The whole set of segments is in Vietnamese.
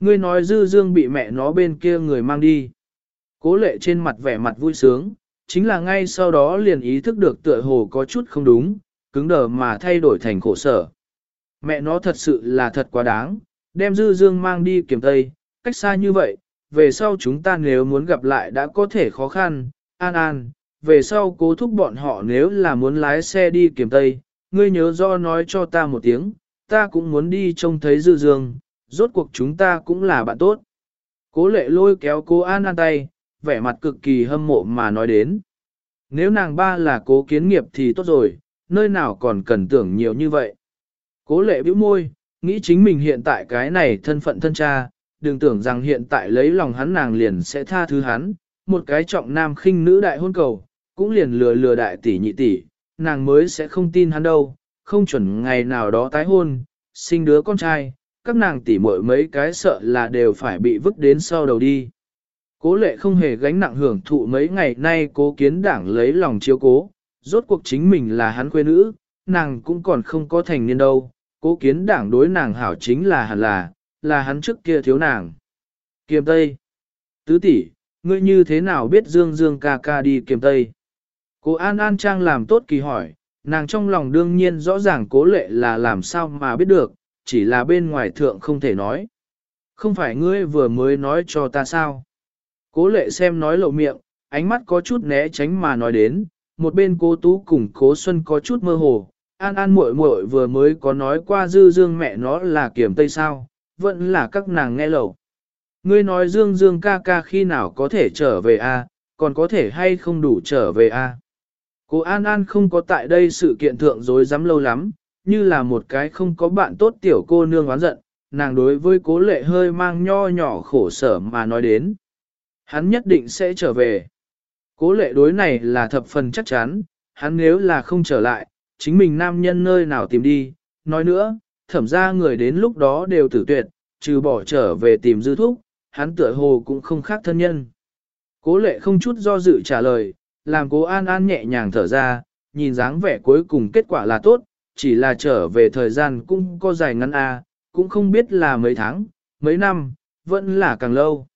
Ngươi nói dư dương bị mẹ nó bên kia người mang đi. Cố lệ trên mặt vẻ mặt vui sướng, chính là ngay sau đó liền ý thức được tựa hồ có chút không đúng, cứng đờ mà thay đổi thành khổ sở. Mẹ nó thật sự là thật quá đáng, đem dư dương mang đi kiểm tây, cách xa như vậy, về sau chúng ta nếu muốn gặp lại đã có thể khó khăn, an an, về sau cố thúc bọn họ nếu là muốn lái xe đi kiểm tây, ngươi nhớ do nói cho ta một tiếng, ta cũng muốn đi trông thấy dư dương, rốt cuộc chúng ta cũng là bạn tốt. Cố lệ lôi kéo cô an an tay, vẻ mặt cực kỳ hâm mộ mà nói đến. Nếu nàng ba là cố kiến nghiệp thì tốt rồi, nơi nào còn cần tưởng nhiều như vậy. Cố lệ bĩu môi, nghĩ chính mình hiện tại cái này thân phận thân cha, đừng tưởng rằng hiện tại lấy lòng hắn nàng liền sẽ tha thứ hắn, một cái trọng nam khinh nữ đại hôn cầu, cũng liền lừa lừa đại tỷ nhị tỷ, nàng mới sẽ không tin hắn đâu, không chuẩn ngày nào đó tái hôn, sinh đứa con trai, các nàng tỷ muội mấy cái sợ là đều phải bị vứt đến sau đầu đi. Cố lệ không hề gánh nặng hưởng thụ mấy ngày nay cố kiến đảng lấy lòng chiếu cố, rốt cuộc chính mình là hắn quê nữ, nàng cũng còn không có thành niên đâu, cố kiến đảng đối nàng hảo chính là hẳn là, là hắn trước kia thiếu nàng. Kiềm Tây Tứ tỷ, ngươi như thế nào biết Dương Dương ca ca đi kiềm Tây? Cố An An Trang làm tốt kỳ hỏi, nàng trong lòng đương nhiên rõ ràng cố lệ là làm sao mà biết được, chỉ là bên ngoài thượng không thể nói. Không phải ngươi vừa mới nói cho ta sao? Cố lệ xem nói lộ miệng, ánh mắt có chút né tránh mà nói đến, một bên cố tú cùng cố xuân có chút mơ hồ. An An muội muội vừa mới có nói qua dư dương mẹ nó là kiểm tây sao, vẫn là các nàng nghe lầu. Ngươi nói dương dương ca ca khi nào có thể trở về a, còn có thể hay không đủ trở về a. Cô An An không có tại đây sự kiện thượng dối dám lâu lắm, như là một cái không có bạn tốt tiểu cô nương oán giận, nàng đối với cố lệ hơi mang nho nhỏ khổ sở mà nói đến. Hắn nhất định sẽ trở về. Cố lệ đối này là thập phần chắc chắn, hắn nếu là không trở lại, chính mình nam nhân nơi nào tìm đi. Nói nữa, thẩm ra người đến lúc đó đều tử tuyệt, trừ bỏ trở về tìm dư thúc, hắn tựa hồ cũng không khác thân nhân. Cố lệ không chút do dự trả lời, làm cố an an nhẹ nhàng thở ra, nhìn dáng vẻ cuối cùng kết quả là tốt, chỉ là trở về thời gian cũng có dài ngắn a, cũng không biết là mấy tháng, mấy năm, vẫn là càng lâu.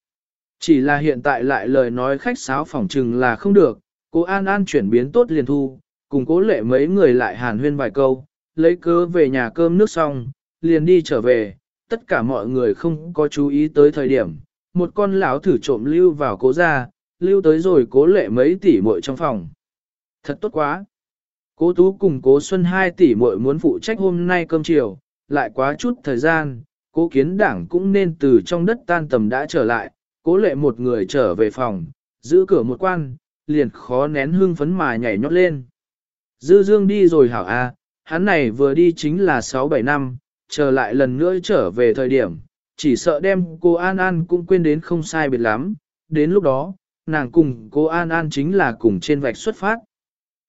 Chỉ là hiện tại lại lời nói khách sáo phỏng trừng là không được, cố An An chuyển biến tốt liền thu, cùng cố lệ mấy người lại hàn huyên vài câu, lấy cớ về nhà cơm nước xong, liền đi trở về, tất cả mọi người không có chú ý tới thời điểm, một con lão thử trộm lưu vào cố ra, lưu tới rồi cố lệ mấy tỷ muội trong phòng. Thật tốt quá! Cố Tú cùng cố Xuân hai tỷ muội muốn phụ trách hôm nay cơm chiều, lại quá chút thời gian, cố kiến đảng cũng nên từ trong đất tan tầm đã trở lại, cố lệ một người trở về phòng, giữ cửa một quan, liền khó nén hương phấn mà nhảy nhót lên. Dư dương đi rồi hảo a, hắn này vừa đi chính là 6-7 năm, trở lại lần nữa trở về thời điểm, chỉ sợ đem cô An An cũng quên đến không sai biệt lắm, đến lúc đó, nàng cùng cô An An chính là cùng trên vạch xuất phát.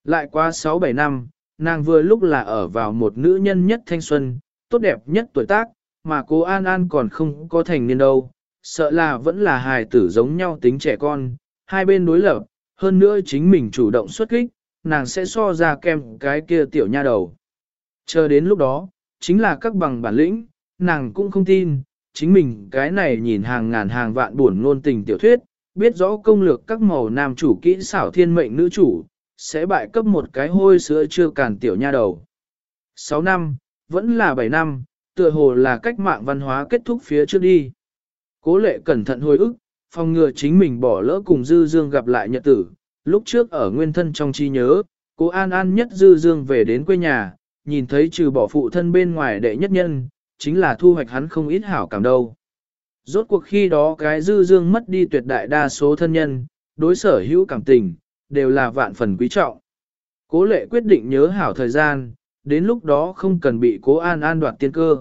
Lại qua 6-7 năm, nàng vừa lúc là ở vào một nữ nhân nhất thanh xuân, tốt đẹp nhất tuổi tác, mà cô An An còn không có thành niên đâu, sợ là vẫn là hài tử giống nhau tính trẻ con, hai bên đối lập, hơn nữa chính mình chủ động xuất kích, nàng sẽ so ra kem cái kia tiểu nha đầu. Chờ đến lúc đó, chính là các bằng bản lĩnh, nàng cũng không tin, chính mình cái này nhìn hàng ngàn hàng vạn buồn ngôn tình tiểu thuyết, biết rõ công lược các màu nam chủ kỹ xảo thiên mệnh nữ chủ, sẽ bại cấp một cái hôi sữa chưa cản tiểu nha đầu. 6 năm, vẫn là 7 năm, tựa hồ là cách mạng văn hóa kết thúc phía trước đi. Cố lệ cẩn thận hồi ức, phòng ngừa chính mình bỏ lỡ cùng Dư Dương gặp lại nhật tử. Lúc trước ở nguyên thân trong chi nhớ, cố An An nhất Dư Dương về đến quê nhà, nhìn thấy trừ bỏ phụ thân bên ngoài đệ nhất nhân, chính là thu hoạch hắn không ít hảo cảm đâu. Rốt cuộc khi đó cái Dư Dương mất đi tuyệt đại đa số thân nhân, đối sở hữu cảm tình, đều là vạn phần quý trọng. Cố lệ quyết định nhớ hảo thời gian, đến lúc đó không cần bị cố An An đoạt tiên cơ.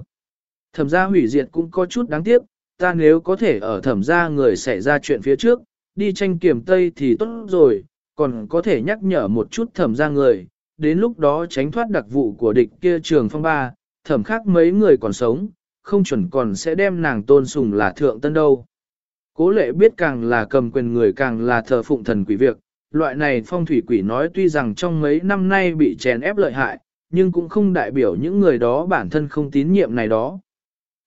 Thẩm gia hủy diệt cũng có chút đáng tiếc, ta nếu có thể ở thẩm gia người xảy ra chuyện phía trước, đi tranh kiểm Tây thì tốt rồi, còn có thể nhắc nhở một chút thẩm gia người, đến lúc đó tránh thoát đặc vụ của địch kia trường phong ba, thẩm khác mấy người còn sống, không chuẩn còn sẽ đem nàng tôn sùng là thượng tân đâu. Cố lệ biết càng là cầm quyền người càng là thờ phụng thần quỷ việc, loại này phong thủy quỷ nói tuy rằng trong mấy năm nay bị chèn ép lợi hại, nhưng cũng không đại biểu những người đó bản thân không tín nhiệm này đó.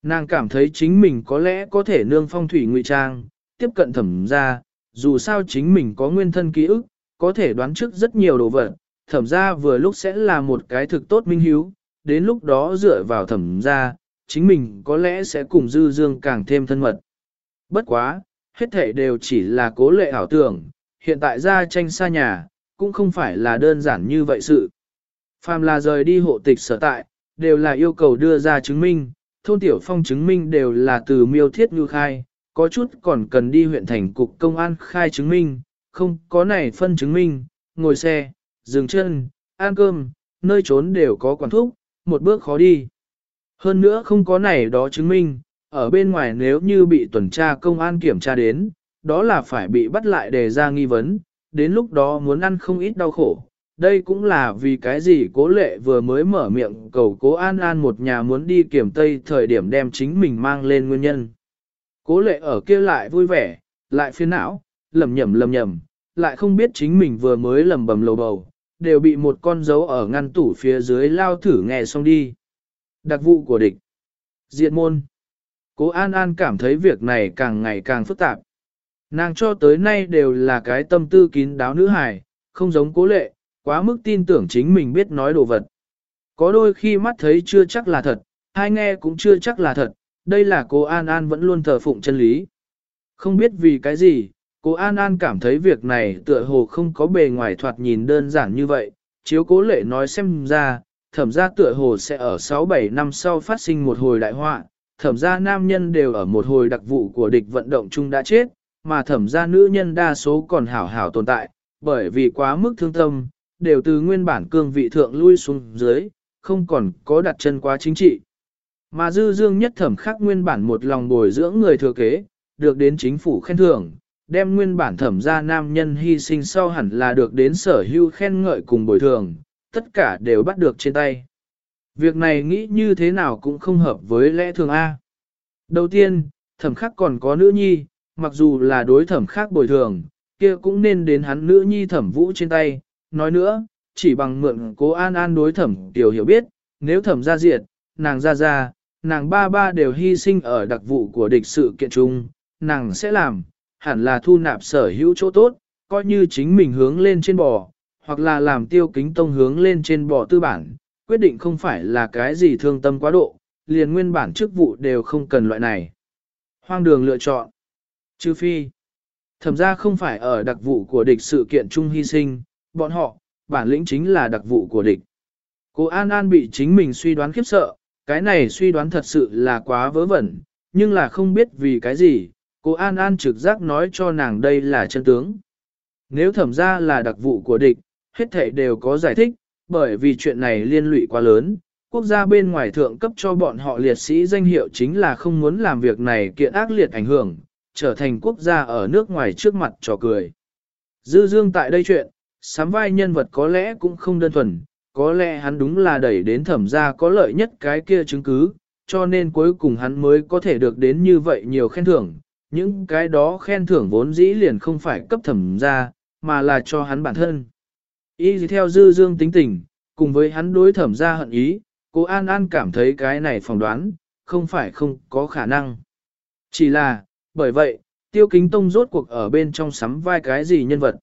Nàng cảm thấy chính mình có lẽ có thể nương phong thủy ngụy trang, tiếp cận thẩm ra, dù sao chính mình có nguyên thân ký ức, có thể đoán trước rất nhiều đồ vật, thẩm ra vừa lúc sẽ là một cái thực tốt minh hiếu, đến lúc đó dựa vào thẩm ra, chính mình có lẽ sẽ cùng dư dương càng thêm thân mật. Bất quá, hết thể đều chỉ là cố lệ ảo tưởng, hiện tại ra tranh xa nhà, cũng không phải là đơn giản như vậy sự. Phàm là rời đi hộ tịch sở tại, đều là yêu cầu đưa ra chứng minh, thôn tiểu phong chứng minh đều là từ miêu thiết ngư khai, có chút còn cần đi huyện thành cục công an khai chứng minh, không có này phân chứng minh, ngồi xe, dừng chân, ăn cơm, nơi trốn đều có quản thúc, một bước khó đi. Hơn nữa không có này đó chứng minh, ở bên ngoài nếu như bị tuần tra công an kiểm tra đến, đó là phải bị bắt lại đề ra nghi vấn, đến lúc đó muốn ăn không ít đau khổ. Đây cũng là vì cái gì cố lệ vừa mới mở miệng cầu cố an an một nhà muốn đi kiểm tây thời điểm đem chính mình mang lên nguyên nhân. Cố lệ ở kia lại vui vẻ, lại phiền não, lầm nhầm lầm nhầm, lại không biết chính mình vừa mới lầm bầm lầu bầu, đều bị một con dấu ở ngăn tủ phía dưới lao thử nghe xong đi. Đặc vụ của địch. Diện môn. Cố An An cảm thấy việc này càng ngày càng phức tạp. Nàng cho tới nay đều là cái tâm tư kín đáo nữ hài, không giống cố lệ, quá mức tin tưởng chính mình biết nói đồ vật. Có đôi khi mắt thấy chưa chắc là thật, hai nghe cũng chưa chắc là thật, đây là cô An An vẫn luôn thờ phụng chân lý. Không biết vì cái gì, cô An An cảm thấy việc này tựa hồ không có bề ngoài thoạt nhìn đơn giản như vậy, chiếu cố lệ nói xem ra, thẩm ra tựa hồ sẽ ở 6-7 năm sau phát sinh một hồi đại họa, thẩm ra nam nhân đều ở một hồi đặc vụ của địch vận động chung đã chết, mà thẩm ra nữ nhân đa số còn hảo hảo tồn tại, bởi vì quá mức thương tâm, đều từ nguyên bản cương vị thượng lui xuống dưới, không còn có đặt chân quá chính trị. Mà dư dương nhất thẩm khác nguyên bản một lòng bồi dưỡng người thừa kế, được đến chính phủ khen thưởng, đem nguyên bản thẩm ra nam nhân hy sinh sau hẳn là được đến sở hưu khen ngợi cùng bồi thường, tất cả đều bắt được trên tay. Việc này nghĩ như thế nào cũng không hợp với lẽ thường A. Đầu tiên, thẩm khắc còn có nữ nhi, mặc dù là đối thẩm khác bồi thường, kia cũng nên đến hắn nữ nhi thẩm vũ trên tay. Nói nữa, chỉ bằng mượn cố an an đối thẩm tiểu hiểu biết, nếu thẩm ra diệt, nàng ra ra, nàng ba ba đều hy sinh ở đặc vụ của địch sự kiện chung, nàng sẽ làm, hẳn là thu nạp sở hữu chỗ tốt, coi như chính mình hướng lên trên bò, hoặc là làm tiêu kính tông hướng lên trên bò tư bản, quyết định không phải là cái gì thương tâm quá độ, liền nguyên bản chức vụ đều không cần loại này. Hoang đường lựa chọn. Trừ phi. Thẩm ra không phải ở đặc vụ của địch sự kiện chung hy sinh, bọn họ, bản lĩnh chính là đặc vụ của địch. Cô An An bị chính mình suy đoán khiếp sợ, cái này suy đoán thật sự là quá vớ vẩn, nhưng là không biết vì cái gì, cô An An trực giác nói cho nàng đây là chân tướng. Nếu thẩm ra là đặc vụ của địch, hết thảy đều có giải thích, bởi vì chuyện này liên lụy quá lớn, quốc gia bên ngoài thượng cấp cho bọn họ liệt sĩ danh hiệu chính là không muốn làm việc này kiện ác liệt ảnh hưởng, trở thành quốc gia ở nước ngoài trước mặt trò cười. Dư dương tại đây chuyện, sám vai nhân vật có lẽ cũng không đơn thuần, có lẽ hắn đúng là đẩy đến thẩm gia có lợi nhất cái kia chứng cứ, cho nên cuối cùng hắn mới có thể được đến như vậy nhiều khen thưởng. Những cái đó khen thưởng vốn dĩ liền không phải cấp thẩm gia, mà là cho hắn bản thân. Ý theo dư dương tính tình, cùng với hắn đối thẩm gia hận ý, cô An An cảm thấy cái này phỏng đoán, không phải không có khả năng. Chỉ là, bởi vậy, tiêu kính tông rốt cuộc ở bên trong sắm vai cái gì nhân vật.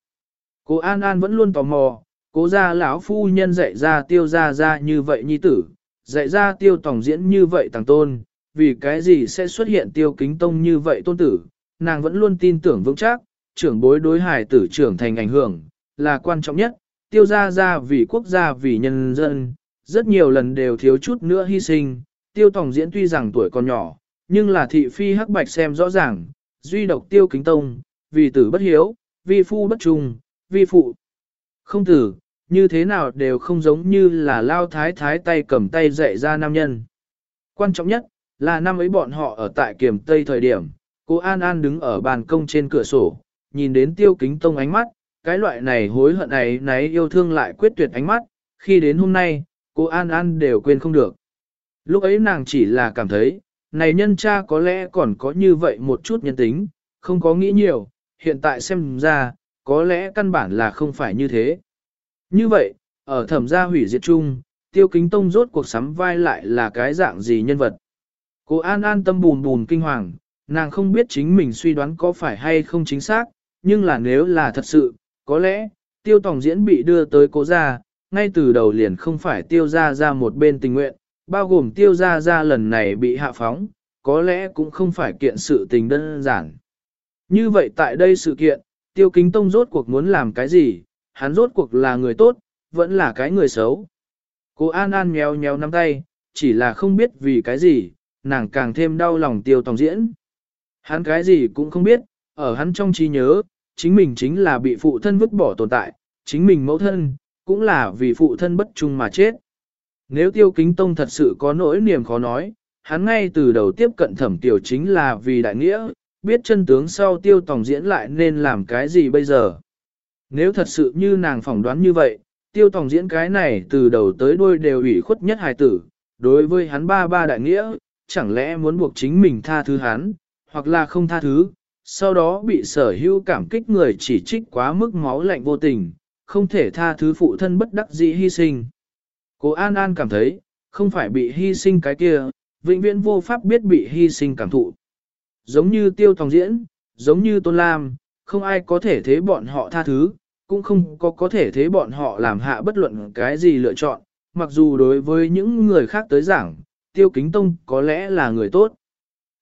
Cô An An vẫn luôn tò mò, cố gia lão phu nhân dạy ra tiêu gia ra như vậy nhi tử, dạy ra tiêu tổng diễn như vậy tàng tôn, vì cái gì sẽ xuất hiện tiêu kính tông như vậy tôn tử, nàng vẫn luôn tin tưởng vững chắc, trưởng bối đối hài tử trưởng thành ảnh hưởng, là quan trọng nhất, tiêu gia ra vì quốc gia vì nhân dân, rất nhiều lần đều thiếu chút nữa hy sinh, tiêu tổng diễn tuy rằng tuổi còn nhỏ, nhưng là thị phi hắc bạch xem rõ ràng, duy độc tiêu kính tông, vì tử bất hiếu, vi phu bất trung, vi phụ. Không tử, như thế nào đều không giống như là lao thái thái tay cầm tay dạy ra nam nhân. Quan trọng nhất, là năm ấy bọn họ ở tại kiềm tây thời điểm, cô An An đứng ở bàn công trên cửa sổ, nhìn đến tiêu kính tông ánh mắt, cái loại này hối hận ấy náy yêu thương lại quyết tuyệt ánh mắt, khi đến hôm nay, cô An An đều quên không được. Lúc ấy nàng chỉ là cảm thấy, này nhân cha có lẽ còn có như vậy một chút nhân tính, không có nghĩ nhiều, hiện tại xem ra, có lẽ căn bản là không phải như thế. Như vậy, ở thẩm gia hủy diệt chung, tiêu kính tông rốt cuộc sắm vai lại là cái dạng gì nhân vật. Cô An An tâm bùn bùn kinh hoàng, nàng không biết chính mình suy đoán có phải hay không chính xác, nhưng là nếu là thật sự, có lẽ, tiêu tổng diễn bị đưa tới cố gia, ngay từ đầu liền không phải tiêu ra ra một bên tình nguyện, bao gồm tiêu gia gia lần này bị hạ phóng, có lẽ cũng không phải kiện sự tình đơn giản. Như vậy tại đây sự kiện, tiêu kính tông rốt cuộc muốn làm cái gì, hắn rốt cuộc là người tốt, vẫn là cái người xấu. Cô An An nhéo nhéo nắm tay, chỉ là không biết vì cái gì, nàng càng thêm đau lòng tiêu tòng diễn. Hắn cái gì cũng không biết, ở hắn trong trí nhớ, chính mình chính là bị phụ thân vứt bỏ tồn tại, chính mình mẫu thân, cũng là vì phụ thân bất trung mà chết. Nếu tiêu kính tông thật sự có nỗi niềm khó nói, hắn ngay từ đầu tiếp cận thẩm tiểu chính là vì đại nghĩa, biết chân tướng sau tiêu tòng diễn lại nên làm cái gì bây giờ. Nếu thật sự như nàng phỏng đoán như vậy, tiêu tòng diễn cái này từ đầu tới đuôi đều ủy khuất nhất hài tử, đối với hắn ba ba đại nghĩa, chẳng lẽ muốn buộc chính mình tha thứ hắn, hoặc là không tha thứ, sau đó bị sở hữu cảm kích người chỉ trích quá mức máu lạnh vô tình, không thể tha thứ phụ thân bất đắc dĩ hy sinh. Cô An An cảm thấy, không phải bị hy sinh cái kia, vĩnh viễn vô pháp biết bị hy sinh cảm thụ. Giống như tiêu thòng diễn, giống như tôn lam, không ai có thể thế bọn họ tha thứ, cũng không có có thể thế bọn họ làm hạ bất luận cái gì lựa chọn, mặc dù đối với những người khác tới giảng, tiêu kính tông có lẽ là người tốt.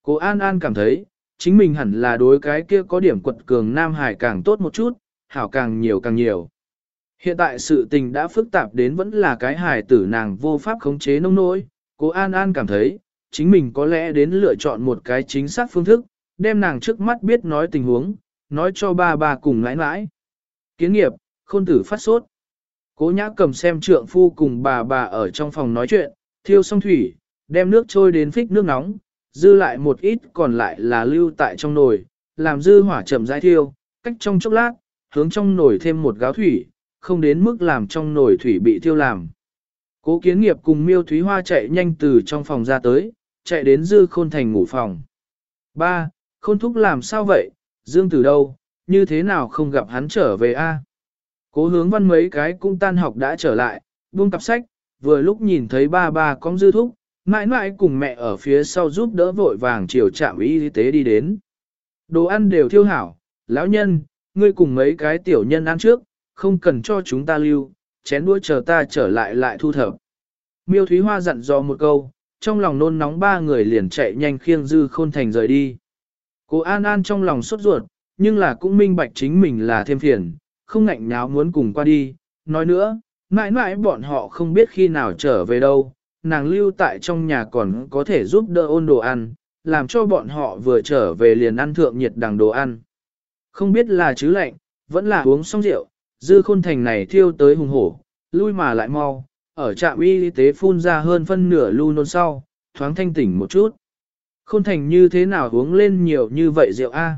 Cô An An cảm thấy, chính mình hẳn là đối cái kia có điểm quật cường Nam Hải càng tốt một chút, hảo càng nhiều càng nhiều. Hiện tại sự tình đã phức tạp đến vẫn là cái hài tử nàng vô pháp khống chế nông nỗi, cô An An cảm thấy, chính mình có lẽ đến lựa chọn một cái chính xác phương thức, đem nàng trước mắt biết nói tình huống, nói cho ba bà cùng ngãi ngãi. Kiến nghiệp, khôn tử phát sốt. Cố nhã cầm xem trượng phu cùng bà bà ở trong phòng nói chuyện, thiêu xong thủy, đem nước trôi đến phích nước nóng, dư lại một ít còn lại là lưu tại trong nồi, làm dư hỏa chậm rãi thiêu, cách trong chốc lát, hướng trong nồi thêm một gáo thủy, không đến mức làm trong nồi thủy bị thiêu làm. Cố kiến nghiệp cùng miêu thúy hoa chạy nhanh từ trong phòng ra tới, chạy đến dư khôn thành ngủ phòng. Ba, khôn thúc làm sao vậy, dương từ đâu, như thế nào không gặp hắn trở về a? Cố hướng văn mấy cái cũng tan học đã trở lại, buông cặp sách, vừa lúc nhìn thấy ba ba con dư thúc, mãi mãi cùng mẹ ở phía sau giúp đỡ vội vàng chiều trạm y tế đi đến. Đồ ăn đều thiêu hảo, lão nhân, ngươi cùng mấy cái tiểu nhân ăn trước, không cần cho chúng ta lưu, chén đũa chờ ta trở lại lại thu thập. Miêu Thúy Hoa dặn dò một câu, trong lòng nôn nóng ba người liền chạy nhanh khiêng dư khôn thành rời đi. Cô An An trong lòng sốt ruột, nhưng là cũng minh bạch chính mình là thêm phiền, không ngạnh nháo muốn cùng qua đi. Nói nữa, mãi mãi bọn họ không biết khi nào trở về đâu, nàng lưu tại trong nhà còn có thể giúp đỡ ôn đồ ăn, làm cho bọn họ vừa trở về liền ăn thượng nhiệt đằng đồ ăn. Không biết là chứ lạnh, vẫn là uống xong rượu, dư khôn thành này thiêu tới hùng hổ, lui mà lại mau, ở trạm y tế phun ra hơn phân nửa lu nôn sau, thoáng thanh tỉnh một chút. Khôn thành như thế nào uống lên nhiều như vậy rượu a?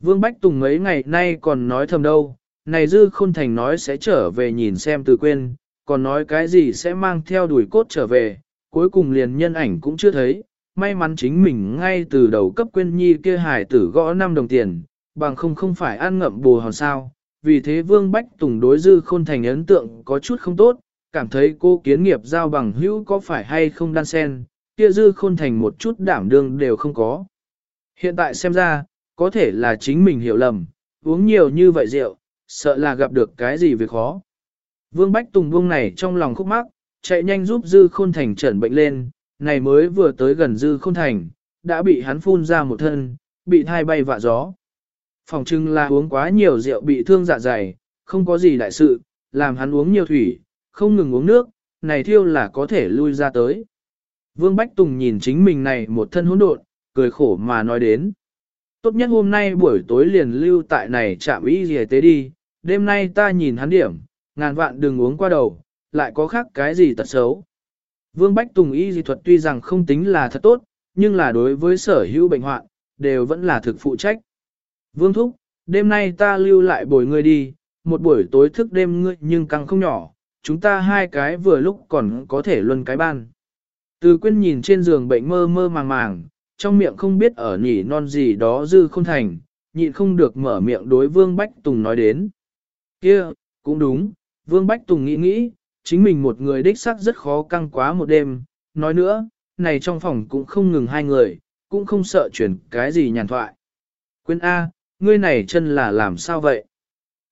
Vương Bách Tùng mấy ngày nay còn nói thầm đâu, này dư khôn thành nói sẽ trở về nhìn xem từ quên, còn nói cái gì sẽ mang theo đuổi cốt trở về, cuối cùng liền nhân ảnh cũng chưa thấy, may mắn chính mình ngay từ đầu cấp quên nhi kia hải tử gõ 5 đồng tiền, bằng không không phải ăn ngậm bù hòn sao, vì thế Vương Bách Tùng đối dư khôn thành ấn tượng có chút không tốt, cảm thấy cô kiến nghiệp giao bằng hữu có phải hay không đan sen, kia dư khôn thành một chút đảm đương đều không có. Hiện tại xem ra, có thể là chính mình hiểu lầm, uống nhiều như vậy rượu, sợ là gặp được cái gì việc khó. Vương Bách Tùng buông này trong lòng khúc mắc, chạy nhanh giúp dư khôn thành trần bệnh lên, này mới vừa tới gần dư khôn thành, đã bị hắn phun ra một thân, bị thai bay vạ gió. Phòng trưng là uống quá nhiều rượu bị thương dạ dày, không có gì đại sự, làm hắn uống nhiều thủy, không ngừng uống nước, này thiêu là có thể lui ra tới. Vương Bách Tùng nhìn chính mình này một thân hỗn độn, cười khổ mà nói đến. Tốt nhất hôm nay buổi tối liền lưu tại này chạm ý gì tế đi, đêm nay ta nhìn hắn điểm, ngàn vạn đừng uống qua đầu, lại có khác cái gì tật xấu. Vương Bách Tùng y dị thuật tuy rằng không tính là thật tốt, nhưng là đối với sở hữu bệnh hoạn, đều vẫn là thực phụ trách. Vương Thúc, đêm nay ta lưu lại bồi ngươi đi, một buổi tối thức đêm ngươi nhưng căng không nhỏ, chúng ta hai cái vừa lúc còn có thể luân cái ban. Từ quyên nhìn trên giường bệnh mơ mơ màng màng, trong miệng không biết ở nhỉ non gì đó dư không thành, nhịn không được mở miệng đối Vương Bách Tùng nói đến. kia cũng đúng, Vương Bách Tùng nghĩ nghĩ, chính mình một người đích xác rất khó căng quá một đêm, nói nữa, này trong phòng cũng không ngừng hai người, cũng không sợ chuyển cái gì nhàn thoại. Quyên A, ngươi này chân là làm sao vậy?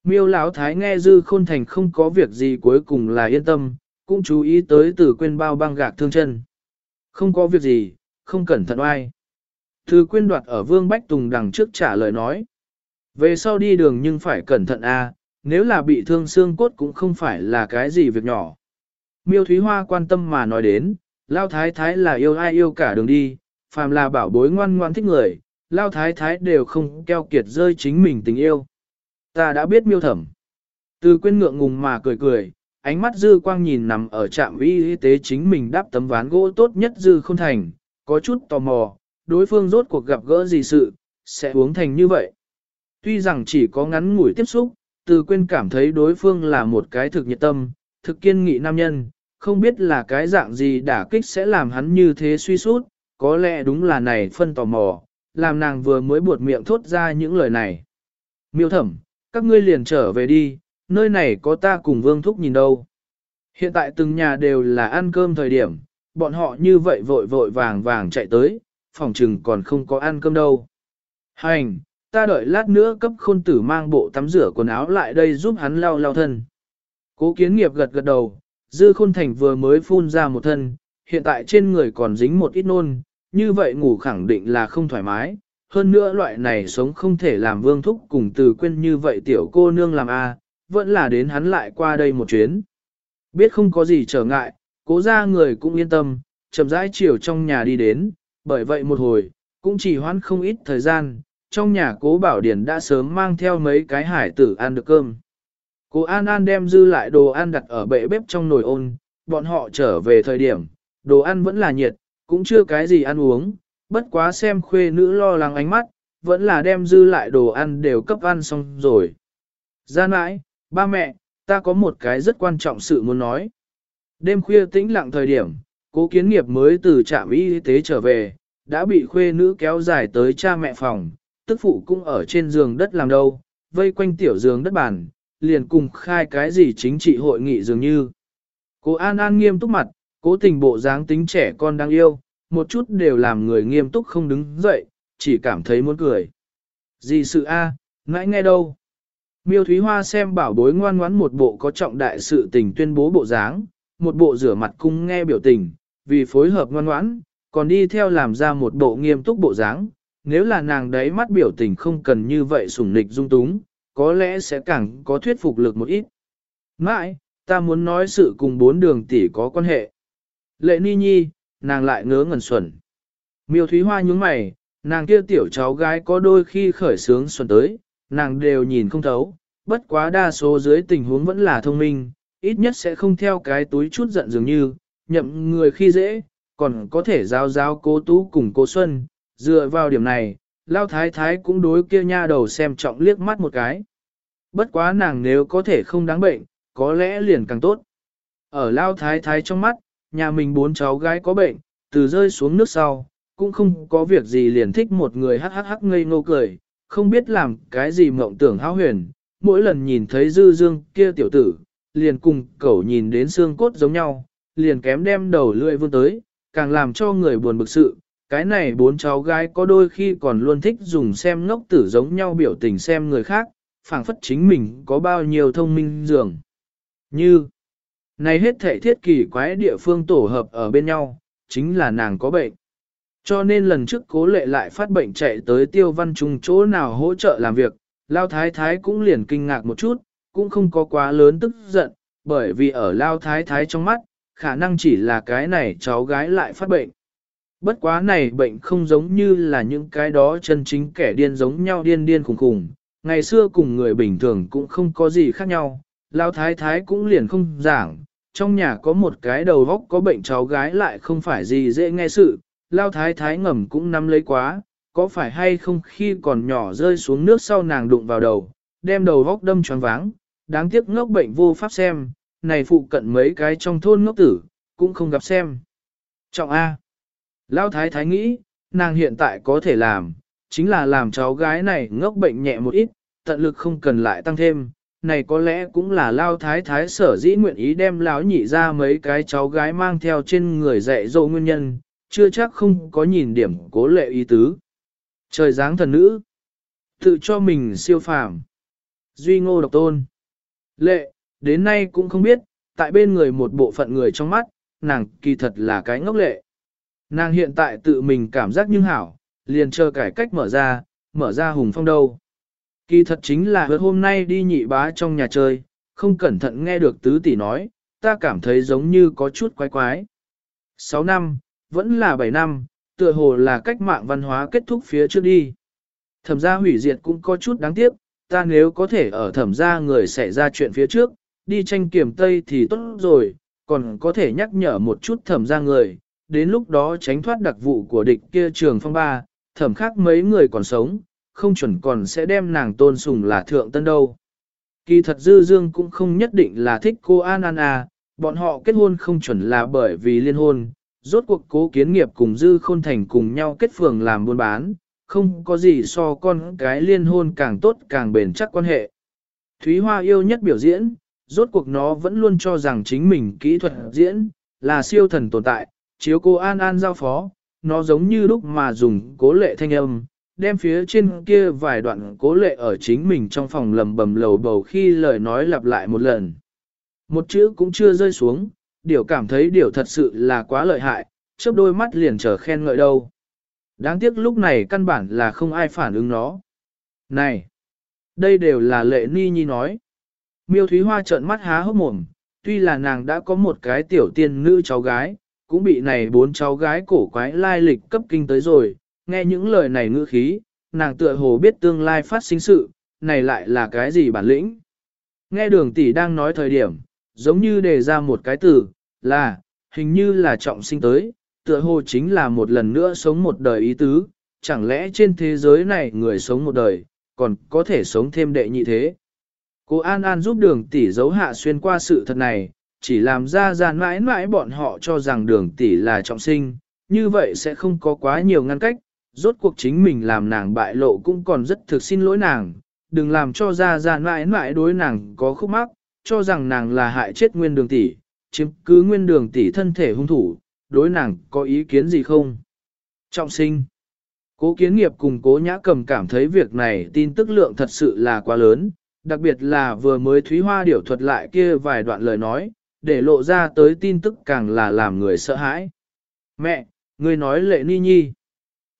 Miêu Lão thái nghe dư khôn thành không có việc gì cuối cùng là yên tâm, cũng chú ý tới từ quên bao băng gạc thương chân. Không có việc gì, không cẩn thận oai. Từ quyên đoạt ở Vương Bách Tùng đằng trước trả lời nói. Về sau đi đường nhưng phải cẩn thận a, nếu là bị thương xương cốt cũng không phải là cái gì việc nhỏ. Miêu Thúy Hoa quan tâm mà nói đến, Lao Thái Thái là yêu ai yêu cả đường đi, phàm là bảo bối ngoan ngoan thích người, Lao Thái Thái đều không keo kiệt rơi chính mình tình yêu. Ta đã biết miêu thẩm. Từ quên ngượng ngùng mà cười cười, ánh mắt dư quang nhìn nằm ở trạm y y tế chính mình đắp tấm ván gỗ tốt nhất dư không thành, có chút tò mò, đối phương rốt cuộc gặp gỡ gì sự, sẽ uống thành như vậy. Tuy rằng chỉ có ngắn ngủi tiếp xúc, từ quên cảm thấy đối phương là một cái thực nhiệt tâm, thực kiên nghị nam nhân, không biết là cái dạng gì đả kích sẽ làm hắn như thế suy sút, có lẽ đúng là này phân tò mò, làm nàng vừa mới buột miệng thốt ra những lời này. Miêu thẩm, các ngươi liền trở về đi, nơi này có ta cùng vương thúc nhìn đâu. Hiện tại từng nhà đều là ăn cơm thời điểm, bọn họ như vậy vội vội vàng vàng chạy tới, phòng trừng còn không có ăn cơm đâu. Hành, ta đợi lát nữa cấp khôn tử mang bộ tắm rửa quần áo lại đây giúp hắn lau lau thân. Cố kiến nghiệp gật gật đầu, dư khôn thành vừa mới phun ra một thân, hiện tại trên người còn dính một ít nôn, như vậy ngủ khẳng định là không thoải mái. Hơn nữa loại này sống không thể làm vương thúc cùng từ quên như vậy tiểu cô nương làm a vẫn là đến hắn lại qua đây một chuyến. Biết không có gì trở ngại, cố ra người cũng yên tâm, chậm rãi chiều trong nhà đi đến, bởi vậy một hồi, cũng chỉ hoãn không ít thời gian, trong nhà cố bảo điển đã sớm mang theo mấy cái hải tử ăn được cơm. Cố An An đem dư lại đồ ăn đặt ở bệ bếp trong nồi ôn, bọn họ trở về thời điểm, đồ ăn vẫn là nhiệt, cũng chưa cái gì ăn uống, bất quá xem khuê nữ lo lắng ánh mắt, vẫn là đem dư lại đồ ăn đều cấp ăn xong rồi. Ra nãi, ba mẹ, ta có một cái rất quan trọng sự muốn nói. Đêm khuya tĩnh lặng thời điểm, cố kiến nghiệp mới từ trạm y tế trở về, đã bị khuê nữ kéo dài tới cha mẹ phòng, tức phụ cũng ở trên giường đất làm đâu, vây quanh tiểu giường đất bàn, liền cùng khai cái gì chính trị hội nghị dường như. Cố An An nghiêm túc mặt, cố tình bộ dáng tính trẻ con đang yêu, một chút đều làm người nghiêm túc không đứng dậy, chỉ cảm thấy muốn cười. Gì sự a, à, nghe đâu. Miêu Thúy Hoa xem bảo bối ngoan ngoãn một bộ có trọng đại sự tình tuyên bố bộ dáng, một bộ rửa mặt cung nghe biểu tình, vì phối hợp ngoan ngoãn, còn đi theo làm ra một bộ nghiêm túc bộ dáng. Nếu là nàng đấy mắt biểu tình không cần như vậy sủng nịch dung túng, có lẽ sẽ càng có thuyết phục lực một ít. Mãi, ta muốn nói sự cùng bốn đường tỷ có quan hệ. Lệ ni nhi, nàng lại ngớ ngẩn xuẩn. Miêu Thúy Hoa nhướng mày, nàng kia tiểu cháu gái có đôi khi khởi sướng xuân tới, nàng đều nhìn không thấu, bất quá đa số dưới tình huống vẫn là thông minh, ít nhất sẽ không theo cái túi chút giận dường như, nhậm người khi dễ, còn có thể giao giao cố tú cùng cố xuân, dựa vào điểm này, lao thái thái cũng đối kia nha đầu xem trọng liếc mắt một cái. Bất quá nàng nếu có thể không đáng bệnh, có lẽ liền càng tốt. Ở lao thái thái trong mắt, nhà mình bốn cháu gái có bệnh, từ rơi xuống nước sau, cũng không có việc gì liền thích một người hắc hắc hắc ngây ngô cười, không biết làm cái gì mộng tưởng hao huyền, mỗi lần nhìn thấy dư dương kia tiểu tử, liền cùng cậu nhìn đến xương cốt giống nhau, liền kém đem đầu lưỡi vươn tới, càng làm cho người buồn bực sự. Cái này bốn cháu gái có đôi khi còn luôn thích dùng xem ngốc tử giống nhau biểu tình xem người khác, phảng phất chính mình có bao nhiêu thông minh dường. Như, này hết thể thiết kỳ quái địa phương tổ hợp ở bên nhau, chính là nàng có bệnh. Cho nên lần trước cố lệ lại phát bệnh chạy tới tiêu văn trung chỗ nào hỗ trợ làm việc, Lao Thái Thái cũng liền kinh ngạc một chút, cũng không có quá lớn tức giận, bởi vì ở Lao Thái Thái trong mắt, khả năng chỉ là cái này cháu gái lại phát bệnh. Bất quá này bệnh không giống như là những cái đó chân chính kẻ điên giống nhau điên điên khủng khủng, ngày xưa cùng người bình thường cũng không có gì khác nhau, Lao Thái Thái cũng liền không giảng, trong nhà có một cái đầu góc có bệnh cháu gái lại không phải gì dễ nghe sự, Lao Thái Thái ngầm cũng nắm lấy quá, có phải hay không khi còn nhỏ rơi xuống nước sau nàng đụng vào đầu, đem đầu góc đâm choáng váng, đáng tiếc ngốc bệnh vô pháp xem, này phụ cận mấy cái trong thôn ngốc tử, cũng không gặp xem. Trọng A. Lao Thái Thái nghĩ, nàng hiện tại có thể làm, chính là làm cháu gái này ngốc bệnh nhẹ một ít, tận lực không cần lại tăng thêm. Này có lẽ cũng là Lao Thái Thái sở dĩ nguyện ý đem lão nhị ra mấy cái cháu gái mang theo trên người dạy dỗ nguyên nhân, chưa chắc không có nhìn điểm cố lệ ý tứ. Trời dáng thần nữ, tự cho mình siêu phàm. Duy ngô độc tôn. Lệ, đến nay cũng không biết, tại bên người một bộ phận người trong mắt, nàng kỳ thật là cái ngốc lệ. Nàng hiện tại tự mình cảm giác nhưng hảo, liền chờ cải cách mở ra, mở ra hùng phong đâu. Kỳ thật chính là hứa hôm nay đi nhị bá trong nhà chơi, không cẩn thận nghe được tứ tỷ nói, ta cảm thấy giống như có chút quái quái. 6 năm, vẫn là 7 năm, tựa hồ là cách mạng văn hóa kết thúc phía trước đi. Thẩm gia hủy diệt cũng có chút đáng tiếc, ta nếu có thể ở thẩm gia người xảy ra chuyện phía trước, đi tranh kiểm Tây thì tốt rồi, còn có thể nhắc nhở một chút thẩm gia người, đến lúc đó tránh thoát đặc vụ của địch kia trường phong ba, thẩm khác mấy người còn sống, không chuẩn còn sẽ đem nàng tôn sùng là thượng tân đâu. Kỳ thật Dư Dương cũng không nhất định là thích cô An An à, bọn họ kết hôn không chuẩn là bởi vì liên hôn, rốt cuộc cố kiến nghiệp cùng Dư Khôn Thành cùng nhau kết phường làm buôn bán, không có gì so con cái liên hôn càng tốt càng bền chắc quan hệ. Thúy Hoa yêu nhất biểu diễn, rốt cuộc nó vẫn luôn cho rằng chính mình kỹ thuật diễn, là siêu thần tồn tại, chiếu cô An An giao phó, nó giống như lúc mà dùng cố lệ thanh âm, đem phía trên kia vài đoạn cố lệ ở chính mình trong phòng lầm bầm lầu bầu khi lời nói lặp lại một lần. Một chữ cũng chưa rơi xuống, điều cảm thấy điều thật sự là quá lợi hại, chớp đôi mắt liền trở khen ngợi đâu. Đáng tiếc lúc này căn bản là không ai phản ứng nó. Này! Đây đều là lệ ni nhi nói. Miêu Thúy Hoa trợn mắt há hốc mồm, tuy là nàng đã có một cái tiểu tiên nữ cháu gái, cũng bị này bốn cháu gái cổ quái lai lịch cấp kinh tới rồi, nghe những lời này ngữ khí, nàng tựa hồ biết tương lai phát sinh sự, này lại là cái gì bản lĩnh. Nghe đường tỷ đang nói thời điểm, giống như đề ra một cái từ, là, hình như là trọng sinh tới, tựa hồ chính là một lần nữa sống một đời ý tứ, chẳng lẽ trên thế giới này người sống một đời, còn có thể sống thêm đệ nhị thế. Cô An An giúp đường tỷ giấu hạ xuyên qua sự thật này, chỉ làm ra gian mãi mãi bọn họ cho rằng đường tỷ là trọng sinh, như vậy sẽ không có quá nhiều ngăn cách, rốt cuộc chính mình làm nàng bại lộ cũng còn rất thực xin lỗi nàng, đừng làm cho ra ra mãi mãi đối nàng có khúc mắc, cho rằng nàng là hại chết nguyên đường tỷ, chiếm cứ nguyên đường tỷ thân thể hung thủ, đối nàng có ý kiến gì không? Trọng sinh Cố kiến nghiệp cùng cố nhã cầm cảm thấy việc này tin tức lượng thật sự là quá lớn, đặc biệt là vừa mới Thúy Hoa điểu thuật lại kia vài đoạn lời nói, để lộ ra tới tin tức càng là làm người sợ hãi. Mẹ, người nói lệ ni nhi.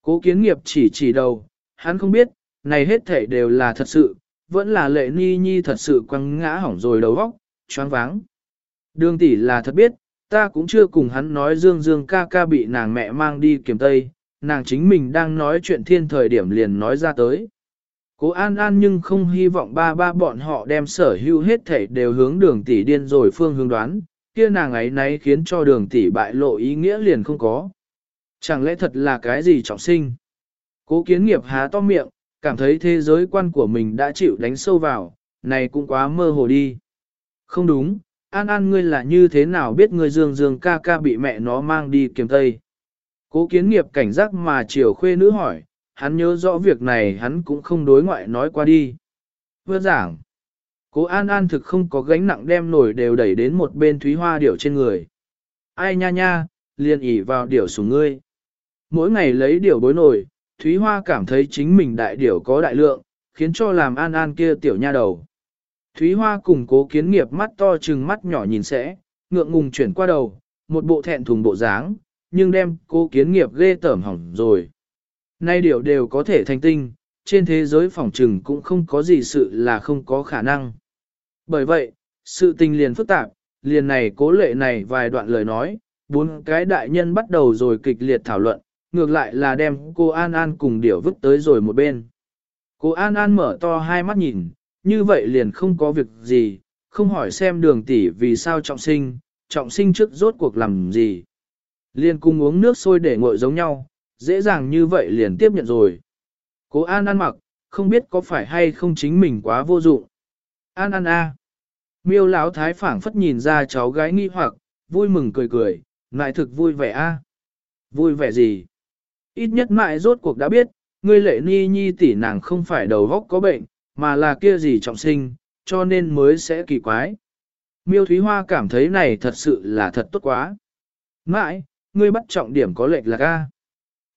Cố kiến nghiệp chỉ chỉ đầu, hắn không biết, này hết thể đều là thật sự, vẫn là lệ ni nhi thật sự quăng ngã hỏng rồi đầu óc, choáng váng. Đường tỷ là thật biết, ta cũng chưa cùng hắn nói dương dương ca ca bị nàng mẹ mang đi kiểm tây, nàng chính mình đang nói chuyện thiên thời điểm liền nói ra tới. Cố An An nhưng không hy vọng ba ba bọn họ đem sở hữu hết thể đều hướng đường tỷ điên rồi phương hướng đoán, kia nàng ấy nấy khiến cho đường tỷ bại lộ ý nghĩa liền không có. Chẳng lẽ thật là cái gì trọng sinh? Cố kiến nghiệp há to miệng, cảm thấy thế giới quan của mình đã chịu đánh sâu vào, này cũng quá mơ hồ đi. Không đúng, An An ngươi là như thế nào biết ngươi dương dương ca ca bị mẹ nó mang đi kiếm tây? Cố kiến nghiệp cảnh giác mà chiều khuê nữ hỏi, hắn nhớ rõ việc này hắn cũng không đối ngoại nói qua đi. Vừa giảng, cố An An thực không có gánh nặng đem nổi đều đẩy đến một bên thúy hoa điểu trên người. Ai nha nha, liền ỉ vào điểu sủng ngươi. Mỗi ngày lấy điều bối nổi, Thúy Hoa cảm thấy chính mình đại điều có đại lượng, khiến cho làm An An kia tiểu nha đầu. Thúy Hoa cùng cố kiến nghiệp mắt to chừng mắt nhỏ nhìn sẽ, ngượng ngùng chuyển qua đầu, một bộ thẹn thùng bộ dáng, nhưng đem cố kiến nghiệp ghê tởm hỏng rồi. Nay điều đều có thể thành tinh, trên thế giới phòng trừng cũng không có gì sự là không có khả năng. Bởi vậy, sự tình liền phức tạp, liền này cố lệ này vài đoạn lời nói, bốn cái đại nhân bắt đầu rồi kịch liệt thảo luận, ngược lại là đem cô An An cùng điểu vứt tới rồi một bên. Cô An An mở to hai mắt nhìn, như vậy liền không có việc gì, không hỏi xem đường tỷ vì sao trọng sinh, trọng sinh trước rốt cuộc làm gì. Liền cùng uống nước sôi để nguội giống nhau, dễ dàng như vậy liền tiếp nhận rồi. Cố An An mặc, không biết có phải hay không chính mình quá vô dụng. An An a. Miêu lão thái phảng phất nhìn ra cháu gái nghi hoặc, vui mừng cười cười, lại thực vui vẻ a. Vui vẻ gì? Ít nhất mại rốt cuộc đã biết, ngươi lệ ni nhi tỷ nàng không phải đầu góc có bệnh, mà là kia gì trọng sinh, cho nên mới sẽ kỳ quái. Miêu Thúy Hoa cảm thấy này thật sự là thật tốt quá. Mãi, ngươi bắt trọng điểm có lệch là ga,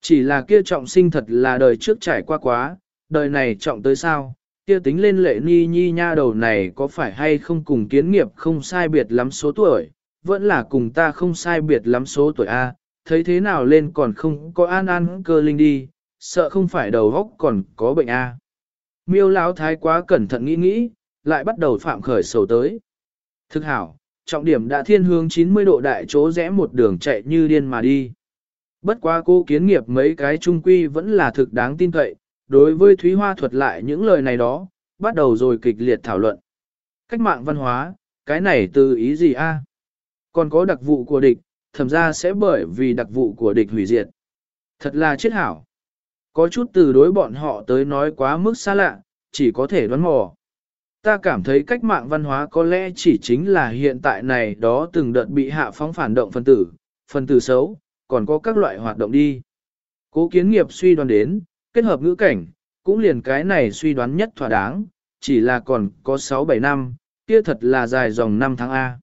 Chỉ là kia trọng sinh thật là đời trước trải qua quá, đời này trọng tới sao, kia tính lên lệ ni nhi nha đầu này có phải hay không cùng kiến nghiệp không sai biệt lắm số tuổi, vẫn là cùng ta không sai biệt lắm số tuổi A, thấy thế nào lên còn không có an an cơ linh đi, sợ không phải đầu góc còn có bệnh A. Miêu lão thái quá cẩn thận nghĩ nghĩ, lại bắt đầu phạm khởi sầu tới. Thực hảo, trọng điểm đã thiên hướng 90 độ đại chỗ rẽ một đường chạy như điên mà đi. Bất quá cô kiến nghiệp mấy cái trung quy vẫn là thực đáng tin cậy, đối với Thúy Hoa thuật lại những lời này đó, bắt đầu rồi kịch liệt thảo luận. Cách mạng văn hóa, cái này từ ý gì a? Còn có đặc vụ của địch, thẩm ra sẽ bởi vì đặc vụ của địch hủy diệt. Thật là chết hảo. Có chút từ đối bọn họ tới nói quá mức xa lạ, chỉ có thể đoán mò. Ta cảm thấy cách mạng văn hóa có lẽ chỉ chính là hiện tại này đó từng đợt bị hạ phóng phản động phân tử, phân tử xấu, còn có các loại hoạt động đi. Cố kiến nghiệp suy đoán đến, kết hợp ngữ cảnh, cũng liền cái này suy đoán nhất thỏa đáng, chỉ là còn có 6-7 năm, kia thật là dài dòng năm tháng A.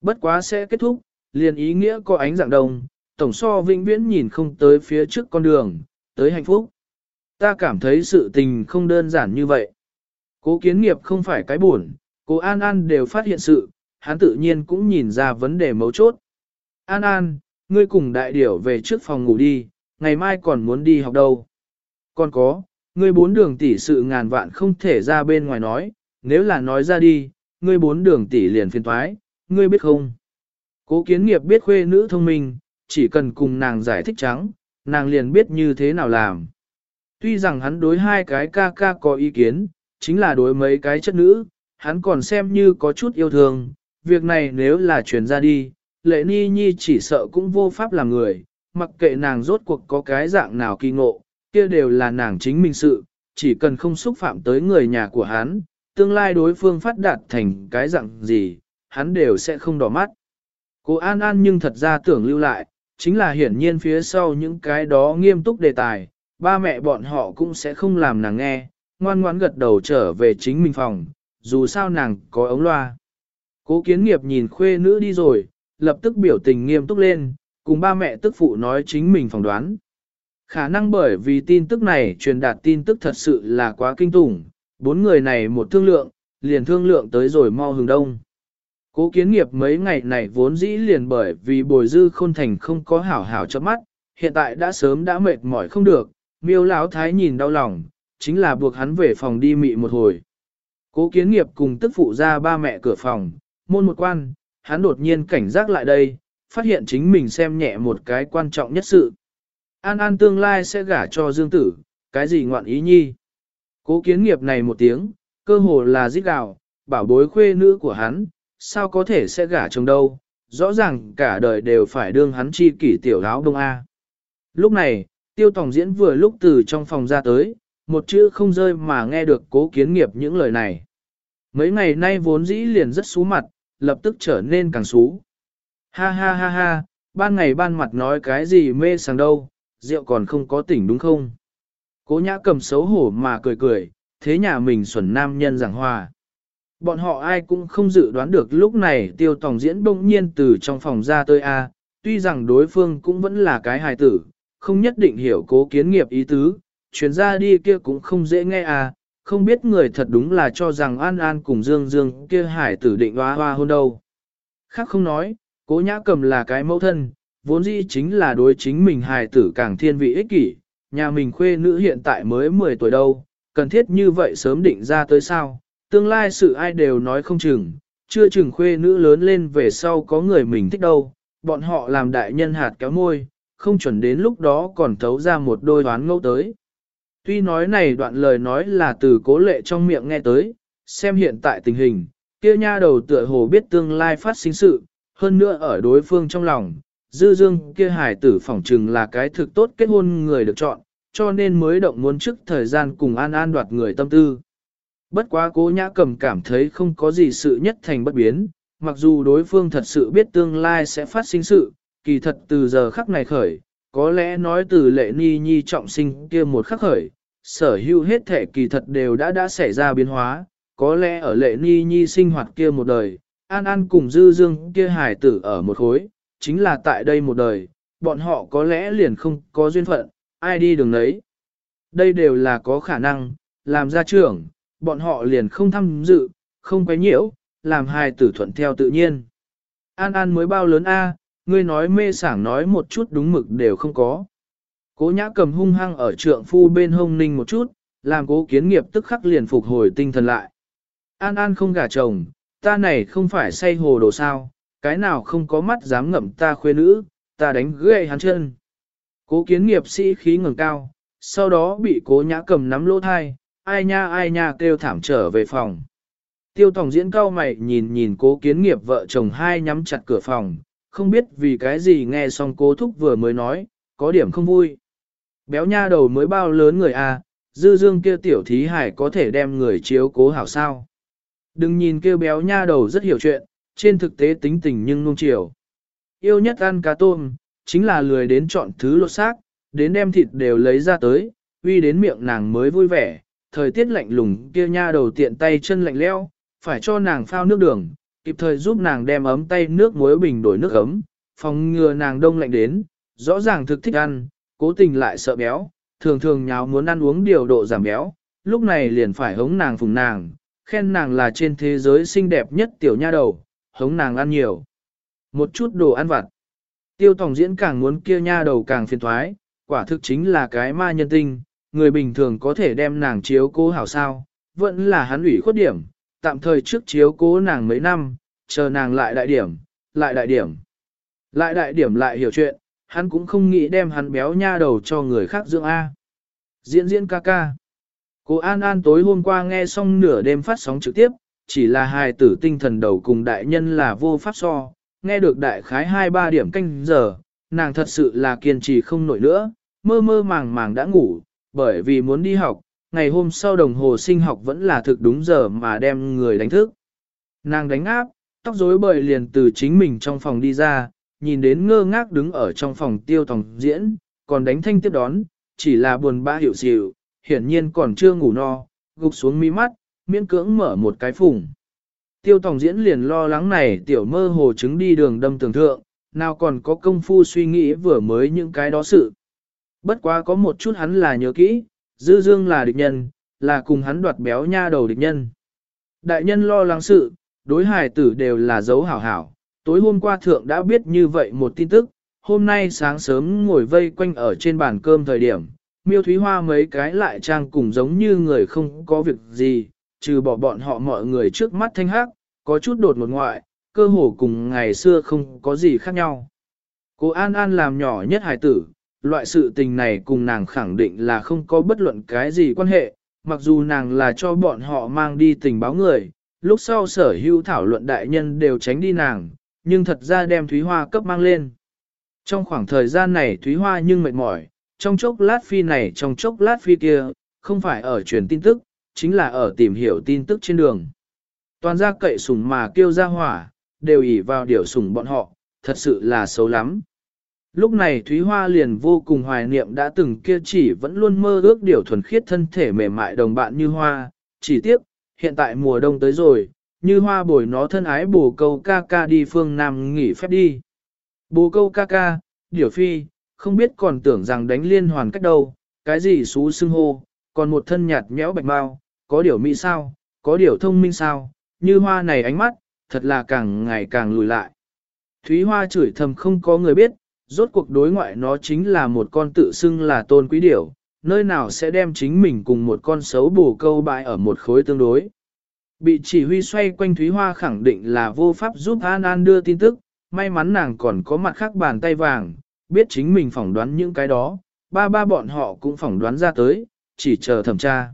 Bất quá sẽ kết thúc, liền ý nghĩa có ánh dạng đông, tổng so vĩnh viễn nhìn không tới phía trước con đường, tới hạnh phúc. Ta cảm thấy sự tình không đơn giản như vậy. Cố kiến nghiệp không phải cái buồn, cố An An đều phát hiện sự, hắn tự nhiên cũng nhìn ra vấn đề mấu chốt. An An, ngươi cùng đại điểu về trước phòng ngủ đi, ngày mai còn muốn đi học đâu. Còn có, ngươi bốn đường tỷ sự ngàn vạn không thể ra bên ngoài nói, nếu là nói ra đi, ngươi bốn đường tỷ liền phiền thoái, ngươi biết không? Cố kiến nghiệp biết khuê nữ thông minh, chỉ cần cùng nàng giải thích trắng, nàng liền biết như thế nào làm. Tuy rằng hắn đối hai cái ca ca có ý kiến, chính là đối mấy cái chất nữ, hắn còn xem như có chút yêu thương, việc này nếu là truyền ra đi, lệ ni nhi chỉ sợ cũng vô pháp làm người, mặc kệ nàng rốt cuộc có cái dạng nào kỳ ngộ, kia đều là nàng chính mình sự, chỉ cần không xúc phạm tới người nhà của hắn, tương lai đối phương phát đạt thành cái dạng gì, hắn đều sẽ không đỏ mắt. Cô An An nhưng thật ra tưởng lưu lại, chính là hiển nhiên phía sau những cái đó nghiêm túc đề tài, ba mẹ bọn họ cũng sẽ không làm nàng nghe, ngoan ngoãn gật đầu trở về chính mình phòng, dù sao nàng có ống loa. Cố kiến nghiệp nhìn khuê nữ đi rồi, lập tức biểu tình nghiêm túc lên, cùng ba mẹ tức phụ nói chính mình phỏng đoán. Khả năng bởi vì tin tức này truyền đạt tin tức thật sự là quá kinh tủng, bốn người này một thương lượng, liền thương lượng tới rồi mau hừng đông. Cố kiến nghiệp mấy ngày này vốn dĩ liền bởi vì bồi dư khôn thành không có hảo hảo cho mắt, hiện tại đã sớm đã mệt mỏi không được, miêu lão thái nhìn đau lòng, chính là buộc hắn về phòng đi mị một hồi. Cố kiến nghiệp cùng tức phụ ra ba mẹ cửa phòng, môn một quan, hắn đột nhiên cảnh giác lại đây, phát hiện chính mình xem nhẹ một cái quan trọng nhất sự. An An tương lai sẽ gả cho Dương Tử, cái gì ngoạn ý nhi. Cố kiến nghiệp này một tiếng, cơ hồ là giết gạo, bảo bối khuê nữ của hắn, sao có thể sẽ gả chồng đâu, rõ ràng cả đời đều phải đương hắn chi kỷ tiểu áo đông A. Lúc này, tiêu tòng diễn vừa lúc từ trong phòng ra tới, một chữ không rơi mà nghe được cố kiến nghiệp những lời này. Mấy ngày nay vốn dĩ liền rất xú mặt, lập tức trở nên càng xú. Ha ha ha ha, ban ngày ban mặt nói cái gì mê sảng đâu, rượu còn không có tỉnh đúng không? Cố nhã cầm xấu hổ mà cười cười, thế nhà mình xuẩn nam nhân giảng hòa. Bọn họ ai cũng không dự đoán được lúc này tiêu tòng diễn bỗng nhiên từ trong phòng ra tới A, tuy rằng đối phương cũng vẫn là cái hài tử, không nhất định hiểu cố kiến nghiệp ý tứ, chuyển ra đi kia cũng không dễ nghe à, không biết người thật đúng là cho rằng An An cùng Dương Dương kia hải tử định hoa hoa hôn đâu. Khác không nói, cố nhã cầm là cái mẫu thân, vốn dĩ chính là đối chính mình hài tử càng thiên vị ích kỷ, nhà mình khuê nữ hiện tại mới 10 tuổi đâu, cần thiết như vậy sớm định ra tới sao, tương lai sự ai đều nói không chừng, chưa chừng khuê nữ lớn lên về sau có người mình thích đâu, bọn họ làm đại nhân hạt kéo môi, không chuẩn đến lúc đó còn thấu ra một đôi đoán ngẫu tới. Tuy nói này đoạn lời nói là từ cố lệ trong miệng nghe tới, xem hiện tại tình hình, kia nha đầu tựa hồ biết tương lai phát sinh sự, hơn nữa ở đối phương trong lòng, dư dương kia hải tử phỏng trừng là cái thực tốt kết hôn người được chọn, cho nên mới động muốn trước thời gian cùng an an đoạt người tâm tư. Bất quá cố nhã cầm cảm thấy không có gì sự nhất thành bất biến, mặc dù đối phương thật sự biết tương lai sẽ phát sinh sự, kỳ thật từ giờ khắc này khởi, có lẽ nói từ lệ ni nhi trọng sinh kia một khắc khởi, sở hữu hết thể kỳ thật đều đã đã xảy ra biến hóa, có lẽ ở lệ ni nhi sinh hoạt kia một đời, an an cùng dư dương kia hải tử ở một khối, chính là tại đây một đời, bọn họ có lẽ liền không có duyên phận, ai đi đường đấy. Đây đều là có khả năng, làm gia trưởng, bọn họ liền không tham dự, không quấy nhiễu, làm hài tử thuận theo tự nhiên. An An mới bao lớn a, ngươi nói mê sảng nói một chút đúng mực đều không có. Cố nhã cầm hung hăng ở trượng phu bên hông ninh một chút, làm cố kiến nghiệp tức khắc liền phục hồi tinh thần lại. An An không gả chồng, ta này không phải say hồ đồ sao, cái nào không có mắt dám ngậm ta khuê nữ, ta đánh gãy hắn chân. Cố kiến nghiệp sĩ khí ngẩng cao, sau đó bị cố nhã cầm nắm lỗ thai, ai nha ai nha kêu thảm trở về phòng. Tiêu tổng diễn cao mày nhìn nhìn cố kiến nghiệp vợ chồng hai nhắm chặt cửa phòng, không biết vì cái gì nghe xong cố thúc vừa mới nói, có điểm không vui. Béo nha đầu mới bao lớn người à, dư dương kia tiểu thí hải có thể đem người chiếu cố hảo sao. Đừng nhìn kêu béo nha đầu rất hiểu chuyện, trên thực tế tính tình nhưng nung chiều. Yêu nhất ăn cá tôm, chính là lười đến chọn thứ lột xác, đến đem thịt đều lấy ra tới, uy đến miệng nàng mới vui vẻ. Thời tiết lạnh lùng kia nha đầu tiện tay chân lạnh leo, phải cho nàng phao nước đường, kịp thời giúp nàng đem ấm tay nước muối bình đổi nước ấm, phòng ngừa nàng đông lạnh đến, rõ ràng thực thích ăn, cố tình lại sợ béo, thường thường nháo muốn ăn uống điều độ giảm béo, lúc này liền phải hống nàng phùng nàng, khen nàng là trên thế giới xinh đẹp nhất tiểu nha đầu, hống nàng ăn nhiều. Một chút đồ ăn vặt. Tiêu tổng diễn càng muốn kia nha đầu càng phiền thoái, quả thực chính là cái ma nhân tinh, người bình thường có thể đem nàng chiếu cố hảo sao, vẫn là hắn ủy khuất điểm, tạm thời trước chiếu cố nàng mấy năm, chờ nàng lại đại điểm, lại đại điểm. Lại đại điểm lại hiểu chuyện, hắn cũng không nghĩ đem hắn béo nha đầu cho người khác dưỡng A. Diễn diễn ca ca. Cô An An tối hôm qua nghe xong nửa đêm phát sóng trực tiếp, chỉ là hài tử tinh thần đầu cùng đại nhân là vô pháp so, nghe được đại khái 2-3 điểm canh giờ, nàng thật sự là kiên trì không nổi nữa, mơ mơ màng màng đã ngủ, bởi vì muốn đi học, ngày hôm sau đồng hồ sinh học vẫn là thực đúng giờ mà đem người đánh thức. Nàng đánh áp, tóc rối bời liền từ chính mình trong phòng đi ra, nhìn đến ngơ ngác đứng ở trong phòng tiêu tòng diễn, còn đánh thanh tiếp đón, chỉ là buồn bã hiểu xỉu, hiển nhiên còn chưa ngủ no, gục xuống mi mắt, miễn cưỡng mở một cái phủng. Tiêu tòng diễn liền lo lắng này tiểu mơ hồ chứng đi đường đâm tường thượng, nào còn có công phu suy nghĩ vừa mới những cái đó sự. Bất quá có một chút hắn là nhớ kỹ, dư dương là địch nhân, là cùng hắn đoạt béo nha đầu địch nhân. Đại nhân lo lắng sự, đối hài tử đều là dấu hảo hảo, tối hôm qua thượng đã biết như vậy một tin tức, hôm nay sáng sớm ngồi vây quanh ở trên bàn cơm thời điểm, miêu thúy hoa mấy cái lại trang cùng giống như người không có việc gì, trừ bỏ bọn họ mọi người trước mắt thanh hắc, có chút đột một ngoại, cơ hồ cùng ngày xưa không có gì khác nhau. Cô An An làm nhỏ nhất hài tử, loại sự tình này cùng nàng khẳng định là không có bất luận cái gì quan hệ, mặc dù nàng là cho bọn họ mang đi tình báo người, lúc sau sở hữu thảo luận đại nhân đều tránh đi nàng, nhưng thật ra đem Thúy Hoa cấp mang lên. Trong khoảng thời gian này Thúy Hoa nhưng mệt mỏi, trong chốc lát phi này trong chốc lát phi kia, không phải ở truyền tin tức, chính là ở tìm hiểu tin tức trên đường. Toàn ra cậy sủng mà kêu ra hỏa, đều ỉ vào điều sủng bọn họ, thật sự là xấu lắm. Lúc này Thúy Hoa liền vô cùng hoài niệm đã từng kia chỉ vẫn luôn mơ ước điều thuần khiết thân thể mềm mại đồng bạn như Hoa, chỉ tiếc, hiện tại mùa đông tới rồi, như Hoa bồi nó thân ái bồ câu ca ca đi phương Nam nghỉ phép đi. Bồ câu ca ca, điểu phi, không biết còn tưởng rằng đánh liên hoàn cách đâu, cái gì xú xưng hô, còn một thân nhạt nhẽo bạch mau, có điều mỹ sao, có điều thông minh sao, như Hoa này ánh mắt, thật là càng ngày càng lùi lại. Thúy Hoa chửi thầm không có người biết, rốt cuộc đối ngoại nó chính là một con tự xưng là tôn quý điểu, nơi nào sẽ đem chính mình cùng một con xấu bù câu bại ở một khối tương đối. Bị chỉ huy xoay quanh Thúy Hoa khẳng định là vô pháp giúp An An đưa tin tức, may mắn nàng còn có mặt khác bàn tay vàng, biết chính mình phỏng đoán những cái đó, ba ba bọn họ cũng phỏng đoán ra tới, chỉ chờ thẩm tra.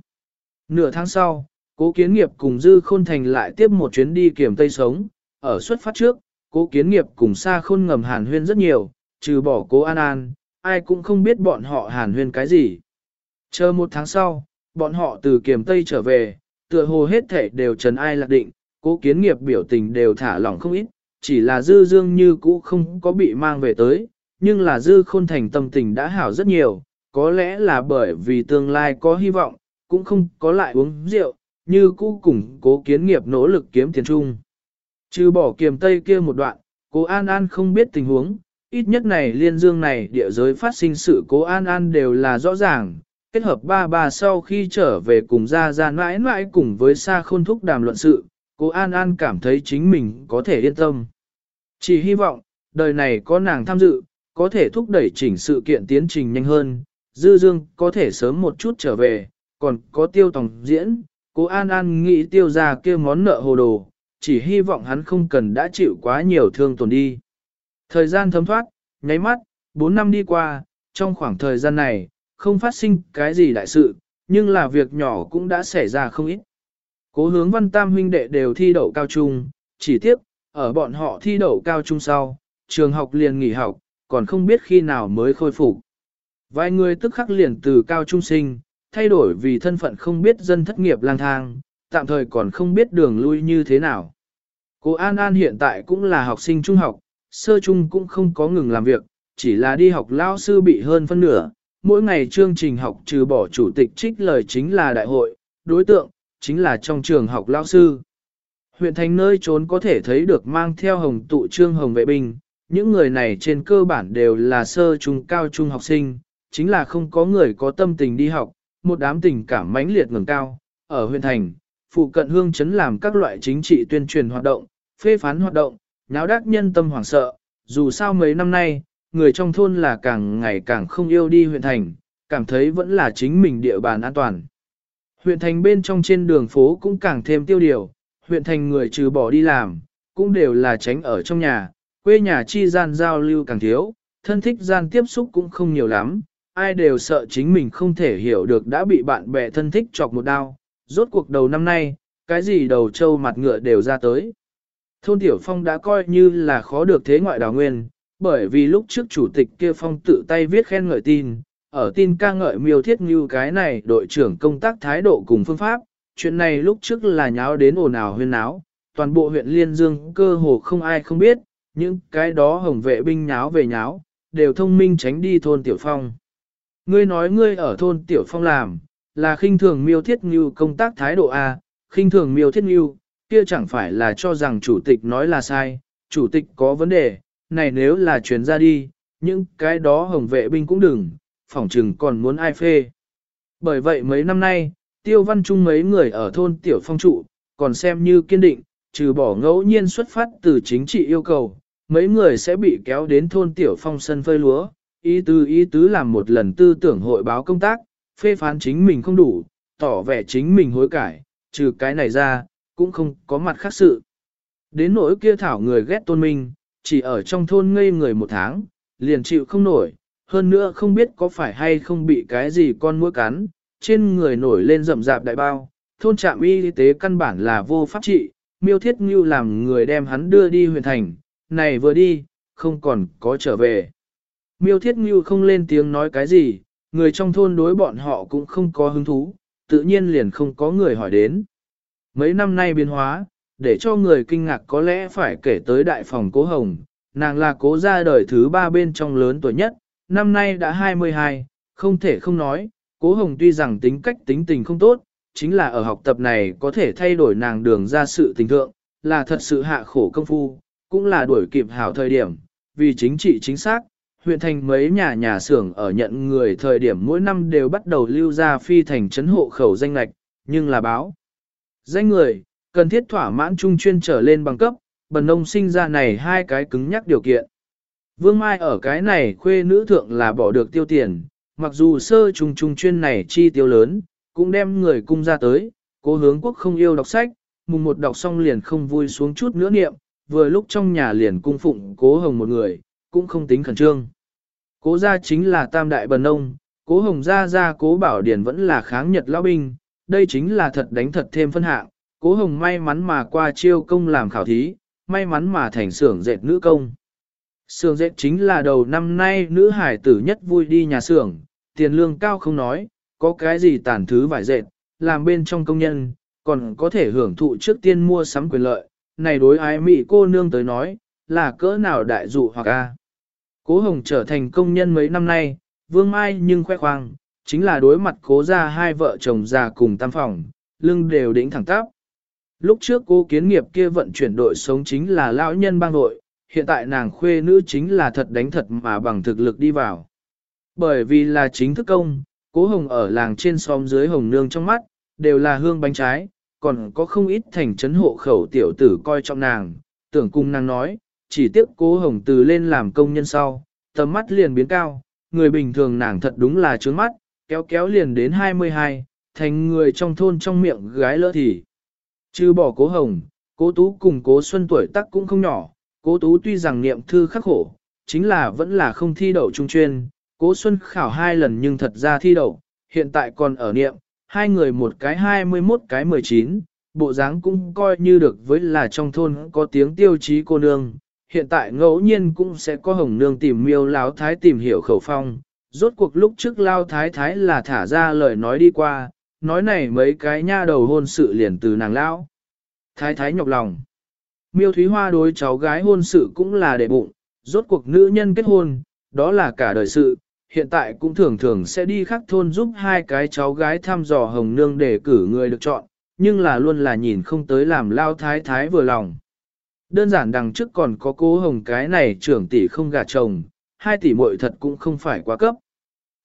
Nửa tháng sau, cố kiến nghiệp cùng Dư Khôn Thành lại tiếp một chuyến đi kiểm Tây Sống, ở xuất phát trước, cố kiến nghiệp cùng xa khôn ngầm hàn huyên rất nhiều, trừ bỏ cố An An, ai cũng không biết bọn họ hàn huyên cái gì. Chờ một tháng sau, bọn họ từ kiềm Tây trở về, tựa hồ hết thể đều trần ai lạc định, cố kiến nghiệp biểu tình đều thả lỏng không ít, chỉ là dư dương như cũ không có bị mang về tới, nhưng là dư khôn thành tâm tình đã hảo rất nhiều, có lẽ là bởi vì tương lai có hy vọng, cũng không có lại uống rượu, như cũ cùng cố kiến nghiệp nỗ lực kiếm tiền chung. Trừ bỏ kiềm Tây kia một đoạn, cố An An không biết tình huống, ít nhất này liên dương này địa giới phát sinh sự cố an an đều là rõ ràng, kết hợp ba bà sau khi trở về cùng ra ra mãi mãi cùng với xa khôn thúc đàm luận sự, cô An An cảm thấy chính mình có thể yên tâm. Chỉ hy vọng, đời này có nàng tham dự, có thể thúc đẩy chỉnh sự kiện tiến trình nhanh hơn, Dư Dương có thể sớm một chút trở về, còn có tiêu tổng diễn, cô An An nghĩ tiêu ra kia món nợ hồ đồ, chỉ hy vọng hắn không cần đã chịu quá nhiều thương tổn đi. Thời gian thấm thoát, nháy mắt, 4 năm đi qua, trong khoảng thời gian này, không phát sinh cái gì đại sự, nhưng là việc nhỏ cũng đã xảy ra không ít. Cố hướng văn tam huynh đệ đều thi đậu cao trung, chỉ tiếc, ở bọn họ thi đậu cao trung sau, trường học liền nghỉ học, còn không biết khi nào mới khôi phục. Vài người tức khắc liền từ cao trung sinh, thay đổi vì thân phận không biết dân thất nghiệp lang thang, tạm thời còn không biết đường lui như thế nào. Cô An An hiện tại cũng là học sinh trung học, sơ trung cũng không có ngừng làm việc, chỉ là đi học lao sư bị hơn phân nửa, mỗi ngày chương trình học trừ bỏ chủ tịch trích lời chính là đại hội, đối tượng, chính là trong trường học lao sư. Huyện thành nơi trốn có thể thấy được mang theo hồng tụ trương hồng vệ binh, những người này trên cơ bản đều là sơ trung cao trung học sinh, chính là không có người có tâm tình đi học, một đám tình cảm mãnh liệt ngừng cao, ở huyện thành, phụ cận hương chấn làm các loại chính trị tuyên truyền hoạt động, phê phán hoạt động, nháo đắc nhân tâm hoảng sợ, dù sao mấy năm nay, người trong thôn là càng ngày càng không yêu đi huyện thành, cảm thấy vẫn là chính mình địa bàn an toàn. Huyện thành bên trong trên đường phố cũng càng thêm tiêu điều, huyện thành người trừ bỏ đi làm, cũng đều là tránh ở trong nhà, quê nhà chi gian giao lưu càng thiếu, thân thích gian tiếp xúc cũng không nhiều lắm, ai đều sợ chính mình không thể hiểu được đã bị bạn bè thân thích chọc một đau, rốt cuộc đầu năm nay, cái gì đầu trâu mặt ngựa đều ra tới. Thôn Tiểu Phong đã coi như là khó được thế ngoại đào nguyên, bởi vì lúc trước chủ tịch kia Phong tự tay viết khen ngợi tin, ở tin ca ngợi miêu thiết như cái này đội trưởng công tác thái độ cùng phương pháp, chuyện này lúc trước là nháo đến ồn ào huyên náo, toàn bộ huyện Liên Dương cơ hồ không ai không biết, những cái đó hồng vệ binh nháo về nháo, đều thông minh tránh đi thôn Tiểu Phong. Ngươi nói ngươi ở thôn Tiểu Phong làm, là khinh thường miêu thiết như công tác thái độ A, khinh thường miêu thiết như, kia chẳng phải là cho rằng chủ tịch nói là sai, chủ tịch có vấn đề, này nếu là chuyển ra đi, những cái đó hồng vệ binh cũng đừng, phỏng chừng còn muốn ai phê. Bởi vậy mấy năm nay, tiêu văn trung mấy người ở thôn tiểu phong trụ, còn xem như kiên định, trừ bỏ ngẫu nhiên xuất phát từ chính trị yêu cầu, mấy người sẽ bị kéo đến thôn tiểu phong sân phơi lúa, ý tứ ý tứ làm một lần tư tưởng hội báo công tác, phê phán chính mình không đủ, tỏ vẻ chính mình hối cải, trừ cái này ra, cũng không có mặt khác sự. Đến nỗi kia thảo người ghét tôn minh, chỉ ở trong thôn ngây người một tháng, liền chịu không nổi, hơn nữa không biết có phải hay không bị cái gì con mũi cắn, trên người nổi lên rậm rạp đại bao, thôn trạm y tế căn bản là vô pháp trị, miêu thiết như làm người đem hắn đưa đi huyện thành, này vừa đi, không còn có trở về. Miêu thiết như không lên tiếng nói cái gì, người trong thôn đối bọn họ cũng không có hứng thú, tự nhiên liền không có người hỏi đến. Mấy năm nay biến hóa, để cho người kinh ngạc có lẽ phải kể tới đại phòng cố hồng, nàng là cố gia đời thứ ba bên trong lớn tuổi nhất, năm nay đã 22, không thể không nói, cố hồng tuy rằng tính cách tính tình không tốt, chính là ở học tập này có thể thay đổi nàng đường ra sự tình thượng, là thật sự hạ khổ công phu, cũng là đuổi kịp hảo thời điểm, vì chính trị chính xác, huyện thành mấy nhà nhà xưởng ở nhận người thời điểm mỗi năm đều bắt đầu lưu ra phi thành trấn hộ khẩu danh lạch, nhưng là báo. Danh người, cần thiết thỏa mãn trung chuyên trở lên bằng cấp, bần nông sinh ra này hai cái cứng nhắc điều kiện. Vương Mai ở cái này khuê nữ thượng là bỏ được tiêu tiền, mặc dù sơ trung trung chuyên này chi tiêu lớn, cũng đem người cung ra tới, cố hướng quốc không yêu đọc sách, mùng một đọc xong liền không vui xuống chút nữa niệm, vừa lúc trong nhà liền cung phụng cố hồng một người, cũng không tính khẩn trương. Cố gia chính là tam đại bần nông, cố hồng gia gia cố bảo điển vẫn là kháng nhật lão binh, đây chính là thật đánh thật thêm phân hạng, cố hồng may mắn mà qua chiêu công làm khảo thí, may mắn mà thành xưởng dệt nữ công. Xưởng dệt chính là đầu năm nay nữ hải tử nhất vui đi nhà xưởng, tiền lương cao không nói, có cái gì tàn thứ vải dệt, làm bên trong công nhân, còn có thể hưởng thụ trước tiên mua sắm quyền lợi, này đối ái mị cô nương tới nói, là cỡ nào đại dụ hoặc a. Cố Hồng trở thành công nhân mấy năm nay, Vương Mai nhưng khoe khoang, chính là đối mặt cố ra hai vợ chồng già cùng tam phòng, lưng đều đỉnh thẳng tắp. Lúc trước cô kiến nghiệp kia vận chuyển đội sống chính là lão nhân bang đội, hiện tại nàng khuê nữ chính là thật đánh thật mà bằng thực lực đi vào. Bởi vì là chính thức công, cố hồng ở làng trên xóm dưới hồng nương trong mắt, đều là hương bánh trái, còn có không ít thành trấn hộ khẩu tiểu tử coi trọng nàng, tưởng cung nàng nói, chỉ tiếc cố hồng từ lên làm công nhân sau, tầm mắt liền biến cao, người bình thường nàng thật đúng là trướng mắt, kéo kéo liền đến 22, thành người trong thôn trong miệng gái lỡ thì. Chứ bỏ cố hồng, cố tú cùng cố xuân tuổi tác cũng không nhỏ, cố tú tuy rằng niệm thư khắc khổ, chính là vẫn là không thi đậu trung chuyên, cố xuân khảo hai lần nhưng thật ra thi đậu, hiện tại còn ở niệm, hai người một cái 21 cái 19, bộ dáng cũng coi như được với là trong thôn có tiếng tiêu chí cô nương. Hiện tại ngẫu nhiên cũng sẽ có hồng nương tìm miêu láo thái tìm hiểu khẩu phong, rốt cuộc lúc trước lao thái thái là thả ra lời nói đi qua, nói này mấy cái nha đầu hôn sự liền từ nàng lão. Thái thái nhọc lòng. Miêu Thúy Hoa đối cháu gái hôn sự cũng là để bụng, rốt cuộc nữ nhân kết hôn, đó là cả đời sự, hiện tại cũng thường thường sẽ đi khắc thôn giúp hai cái cháu gái thăm dò hồng nương để cử người được chọn, nhưng là luôn là nhìn không tới làm lao thái thái vừa lòng. Đơn giản đằng trước còn có cố hồng cái này trưởng tỷ không gả chồng, hai tỷ muội thật cũng không phải quá cấp.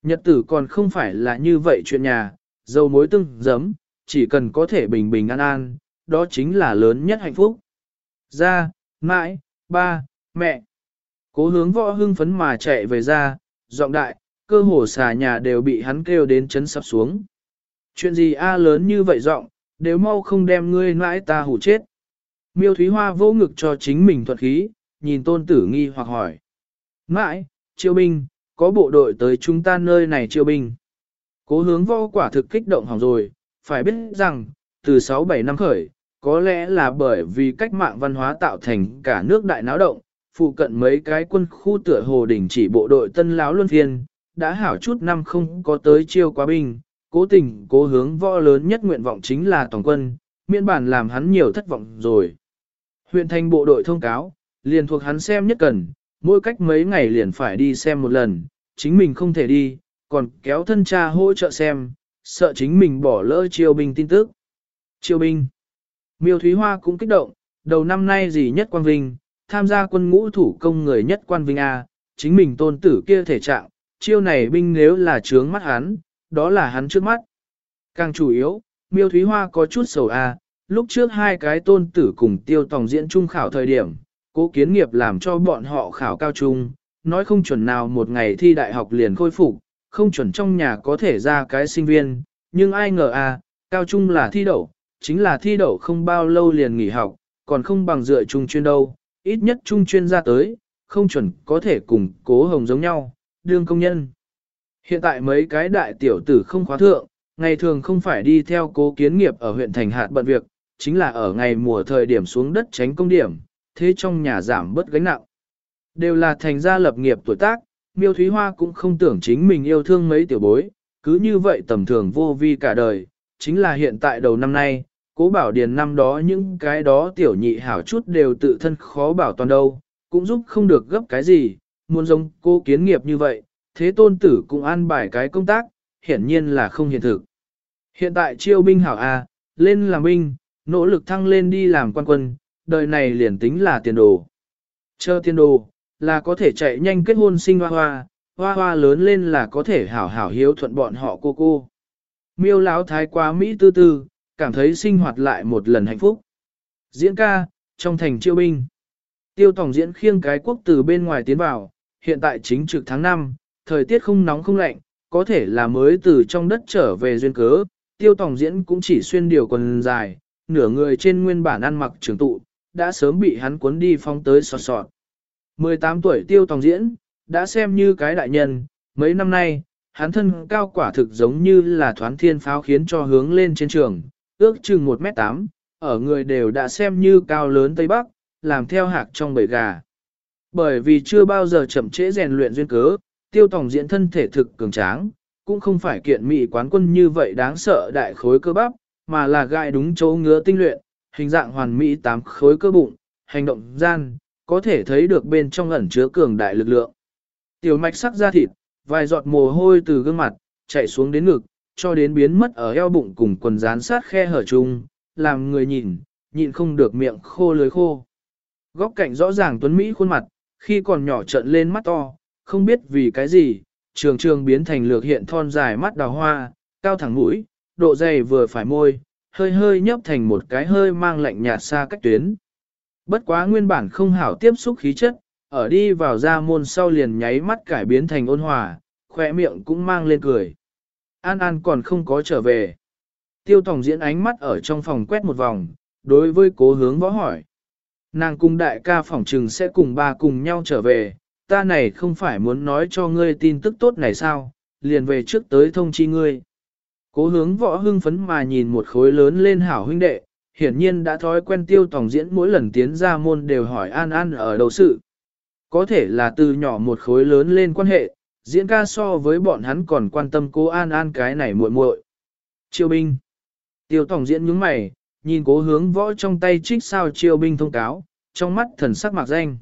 Nhật tử còn không phải là như vậy chuyện nhà, dầu mối tương giấm, chỉ cần có thể bình bình an an, đó chính là lớn nhất hạnh phúc. Ra, mãi, ba, mẹ. Cố hướng võ hưng phấn mà chạy về ra, giọng đại, cơ hồ xà nhà đều bị hắn kêu đến chấn sắp xuống. Chuyện gì a lớn như vậy giọng, đều mau không đem ngươi mãi ta hủ chết. Miêu Thúy Hoa vô ngực cho chính mình thuật khí, nhìn tôn tử nghi hoặc hỏi. Mãi, chiêu binh, có bộ đội tới chúng ta nơi này chiêu binh. Cố hướng võ quả thực kích động hỏng rồi, phải biết rằng, từ 6-7 năm khởi, có lẽ là bởi vì cách mạng văn hóa tạo thành cả nước đại náo động, phụ cận mấy cái quân khu tựa hồ đỉnh chỉ bộ đội tân láo luân phiên, đã hảo chút năm không có tới chiêu quá binh, cố tình cố hướng võ lớn nhất nguyện vọng chính là toàn quân, miễn bản làm hắn nhiều thất vọng rồi. Huyện thành bộ đội thông cáo, liền thuộc hắn xem nhất cần, mỗi cách mấy ngày liền phải đi xem một lần, chính mình không thể đi, còn kéo thân cha hỗ trợ xem, sợ chính mình bỏ lỡ triều binh tin tức. Triều binh. Miêu Thúy Hoa cũng kích động, đầu năm nay gì nhất quan vinh, tham gia quân ngũ thủ công người nhất quan vinh A, chính mình tôn tử kia thể trạng, chiêu này binh nếu là trướng mắt hắn, đó là hắn trước mắt. Càng chủ yếu, Miêu Thúy Hoa có chút sầu A, lúc trước hai cái tôn tử cùng tiêu tòng diễn trung khảo thời điểm, cố kiến nghiệp làm cho bọn họ khảo cao trung, nói không chuẩn nào một ngày thi đại học liền khôi phục, không chuẩn trong nhà có thể ra cái sinh viên, nhưng ai ngờ a, cao trung là thi đậu, chính là thi đậu không bao lâu liền nghỉ học, còn không bằng dựa trung chuyên đâu, ít nhất trung chuyên ra tới, không chuẩn có thể cùng cố hồng giống nhau, đương công nhân. Hiện tại mấy cái đại tiểu tử không khóa thượng, ngày thường không phải đi theo cố kiến nghiệp ở huyện Thành Hạt bận việc, chính là ở ngày mùa thời điểm xuống đất tránh công điểm, thế trong nhà giảm bớt gánh nặng. Đều là thành gia lập nghiệp tuổi tác, miêu Thúy Hoa cũng không tưởng chính mình yêu thương mấy tiểu bối, cứ như vậy tầm thường vô vi cả đời, chính là hiện tại đầu năm nay, cố bảo điền năm đó những cái đó tiểu nhị hảo chút đều tự thân khó bảo toàn đâu, cũng giúp không được gấp cái gì, muốn giống cô kiến nghiệp như vậy, thế tôn tử cũng an bài cái công tác, hiển nhiên là không hiện thực. Hiện tại chiêu binh hảo A, lên làm binh, nỗ lực thăng lên đi làm quan quân, đời này liền tính là tiền đồ. Chờ tiền đồ, là có thể chạy nhanh kết hôn sinh hoa hoa, hoa hoa lớn lên là có thể hảo hảo hiếu thuận bọn họ cô cô. Miêu lão thái quá Mỹ tư tư, cảm thấy sinh hoạt lại một lần hạnh phúc. Diễn ca, trong thành chiêu binh. Tiêu tổng diễn khiêng cái quốc từ bên ngoài tiến vào, hiện tại chính trực tháng 5, thời tiết không nóng không lạnh, có thể là mới từ trong đất trở về duyên cớ. Tiêu tổng diễn cũng chỉ xuyên điều quần dài, nửa người trên nguyên bản ăn mặc trường tụ, đã sớm bị hắn cuốn đi phong tới sọt sọt. 18 tuổi tiêu tòng diễn, đã xem như cái đại nhân, mấy năm nay, hắn thân cao quả thực giống như là thoán thiên pháo khiến cho hướng lên trên trường, ước chừng 1m8, ở người đều đã xem như cao lớn Tây Bắc, làm theo hạc trong bầy gà. Bởi vì chưa bao giờ chậm trễ rèn luyện duyên cớ, tiêu tòng diễn thân thể thực cường tráng, cũng không phải kiện mị quán quân như vậy đáng sợ đại khối cơ bắp, mà là gai đúng chỗ ngứa tinh luyện, hình dạng hoàn mỹ tám khối cơ bụng, hành động gian, có thể thấy được bên trong ẩn chứa cường đại lực lượng. Tiểu mạch sắc da thịt, vài giọt mồ hôi từ gương mặt, chạy xuống đến ngực, cho đến biến mất ở eo bụng cùng quần dán sát khe hở chung, làm người nhìn, nhịn không được miệng khô lưới khô. Góc cạnh rõ ràng tuấn Mỹ khuôn mặt, khi còn nhỏ trận lên mắt to, không biết vì cái gì, trường trường biến thành lược hiện thon dài mắt đào hoa, cao thẳng mũi, độ dày vừa phải môi, hơi hơi nhấp thành một cái hơi mang lạnh nhạt xa cách tuyến. Bất quá nguyên bản không hảo tiếp xúc khí chất, ở đi vào ra môn sau liền nháy mắt cải biến thành ôn hòa, khỏe miệng cũng mang lên cười. An An còn không có trở về. Tiêu Tòng diễn ánh mắt ở trong phòng quét một vòng, đối với cố hướng võ hỏi. Nàng cung đại ca phỏng trừng sẽ cùng ba cùng nhau trở về, ta này không phải muốn nói cho ngươi tin tức tốt này sao, liền về trước tới thông chi ngươi. Cố hướng võ hưng phấn mà nhìn một khối lớn lên hảo huynh đệ, hiển nhiên đã thói quen tiêu tòng diễn mỗi lần tiến ra môn đều hỏi an an ở đầu sự. Có thể là từ nhỏ một khối lớn lên quan hệ, diễn ca so với bọn hắn còn quan tâm cô an an cái này muội muội. Triều binh. Tiêu tòng diễn nhướng mày, nhìn cố hướng võ trong tay trích sao triều binh thông cáo, trong mắt thần sắc mạc danh.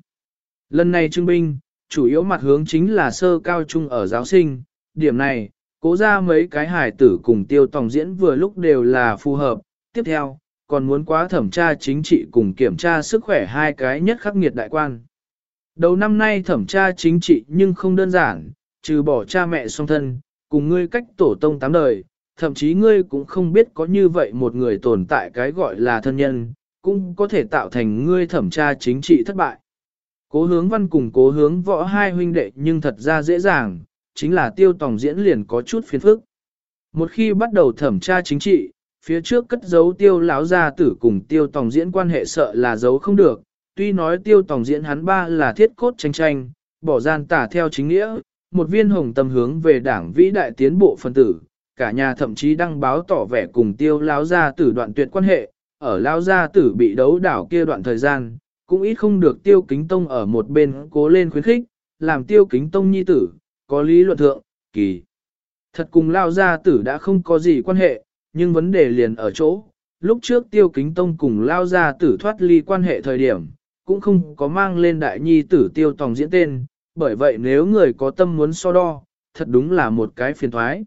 Lần này trưng binh, chủ yếu mặt hướng chính là sơ cao trung ở giáo sinh, điểm này, cố ra mấy cái hải tử cùng tiêu tòng diễn vừa lúc đều là phù hợp. Tiếp theo, còn muốn quá thẩm tra chính trị cùng kiểm tra sức khỏe hai cái nhất khắc nghiệt đại quan. Đầu năm nay thẩm tra chính trị nhưng không đơn giản, trừ bỏ cha mẹ song thân, cùng ngươi cách tổ tông tám đời, thậm chí ngươi cũng không biết có như vậy một người tồn tại cái gọi là thân nhân, cũng có thể tạo thành ngươi thẩm tra chính trị thất bại. Cố hướng văn cùng cố hướng võ hai huynh đệ nhưng thật ra dễ dàng, chính là tiêu tòng diễn liền có chút phiền phức. Một khi bắt đầu thẩm tra chính trị, phía trước cất giấu tiêu lão gia tử cùng tiêu tòng diễn quan hệ sợ là giấu không được, tuy nói tiêu tòng diễn hắn ba là thiết cốt tranh tranh, bỏ gian tả theo chính nghĩa, một viên hồng tâm hướng về đảng vĩ đại tiến bộ phân tử, cả nhà thậm chí đăng báo tỏ vẻ cùng tiêu lão gia tử đoạn tuyệt quan hệ, ở lão gia tử bị đấu đảo kia đoạn thời gian, cũng ít không được tiêu kính tông ở một bên cố lên khuyến khích, làm tiêu kính tông nhi tử, có lý luận thượng, kỳ. Thật cùng lao gia tử đã không có gì quan hệ, nhưng vấn đề liền ở chỗ, lúc trước tiêu kính tông cùng lao gia tử thoát ly quan hệ thời điểm, cũng không có mang lên đại nhi tử tiêu tòng diễn tên, bởi vậy nếu người có tâm muốn so đo, thật đúng là một cái phiền thoái.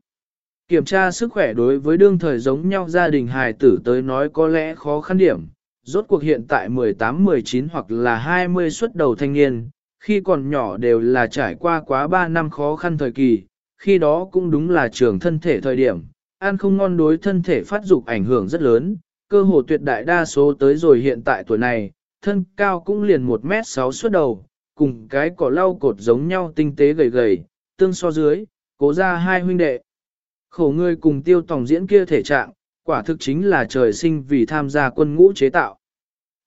Kiểm tra sức khỏe đối với đương thời giống nhau gia đình hài tử tới nói có lẽ khó khăn điểm, rốt cuộc hiện tại 18-19 hoặc là 20 xuất đầu thanh niên, khi còn nhỏ đều là trải qua quá 3 năm khó khăn thời kỳ, khi đó cũng đúng là trường thân thể thời điểm, ăn không ngon đối thân thể phát dục ảnh hưởng rất lớn, cơ hồ tuyệt đại đa số tới rồi hiện tại tuổi này, thân cao cũng liền 1m6 suốt đầu, cùng cái cỏ lau cột giống nhau tinh tế gầy gầy, tương so dưới, cố ra hai huynh đệ. Khổ người cùng tiêu tổng diễn kia thể trạng, quả thực chính là trời sinh vì tham gia quân ngũ chế tạo.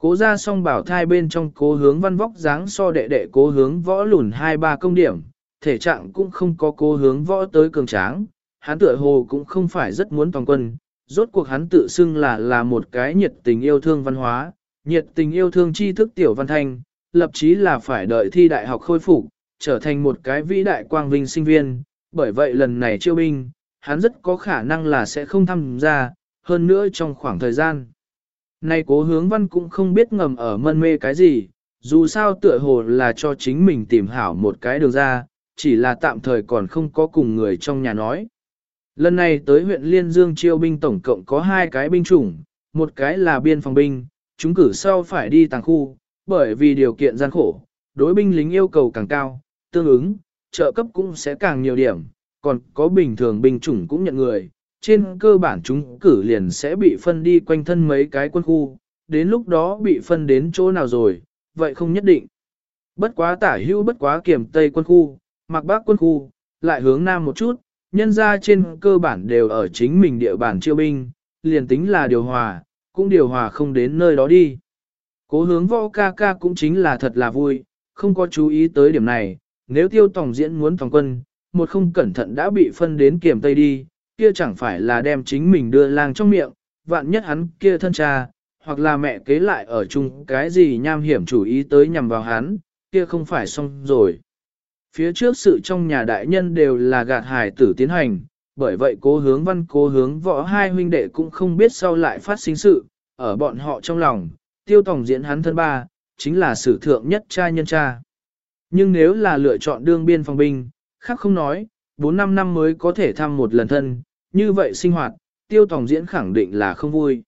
Cố ra song bảo thai bên trong cố hướng văn vóc dáng so đệ đệ cố hướng võ lùn hai ba công điểm, thể trạng cũng không có cố hướng võ tới cường tráng, hắn tựa hồ cũng không phải rất muốn toàn quân, rốt cuộc hắn tự xưng là là một cái nhiệt tình yêu thương văn hóa, nhiệt tình yêu thương tri thức tiểu văn thanh, lập chí là phải đợi thi đại học khôi phục, trở thành một cái vĩ đại quang vinh sinh viên, bởi vậy lần này chiêu binh, hắn rất có khả năng là sẽ không tham gia, hơn nữa trong khoảng thời gian. Nay cố hướng văn cũng không biết ngầm ở mân mê cái gì, dù sao tựa hồ là cho chính mình tìm hảo một cái đường ra, chỉ là tạm thời còn không có cùng người trong nhà nói. Lần này tới huyện Liên Dương chiêu binh tổng cộng có hai cái binh chủng, một cái là biên phòng binh, chúng cử sau phải đi tàng khu, bởi vì điều kiện gian khổ, đối binh lính yêu cầu càng cao, tương ứng, trợ cấp cũng sẽ càng nhiều điểm, còn có bình thường binh chủng cũng nhận người, trên cơ bản chúng cử liền sẽ bị phân đi quanh thân mấy cái quân khu, đến lúc đó bị phân đến chỗ nào rồi, vậy không nhất định. Bất quá tả hữu bất quá kiểm tây quân khu, mặc bắc quân khu, lại hướng nam một chút, nhân ra trên cơ bản đều ở chính mình địa bàn chiêu binh, liền tính là điều hòa, cũng điều hòa không đến nơi đó đi. Cố hướng võ ca ca cũng chính là thật là vui, không có chú ý tới điểm này, nếu tiêu tổng diễn muốn tổng quân, một không cẩn thận đã bị phân đến kiểm tây đi, kia chẳng phải là đem chính mình đưa lang trong miệng, vạn nhất hắn kia thân cha, hoặc là mẹ kế lại ở chung cái gì nham hiểm chủ ý tới nhằm vào hắn, kia không phải xong rồi. Phía trước sự trong nhà đại nhân đều là gạt hài tử tiến hành, bởi vậy cố hướng văn cố hướng võ hai huynh đệ cũng không biết sau lại phát sinh sự, ở bọn họ trong lòng, tiêu tổng diễn hắn thân ba, chính là sử thượng nhất cha nhân cha. Nhưng nếu là lựa chọn đương biên phòng binh, khác không nói, 4-5 năm mới có thể thăm một lần thân, như vậy sinh hoạt, tiêu Tòng diễn khẳng định là không vui.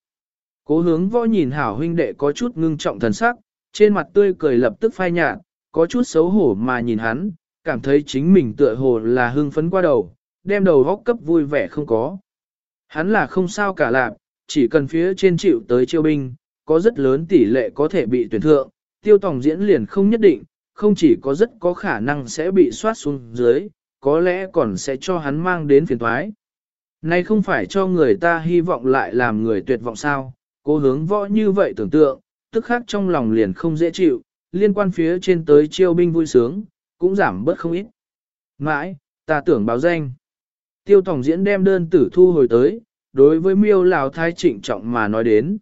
Cố hướng võ nhìn hảo huynh đệ có chút ngưng trọng thần sắc, trên mặt tươi cười lập tức phai nhạt, có chút xấu hổ mà nhìn hắn, cảm thấy chính mình tựa hồ là hưng phấn qua đầu, đem đầu góc cấp vui vẻ không có. Hắn là không sao cả lạc, chỉ cần phía trên chịu tới chiêu binh, có rất lớn tỷ lệ có thể bị tuyển thượng, tiêu tòng diễn liền không nhất định, không chỉ có rất có khả năng sẽ bị soát xuống dưới, có lẽ còn sẽ cho hắn mang đến phiền thoái. Này không phải cho người ta hy vọng lại làm người tuyệt vọng sao, cố hướng võ như vậy tưởng tượng, tức khác trong lòng liền không dễ chịu, liên quan phía trên tới chiêu binh vui sướng, cũng giảm bớt không ít. Mãi, ta tưởng báo danh. Tiêu tổng diễn đem đơn tử thu hồi tới, đối với miêu lào thái trịnh trọng mà nói đến.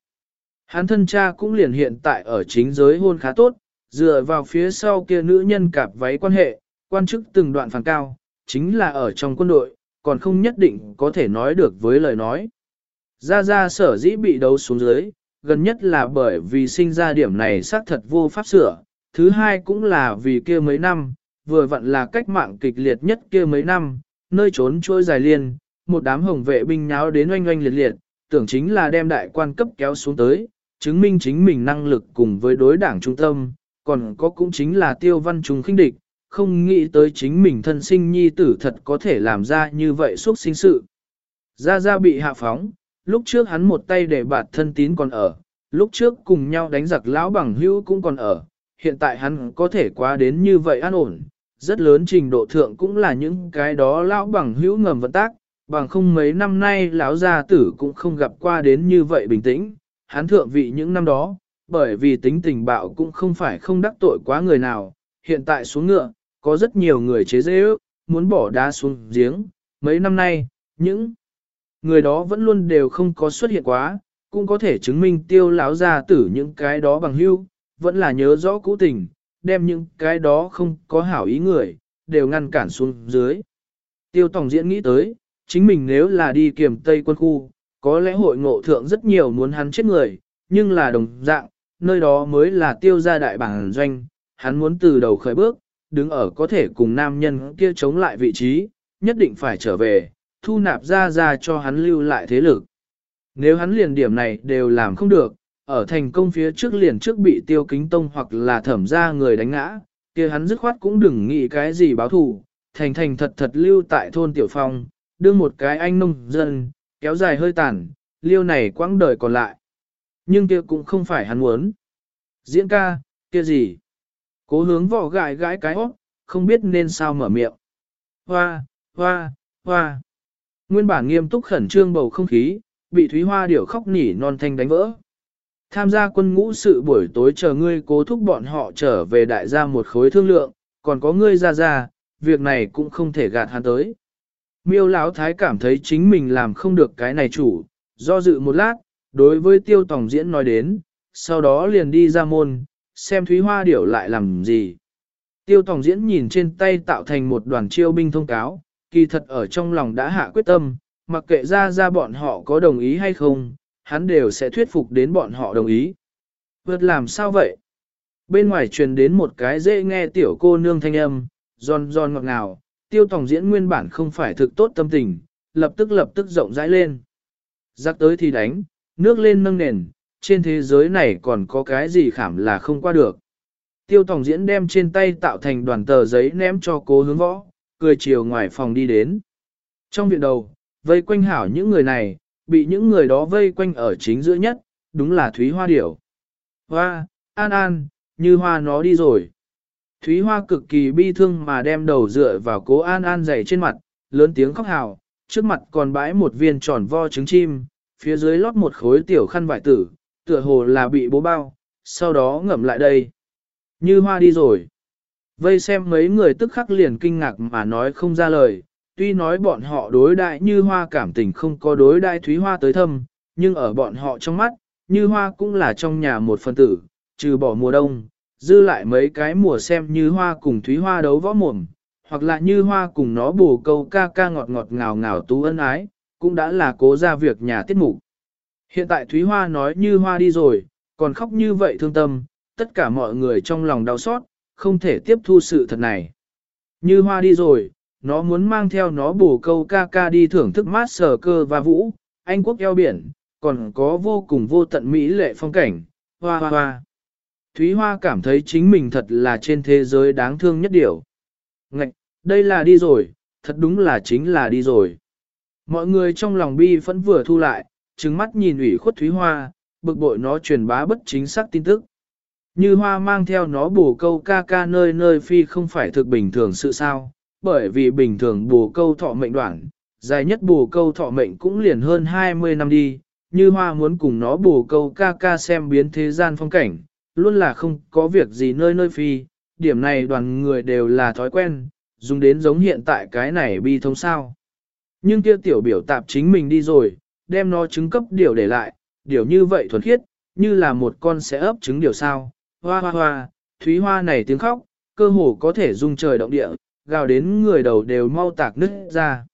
Hắn thân cha cũng liền hiện tại ở chính giới hôn khá tốt, dựa vào phía sau kia nữ nhân cạp váy quan hệ, quan chức từng đoạn phản cao, chính là ở trong quân đội, còn không nhất định có thể nói được với lời nói. Ra ra sở dĩ bị đấu xuống dưới, gần nhất là bởi vì sinh ra điểm này xác thật vô pháp sửa, thứ hai cũng là vì kia mấy năm, vừa vặn là cách mạng kịch liệt nhất kia mấy năm, nơi trốn trôi dài liên, một đám hồng vệ binh nháo đến oanh oanh liệt liệt, tưởng chính là đem đại quan cấp kéo xuống tới, chứng minh chính mình năng lực cùng với đối đảng trung tâm, còn có cũng chính là tiêu văn trung khinh địch, không nghĩ tới chính mình thân sinh nhi tử thật có thể làm ra như vậy suốt sinh sự. Gia Gia bị hạ phóng, lúc trước hắn một tay để bạt thân tín còn ở, lúc trước cùng nhau đánh giặc lão bằng hữu cũng còn ở, hiện tại hắn có thể qua đến như vậy an ổn, rất lớn trình độ thượng cũng là những cái đó lão bằng hữu ngầm vận tác, bằng không mấy năm nay lão gia tử cũng không gặp qua đến như vậy bình tĩnh, hắn thượng vị những năm đó, bởi vì tính tình bạo cũng không phải không đắc tội quá người nào, hiện tại xuống ngựa, có rất nhiều người chế dễ ước, muốn bỏ đá xuống giếng, mấy năm nay, những người đó vẫn luôn đều không có xuất hiện quá, cũng có thể chứng minh tiêu láo gia tử những cái đó bằng hưu, vẫn là nhớ rõ cũ tình, đem những cái đó không có hảo ý người, đều ngăn cản xuống dưới. Tiêu Tổng diễn nghĩ tới, chính mình nếu là đi kiểm Tây quân khu, có lẽ hội ngộ thượng rất nhiều muốn hắn chết người, nhưng là đồng dạng, nơi đó mới là tiêu gia đại bản doanh, hắn muốn từ đầu khởi bước, đứng ở có thể cùng nam nhân kia chống lại vị trí, nhất định phải trở về, thu nạp ra ra cho hắn lưu lại thế lực. Nếu hắn liền điểm này đều làm không được, ở thành công phía trước liền trước bị tiêu kính tông hoặc là thẩm ra người đánh ngã, kia hắn dứt khoát cũng đừng nghĩ cái gì báo thù, thành thành thật thật lưu tại thôn Tiểu Phong, đưa một cái anh nông dân, kéo dài hơi tàn, liêu này quãng đời còn lại. Nhưng kia cũng không phải hắn muốn. Diễn ca, kia gì? Cố hướng vỏ gãi gãi cái óc, không biết nên sao mở miệng. Hoa, hoa, hoa. Nguyên bản nghiêm túc khẩn trương bầu không khí, bị Thúy Hoa điểu khóc nỉ non thanh đánh vỡ. Tham gia quân ngũ sự buổi tối chờ ngươi cố thúc bọn họ trở về đại gia một khối thương lượng, còn có ngươi ra ra, việc này cũng không thể gạt hắn tới. Miêu Lão Thái cảm thấy chính mình làm không được cái này chủ, do dự một lát, đối với tiêu tổng diễn nói đến, sau đó liền đi ra môn, xem Thúy Hoa điểu lại làm gì. Tiêu Tòng diễn nhìn trên tay tạo thành một đoàn chiêu binh thông cáo, kỳ thật ở trong lòng đã hạ quyết tâm, mặc kệ ra ra bọn họ có đồng ý hay không, hắn đều sẽ thuyết phục đến bọn họ đồng ý. Vượt làm sao vậy? Bên ngoài truyền đến một cái dễ nghe tiểu cô nương thanh âm, giòn giòn ngọt ngào, tiêu tòng diễn nguyên bản không phải thực tốt tâm tình, lập tức lập tức rộng rãi lên. Giặc tới thì đánh, nước lên nâng nền, trên thế giới này còn có cái gì khảm là không qua được. Tiêu tổng diễn đem trên tay tạo thành đoàn tờ giấy ném cho cố hướng võ, cười chiều ngoài phòng đi đến. Trong viện đầu, vây quanh hảo những người này, bị những người đó vây quanh ở chính giữa nhất, đúng là Thúy Hoa Điểu. Hoa, an an, như hoa nó đi rồi. Thúy Hoa cực kỳ bi thương mà đem đầu dựa vào cố an an dày trên mặt, lớn tiếng khóc hào, trước mặt còn bãi một viên tròn vo trứng chim, phía dưới lót một khối tiểu khăn vải tử, tựa hồ là bị bố bao, sau đó ngậm lại đây. Như hoa đi rồi. Vây xem mấy người tức khắc liền kinh ngạc mà nói không ra lời, tuy nói bọn họ đối đại như hoa cảm tình không có đối đại thúy hoa tới thâm, nhưng ở bọn họ trong mắt, như hoa cũng là trong nhà một phần tử, trừ bỏ mùa đông, dư lại mấy cái mùa xem như hoa cùng thúy hoa đấu võ mồm, hoặc là như hoa cùng nó bù câu ca ca ngọt ngọt ngào ngào tú ân ái, cũng đã là cố ra việc nhà tiết mục. Hiện tại Thúy Hoa nói như hoa đi rồi, còn khóc như vậy thương tâm, tất cả mọi người trong lòng đau xót, không thể tiếp thu sự thật này. Như hoa đi rồi, nó muốn mang theo nó bổ câu ca ca đi thưởng thức mát sở cơ và vũ, Anh quốc eo biển, còn có vô cùng vô tận mỹ lệ phong cảnh, hoa hoa hoa. Thúy Hoa cảm thấy chính mình thật là trên thế giới đáng thương nhất điều. Ngạch, đây là đi rồi, thật đúng là chính là đi rồi. Mọi người trong lòng bi phẫn vừa thu lại, trừng mắt nhìn ủy khuất Thúy Hoa, bực bội nó truyền bá bất chính xác tin tức. Như Hoa mang theo nó bổ câu ca ca nơi nơi phi không phải thực bình thường sự sao, bởi vì bình thường bổ câu thọ mệnh đoạn, dài nhất bổ câu thọ mệnh cũng liền hơn 20 năm đi, như Hoa muốn cùng nó bổ câu ca ca xem biến thế gian phong cảnh, luôn là không có việc gì nơi nơi phi, điểm này đoàn người đều là thói quen, dùng đến giống hiện tại cái này bi thông sao. Nhưng kia tiểu biểu tạp chính mình đi rồi, đem nó trứng cấp điều để lại, điều như vậy thuần khiết, như là một con sẽ ấp trứng điều sao. Hoa hoa hoa, thúy hoa này tiếng khóc, cơ hồ có thể rung trời động địa, gào đến người đầu đều mau tạc nứt ra.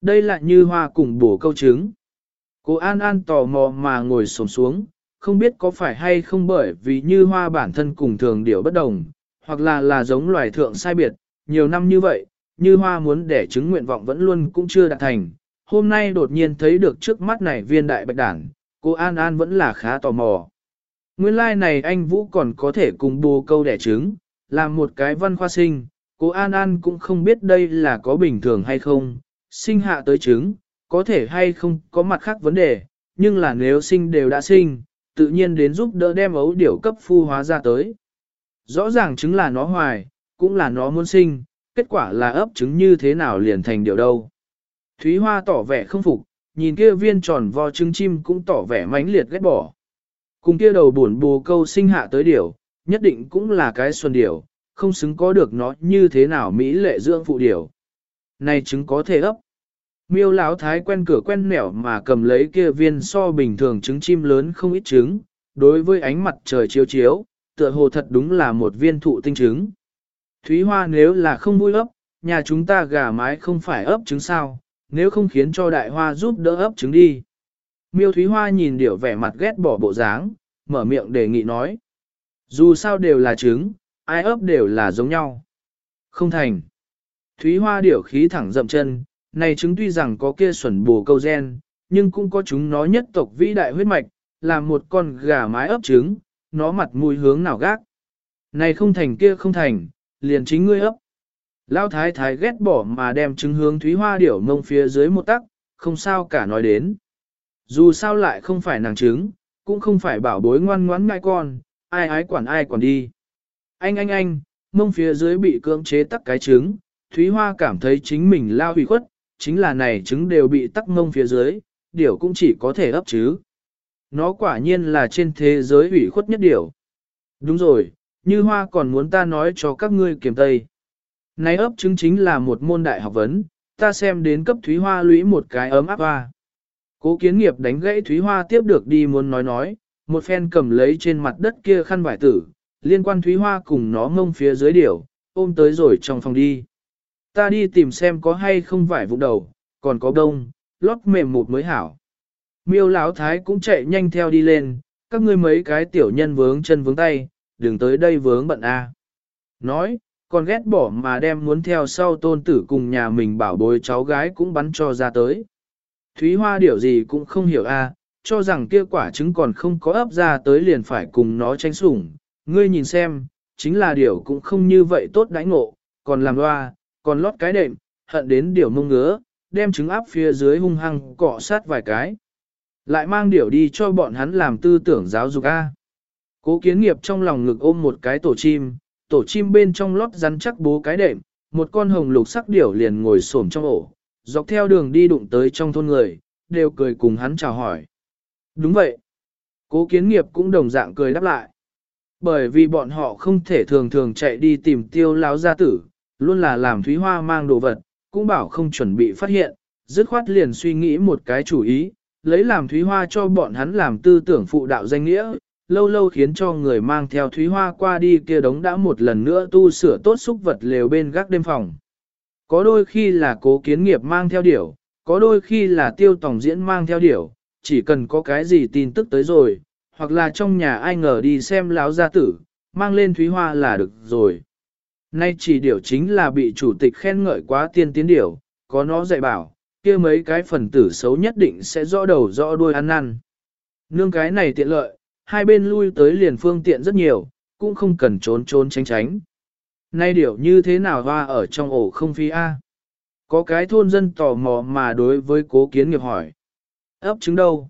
Đây lại như hoa cùng bổ câu trứng. Cô An An tò mò mà ngồi xổm xuống, không biết có phải hay không bởi vì như hoa bản thân cùng thường điều bất đồng, hoặc là là giống loài thượng sai biệt, nhiều năm như vậy, như hoa muốn đẻ trứng nguyện vọng vẫn luôn cũng chưa đạt thành. Hôm nay đột nhiên thấy được trước mắt này viên đại bạch đảng, cô An An vẫn là khá tò mò. Nguyên lai like này anh Vũ còn có thể cùng bù câu đẻ trứng, làm một cái văn khoa sinh, cô An An cũng không biết đây là có bình thường hay không, sinh hạ tới trứng, có thể hay không có mặt khác vấn đề, nhưng là nếu sinh đều đã sinh, tự nhiên đến giúp đỡ đem ấu điểu cấp phu hóa ra tới. Rõ ràng trứng là nó hoài, cũng là nó muốn sinh, kết quả là ấp trứng như thế nào liền thành điều đâu. Thúy Hoa tỏ vẻ không phục, nhìn kia viên tròn vo trứng chim cũng tỏ vẻ mãnh liệt ghét bỏ. Cùng kia đầu buồn bù câu sinh hạ tới điểu, nhất định cũng là cái xuân điểu, không xứng có được nó như thế nào Mỹ lệ dưỡng phụ điểu. Này trứng có thể ấp. Miêu lão thái quen cửa quen nẻo mà cầm lấy kia viên so bình thường trứng chim lớn không ít trứng, đối với ánh mặt trời chiếu chiếu, tựa hồ thật đúng là một viên thụ tinh trứng. Thúy Hoa nếu là không vui ấp, nhà chúng ta gà mái không phải ấp trứng sao, nếu không khiến cho đại hoa giúp đỡ ấp trứng đi. Miêu Thúy Hoa nhìn điểu vẻ mặt ghét bỏ bộ dáng, mở miệng đề nghị nói. Dù sao đều là trứng, ai ấp đều là giống nhau. Không thành. Thúy Hoa điểu khí thẳng dậm chân, này trứng tuy rằng có kia xuẩn bù câu gen, nhưng cũng có chúng nó nhất tộc vĩ đại huyết mạch, làm một con gà mái ấp trứng, nó mặt mùi hướng nào gác. Này không thành kia không thành, liền chính ngươi ấp. Lão thái thái ghét bỏ mà đem trứng hướng thúy hoa điểu mông phía dưới một tắc, không sao cả nói đến. Dù sao lại không phải nàng trứng, cũng không phải bảo bối ngoan ngoãn ngai con, ai ái quản ai quản đi. Anh anh anh, mông phía dưới bị cưỡng chế tắc cái trứng, Thúy Hoa cảm thấy chính mình lao hủy khuất, chính là này trứng đều bị tắc mông phía dưới, điểu cũng chỉ có thể ấp chứ. Nó quả nhiên là trên thế giới hủy khuất nhất điểu. Đúng rồi, như hoa còn muốn ta nói cho các ngươi kiểm tây. Này ấp trứng chính là một môn đại học vấn, ta xem đến cấp Thúy Hoa lũy một cái ấm áp hoa. Cố kiến nghiệp đánh gãy Thúy Hoa tiếp được đi muốn nói nói, một phen cầm lấy trên mặt đất kia khăn vải tử, liên quan Thúy Hoa cùng nó ngông phía dưới điểu, ôm tới rồi trong phòng đi. Ta đi tìm xem có hay không vải vụ đầu, còn có đông, lót mềm một mới hảo. Miêu Lão thái cũng chạy nhanh theo đi lên, các ngươi mấy cái tiểu nhân vướng chân vướng tay, đừng tới đây vướng bận a. Nói, còn ghét bỏ mà đem muốn theo sau tôn tử cùng nhà mình bảo bối cháu gái cũng bắn cho ra tới. Thúy Hoa điều gì cũng không hiểu a, cho rằng kia quả trứng còn không có ấp ra tới liền phải cùng nó tranh sủng. Ngươi nhìn xem, chính là điều cũng không như vậy tốt đánh ngộ, còn làm loa, còn lót cái đệm, hận đến điều mông ngứa, đem trứng áp phía dưới hung hăng cọ sát vài cái. Lại mang điều đi cho bọn hắn làm tư tưởng giáo dục A. Cố kiến nghiệp trong lòng ngực ôm một cái tổ chim, tổ chim bên trong lót rắn chắc bố cái đệm, một con hồng lục sắc điểu liền ngồi xổm trong ổ, dọc theo đường đi đụng tới trong thôn người, đều cười cùng hắn chào hỏi. Đúng vậy. Cố kiến nghiệp cũng đồng dạng cười đáp lại. Bởi vì bọn họ không thể thường thường chạy đi tìm tiêu láo gia tử, luôn là làm Thúy Hoa mang đồ vật, cũng bảo không chuẩn bị phát hiện, dứt khoát liền suy nghĩ một cái chủ ý, lấy làm Thúy Hoa cho bọn hắn làm tư tưởng phụ đạo danh nghĩa, lâu lâu khiến cho người mang theo Thúy Hoa qua đi kia đống đã một lần nữa tu sửa tốt xúc vật lều bên gác đêm phòng. Có đôi khi là cố kiến nghiệp mang theo điểu, có đôi khi là tiêu tổng diễn mang theo điểu, chỉ cần có cái gì tin tức tới rồi, hoặc là trong nhà ai ngờ đi xem láo gia tử, mang lên Thúy Hoa là được rồi. Nay chỉ điểu chính là bị chủ tịch khen ngợi quá tiên tiến điểu, có nó dạy bảo, kia mấy cái phần tử xấu nhất định sẽ rõ đầu rõ đuôi ăn năn. Nương cái này tiện lợi, hai bên lui tới liền phương tiện rất nhiều, cũng không cần trốn trốn tránh tránh. Nay điểu như thế nào hoa ở trong ổ không phi A? Có cái thôn dân tò mò mà đối với cố kiến nghiệp hỏi. ấp trứng đâu?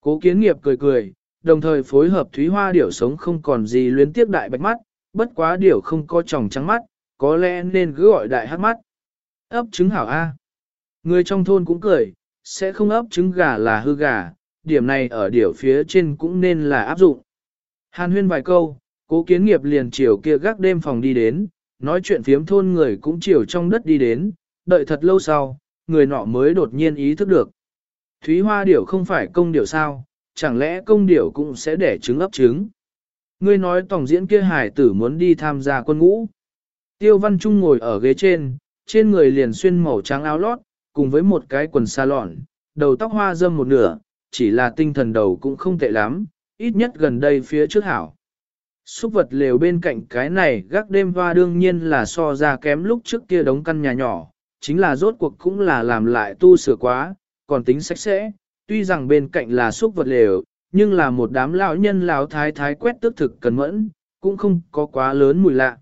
Cố kiến nghiệp cười cười, đồng thời phối hợp thúy hoa điểu sống không còn gì luyến tiếp đại bạch mắt, bất quá điểu không có tròng trắng mắt, có lẽ nên cứ gọi đại hát mắt. ấp trứng hảo A. Người trong thôn cũng cười, sẽ không ấp trứng gà là hư gà, điểm này ở điểu phía trên cũng nên là áp dụng. Hàn huyên vài câu, cố kiến nghiệp liền chiều kia gác đêm phòng đi đến, nói chuyện phiếm thôn người cũng chiều trong đất đi đến, đợi thật lâu sau, người nọ mới đột nhiên ý thức được. Thúy hoa điểu không phải công điểu sao, chẳng lẽ công điểu cũng sẽ để trứng ấp trứng. Ngươi nói tổng diễn kia hải tử muốn đi tham gia quân ngũ. Tiêu Văn Trung ngồi ở ghế trên, trên người liền xuyên màu trắng áo lót, cùng với một cái quần sa lọn, đầu tóc hoa dâm một nửa, chỉ là tinh thần đầu cũng không tệ lắm, ít nhất gần đây phía trước hảo. Xúc vật lều bên cạnh cái này gác đêm hoa đương nhiên là so ra kém lúc trước kia đống căn nhà nhỏ, chính là rốt cuộc cũng là làm lại tu sửa quá, còn tính sạch sẽ, tuy rằng bên cạnh là xúc vật lều, nhưng là một đám lão nhân lão thái thái quét tước thực cần mẫn, cũng không có quá lớn mùi lạ.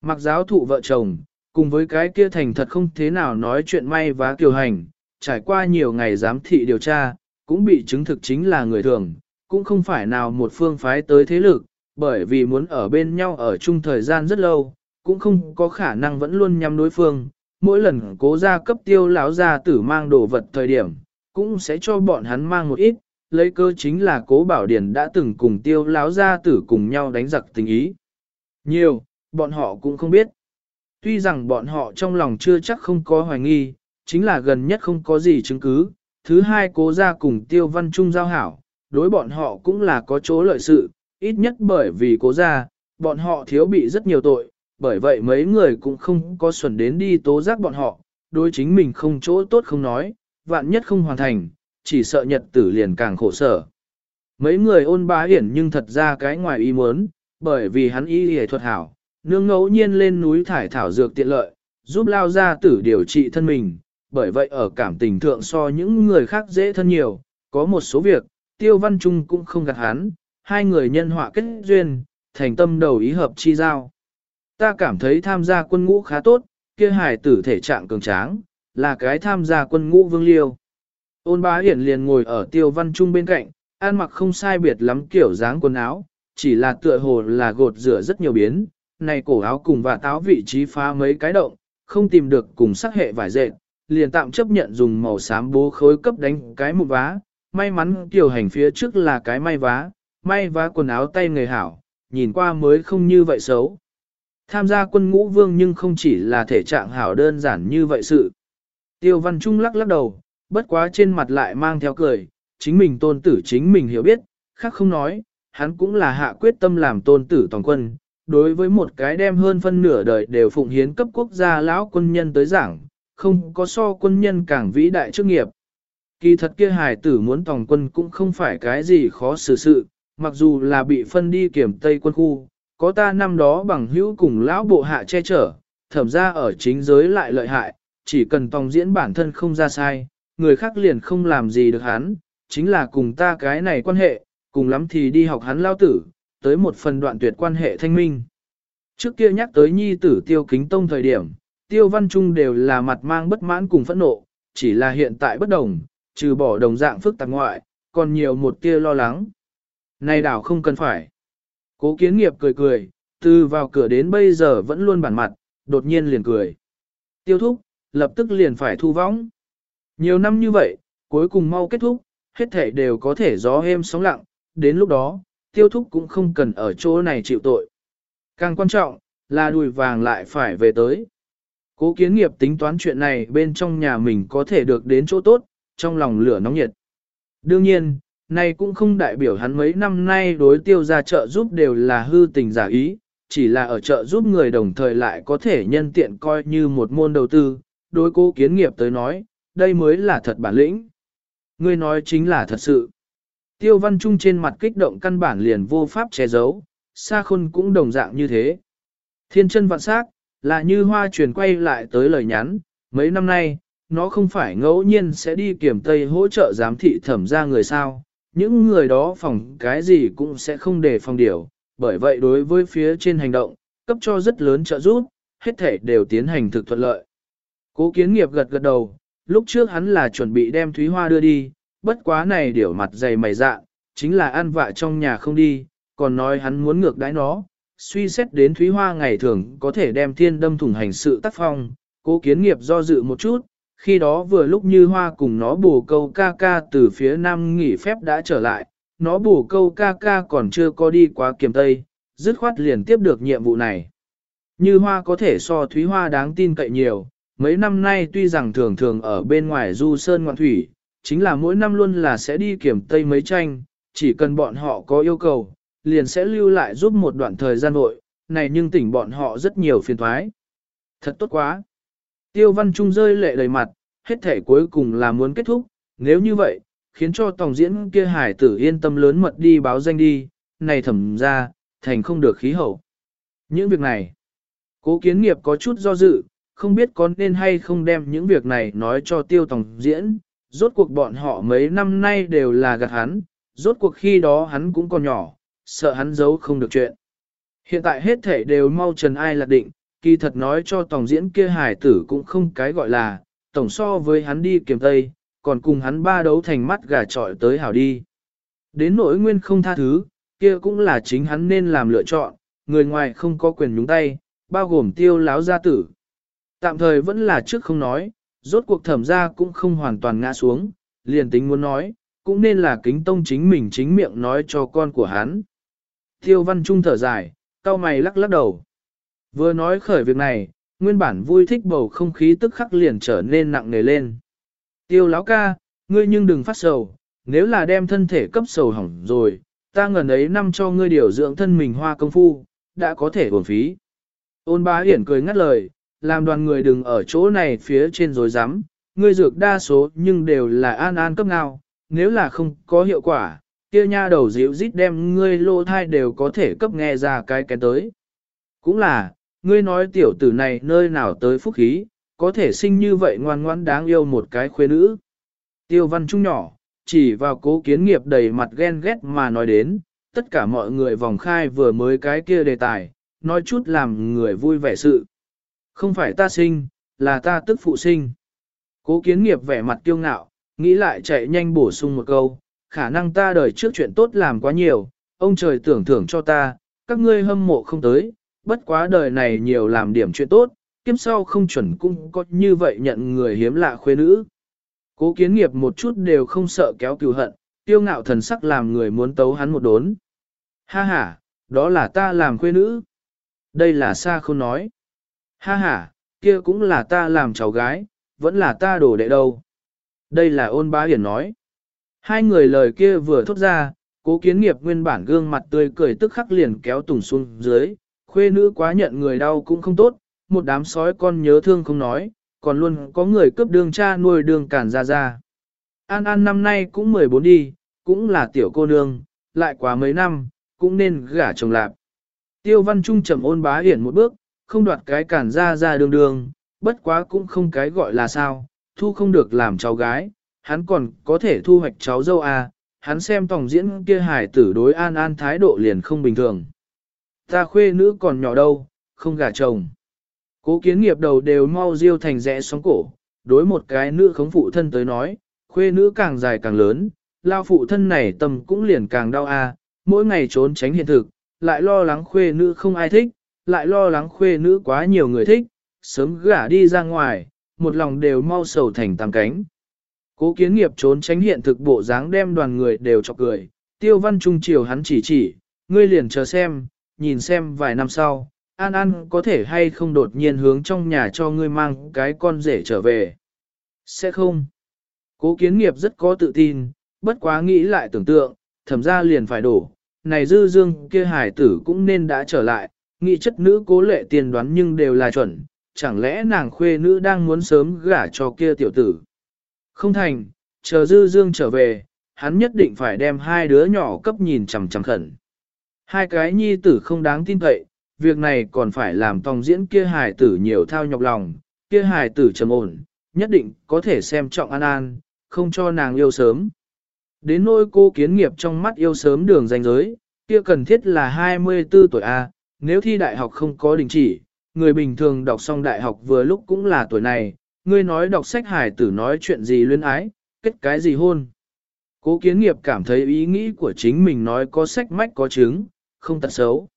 Mặc giáo thụ vợ chồng, cùng với cái kia thành thật không thế nào nói chuyện may và kiều hành, trải qua nhiều ngày giám thị điều tra, cũng bị chứng thực chính là người thường, cũng không phải nào một phương phái tới thế lực, bởi vì muốn ở bên nhau ở chung thời gian rất lâu, cũng không có khả năng vẫn luôn nhắm đối phương, mỗi lần cố ra cấp tiêu lão gia tử mang đồ vật thời điểm, cũng sẽ cho bọn hắn mang một ít, lấy cơ chính là cố bảo điển đã từng cùng tiêu lão gia tử cùng nhau đánh giặc tình ý. Nhiều, bọn họ cũng không biết. Tuy rằng bọn họ trong lòng chưa chắc không có hoài nghi, chính là gần nhất không có gì chứng cứ. Thứ hai cố ra cùng tiêu văn trung giao hảo, đối bọn họ cũng là có chỗ lợi sự, ít nhất bởi vì cố ra, bọn họ thiếu bị rất nhiều tội, bởi vậy mấy người cũng không có xuẩn đến đi tố giác bọn họ, đối chính mình không chỗ tốt không nói, vạn nhất không hoàn thành, chỉ sợ nhật tử liền càng khổ sở. Mấy người ôn bá hiển nhưng thật ra cái ngoài ý muốn, bởi vì hắn y hề thuật hảo, nương ngẫu nhiên lên núi thải thảo dược tiện lợi, giúp lao gia tử điều trị thân mình, bởi vậy ở cảm tình thượng so những người khác dễ thân nhiều, có một số việc, tiêu văn trung cũng không gạt hắn, hai người nhân họa kết duyên, thành tâm đầu ý hợp chi giao. Ta cảm thấy tham gia quân ngũ khá tốt, kia hài tử thể trạng cường tráng, là cái tham gia quân ngũ vương liêu. Ôn bá hiển liền ngồi ở tiêu văn trung bên cạnh, ăn mặc không sai biệt lắm kiểu dáng quần áo, chỉ là tựa hồ là gột rửa rất nhiều biến, này cổ áo cùng và táo vị trí phá mấy cái động, không tìm được cùng sắc hệ vải dệt, liền tạm chấp nhận dùng màu xám bố khối cấp đánh cái một vá, may mắn tiểu hành phía trước là cái may vá, may vá quần áo tay người hảo, nhìn qua mới không như vậy xấu. Tham gia quân ngũ vương nhưng không chỉ là thể trạng hảo đơn giản như vậy sự. Tiêu văn trung lắc lắc đầu, bất quá trên mặt lại mang theo cười, chính mình tôn tử chính mình hiểu biết, khác không nói, hắn cũng là hạ quyết tâm làm tôn tử toàn quân, đối với một cái đem hơn phân nửa đời đều phụng hiến cấp quốc gia lão quân nhân tới giảng, không có so quân nhân càng vĩ đại chức nghiệp. Kỳ thật kia hài tử muốn tòng quân cũng không phải cái gì khó xử sự, mặc dù là bị phân đi kiểm tây quân khu, có ta năm đó bằng hữu cùng lão bộ hạ che chở, thẩm ra ở chính giới lại lợi hại, chỉ cần tòng diễn bản thân không ra sai, người khác liền không làm gì được hắn, chính là cùng ta cái này quan hệ, cùng lắm thì đi học hắn lao tử, tới một phần đoạn tuyệt quan hệ thanh minh. Trước kia nhắc tới nhi tử tiêu kính tông thời điểm, tiêu văn trung đều là mặt mang bất mãn cùng phẫn nộ, chỉ là hiện tại bất đồng, trừ bỏ đồng dạng phức tạp ngoại, còn nhiều một kia lo lắng. Này đảo không cần phải. Cố kiến nghiệp cười cười, từ vào cửa đến bây giờ vẫn luôn bản mặt, đột nhiên liền cười. Tiêu thúc, lập tức liền phải thu vong. Nhiều năm như vậy, cuối cùng mau kết thúc, hết thể đều có thể gió êm sóng lặng, đến lúc đó, tiêu thúc cũng không cần ở chỗ này chịu tội. Càng quan trọng, là đùi vàng lại phải về tới. Cố kiến nghiệp tính toán chuyện này bên trong nhà mình có thể được đến chỗ tốt, trong lòng lửa nóng nhiệt. Đương nhiên, này cũng không đại biểu hắn mấy năm nay đối tiêu ra chợ giúp đều là hư tình giả ý, chỉ là ở chợ giúp người đồng thời lại có thể nhân tiện coi như một môn đầu tư, đối cố kiến nghiệp tới nói, đây mới là thật bản lĩnh. Ngươi nói chính là thật sự. Tiêu văn trung trên mặt kích động căn bản liền vô pháp che giấu, xa khôn cũng đồng dạng như thế. Thiên chân vạn sắc là như hoa truyền quay lại tới lời nhắn, mấy năm nay, nó không phải ngẫu nhiên sẽ đi kiểm tây hỗ trợ giám thị thẩm ra người sao, những người đó phòng cái gì cũng sẽ không để phòng điều, bởi vậy đối với phía trên hành động, cấp cho rất lớn trợ giúp, hết thể đều tiến hành thực thuận lợi. Cố kiến nghiệp gật gật đầu, lúc trước hắn là chuẩn bị đem Thúy Hoa đưa đi, bất quá này điểu mặt dày mày dạ, chính là ăn vạ trong nhà không đi, còn nói hắn muốn ngược đãi nó, suy xét đến Thúy Hoa ngày thường có thể đem thiên đâm thủng hành sự tác phong, cố kiến nghiệp do dự một chút, khi đó vừa lúc như Hoa cùng nó bù câu ca ca từ phía nam nghỉ phép đã trở lại, nó bù câu ca ca còn chưa có đi qua kiềm tây, dứt khoát liền tiếp được nhiệm vụ này. Như Hoa có thể so Thúy Hoa đáng tin cậy nhiều, mấy năm nay tuy rằng thường thường ở bên ngoài du sơn ngoạn thủy, chính là mỗi năm luôn là sẽ đi kiểm tây mấy tranh, chỉ cần bọn họ có yêu cầu, liền sẽ lưu lại giúp một đoạn thời gian nội, này nhưng tỉnh bọn họ rất nhiều phiền thoái. Thật tốt quá. Tiêu văn trung rơi lệ đầy mặt, hết thể cuối cùng là muốn kết thúc, nếu như vậy, khiến cho tổng diễn kia hải tử yên tâm lớn mật đi báo danh đi, này thẩm ra, thành không được khí hậu. Những việc này, cố kiến nghiệp có chút do dự, không biết có nên hay không đem những việc này nói cho tiêu tổng diễn, rốt cuộc bọn họ mấy năm nay đều là gạt hắn, rốt cuộc khi đó hắn cũng còn nhỏ, sợ hắn giấu không được chuyện. Hiện tại hết thể đều mau trần ai lạc định, kỳ thật nói cho tổng diễn kia hải tử cũng không cái gọi là, tổng so với hắn đi kiếm tây, còn cùng hắn ba đấu thành mắt gà trọi tới hảo đi. Đến nỗi nguyên không tha thứ, kia cũng là chính hắn nên làm lựa chọn, người ngoài không có quyền nhúng tay, bao gồm tiêu láo gia tử. Tạm thời vẫn là trước không nói, rốt cuộc thẩm ra cũng không hoàn toàn ngã xuống, liền tính muốn nói, cũng nên là kính tông chính mình chính miệng nói cho con của hắn. Tiêu văn trung thở dài, cao mày lắc lắc đầu. Vừa nói khởi việc này, nguyên bản vui thích bầu không khí tức khắc liền trở nên nặng nề lên. Tiêu lão ca, ngươi nhưng đừng phát sầu, nếu là đem thân thể cấp sầu hỏng rồi, ta ngần ấy năm cho ngươi điều dưỡng thân mình hoa công phu, đã có thể uổng phí. Ôn bá hiển cười ngắt lời, làm đoàn người đừng ở chỗ này phía trên rồi dám, ngươi dược đa số nhưng đều là an an cấp nào, nếu là không có hiệu quả, kia nha đầu dịu rít đem ngươi lô thai đều có thể cấp nghe ra cái kén tới. Cũng là, ngươi nói tiểu tử này nơi nào tới phúc khí, có thể sinh như vậy ngoan ngoãn đáng yêu một cái khuê nữ. Tiêu văn trung nhỏ, chỉ vào cố kiến nghiệp đầy mặt ghen ghét mà nói đến, tất cả mọi người vòng khai vừa mới cái kia đề tài, nói chút làm người vui vẻ sự. Không phải ta sinh, là ta tức phụ sinh. Cố kiến nghiệp vẻ mặt kiêu ngạo, nghĩ lại chạy nhanh bổ sung một câu, khả năng ta đời trước chuyện tốt làm quá nhiều, ông trời tưởng thưởng cho ta, các ngươi hâm mộ không tới, bất quá đời này nhiều làm điểm chuyện tốt, kiếp sau không chuẩn cũng có như vậy nhận người hiếm lạ khuê nữ. Cố kiến nghiệp một chút đều không sợ kéo cừu hận, tiêu ngạo thần sắc làm người muốn tấu hắn một đốn. Ha ha, đó là ta làm khuê nữ. Đây là xa không nói. Ha ha, kia cũng là ta làm cháu gái, vẫn là ta đổ đệ đâu. Đây là ôn bá hiển nói. Hai người lời kia vừa thốt ra, cố kiến nghiệp nguyên bản gương mặt tươi cười tức khắc liền kéo tùng xuống dưới, khuê nữ quá nhận người đau cũng không tốt, một đám sói con nhớ thương không nói, còn luôn có người cướp đường cha nuôi đường cản ra ra. An An năm nay cũng 14 đi, cũng là tiểu cô nương, lại quá mấy năm, cũng nên gả chồng lạp. Tiêu văn trung trầm ôn bá hiển một bước, không đoạt cái cản ra ra đường đường, bất quá cũng không cái gọi là sao, thu không được làm cháu gái, hắn còn có thể thu hoạch cháu dâu à, hắn xem tổng diễn kia hải tử đối an an thái độ liền không bình thường. Ta khuê nữ còn nhỏ đâu, không gả chồng. Cố kiến nghiệp đầu đều mau riêu thành rẽ sóng cổ, đối một cái nữ khống phụ thân tới nói, khuê nữ càng dài càng lớn, lao phụ thân này tâm cũng liền càng đau à, mỗi ngày trốn tránh hiện thực, lại lo lắng khuê nữ không ai thích, lại lo lắng khuê nữ quá nhiều người thích, sớm gả đi ra ngoài, một lòng đều mau sầu thành tam cánh. Cố kiến nghiệp trốn tránh hiện thực bộ dáng đem đoàn người đều chọc cười, tiêu văn trung chiều hắn chỉ chỉ, ngươi liền chờ xem, nhìn xem vài năm sau, An An có thể hay không đột nhiên hướng trong nhà cho ngươi mang cái con rể trở về. Sẽ không. Cố kiến nghiệp rất có tự tin, bất quá nghĩ lại tưởng tượng, thẩm ra liền phải đổ. Này dư dương kia hải tử cũng nên đã trở lại, nghĩ chất nữ cố lệ tiền đoán nhưng đều là chuẩn, chẳng lẽ nàng khuê nữ đang muốn sớm gả cho kia tiểu tử. Không thành, chờ dư dương trở về, hắn nhất định phải đem hai đứa nhỏ cấp nhìn chằm chằm khẩn. Hai cái nhi tử không đáng tin cậy, việc này còn phải làm tòng diễn kia hài tử nhiều thao nhọc lòng, kia hài tử trầm ổn, nhất định có thể xem trọng an an, không cho nàng yêu sớm. Đến nỗi cô kiến nghiệp trong mắt yêu sớm đường danh giới, kia cần thiết là 24 tuổi A, nếu thi đại học không có đình chỉ, người bình thường đọc xong đại học vừa lúc cũng là tuổi này, ngươi nói đọc sách hải tử nói chuyện gì luyến ái, kết cái gì hôn. Cố kiến nghiệp cảm thấy ý nghĩ của chính mình nói có sách mách có chứng, không tật xấu.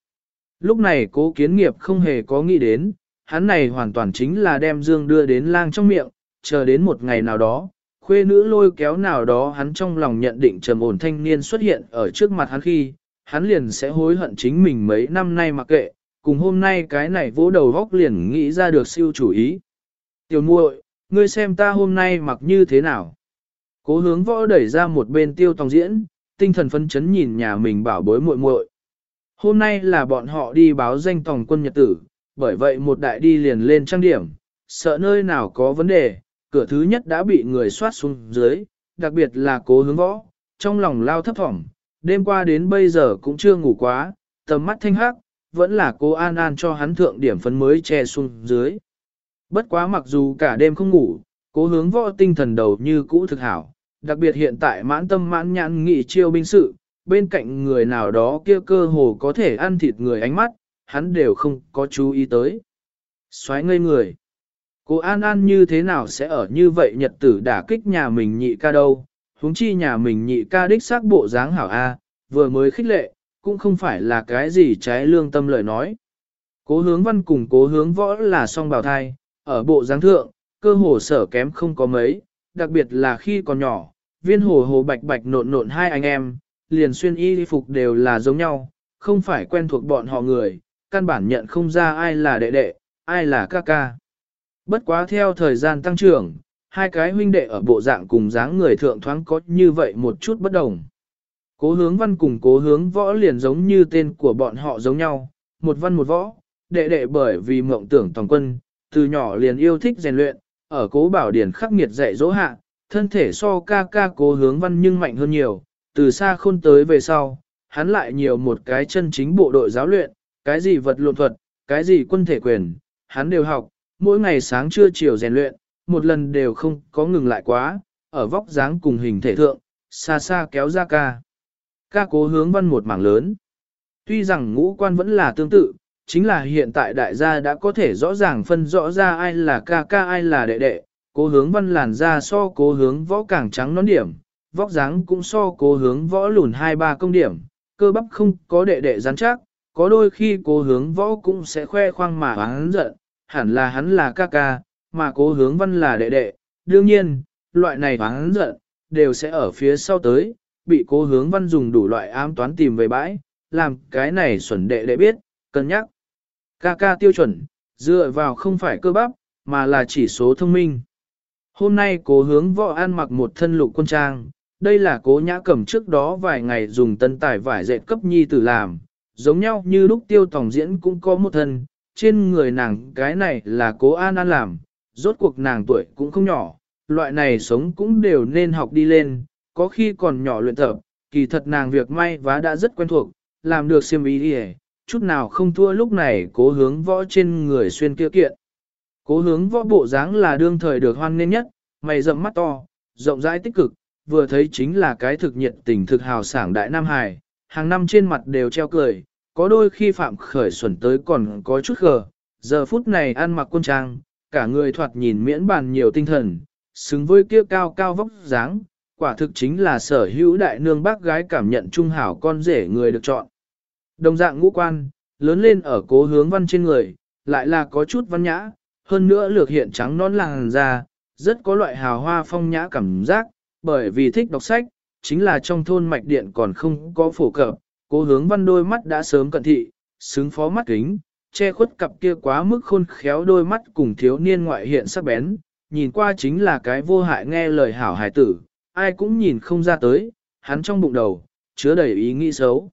Lúc này cố kiến nghiệp không hề có nghĩ đến, hắn này hoàn toàn chính là đem Dương đưa đến lang trong miệng, chờ đến một ngày nào đó, khuê nữ lôi kéo nào đó hắn trong lòng nhận định trầm ổn thanh niên xuất hiện ở trước mặt hắn khi, hắn liền sẽ hối hận chính mình mấy năm nay mặc kệ, cùng hôm nay cái này vỗ đầu góc liền nghĩ ra được siêu chủ ý. Tiểu muội, ngươi xem ta hôm nay mặc như thế nào? Cố hướng võ đẩy ra một bên tiêu tòng diễn, tinh thần phấn chấn nhìn nhà mình bảo bối muội muội. Hôm nay là bọn họ đi báo danh tòng quân nhật tử, bởi vậy một đại đi liền lên trang điểm, sợ nơi nào có vấn đề, cửa thứ nhất đã bị người soát xuống dưới, đặc biệt là cố hướng võ, trong lòng lao thấp thỏm, đêm qua đến bây giờ cũng chưa ngủ quá, tầm mắt thanh hắc, vẫn là cố an an cho hắn thượng điểm phấn mới che xuống dưới. Bất quá mặc dù cả đêm không ngủ, cố hướng võ tinh thần đầu như cũ thực hảo, đặc biệt hiện tại mãn tâm mãn nhãn nghị chiêu binh sự, bên cạnh người nào đó kia cơ hồ có thể ăn thịt người ánh mắt, hắn đều không có chú ý tới. Xoáy ngây người. Cô An An như thế nào sẽ ở như vậy nhật tử đả kích nhà mình nhị ca đâu, huống chi nhà mình nhị ca đích xác bộ dáng hảo A, vừa mới khích lệ, cũng không phải là cái gì trái lương tâm lời nói. Cố hướng văn cùng cố hướng võ là song bào thai, ở bộ dáng thượng, cơ hồ sở kém không có mấy, đặc biệt là khi còn nhỏ, viên hồ hồ bạch bạch nộn nộn hai anh em, liền xuyên y phục đều là giống nhau, không phải quen thuộc bọn họ người, căn bản nhận không ra ai là đệ đệ, ai là ca ca. Bất quá theo thời gian tăng trưởng, hai cái huynh đệ ở bộ dạng cùng dáng người thượng thoáng có như vậy một chút bất đồng. Cố hướng văn cùng cố hướng võ liền giống như tên của bọn họ giống nhau, một văn một võ, đệ đệ bởi vì mộng tưởng toàn quân, từ nhỏ liền yêu thích rèn luyện, ở cố bảo điển khắc nghiệt dạy dỗ hạ, thân thể so ca ca cố hướng văn nhưng mạnh hơn nhiều, từ xa khôn tới về sau, hắn lại nhiều một cái chân chính bộ đội giáo luyện, cái gì vật lộn thuật, cái gì quân thể quyền, hắn đều học, mỗi ngày sáng trưa chiều rèn luyện, một lần đều không có ngừng lại quá, ở vóc dáng cùng hình thể thượng, xa xa kéo ra ca. Ca cố hướng văn một mảng lớn. Tuy rằng ngũ quan vẫn là tương tự, chính là hiện tại đại gia đã có thể rõ ràng phân rõ ra ai là ca ca ai là đệ đệ, cố hướng văn làn ra so cố hướng võ càng trắng nón điểm, vóc dáng cũng so cố hướng võ lùn hai ba công điểm, cơ bắp không có đệ đệ rắn chắc, có đôi khi cố hướng võ cũng sẽ khoe khoang mà hắn giận, hẳn là hắn là ca ca, mà cố hướng văn là đệ đệ, đương nhiên, loại này hắn giận, đều sẽ ở phía sau tới, bị cố hướng văn dùng đủ loại ám toán tìm về bãi, làm cái này xuẩn đệ đệ biết, cân nhắc. Ca ca tiêu chuẩn, dựa vào không phải cơ bắp, mà là chỉ số thông minh. Hôm nay cố hướng võ an mặc một thân lục quân trang, đây là cố nhã cầm trước đó vài ngày dùng tân tải vải dệt cấp nhi tử làm, giống nhau như lúc tiêu tòng diễn cũng có một thân, trên người nàng cái này là cố an an làm, rốt cuộc nàng tuổi cũng không nhỏ, loại này sống cũng đều nên học đi lên, có khi còn nhỏ luyện tập, kỳ thật nàng việc may vá đã rất quen thuộc, làm được xiêm ý đi chút nào không thua lúc này cố hướng võ trên người xuyên kia kiện. Cố hướng võ bộ dáng là đương thời được hoan nên nhất, mày rậm mắt to, rộng rãi tích cực, vừa thấy chính là cái thực nhiệt tình thực hào sảng đại Nam Hải, hàng năm trên mặt đều treo cười, có đôi khi phạm khởi xuẩn tới còn có chút gờ, giờ phút này ăn mặc quân trang, cả người thoạt nhìn miễn bàn nhiều tinh thần, xứng với kia cao cao vóc dáng, quả thực chính là sở hữu đại nương bác gái cảm nhận trung hảo con rể người được chọn. Đồng dạng ngũ quan, lớn lên ở cố hướng văn trên người, lại là có chút văn nhã, hơn nữa lược hiện trắng non làng ra, rất có loại hào hoa phong nhã cảm giác, bởi vì thích đọc sách, chính là trong thôn mạch điện còn không có phổ cập, cố hướng văn đôi mắt đã sớm cận thị, xứng phó mắt kính, che khuất cặp kia quá mức khôn khéo đôi mắt cùng thiếu niên ngoại hiện sắc bén, nhìn qua chính là cái vô hại nghe lời hảo hài tử, ai cũng nhìn không ra tới, hắn trong bụng đầu, chứa đầy ý nghĩ xấu.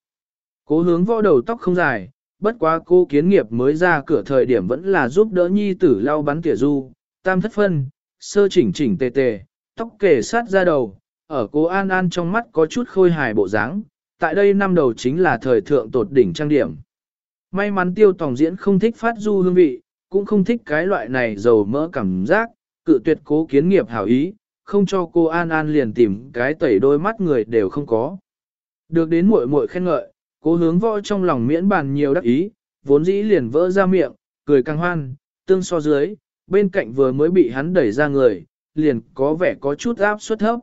Cố hướng võ đầu tóc không dài, bất quá cô kiến nghiệp mới ra cửa thời điểm vẫn là giúp đỡ nhi tử lau bắn tỉa du, tam thất phân, sơ chỉnh chỉnh tề tề, tóc kề sát ra đầu, ở cô An An trong mắt có chút khôi hài bộ dáng. tại đây năm đầu chính là thời thượng tột đỉnh trang điểm. May mắn tiêu tòng diễn không thích phát du hương vị, cũng không thích cái loại này dầu mỡ cảm giác, cự tuyệt cố kiến nghiệp hảo ý, không cho cô An An liền tìm cái tẩy đôi mắt người đều không có. Được đến muội muội khen ngợi, cố hướng võ trong lòng miễn bàn nhiều đắc ý, vốn dĩ liền vỡ ra miệng, cười càng hoan, tương so dưới, bên cạnh vừa mới bị hắn đẩy ra người, liền có vẻ có chút áp suất thấp.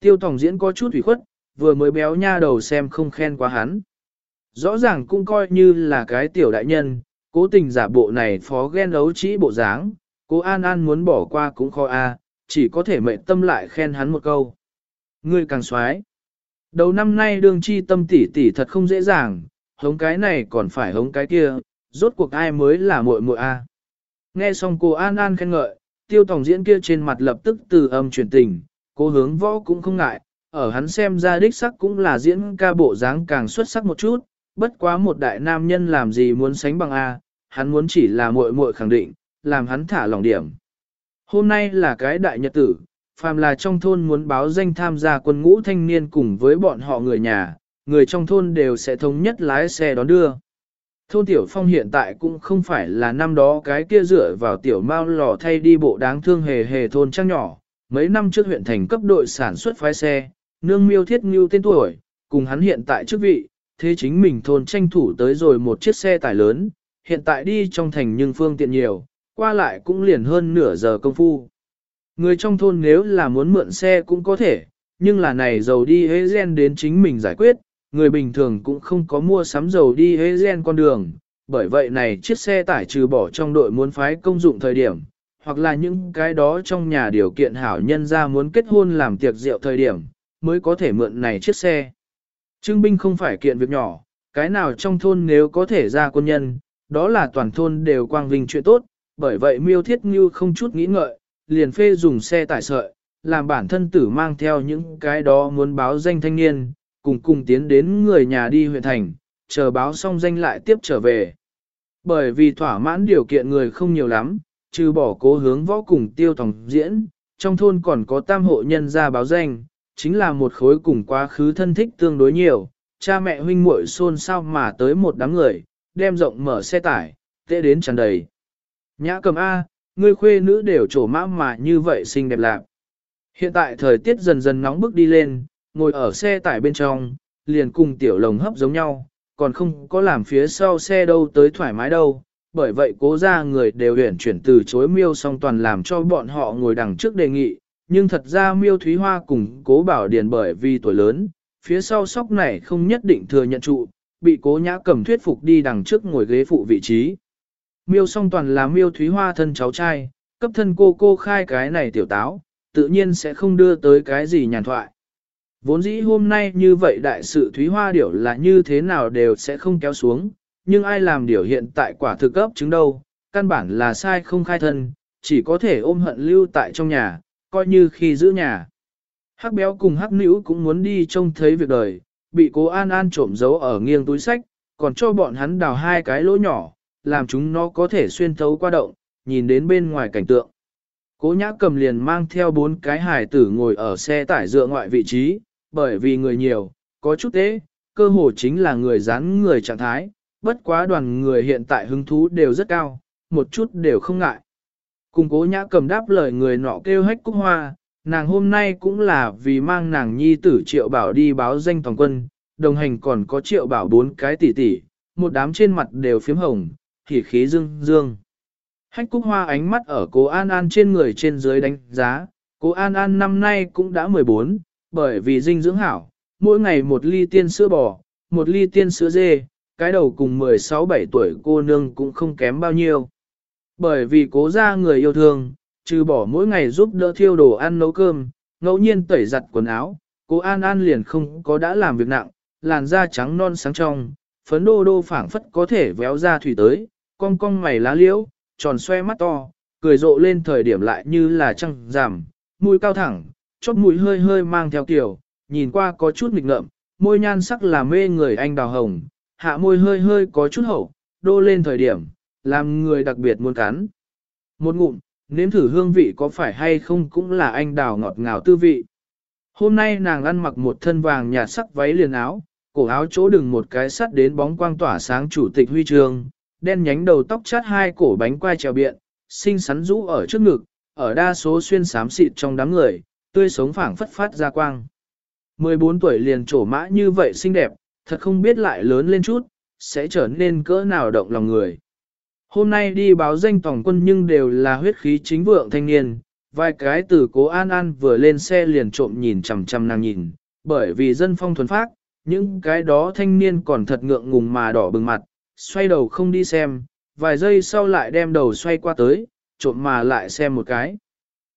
Tiêu Tòng diễn có chút ủy khuất, vừa mới béo nha đầu xem không khen quá hắn. Rõ ràng cũng coi như là cái tiểu đại nhân, cố tình giả bộ này phó ghen đấu trí bộ dáng, cố An An muốn bỏ qua cũng khó a, chỉ có thể mệnh tâm lại khen hắn một câu. Ngươi càng xoái. Đầu năm nay đương chi tâm tỷ tỷ thật không dễ dàng, hống cái này còn phải hống cái kia, rốt cuộc ai mới là muội muội a. Nghe xong cô An An khen ngợi, tiêu tổng diễn kia trên mặt lập tức từ âm chuyển tình, cô hướng võ cũng không ngại, ở hắn xem ra đích sắc cũng là diễn ca bộ dáng càng xuất sắc một chút, bất quá một đại nam nhân làm gì muốn sánh bằng A, hắn muốn chỉ là muội muội khẳng định, làm hắn thả lòng điểm. Hôm nay là cái đại nhật tử, phàm là trong thôn muốn báo danh tham gia quân ngũ thanh niên cùng với bọn họ người nhà, người trong thôn đều sẽ thống nhất lái xe đón đưa. Thôn Tiểu Phong hiện tại cũng không phải là năm đó cái kia dựa vào Tiểu Mao lò thay đi bộ đáng thương hề hề thôn trang nhỏ. Mấy năm trước huyện thành cấp đội sản xuất phái xe, nương miêu thiết ngưu tên tuổi, cùng hắn hiện tại chức vị, thế chính mình thôn tranh thủ tới rồi một chiếc xe tải lớn, hiện tại đi trong thành nhưng phương tiện nhiều, qua lại cũng liền hơn nửa giờ công phu. Người trong thôn nếu là muốn mượn xe cũng có thể, nhưng là này dầu đi hế gen đến chính mình giải quyết, người bình thường cũng không có mua sắm dầu đi hế gen con đường, bởi vậy này chiếc xe tải trừ bỏ trong đội muốn phái công dụng thời điểm, hoặc là những cái đó trong nhà điều kiện hảo nhân ra muốn kết hôn làm tiệc rượu thời điểm, mới có thể mượn này chiếc xe. Trưng binh không phải kiện việc nhỏ, cái nào trong thôn nếu có thể ra quân nhân, đó là toàn thôn đều quang vinh chuyện tốt, bởi vậy miêu thiết như không chút nghĩ ngợi, liền phê dùng xe tải sợi, làm bản thân tử mang theo những cái đó muốn báo danh thanh niên, cùng cùng tiến đến người nhà đi huyện thành, chờ báo xong danh lại tiếp trở về. Bởi vì thỏa mãn điều kiện người không nhiều lắm, trừ bỏ cố hướng võ cùng tiêu tổng diễn, trong thôn còn có tam hộ nhân ra báo danh, chính là một khối cùng quá khứ thân thích tương đối nhiều, cha mẹ huynh muội xôn xao mà tới một đám người, đem rộng mở xe tải, tệ đến tràn đầy. Nhã cầm A, ngươi khuê nữ đều trổ mã mà như vậy xinh đẹp lạc. Hiện tại thời tiết dần dần nóng bức đi lên, ngồi ở xe tải bên trong, liền cùng tiểu lồng hấp giống nhau, còn không có làm phía sau xe đâu tới thoải mái đâu. Bởi vậy cố ra người đều huyển chuyển từ chối miêu song toàn làm cho bọn họ ngồi đằng trước đề nghị, nhưng thật ra miêu thúy hoa cùng cố bảo điền bởi vì tuổi lớn, phía sau sóc này không nhất định thừa nhận trụ, bị cố nhã cầm thuyết phục đi đằng trước ngồi ghế phụ vị trí. Miêu song toàn là miêu thúy hoa thân cháu trai, cấp thân cô cô khai cái này tiểu táo, tự nhiên sẽ không đưa tới cái gì nhàn thoại. Vốn dĩ hôm nay như vậy đại sự thúy hoa điểu là như thế nào đều sẽ không kéo xuống, nhưng ai làm điểu hiện tại quả thực cấp chứng đâu, căn bản là sai không khai thân, chỉ có thể ôm hận lưu tại trong nhà, coi như khi giữ nhà. Hắc béo cùng hắc nữ cũng muốn đi trông thấy việc đời, bị cố an an trộm giấu ở nghiêng túi sách, còn cho bọn hắn đào hai cái lỗ nhỏ, làm chúng nó có thể xuyên thấu qua động, nhìn đến bên ngoài cảnh tượng. Cố nhã cầm liền mang theo bốn cái hài tử ngồi ở xe tải dựa ngoại vị trí, bởi vì người nhiều, có chút tế, cơ hồ chính là người dán người trạng thái, bất quá đoàn người hiện tại hứng thú đều rất cao, một chút đều không ngại. Cùng cố nhã cầm đáp lời người nọ kêu hách cúc hoa, nàng hôm nay cũng là vì mang nàng nhi tử triệu bảo đi báo danh toàn quân, đồng hành còn có triệu bảo bốn cái tỷ tỷ, một đám trên mặt đều phiếm hồng, hỉ khí dương dương. Hách cúc hoa ánh mắt ở cố An An trên người trên dưới đánh giá, cố An An năm nay cũng đã 14, bởi vì dinh dưỡng hảo, mỗi ngày một ly tiên sữa bò, một ly tiên sữa dê, cái đầu cùng 16-17 tuổi cô nương cũng không kém bao nhiêu. Bởi vì cố ra người yêu thương, trừ bỏ mỗi ngày giúp đỡ thiêu đồ ăn nấu cơm, ngẫu nhiên tẩy giặt quần áo, cố An An liền không có đã làm việc nặng, làn da trắng non sáng trong, phấn đô đô phảng phất có thể véo ra thủy tới, cong cong mày lá liễu, tròn xoe mắt to, cười rộ lên thời điểm lại như là trăng giảm, mũi cao thẳng, chóp mũi hơi hơi mang theo kiểu, nhìn qua có chút nghịch ngợm, môi nhan sắc là mê người anh đào hồng, hạ môi hơi hơi có chút hậu, đô lên thời điểm, làm người đặc biệt muốn cắn. Một ngụm, nếm thử hương vị có phải hay không cũng là anh đào ngọt ngào tư vị. Hôm nay nàng ăn mặc một thân vàng nhạt sắc váy liền áo, cổ áo chỗ đừng một cái sắt đến bóng quang tỏa sáng chủ tịch huy trường, đen nhánh đầu tóc chát hai cổ bánh quai trèo biện, xinh xắn rũ ở trước ngực, ở đa số xuyên xám xịt trong đám người, tươi sống phảng phất phát ra quang. 14 tuổi liền trổ mã như vậy xinh đẹp, thật không biết lại lớn lên chút, sẽ trở nên cỡ nào động lòng người. Hôm nay đi báo danh tổng quân nhưng đều là huyết khí chính vượng thanh niên, vài cái từ cố An An vừa lên xe liền trộm nhìn chằm chằm nàng nhìn, bởi vì dân phong thuần phác, những cái đó thanh niên còn thật ngượng ngùng mà đỏ bừng mặt, xoay đầu không đi xem, vài giây sau lại đem đầu xoay qua tới, trộm mà lại xem một cái.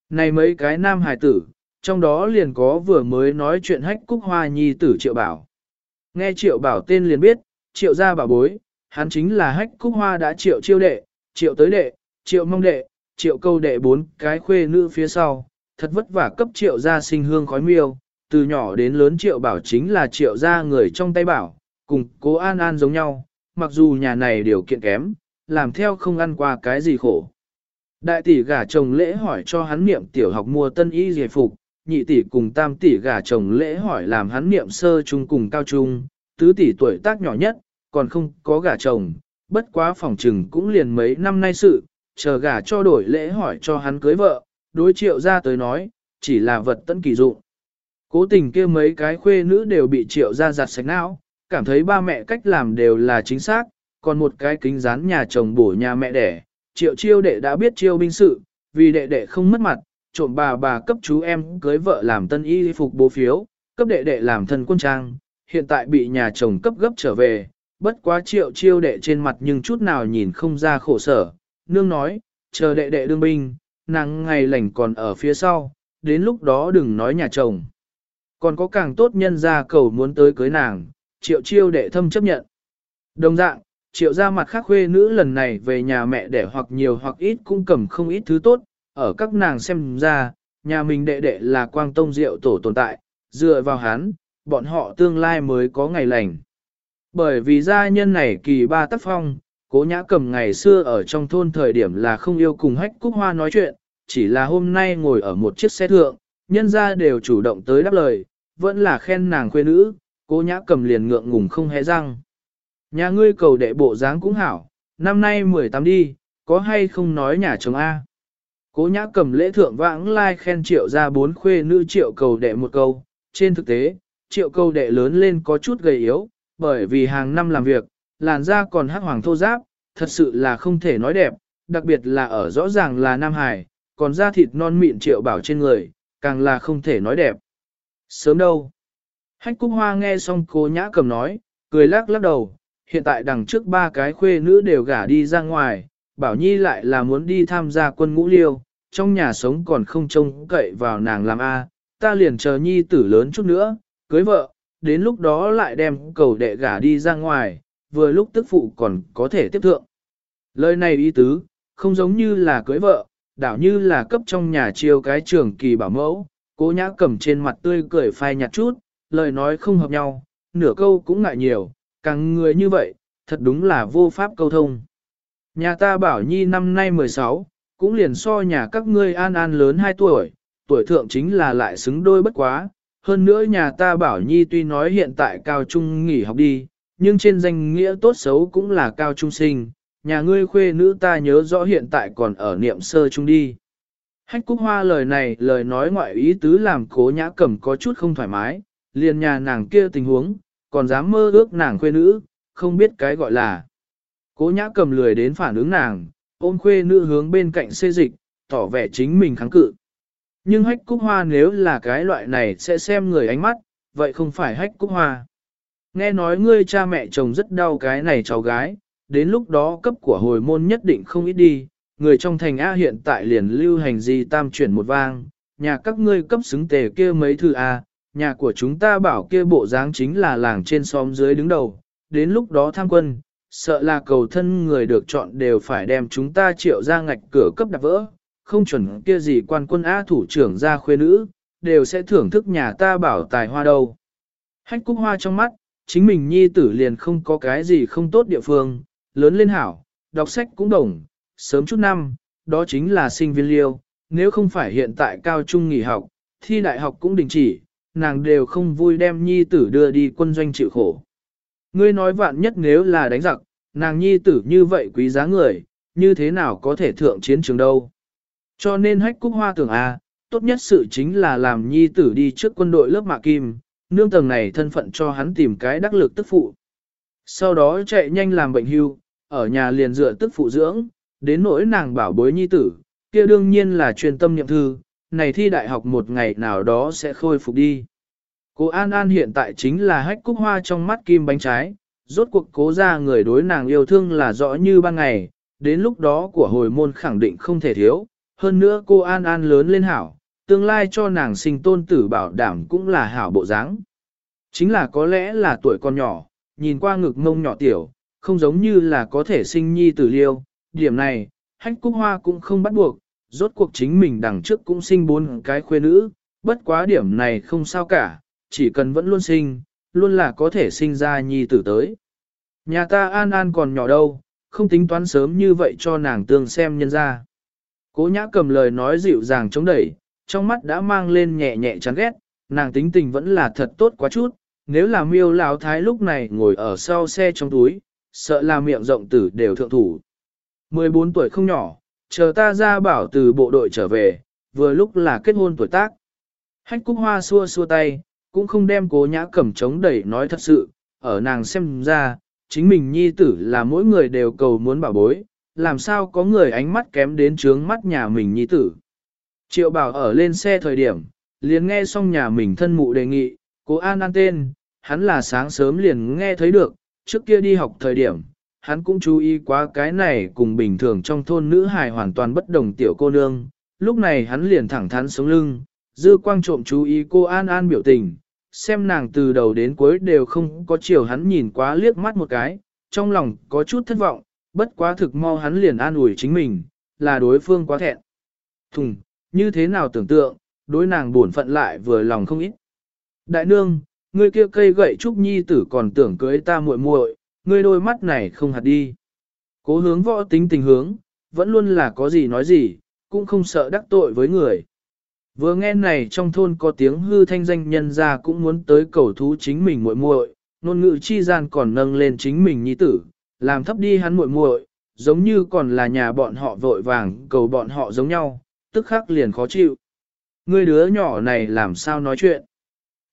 Này mấy cái nam hài tử, trong đó liền có vừa mới nói chuyện hách cúc hoa nhi tử triệu bảo. Nghe triệu bảo tên liền biết, triệu gia bảo bối, hắn chính là hách cúc hoa đã triệu chiêu đệ, triệu tới đệ, triệu mong đệ, triệu câu đệ bốn cái khuê nữ phía sau, thật vất vả cấp triệu gia sinh hương khói miêu, từ nhỏ đến lớn triệu bảo chính là triệu gia người trong tay bảo, cùng cố an an giống nhau, mặc dù nhà này điều kiện kém, làm theo không ăn qua cái gì khổ. Đại tỷ gả chồng lễ hỏi cho hắn niệm tiểu học mua tân y giải phục, nhị tỷ cùng tam tỷ gả chồng lễ hỏi làm hắn niệm sơ trung cùng cao trung, tứ tỷ tuổi tác nhỏ nhất, còn không có gả chồng, bất quá phòng trừng cũng liền mấy năm nay sự, chờ gả cho đổi lễ hỏi cho hắn cưới vợ, đối triệu ra tới nói, chỉ là vật tận kỳ dụng. Cố tình kia mấy cái khuê nữ đều bị triệu ra giặt sạch não, cảm thấy ba mẹ cách làm đều là chính xác, còn một cái kính rán nhà chồng bổ nhà mẹ đẻ, triệu chiêu đệ đã biết chiêu binh sự, vì đệ đệ không mất mặt, trộm bà bà cấp chú em cưới vợ làm tân y phục bố phiếu, cấp đệ đệ làm thân quân trang, hiện tại bị nhà chồng cấp gấp trở về, bất quá triệu chiêu đệ trên mặt nhưng chút nào nhìn không ra khổ sở, nương nói, chờ đệ đệ đương binh, nàng ngày lành còn ở phía sau, đến lúc đó đừng nói nhà chồng. Còn có càng tốt nhân ra cầu muốn tới cưới nàng, triệu chiêu đệ thâm chấp nhận. Đồng dạng, triệu ra mặt khác khuê nữ lần này về nhà mẹ để hoặc nhiều hoặc ít cũng cầm không ít thứ tốt, ở các nàng xem ra, nhà mình đệ đệ là quang tông diệu tổ tồn tại, dựa vào hắn, bọn họ tương lai mới có ngày lành. Bởi vì gia nhân này kỳ ba tác phong, cố nhã cầm ngày xưa ở trong thôn thời điểm là không yêu cùng hách cúc hoa nói chuyện, chỉ là hôm nay ngồi ở một chiếc xe thượng, nhân ra đều chủ động tới đáp lời, vẫn là khen nàng khuê nữ, Cô nhã cầm liền ngượng ngùng không hé răng. Nhà ngươi cầu đệ bộ dáng cũng hảo, năm nay 18 đi, có hay không nói nhà chồng A. Cố nhã cầm lễ thượng vãng lai khen triệu ra bốn khuê nữ triệu cầu đệ một câu, trên thực tế, triệu cầu đệ lớn lên có chút gầy yếu, bởi vì hàng năm làm việc, làn da còn hắc hoàng thô giáp, thật sự là không thể nói đẹp, đặc biệt là ở rõ ràng là Nam Hải, còn da thịt non mịn triệu bảo trên người, càng là không thể nói đẹp. Sớm đâu? Hách Cúc Hoa nghe xong cô nhã cầm nói, cười lắc lắc đầu, hiện tại đằng trước ba cái khuê nữ đều gả đi ra ngoài, Bảo Nhi lại là muốn đi tham gia quân ngũ liêu, trong nhà sống còn không trông cậy vào nàng làm A, ta liền chờ Nhi tử lớn chút nữa, cưới vợ, đến lúc đó lại đem cầu đệ gả đi ra ngoài, vừa lúc tức phụ còn có thể tiếp thượng. Lời này ý tứ, không giống như là cưới vợ, đảo như là cấp trong nhà chiêu cái trưởng kỳ bảo mẫu, cố nhã cầm trên mặt tươi cười phai nhạt chút, lời nói không hợp nhau, nửa câu cũng ngại nhiều, càng người như vậy, thật đúng là vô pháp câu thông. Nhà ta bảo nhi năm nay 16, cũng liền so nhà các ngươi an an lớn 2 tuổi, tuổi thượng chính là lại xứng đôi bất quá. Hơn nữa nhà ta bảo nhi tuy nói hiện tại cao trung nghỉ học đi, nhưng trên danh nghĩa tốt xấu cũng là cao trung sinh, nhà ngươi khuê nữ ta nhớ rõ hiện tại còn ở niệm sơ trung đi. Hách Cúc Hoa lời này lời nói ngoại ý tứ làm cố nhã cầm có chút không thoải mái, liền nhà nàng kia tình huống, còn dám mơ ước nàng khuê nữ, không biết cái gọi là. Cố nhã cầm lười đến phản ứng nàng, ôm khuê nữ hướng bên cạnh xê dịch, tỏ vẻ chính mình kháng cự. Nhưng hách cúc hoa nếu là cái loại này sẽ xem người ánh mắt, vậy không phải hách cúc hoa. Nghe nói ngươi cha mẹ chồng rất đau cái này cháu gái, đến lúc đó cấp của hồi môn nhất định không ít đi, người trong thành A hiện tại liền lưu hành gì tam chuyển một vang, nhà các ngươi cấp xứng tề kia mấy thư A, nhà của chúng ta bảo kia bộ dáng chính là làng trên xóm dưới đứng đầu, đến lúc đó tham quân, sợ là cầu thân người được chọn đều phải đem chúng ta triệu ra ngạch cửa cấp đạp vỡ, không chuẩn kia gì quan quân á thủ trưởng ra khuê nữ, đều sẽ thưởng thức nhà ta bảo tài hoa đâu. Hách cúc hoa trong mắt, chính mình nhi tử liền không có cái gì không tốt địa phương, lớn lên hảo, đọc sách cũng đồng, sớm chút năm, đó chính là sinh viên liêu, nếu không phải hiện tại cao trung nghỉ học, thi đại học cũng đình chỉ, nàng đều không vui đem nhi tử đưa đi quân doanh chịu khổ. Ngươi nói vạn nhất nếu là đánh giặc, nàng nhi tử như vậy quý giá người, như thế nào có thể thượng chiến trường đâu. Cho nên hách cúc hoa tưởng A, tốt nhất sự chính là làm nhi tử đi trước quân đội lớp mạ kim, nương tầng này thân phận cho hắn tìm cái đắc lực tức phụ. Sau đó chạy nhanh làm bệnh hưu, ở nhà liền dựa tức phụ dưỡng, đến nỗi nàng bảo bối nhi tử, kia đương nhiên là truyền tâm nhậm thư, này thi đại học một ngày nào đó sẽ khôi phục đi. Cô An An hiện tại chính là hách cúc hoa trong mắt kim bánh trái, rốt cuộc cố ra người đối nàng yêu thương là rõ như ban ngày, đến lúc đó của hồi môn khẳng định không thể thiếu, hơn nữa cô An An lớn lên hảo, tương lai cho nàng sinh tôn tử bảo đảm cũng là hảo bộ dáng. Chính là có lẽ là tuổi con nhỏ, nhìn qua ngực mông nhỏ tiểu, không giống như là có thể sinh nhi tử liêu, điểm này, hách cúc hoa cũng không bắt buộc, rốt cuộc chính mình đằng trước cũng sinh bốn cái khuê nữ, bất quá điểm này không sao cả, chỉ cần vẫn luôn sinh, luôn là có thể sinh ra nhi tử tới. Nhà ta an an còn nhỏ đâu, không tính toán sớm như vậy cho nàng tương xem nhân ra. Cố nhã cầm lời nói dịu dàng chống đẩy, trong mắt đã mang lên nhẹ nhẹ chán ghét, nàng tính tình vẫn là thật tốt quá chút, nếu là miêu lão thái lúc này ngồi ở sau xe trong túi, sợ là miệng rộng tử đều thượng thủ. 14 tuổi không nhỏ, chờ ta ra bảo từ bộ đội trở về, vừa lúc là kết hôn tuổi tác. Hách cúc hoa xua xua tay, cũng không đem cố nhã cầm chống đẩy nói thật sự, ở nàng xem ra, chính mình nhi tử là mỗi người đều cầu muốn bảo bối, làm sao có người ánh mắt kém đến trướng mắt nhà mình nhi tử. Triệu bảo ở lên xe thời điểm, liền nghe xong nhà mình thân mụ đề nghị, cố an an tên, hắn là sáng sớm liền nghe thấy được, trước kia đi học thời điểm, hắn cũng chú ý quá cái này cùng bình thường trong thôn nữ hài hoàn toàn bất đồng tiểu cô nương, lúc này hắn liền thẳng thắn sống lưng, dư quang trộm chú ý cô An An biểu tình, xem nàng từ đầu đến cuối đều không có chiều hắn nhìn quá liếc mắt một cái, trong lòng có chút thất vọng, bất quá thực mau hắn liền an ủi chính mình, là đối phương quá thẹn. Thùng, như thế nào tưởng tượng, đối nàng buồn phận lại vừa lòng không ít. Đại nương, người kia cây gậy trúc nhi tử còn tưởng cưới ta muội muội, ngươi đôi mắt này không hạt đi. Cố hướng võ tính tình hướng, vẫn luôn là có gì nói gì, cũng không sợ đắc tội với người. Vừa nghe này trong thôn có tiếng hư thanh danh nhân ra cũng muốn tới cầu thú chính mình muội muội, nôn ngữ chi gian còn nâng lên chính mình nhi tử, làm thấp đi hắn muội muội, giống như còn là nhà bọn họ vội vàng cầu bọn họ giống nhau, tức khắc liền khó chịu. Người đứa nhỏ này làm sao nói chuyện?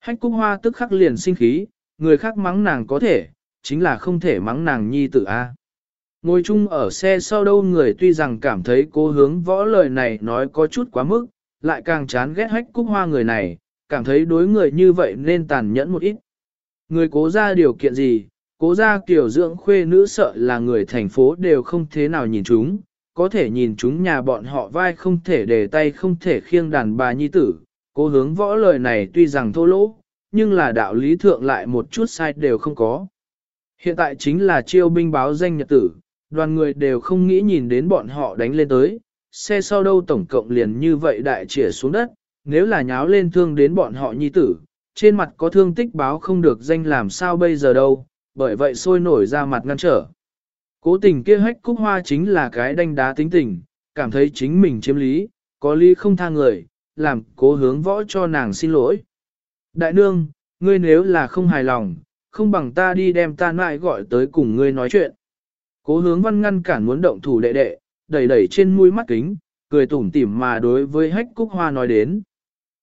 Hách cúc hoa tức khắc liền sinh khí, người khác mắng nàng có thể, chính là không thể mắng nàng nhi tử A. Ngồi chung ở xe sau đâu người tuy rằng cảm thấy cố hướng võ lời này nói có chút quá mức, lại càng chán ghét hách cúc hoa người này, cảm thấy đối người như vậy nên tàn nhẫn một ít. Người cố ra điều kiện gì, cố ra kiểu dưỡng khuê nữ sợ là người thành phố đều không thế nào nhìn chúng, có thể nhìn chúng nhà bọn họ vai không thể để tay không thể khiêng đàn bà nhi tử. Cố hướng võ lời này tuy rằng thô lỗ, nhưng là đạo lý thượng lại một chút sai đều không có. Hiện tại chính là chiêu binh báo danh nhật tử, đoàn người đều không nghĩ nhìn đến bọn họ đánh lên tới, xe sau đâu tổng cộng liền như vậy đại chĩa xuống đất, nếu là nháo lên thương đến bọn họ nhi tử, trên mặt có thương tích báo không được danh làm sao bây giờ đâu, bởi vậy sôi nổi ra mặt ngăn trở. Cố tình kia hách cúc hoa chính là cái đanh đá tính tình, cảm thấy chính mình chiếm lý, có lý không tha người, làm cố hướng võ cho nàng xin lỗi. Đại nương, ngươi nếu là không hài lòng, không bằng ta đi đem ta nại gọi tới cùng ngươi nói chuyện. Cố hướng văn ngăn cản muốn động thủ đệ đệ, đẩy đẩy trên mũi mắt kính, cười tủm tỉm mà đối với hách cúc hoa nói đến.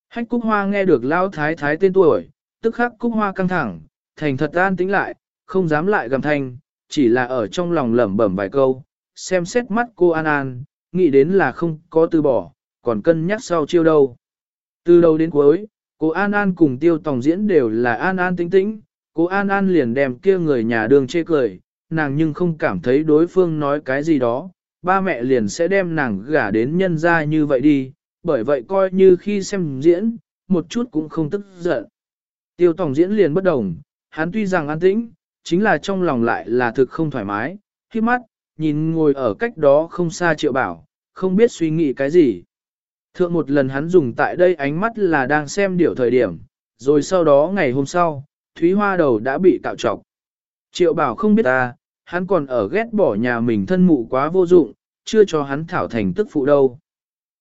Hách cúc hoa nghe được lao thái thái tên tuổi, tức khắc cúc hoa căng thẳng, thành thật an tĩnh lại, không dám lại gầm thanh, chỉ là ở trong lòng lẩm bẩm vài câu, xem xét mắt cô An An, nghĩ đến là không có từ bỏ, còn cân nhắc sau chiêu đâu. Từ đầu đến cuối, cô An An cùng tiêu tòng diễn đều là An An tĩnh tĩnh, cô An An liền đem kia người nhà đường chê cười, nàng nhưng không cảm thấy đối phương nói cái gì đó, ba mẹ liền sẽ đem nàng gả đến nhân gia như vậy đi, bởi vậy coi như khi xem diễn, một chút cũng không tức giận. Tiêu tổng diễn liền bất đồng, hắn tuy rằng an tĩnh, chính là trong lòng lại là thực không thoải mái, khi mắt, nhìn ngồi ở cách đó không xa triệu bảo, không biết suy nghĩ cái gì. Thượng một lần hắn dùng tại đây ánh mắt là đang xem điều thời điểm, rồi sau đó ngày hôm sau, Thúy Hoa đầu đã bị cạo trọc. Triệu bảo không biết ta, hắn còn ở ghét bỏ nhà mình thân mụ quá vô dụng, chưa cho hắn thảo thành tức phụ đâu.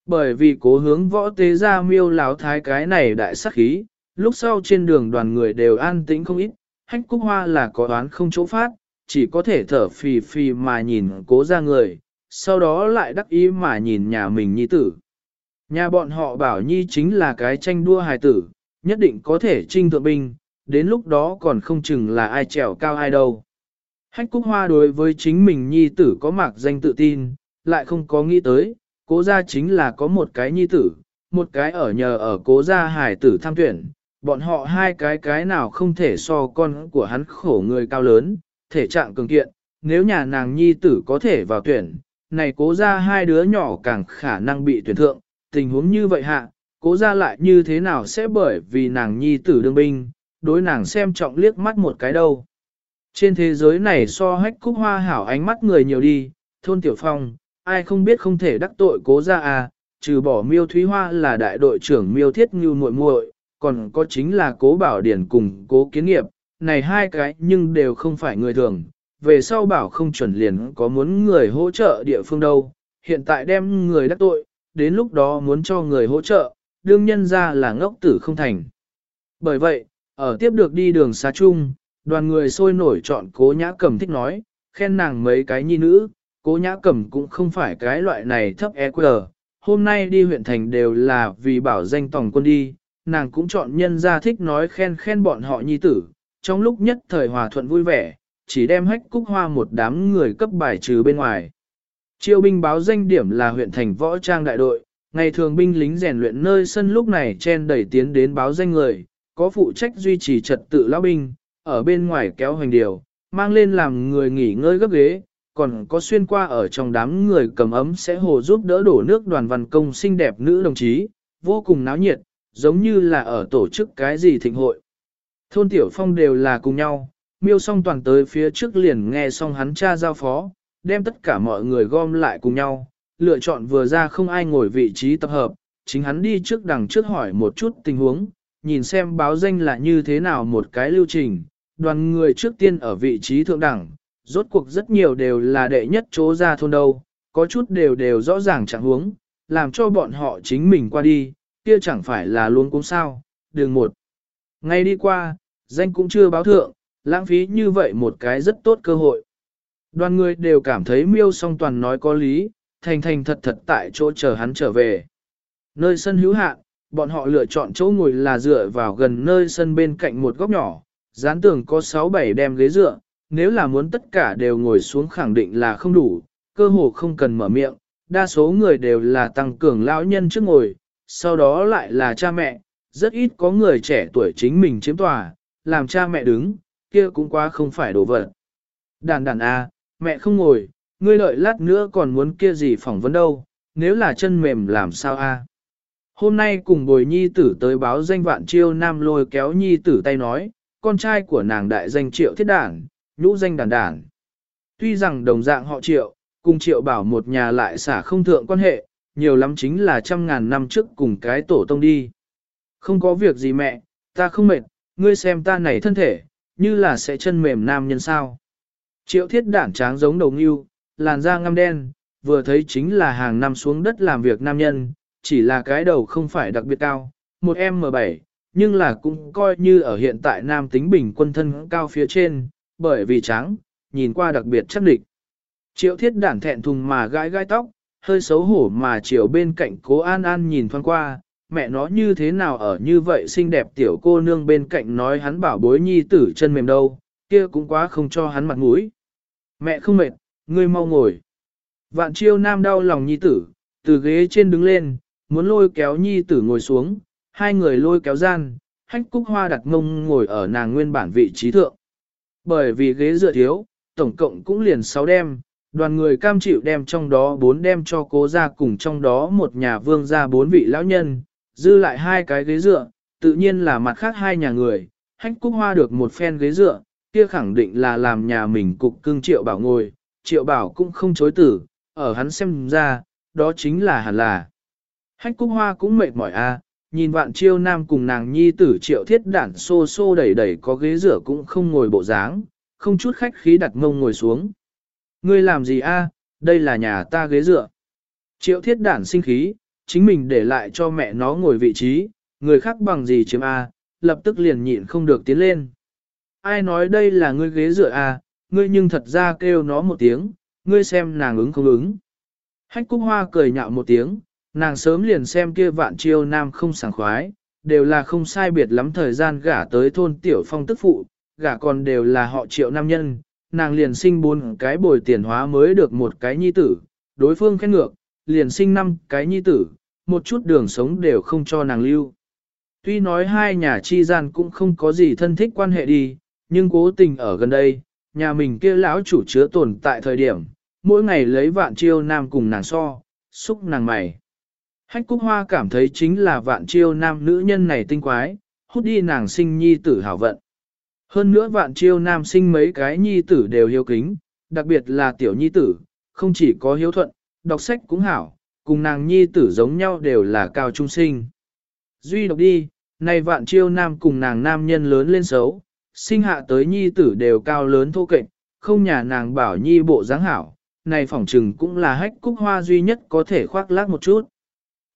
Bởi vì cố hướng võ tế ra miêu láo thái cái này đại sắc khí, lúc sau trên đường đoàn người đều an tĩnh không ít, hách cúc hoa là có đoán không chỗ phát, chỉ có thể thở phì phì mà nhìn cố ra người, sau đó lại đắc ý mà nhìn nhà mình nhi tử. Nhà bọn họ bảo nhi chính là cái tranh đua hài tử, nhất định có thể trinh thượng binh, đến lúc đó còn không chừng là ai trèo cao ai đâu. Hách Cúc Hoa đối với chính mình nhi tử có mạc danh tự tin, lại không có nghĩ tới, cố gia chính là có một cái nhi tử, một cái ở nhờ ở cố gia hải tử tham tuyển, bọn họ hai cái cái nào không thể so con của hắn khổ người cao lớn, thể trạng cường kiện, nếu nhà nàng nhi tử có thể vào tuyển, này cố gia hai đứa nhỏ càng khả năng bị tuyển thượng, tình huống như vậy hạ, cố gia lại như thế nào sẽ bởi vì nàng nhi tử đương binh, đối nàng xem trọng liếc mắt một cái đâu. Trên thế giới này so hách cúc hoa hảo ánh mắt người nhiều đi, thôn tiểu phong, ai không biết không thể đắc tội cố gia à, trừ bỏ miêu thúy hoa là đại đội trưởng miêu thiết như muội muội, còn có chính là cố bảo điển cùng cố kiến nghiệp, này hai cái nhưng đều không phải người thường, về sau bảo không chuẩn liền có muốn người hỗ trợ địa phương đâu, hiện tại đem người đắc tội, đến lúc đó muốn cho người hỗ trợ, đương nhân ra là ngốc tử không thành. Bởi vậy, ở tiếp được đi đường xa chung, đoàn người sôi nổi chọn cố nhã cầm thích nói, khen nàng mấy cái nhi nữ, cố nhã cầm cũng không phải cái loại này thấp EQ, hôm nay đi huyện thành đều là vì bảo danh tổng quân đi, nàng cũng chọn nhân ra thích nói khen khen bọn họ nhi tử, trong lúc nhất thời hòa thuận vui vẻ, chỉ đem hách cúc hoa một đám người cấp bài trừ bên ngoài. Triều binh báo danh điểm là huyện thành võ trang đại đội, ngày thường binh lính rèn luyện nơi sân lúc này chen đẩy tiến đến báo danh người, có phụ trách duy trì trật tự lão binh, ở bên ngoài kéo hành điều, mang lên làm người nghỉ ngơi gấp ghế, còn có xuyên qua ở trong đám người cầm ấm sẽ hồ giúp đỡ đổ nước đoàn văn công xinh đẹp nữ đồng chí, vô cùng náo nhiệt, giống như là ở tổ chức cái gì thịnh hội. Thôn Tiểu Phong đều là cùng nhau, miêu song toàn tới phía trước liền nghe xong hắn cha giao phó, đem tất cả mọi người gom lại cùng nhau, lựa chọn vừa ra không ai ngồi vị trí tập hợp, chính hắn đi trước đằng trước hỏi một chút tình huống, nhìn xem báo danh là như thế nào một cái lưu trình, đoàn người trước tiên ở vị trí thượng đẳng, rốt cuộc rất nhiều đều là đệ nhất chỗ ra thôn đâu, có chút đều đều rõ ràng chẳng huống, làm cho bọn họ chính mình qua đi, kia chẳng phải là luôn cũng sao, đường một. Ngay đi qua, danh cũng chưa báo thượng, lãng phí như vậy một cái rất tốt cơ hội. Đoàn người đều cảm thấy miêu song toàn nói có lý, thành thành thật thật tại chỗ chờ hắn trở về. Nơi sân hữu hạn, bọn họ lựa chọn chỗ ngồi là dựa vào gần nơi sân bên cạnh một góc nhỏ, dán tường có 6-7 đem ghế dựa, nếu là muốn tất cả đều ngồi xuống khẳng định là không đủ, cơ hồ không cần mở miệng, đa số người đều là tăng cường lão nhân trước ngồi, sau đó lại là cha mẹ, rất ít có người trẻ tuổi chính mình chiếm tòa, làm cha mẹ đứng, kia cũng quá không phải đồ vật. Đàn đàn a, à, mẹ không ngồi, ngươi đợi lát nữa còn muốn kia gì phỏng vấn đâu, nếu là chân mềm làm sao a? Hôm nay cùng bồi nhi tử tới báo danh vạn chiêu nam lôi kéo nhi tử tay nói, con trai của nàng đại danh triệu thiết đản, nhũ danh đản đản. Tuy rằng đồng dạng họ triệu, cùng triệu bảo một nhà lại xả không thượng quan hệ, nhiều lắm chính là trăm ngàn năm trước cùng cái tổ tông đi. Không có việc gì mẹ, ta không mệt, ngươi xem ta này thân thể, như là sẽ chân mềm nam nhân sao. Triệu thiết đản tráng giống đầu ngưu, làn da ngăm đen, vừa thấy chính là hàng năm xuống đất làm việc nam nhân, chỉ là cái đầu không phải đặc biệt cao, một M7, nhưng là cũng coi như ở hiện tại nam tính bình quân thân cao phía trên, bởi vì trắng, nhìn qua đặc biệt chắc địch. Triệu thiết đản thẹn thùng mà gãi gai tóc, hơi xấu hổ mà chiều bên cạnh cố an an nhìn thoáng qua, mẹ nó như thế nào ở như vậy xinh đẹp tiểu cô nương bên cạnh nói hắn bảo bối nhi tử chân mềm đâu, kia cũng quá không cho hắn mặt mũi. Mẹ không mệt, ngươi mau ngồi. Vạn chiêu nam đau lòng nhi tử, từ ghế trên đứng lên, muốn lôi kéo nhi tử ngồi xuống, hai người lôi kéo gian, hách cúc hoa đặt ngông ngồi ở nàng nguyên bản vị trí thượng. Bởi vì ghế dựa thiếu, tổng cộng cũng liền 6 đem, đoàn người cam chịu đem trong đó 4 đem cho cố ra cùng trong đó một nhà vương ra bốn vị lão nhân, dư lại hai cái ghế dựa, tự nhiên là mặt khác hai nhà người, hách cúc hoa được một phen ghế dựa, kia khẳng định là làm nhà mình cục cưng triệu bảo ngồi, triệu bảo cũng không chối tử, ở hắn xem ra, đó chính là hẳn là. Hách cúc hoa cũng mệt mỏi a, nhìn vạn chiêu nam cùng nàng nhi tử triệu thiết đản xô xô đẩy đẩy có ghế rửa cũng không ngồi bộ dáng, không chút khách khí đặt mông ngồi xuống. Ngươi làm gì a? đây là nhà ta ghế rửa. Triệu thiết đản sinh khí, chính mình để lại cho mẹ nó ngồi vị trí, người khác bằng gì chiếm a, lập tức liền nhịn không được tiến lên. Ai nói đây là ngươi ghế rửa a, ngươi nhưng thật ra kêu nó một tiếng, ngươi xem nàng ứng không ứng. Hách Cúc Hoa cười nhạo một tiếng, nàng sớm liền xem kia vạn chiêu nam không sảng khoái, đều là không sai biệt lắm thời gian gả tới thôn tiểu phong tức phụ, gả còn đều là họ triệu nam nhân, nàng liền sinh bốn cái bồi tiền hóa mới được một cái nhi tử, đối phương khen ngược, liền sinh năm cái nhi tử, một chút đường sống đều không cho nàng lưu. Tuy nói hai nhà chi gian cũng không có gì thân thích quan hệ đi, nhưng cố tình ở gần đây, nhà mình kia lão chủ chứa tồn tại thời điểm, mỗi ngày lấy vạn chiêu nam cùng nàng so, xúc nàng mày. Hách Cúc Hoa cảm thấy chính là vạn chiêu nam nữ nhân này tinh quái, hút đi nàng sinh nhi tử hảo vận. Hơn nữa vạn chiêu nam sinh mấy cái nhi tử đều hiếu kính, đặc biệt là tiểu nhi tử, không chỉ có hiếu thuận, đọc sách cũng hảo, cùng nàng nhi tử giống nhau đều là cao trung sinh. Duy đọc đi, này vạn chiêu nam cùng nàng nam nhân lớn lên xấu, sinh hạ tới nhi tử đều cao lớn thô kệch, không nhà nàng bảo nhi bộ dáng hảo, này phỏng trừng cũng là hách cúc hoa duy nhất có thể khoác lác một chút.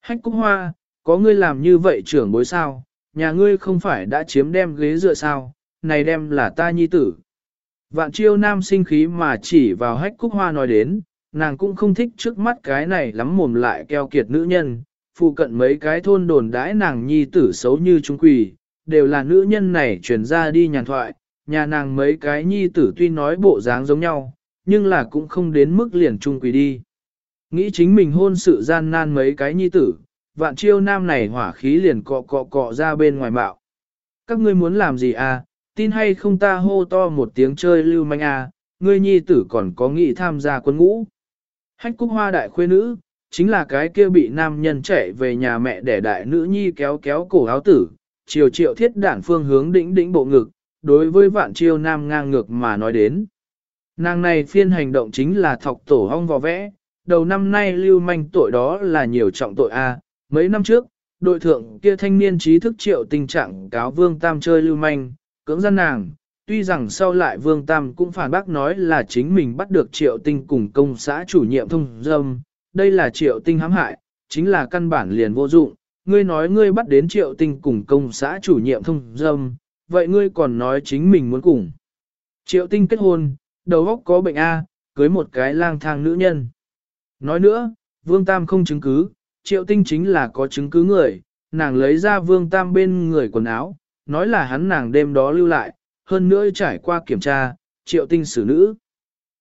Hách cúc hoa, có ngươi làm như vậy trưởng bối sao, nhà ngươi không phải đã chiếm đem ghế dựa sao, này đem là ta nhi tử. Vạn chiêu nam sinh khí mà chỉ vào hách cúc hoa nói đến, nàng cũng không thích trước mắt cái này lắm mồm lại keo kiệt nữ nhân, phụ cận mấy cái thôn đồn đãi nàng nhi tử xấu như chúng quỳ, đều là nữ nhân này truyền ra đi nhàn thoại, nhà nàng mấy cái nhi tử tuy nói bộ dáng giống nhau, nhưng là cũng không đến mức liền trung quỳ đi. Nghĩ chính mình hôn sự gian nan mấy cái nhi tử, vạn chiêu nam này hỏa khí liền cọ cọ cọ ra bên ngoài bạo. Các ngươi muốn làm gì à, tin hay không ta hô to một tiếng chơi lưu manh à, ngươi nhi tử còn có nghị tham gia quân ngũ. Hách cúc hoa đại khuê nữ, chính là cái kia bị nam nhân chạy về nhà mẹ để đại nữ nhi kéo kéo cổ áo tử, chiều triệu thiết đản phương hướng đỉnh đỉnh bộ ngực, đối với vạn chiêu nam ngang ngược mà nói đến. Nàng này phiên hành động chính là thọc tổ hong vò vẽ, đầu năm nay lưu manh tội đó là nhiều trọng tội A, mấy năm trước, đội thượng kia thanh niên trí thức triệu tình trạng cáo vương tam chơi lưu manh, cưỡng gian nàng, tuy rằng sau lại vương tam cũng phản bác nói là chính mình bắt được triệu tinh cùng công xã chủ nhiệm thông dâm, đây là triệu tinh hãm hại, chính là căn bản liền vô dụng, ngươi nói ngươi bắt đến triệu tinh cùng công xã chủ nhiệm thông dâm, vậy ngươi còn nói chính mình muốn cùng. Triệu tinh kết hôn, đầu óc có bệnh A, cưới một cái lang thang nữ nhân. Nói nữa, Vương Tam không chứng cứ, Triệu Tinh chính là có chứng cứ người, nàng lấy ra Vương Tam bên người quần áo, nói là hắn nàng đêm đó lưu lại, hơn nữa trải qua kiểm tra, Triệu Tinh xử nữ.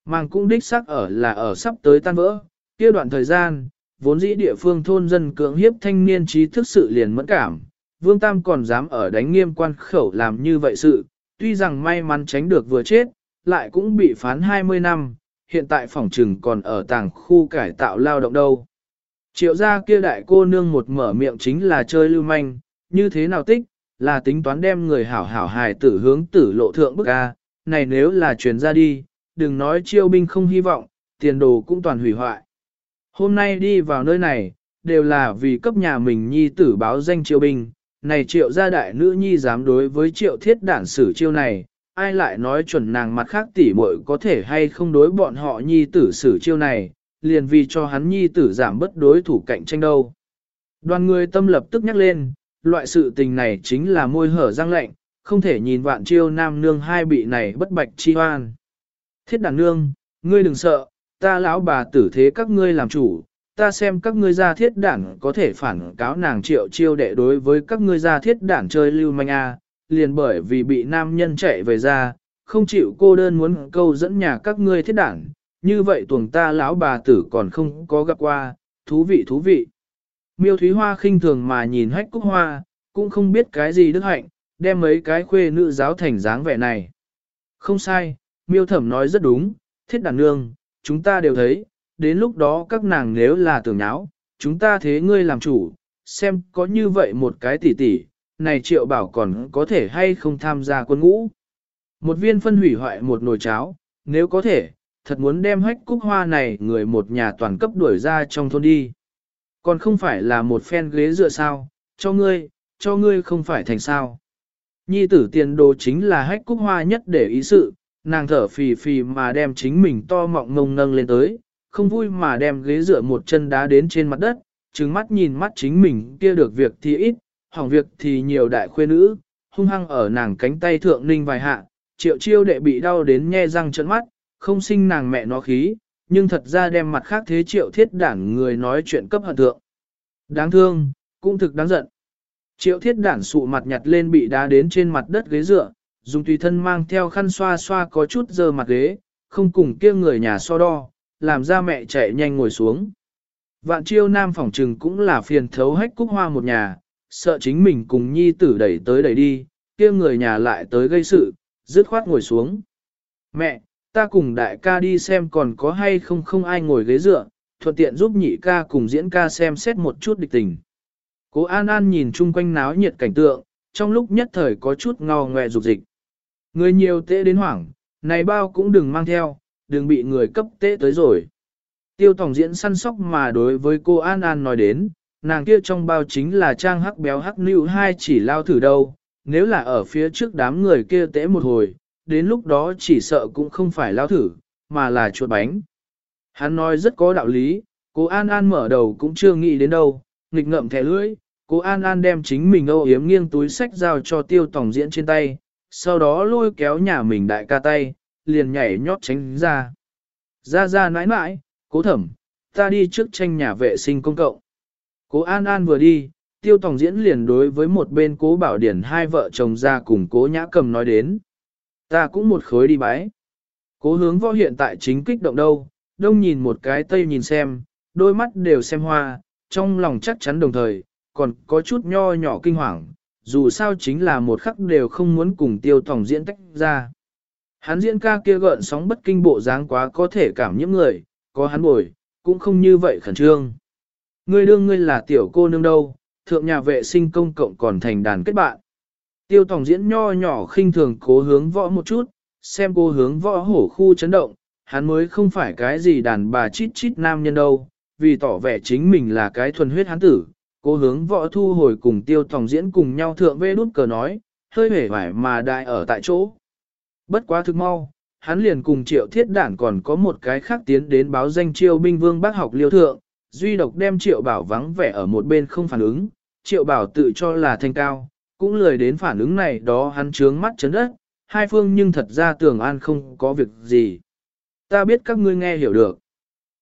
Màng cũng đích xác ở là ở sắp tới tan vỡ, kia đoạn thời gian, vốn dĩ địa phương thôn dân cưỡng hiếp thanh niên trí thức sự liền mẫn cảm, Vương Tam còn dám ở đánh nghiêm quan khẩu làm như vậy sự, tuy rằng may mắn tránh được vừa chết, lại cũng bị phán 20 năm, hiện tại phòng trừng còn ở tàng khu cải tạo lao động đâu. Triệu gia kia đại cô nương một mở miệng chính là chơi lưu manh, như thế nào tích, là tính toán đem người hảo hảo hài tử hướng tử lộ thượng bức A, này nếu là truyền ra đi, đừng nói chiêu binh không hy vọng, tiền đồ cũng toàn hủy hoại. Hôm nay đi vào nơi này, đều là vì cấp nhà mình nhi tử báo danh chiêu binh, này triệu gia đại nữ nhi dám đối với triệu thiết đản sử chiêu này, ai lại nói chuẩn nàng mặt khác tỉ muội có thể hay không đối bọn họ nhi tử xử chiêu này, liền vì cho hắn nhi tử giảm bất đối thủ cạnh tranh đâu. Đoàn người tâm lập tức nhắc lên, loại sự tình này chính là môi hở răng lạnh, không thể nhìn vạn chiêu nam nương hai bị này bất bạch chi hoan. Thiết đàn nương, ngươi đừng sợ, ta lão bà tử thế các ngươi làm chủ, ta xem các ngươi gia thiết đản có thể phản cáo nàng triệu chiêu đệ đối với các ngươi gia thiết đản chơi lưu manh a liền bởi vì bị nam nhân chạy về ra, không chịu cô đơn muốn câu dẫn nhà các ngươi thiết đảng, như vậy tuồng ta lão bà tử còn không có gặp qua, thú vị thú vị. Miêu Thúy Hoa khinh thường mà nhìn hách cúc hoa, cũng không biết cái gì đức hạnh, đem mấy cái khuê nữ giáo thành dáng vẻ này. Không sai, miêu thẩm nói rất đúng, thiết đàn nương, chúng ta đều thấy, đến lúc đó các nàng nếu là tưởng nháo, chúng ta thế ngươi làm chủ, xem có như vậy một cái tỉ tỉ, này triệu bảo còn có thể hay không tham gia quân ngũ. Một viên phân hủy hoại một nồi cháo, nếu có thể, thật muốn đem hách cúc hoa này người một nhà toàn cấp đuổi ra trong thôn đi. Còn không phải là một phen ghế dựa sao, cho ngươi, cho ngươi không phải thành sao. Nhi tử tiền đồ chính là hách cúc hoa nhất để ý sự, nàng thở phì phì mà đem chính mình to mọng ngông nâng lên tới, không vui mà đem ghế dựa một chân đá đến trên mặt đất, trừng mắt nhìn mắt chính mình kia được việc thì ít, hỏng việc thì nhiều đại khuê nữ, hung hăng ở nàng cánh tay thượng ninh vài hạ, triệu chiêu đệ bị đau đến nhe răng trợn mắt, không sinh nàng mẹ nó khí, nhưng thật ra đem mặt khác thế triệu thiết đản người nói chuyện cấp hận thượng. Đáng thương, cũng thực đáng giận. Triệu thiết đản sụ mặt nhặt lên bị đá đến trên mặt đất ghế dựa, dùng tùy thân mang theo khăn xoa xoa có chút dơ mặt ghế, không cùng kia người nhà so đo, làm ra mẹ chạy nhanh ngồi xuống. Vạn chiêu nam phỏng trừng cũng là phiền thấu hách cúc hoa một nhà, sợ chính mình cùng nhi tử đẩy tới đẩy đi, kia người nhà lại tới gây sự, dứt khoát ngồi xuống. Mẹ, ta cùng đại ca đi xem còn có hay không không ai ngồi ghế dựa, thuận tiện giúp nhị ca cùng diễn ca xem xét một chút địch tình. Cố An An nhìn chung quanh náo nhiệt cảnh tượng, trong lúc nhất thời có chút ngò ngoe dục dịch. Người nhiều tệ đến hoảng, này bao cũng đừng mang theo, đừng bị người cấp tệ tới rồi. Tiêu tổng diễn săn sóc mà đối với cô An An nói đến, nàng kia trong bao chính là trang hắc béo hắc nữ hai chỉ lao thử đâu, nếu là ở phía trước đám người kia tễ một hồi, đến lúc đó chỉ sợ cũng không phải lao thử, mà là chuột bánh. Hắn nói rất có đạo lý, cô An An mở đầu cũng chưa nghĩ đến đâu, nghịch ngậm thẻ lưỡi, cô An An đem chính mình âu yếm nghiêng túi sách giao cho tiêu tổng diễn trên tay, sau đó lôi kéo nhà mình đại ca tay, liền nhảy nhót tránh ra. Ra ra nãi nãi, cố thẩm, ta đi trước tranh nhà vệ sinh công cộng. Cố An An vừa đi, tiêu tòng diễn liền đối với một bên cố bảo điển hai vợ chồng ra cùng cố nhã cầm nói đến. Ta cũng một khối đi bái. Cố hướng võ hiện tại chính kích động đâu, đông nhìn một cái tây nhìn xem, đôi mắt đều xem hoa, trong lòng chắc chắn đồng thời, còn có chút nho nhỏ kinh hoàng, dù sao chính là một khắc đều không muốn cùng tiêu tổng diễn tách ra. Hắn diễn ca kia gợn sóng bất kinh bộ dáng quá có thể cảm nhiễm người, có hắn bồi, cũng không như vậy khẩn trương. Ngươi đương ngươi là tiểu cô nương đâu, thượng nhà vệ sinh công cộng còn thành đàn kết bạn. Tiêu tổng diễn nho nhỏ khinh thường cố hướng võ một chút, xem cô hướng võ hổ khu chấn động, hắn mới không phải cái gì đàn bà chít chít nam nhân đâu, vì tỏ vẻ chính mình là cái thuần huyết hắn tử. Cố hướng võ thu hồi cùng tiêu tổng diễn cùng nhau thượng vê đút cờ nói, hơi hể vải mà đại ở tại chỗ. Bất quá thực mau, hắn liền cùng triệu thiết đản còn có một cái khác tiến đến báo danh chiêu binh vương bác học liêu thượng, duy độc đem triệu bảo vắng vẻ ở một bên không phản ứng, triệu bảo tự cho là thanh cao, cũng lười đến phản ứng này đó hắn trướng mắt chấn đất, hai phương nhưng thật ra tưởng an không có việc gì. Ta biết các ngươi nghe hiểu được.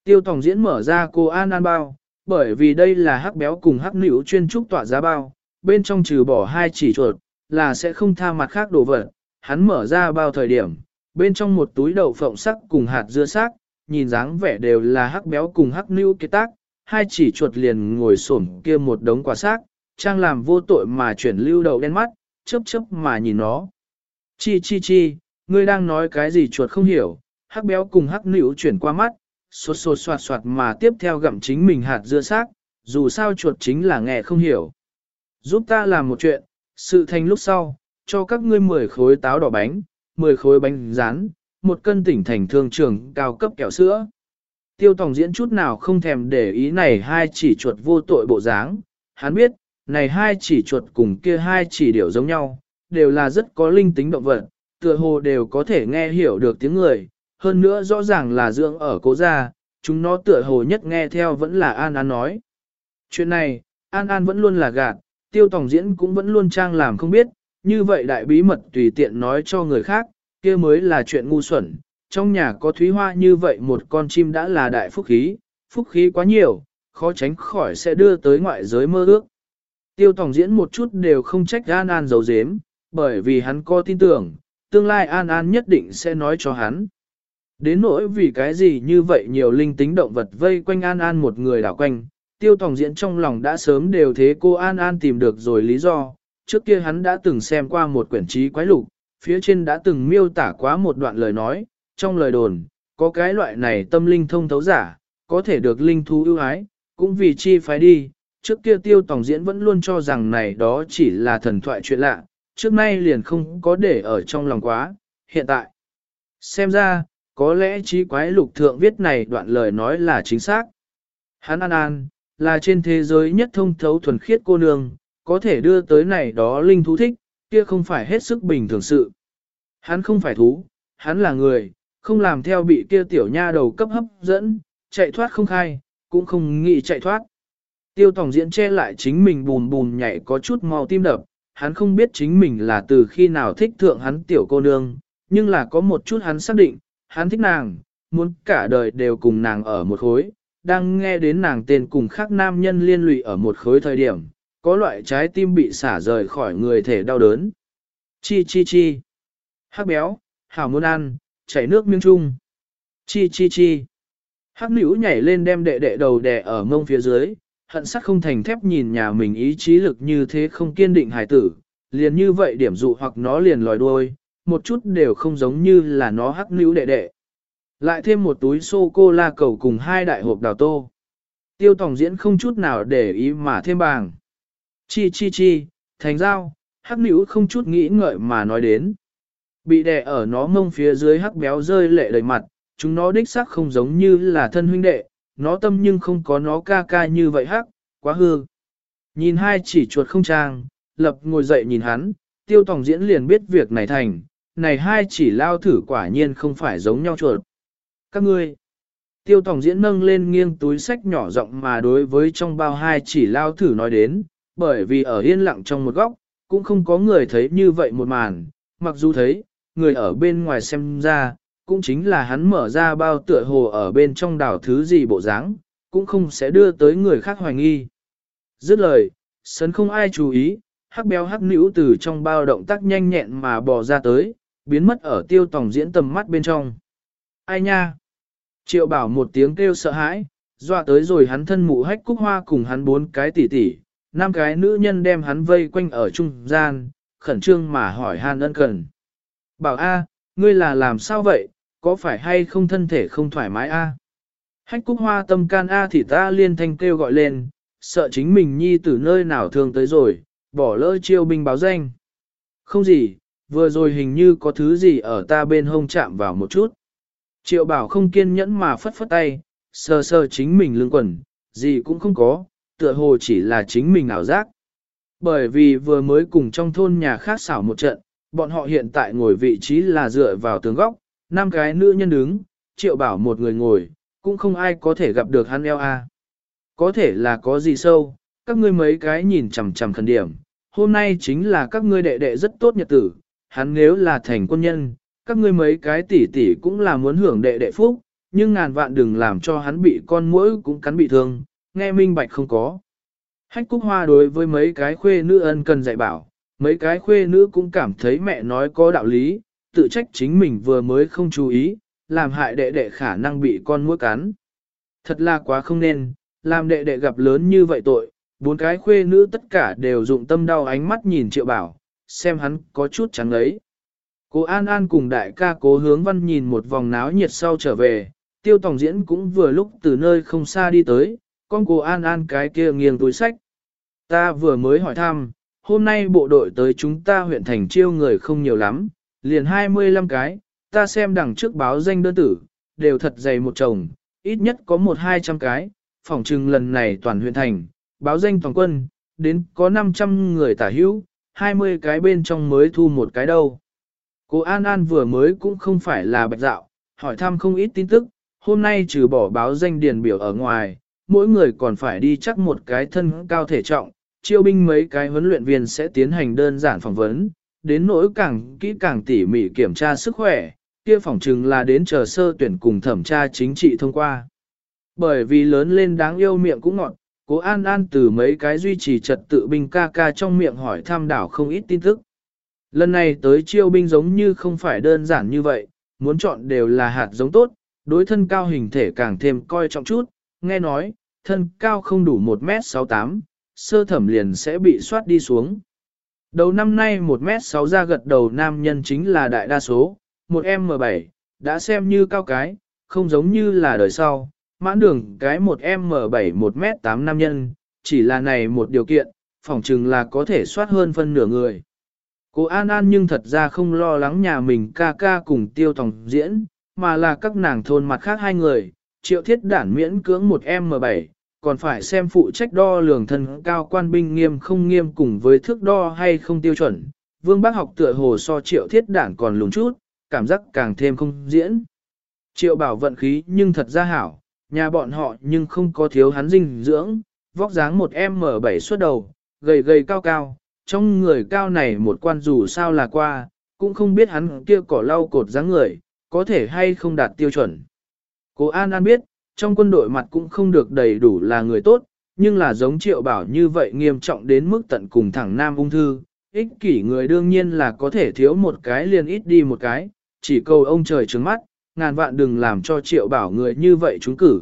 Tiêu tổng diễn mở ra cô An An bao, bởi vì đây là hắc béo cùng hắc nữ chuyên trúc tỏa giá bao, bên trong trừ bỏ hai chỉ chuột, là sẽ không tha mặt khác đồ vật. Hắn mở ra bao thời điểm, bên trong một túi đậu phộng sắc cùng hạt dưa sắc, nhìn dáng vẻ đều là hắc béo cùng hắc nưu kế tác, hai chỉ chuột liền ngồi xổm kia một đống quả xác, trang làm vô tội mà chuyển lưu đầu đen mắt, chớp chớp mà nhìn nó. Chi chi chi, ngươi đang nói cái gì chuột không hiểu, hắc béo cùng hắc nữ chuyển qua mắt, sột sột soạt soạt mà tiếp theo gặm chính mình hạt dưa xác, dù sao chuột chính là nghe không hiểu. Giúp ta làm một chuyện, sự thành lúc sau, cho các ngươi 10 khối táo đỏ bánh, 10 khối bánh rán, một cân tỉnh thành thương trường cao cấp kẹo sữa. Tiêu Tòng diễn chút nào không thèm để ý này hai chỉ chuột vô tội bộ dáng, hắn biết, này hai chỉ chuột cùng kia hai chỉ điểu giống nhau, đều là rất có linh tính động vật, tựa hồ đều có thể nghe hiểu được tiếng người, hơn nữa rõ ràng là dưỡng ở cố gia, chúng nó tựa hồ nhất nghe theo vẫn là An An nói. Chuyện này, An An vẫn luôn là gạt, tiêu Tòng diễn cũng vẫn luôn trang làm không biết, như vậy đại bí mật tùy tiện nói cho người khác, kia mới là chuyện ngu xuẩn. Trong nhà có thúy hoa như vậy một con chim đã là đại phúc khí, phúc khí quá nhiều, khó tránh khỏi sẽ đưa tới ngoại giới mơ ước. Tiêu tổng diễn một chút đều không trách An An giấu giếm, bởi vì hắn có tin tưởng, tương lai An An nhất định sẽ nói cho hắn. Đến nỗi vì cái gì như vậy nhiều linh tính động vật vây quanh An An một người đảo quanh, tiêu tổng diễn trong lòng đã sớm đều thế cô An An tìm được rồi lý do, trước kia hắn đã từng xem qua một quyển trí quái lục, phía trên đã từng miêu tả quá một đoạn lời nói, trong lời đồn, có cái loại này tâm linh thông thấu giả, có thể được linh thú ưu ái, cũng vì chi phái đi, trước kia tiêu tổng diễn vẫn luôn cho rằng này đó chỉ là thần thoại chuyện lạ, trước nay liền không có để ở trong lòng quá, hiện tại. Xem ra, có lẽ trí quái lục thượng viết này đoạn lời nói là chính xác. Hắn An An, là trên thế giới nhất thông thấu thuần khiết cô nương, có thể đưa tới này đó linh thú thích, kia không phải hết sức bình thường sự. Hắn không phải thú, hắn là người, không làm theo bị kia tiểu nha đầu cấp hấp dẫn, chạy thoát không khai, cũng không nghĩ chạy thoát. Tiêu tổng diễn che lại chính mình bùn bùn nhảy có chút mau tim đập, hắn không biết chính mình là từ khi nào thích thượng hắn tiểu cô nương, nhưng là có một chút hắn xác định, hắn thích nàng, muốn cả đời đều cùng nàng ở một khối, đang nghe đến nàng tên cùng khác nam nhân liên lụy ở một khối thời điểm, có loại trái tim bị xả rời khỏi người thể đau đớn. Chi chi chi. Hắc béo, hảo muốn ăn, chảy nước miếng chung. Chi chi chi. Hắc nữ nhảy lên đem đệ đệ đầu đè ở mông phía dưới, hận sắc không thành thép nhìn nhà mình ý chí lực như thế không kiên định hài tử, liền như vậy điểm dụ hoặc nó liền lòi đuôi, một chút đều không giống như là nó hắc nữ đệ đệ. Lại thêm một túi sô-cô-la cầu cùng hai đại hộp đào tô. Tiêu tổng diễn không chút nào để ý mà thêm bàng. Chi chi chi, thành giao, hắc nữ không chút nghĩ ngợi mà nói đến. Bị đè ở nó mông phía dưới hắc béo rơi lệ đầy mặt, chúng nó đích xác không giống như là thân huynh đệ, nó tâm nhưng không có nó ca ca như vậy hắc, quá hư. Nhìn hai chỉ chuột không trang, lập ngồi dậy nhìn hắn, tiêu tổng diễn liền biết việc này thành, này hai chỉ lao thử quả nhiên không phải giống nhau chuột. Các ngươi, tiêu tổng diễn nâng lên nghiêng túi sách nhỏ rộng mà đối với trong bao hai chỉ lao thử nói đến, bởi vì ở yên lặng trong một góc, cũng không có người thấy như vậy một màn, mặc dù thấy, người ở bên ngoài xem ra, cũng chính là hắn mở ra bao tựa hồ ở bên trong đảo thứ gì bộ dáng, cũng không sẽ đưa tới người khác hoài nghi. Dứt lời, sấn không ai chú ý, hắc béo hắc nữ từ trong bao động tác nhanh nhẹn mà bò ra tới, biến mất ở tiêu tổng diễn tầm mắt bên trong. Ai nha? Triệu bảo một tiếng kêu sợ hãi, dọa tới rồi hắn thân mụ hách cúc hoa cùng hắn bốn cái tỉ tỉ, năm cái nữ nhân đem hắn vây quanh ở trung gian, khẩn trương mà hỏi han ân cần. Bảo A, ngươi là làm sao vậy, có phải hay không thân thể không thoải mái A? Hách cúc hoa tâm can A thì ta liên thanh kêu gọi lên, sợ chính mình nhi từ nơi nào thường tới rồi, bỏ lỡ chiêu binh báo danh. Không gì, vừa rồi hình như có thứ gì ở ta bên hông chạm vào một chút. Triệu bảo không kiên nhẫn mà phất phất tay, sờ sờ chính mình lưng quần, gì cũng không có, tựa hồ chỉ là chính mình ảo giác. Bởi vì vừa mới cùng trong thôn nhà khác xảo một trận, bọn họ hiện tại ngồi vị trí là dựa vào tường góc, năm cái nữ nhân đứng, triệu bảo một người ngồi, cũng không ai có thể gặp được hắn eo a. Có thể là có gì sâu, các ngươi mấy cái nhìn chằm chằm khẩn điểm, hôm nay chính là các ngươi đệ đệ rất tốt nhật tử, hắn nếu là thành quân nhân, các ngươi mấy cái tỷ tỷ cũng là muốn hưởng đệ đệ phúc, nhưng ngàn vạn đừng làm cho hắn bị con mũi cũng cắn bị thương, nghe minh bạch không có. Hách Cúc Hoa đối với mấy cái khuê nữ ân cần dạy bảo, mấy cái khuê nữ cũng cảm thấy mẹ nói có đạo lý, tự trách chính mình vừa mới không chú ý, làm hại đệ đệ khả năng bị con mũi cắn. Thật là quá không nên, làm đệ đệ gặp lớn như vậy tội, bốn cái khuê nữ tất cả đều dụng tâm đau ánh mắt nhìn triệu bảo, xem hắn có chút trắng ấy. Cô An An cùng đại ca cố hướng văn nhìn một vòng náo nhiệt sau trở về, tiêu tổng diễn cũng vừa lúc từ nơi không xa đi tới, con cô An An cái kia nghiêng túi sách. Ta vừa mới hỏi thăm, hôm nay bộ đội tới chúng ta huyện thành chiêu người không nhiều lắm, liền 25 cái, ta xem đằng trước báo danh đơn tử, đều thật dày một chồng, ít nhất có một hai trăm cái, phỏng chừng lần này toàn huyện thành, báo danh toàn quân, đến có 500 người tả hữu, 20 cái bên trong mới thu một cái đâu. Cô An An vừa mới cũng không phải là bạch dạo, hỏi thăm không ít tin tức, hôm nay trừ bỏ báo danh điền biểu ở ngoài, mỗi người còn phải đi chắc một cái thân cao thể trọng, chiêu binh mấy cái huấn luyện viên sẽ tiến hành đơn giản phỏng vấn, đến nỗi càng kỹ càng tỉ mỉ kiểm tra sức khỏe, kia phỏng chừng là đến chờ sơ tuyển cùng thẩm tra chính trị thông qua. Bởi vì lớn lên đáng yêu miệng cũng ngọt, cố An An từ mấy cái duy trì trật tự binh ca ca trong miệng hỏi tham đảo không ít tin tức. Lần này tới chiêu binh giống như không phải đơn giản như vậy, muốn chọn đều là hạt giống tốt, đối thân cao hình thể càng thêm coi trọng chút, nghe nói, thân cao không đủ 1m68, sơ thẩm liền sẽ bị soát đi xuống. Đầu năm nay 1m6 ra gật đầu nam nhân chính là đại đa số, 1m7, đã xem như cao cái, không giống như là đời sau, mãn đường cái 1m7 1m8 nam nhân, chỉ là này một điều kiện, phỏng chừng là có thể soát hơn phân nửa người. Cô An An nhưng thật ra không lo lắng nhà mình ca ca cùng tiêu tòng diễn, mà là các nàng thôn mặt khác hai người, triệu thiết đản miễn cưỡng một M7, còn phải xem phụ trách đo lường thân cao quan binh nghiêm không nghiêm cùng với thước đo hay không tiêu chuẩn. Vương bác học tựa hồ so triệu thiết đản còn lùn chút, cảm giác càng thêm không diễn. Triệu bảo vận khí nhưng thật ra hảo, nhà bọn họ nhưng không có thiếu hắn dinh dưỡng, vóc dáng một M7 suốt đầu, gầy gầy cao cao, trong người cao này một quan dù sao là qua, cũng không biết hắn kia cỏ lau cột dáng người, có thể hay không đạt tiêu chuẩn. Cô An An biết, trong quân đội mặt cũng không được đầy đủ là người tốt, nhưng là giống triệu bảo như vậy nghiêm trọng đến mức tận cùng thẳng nam ung thư, ích kỷ người đương nhiên là có thể thiếu một cái liền ít đi một cái, chỉ cầu ông trời trứng mắt, ngàn vạn đừng làm cho triệu bảo người như vậy trúng cử.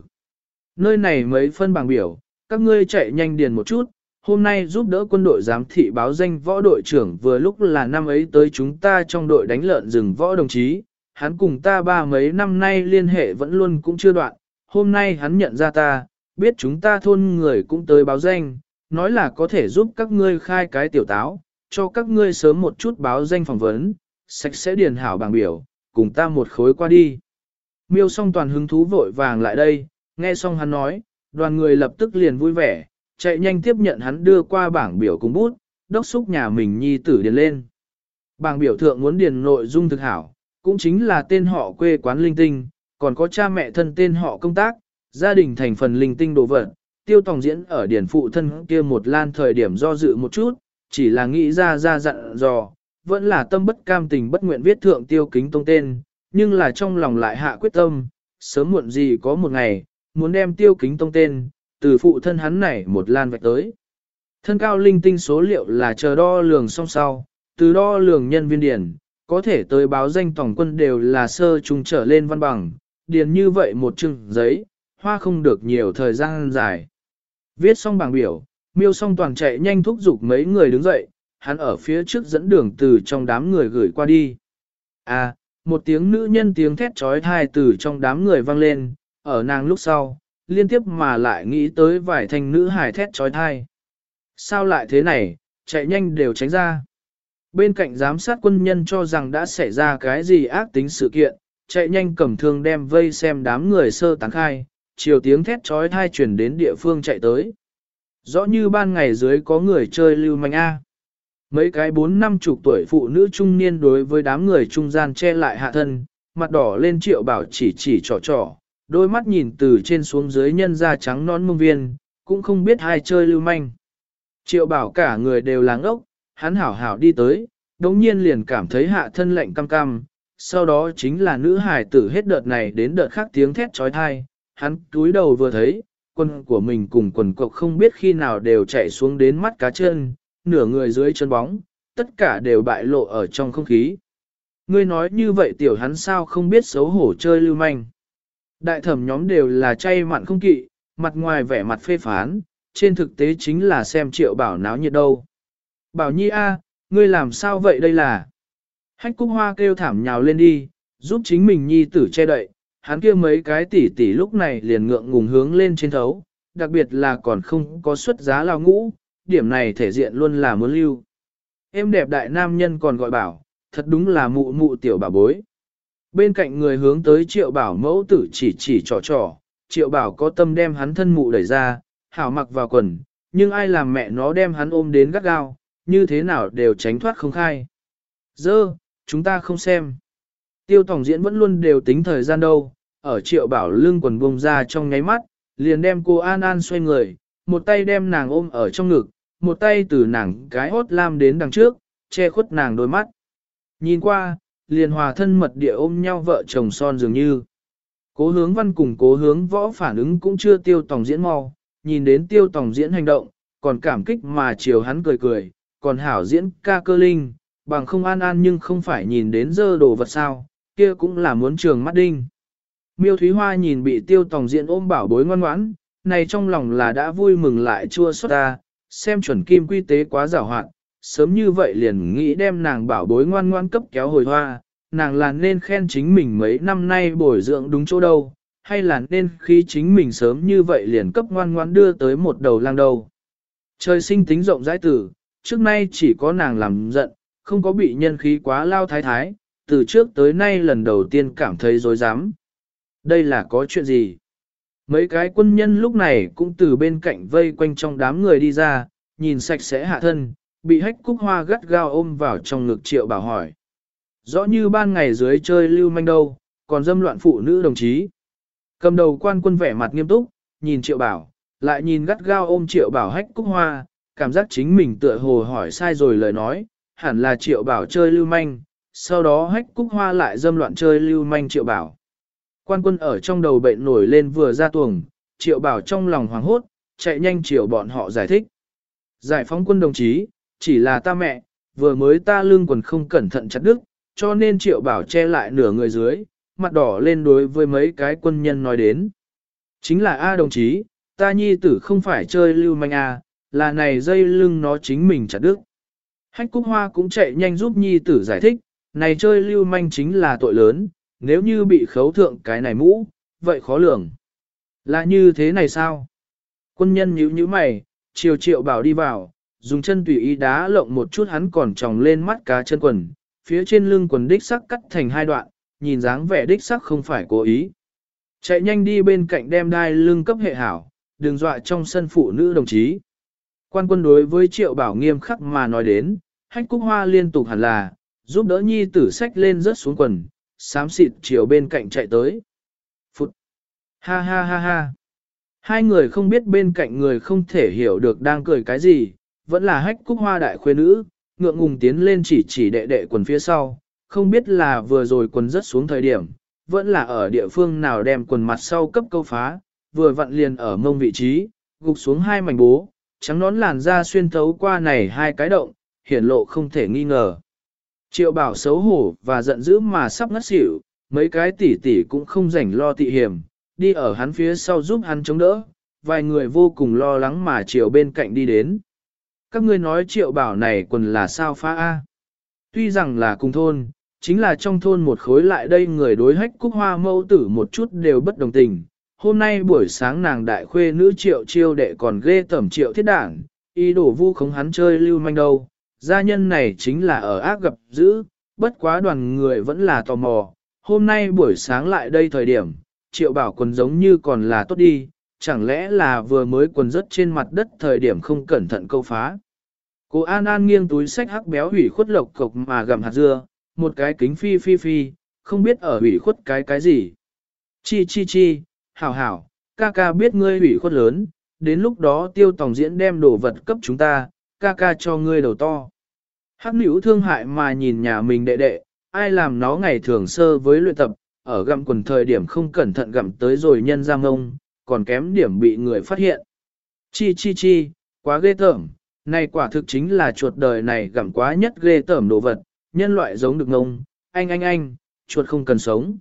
Nơi này mấy phân bảng biểu, các ngươi chạy nhanh điền một chút, hôm nay giúp đỡ quân đội giám thị báo danh võ đội trưởng vừa lúc là năm ấy tới chúng ta trong đội đánh lợn rừng võ đồng chí, hắn cùng ta ba mấy năm nay liên hệ vẫn luôn cũng chưa đoạn, hôm nay hắn nhận ra ta, biết chúng ta thôn người cũng tới báo danh, nói là có thể giúp các ngươi khai cái tiểu táo, cho các ngươi sớm một chút báo danh phỏng vấn, sạch sẽ điền hảo bảng biểu, cùng ta một khối qua đi. Miêu song toàn hứng thú vội vàng lại đây, nghe xong hắn nói, đoàn người lập tức liền vui vẻ, chạy nhanh tiếp nhận hắn đưa qua bảng biểu cùng bút, đốc xúc nhà mình nhi tử điền lên. Bảng biểu thượng muốn điền nội dung thực hảo, cũng chính là tên họ quê quán linh tinh, còn có cha mẹ thân tên họ công tác, gia đình thành phần linh tinh đồ vật. Tiêu Tòng diễn ở điển phụ thân kia một lan thời điểm do dự một chút, chỉ là nghĩ ra ra dặn dò, vẫn là tâm bất cam tình bất nguyện viết thượng tiêu kính tông tên, nhưng là trong lòng lại hạ quyết tâm, sớm muộn gì có một ngày, muốn đem tiêu kính tông tên, từ phụ thân hắn này một lan vạch tới. Thân cao linh tinh số liệu là chờ đo lường song sau, từ đo lường nhân viên điển, có thể tới báo danh tổng quân đều là sơ trùng trở lên văn bằng, điền như vậy một chừng giấy, hoa không được nhiều thời gian dài. Viết xong bảng biểu, miêu song toàn chạy nhanh thúc giục mấy người đứng dậy, hắn ở phía trước dẫn đường từ trong đám người gửi qua đi. À, một tiếng nữ nhân tiếng thét trói thai từ trong đám người vang lên, ở nàng lúc sau, liên tiếp mà lại nghĩ tới vài thanh nữ hài thét trói thai. Sao lại thế này, chạy nhanh đều tránh ra. Bên cạnh giám sát quân nhân cho rằng đã xảy ra cái gì ác tính sự kiện, chạy nhanh cầm thương đem vây xem đám người sơ tán khai, chiều tiếng thét trói thai chuyển đến địa phương chạy tới. Rõ như ban ngày dưới có người chơi lưu manh A. Mấy cái bốn năm chục tuổi phụ nữ trung niên đối với đám người trung gian che lại hạ thân, mặt đỏ lên triệu bảo chỉ chỉ trò trò, đôi mắt nhìn từ trên xuống dưới nhân da trắng non mông viên, cũng không biết hai chơi lưu manh. Triệu bảo cả người đều láng ốc, hắn hảo hảo đi tới, đống nhiên liền cảm thấy hạ thân lạnh cam cam, sau đó chính là nữ hải tử hết đợt này đến đợt khác tiếng thét trói thai, hắn túi đầu vừa thấy, quần của mình cùng quần cộc không biết khi nào đều chạy xuống đến mắt cá chân, nửa người dưới chân bóng, tất cả đều bại lộ ở trong không khí. Ngươi nói như vậy tiểu hắn sao không biết xấu hổ chơi lưu manh. Đại thẩm nhóm đều là chay mặn không kỵ, mặt ngoài vẻ mặt phê phán, trên thực tế chính là xem triệu bảo náo nhiệt đâu. Bảo nhi a, ngươi làm sao vậy đây là? Hách cúc hoa kêu thảm nhào lên đi, giúp chính mình nhi tử che đậy, hắn kia mấy cái tỷ tỷ lúc này liền ngượng ngùng hướng lên trên thấu, đặc biệt là còn không có xuất giá lao ngũ, điểm này thể diện luôn là muốn lưu. Em đẹp đại nam nhân còn gọi bảo, thật đúng là mụ mụ tiểu bà bối. Bên cạnh người hướng tới triệu bảo mẫu tử chỉ chỉ trò trò, triệu bảo có tâm đem hắn thân mụ đẩy ra, hảo mặc vào quần, nhưng ai làm mẹ nó đem hắn ôm đến gắt gao, như thế nào đều tránh thoát không khai. Dơ, chúng ta không xem. Tiêu tổng diễn vẫn luôn đều tính thời gian đâu, ở triệu bảo lưng quần bông ra trong nháy mắt, liền đem cô An An xoay người, một tay đem nàng ôm ở trong ngực, một tay từ nàng cái hốt lam đến đằng trước, che khuất nàng đôi mắt. Nhìn qua, liền hòa thân mật địa ôm nhau vợ chồng son dường như. Cố hướng văn cùng cố hướng võ phản ứng cũng chưa tiêu tổng diễn mau, nhìn đến tiêu tổng diễn hành động, còn cảm kích mà chiều hắn cười cười, còn hảo diễn ca cơ linh, bằng không an an nhưng không phải nhìn đến dơ đồ vật sao, kia cũng là muốn trường mắt đinh. Miêu Thúy Hoa nhìn bị tiêu tòng diện ôm bảo bối ngoan ngoãn, này trong lòng là đã vui mừng lại chua xót ta, xem chuẩn kim quy tế quá giảo hoạt, sớm như vậy liền nghĩ đem nàng bảo bối ngoan ngoan cấp kéo hồi hoa, nàng là nên khen chính mình mấy năm nay bồi dưỡng đúng chỗ đâu, hay là nên khi chính mình sớm như vậy liền cấp ngoan ngoan đưa tới một đầu lang đầu. Trời sinh tính rộng rãi tử, trước nay chỉ có nàng làm giận, không có bị nhân khí quá lao thái thái, từ trước tới nay lần đầu tiên cảm thấy dối dám. Đây là có chuyện gì? Mấy cái quân nhân lúc này cũng từ bên cạnh vây quanh trong đám người đi ra, nhìn sạch sẽ hạ thân, bị hách cúc hoa gắt gao ôm vào trong ngực triệu bảo hỏi. Rõ như ban ngày dưới chơi lưu manh đâu, còn dâm loạn phụ nữ đồng chí. Cầm đầu quan quân vẻ mặt nghiêm túc, nhìn triệu bảo, lại nhìn gắt gao ôm triệu bảo hách cúc hoa, cảm giác chính mình tựa hồ hỏi sai rồi lời nói, hẳn là triệu bảo chơi lưu manh, sau đó hách cúc hoa lại dâm loạn chơi lưu manh triệu bảo. Quan quân ở trong đầu bệnh nổi lên vừa ra tuồng, triệu bảo trong lòng hoảng hốt, chạy nhanh triệu bọn họ giải thích. Giải phóng quân đồng chí, chỉ là ta mẹ, vừa mới ta lương quần không cẩn thận chặt đứt, cho nên triệu bảo che lại nửa người dưới, mặt đỏ lên đối với mấy cái quân nhân nói đến. Chính là A đồng chí, ta nhi tử không phải chơi lưu manh A, là này dây lưng nó chính mình chặt đứt. Hách Cúc Hoa cũng chạy nhanh giúp nhi tử giải thích, này chơi lưu manh chính là tội lớn, nếu như bị khấu thượng cái này mũ, vậy khó lường. Là như thế này sao? Quân nhân nhíu nhíu mày, chiều triệu bảo đi vào, dùng chân tùy ý đá lộng một chút hắn còn tròng lên mắt cá chân quần, phía trên lưng quần đích sắc cắt thành hai đoạn, nhìn dáng vẻ đích sắc không phải cố ý. Chạy nhanh đi bên cạnh đem đai lưng cấp hệ hảo, đừng dọa trong sân phụ nữ đồng chí. Quan quân đối với triệu bảo nghiêm khắc mà nói đến, hách cúc hoa liên tục hẳn là, giúp đỡ nhi tử sách lên rớt xuống quần, xám xịt chiều bên cạnh chạy tới. Phụt! Ha ha ha ha! Hai người không biết bên cạnh người không thể hiểu được đang cười cái gì, vẫn là hách cúc hoa đại khuê nữ, ngượng ngùng tiến lên chỉ chỉ đệ đệ quần phía sau, không biết là vừa rồi quần rớt xuống thời điểm, vẫn là ở địa phương nào đem quần mặt sau cấp câu phá, vừa vặn liền ở mông vị trí, gục xuống hai mảnh bố, trắng nón làn da xuyên thấu qua này hai cái động, hiển lộ không thể nghi ngờ. Triệu bảo xấu hổ và giận dữ mà sắp ngất xỉu, mấy cái tỉ tỉ cũng không rảnh lo tị hiểm, đi ở hắn phía sau giúp hắn chống đỡ, vài người vô cùng lo lắng mà triệu bên cạnh đi đến. Các ngươi nói triệu bảo này quần là sao phá A. Tuy rằng là cùng thôn, chính là trong thôn một khối lại đây người đối hách cúc hoa mẫu tử một chút đều bất đồng tình. Hôm nay buổi sáng nàng đại khuê nữ triệu chiêu đệ còn ghê tẩm triệu thiết đảng, ý đổ vu khống hắn chơi lưu manh đâu. Gia nhân này chính là ở ác gặp dữ, bất quá đoàn người vẫn là tò mò. Hôm nay buổi sáng lại đây thời điểm, triệu bảo quần giống như còn là tốt đi, chẳng lẽ là vừa mới quần rớt trên mặt đất thời điểm không cẩn thận câu phá. Cô An An nghiêng túi sách hắc béo hủy khuất lộc cộc mà gặm hạt dưa, một cái kính phi phi phi, không biết ở hủy khuất cái cái gì. Chi chi chi, hảo hảo, ca ca biết ngươi hủy khuất lớn, đến lúc đó tiêu tòng diễn đem đồ vật cấp chúng ta, ca ca cho ngươi đầu to. Hắc nữ thương hại mà nhìn nhà mình đệ đệ, ai làm nó ngày thường sơ với luyện tập, ở gặm quần thời điểm không cẩn thận gặm tới rồi nhân giam ngông, còn kém điểm bị người phát hiện. Chi chi chi, quá ghê tởm, này quả thực chính là chuột đời này gặm quá nhất ghê tởm đồ vật, nhân loại giống được ngông, anh anh anh, chuột không cần sống.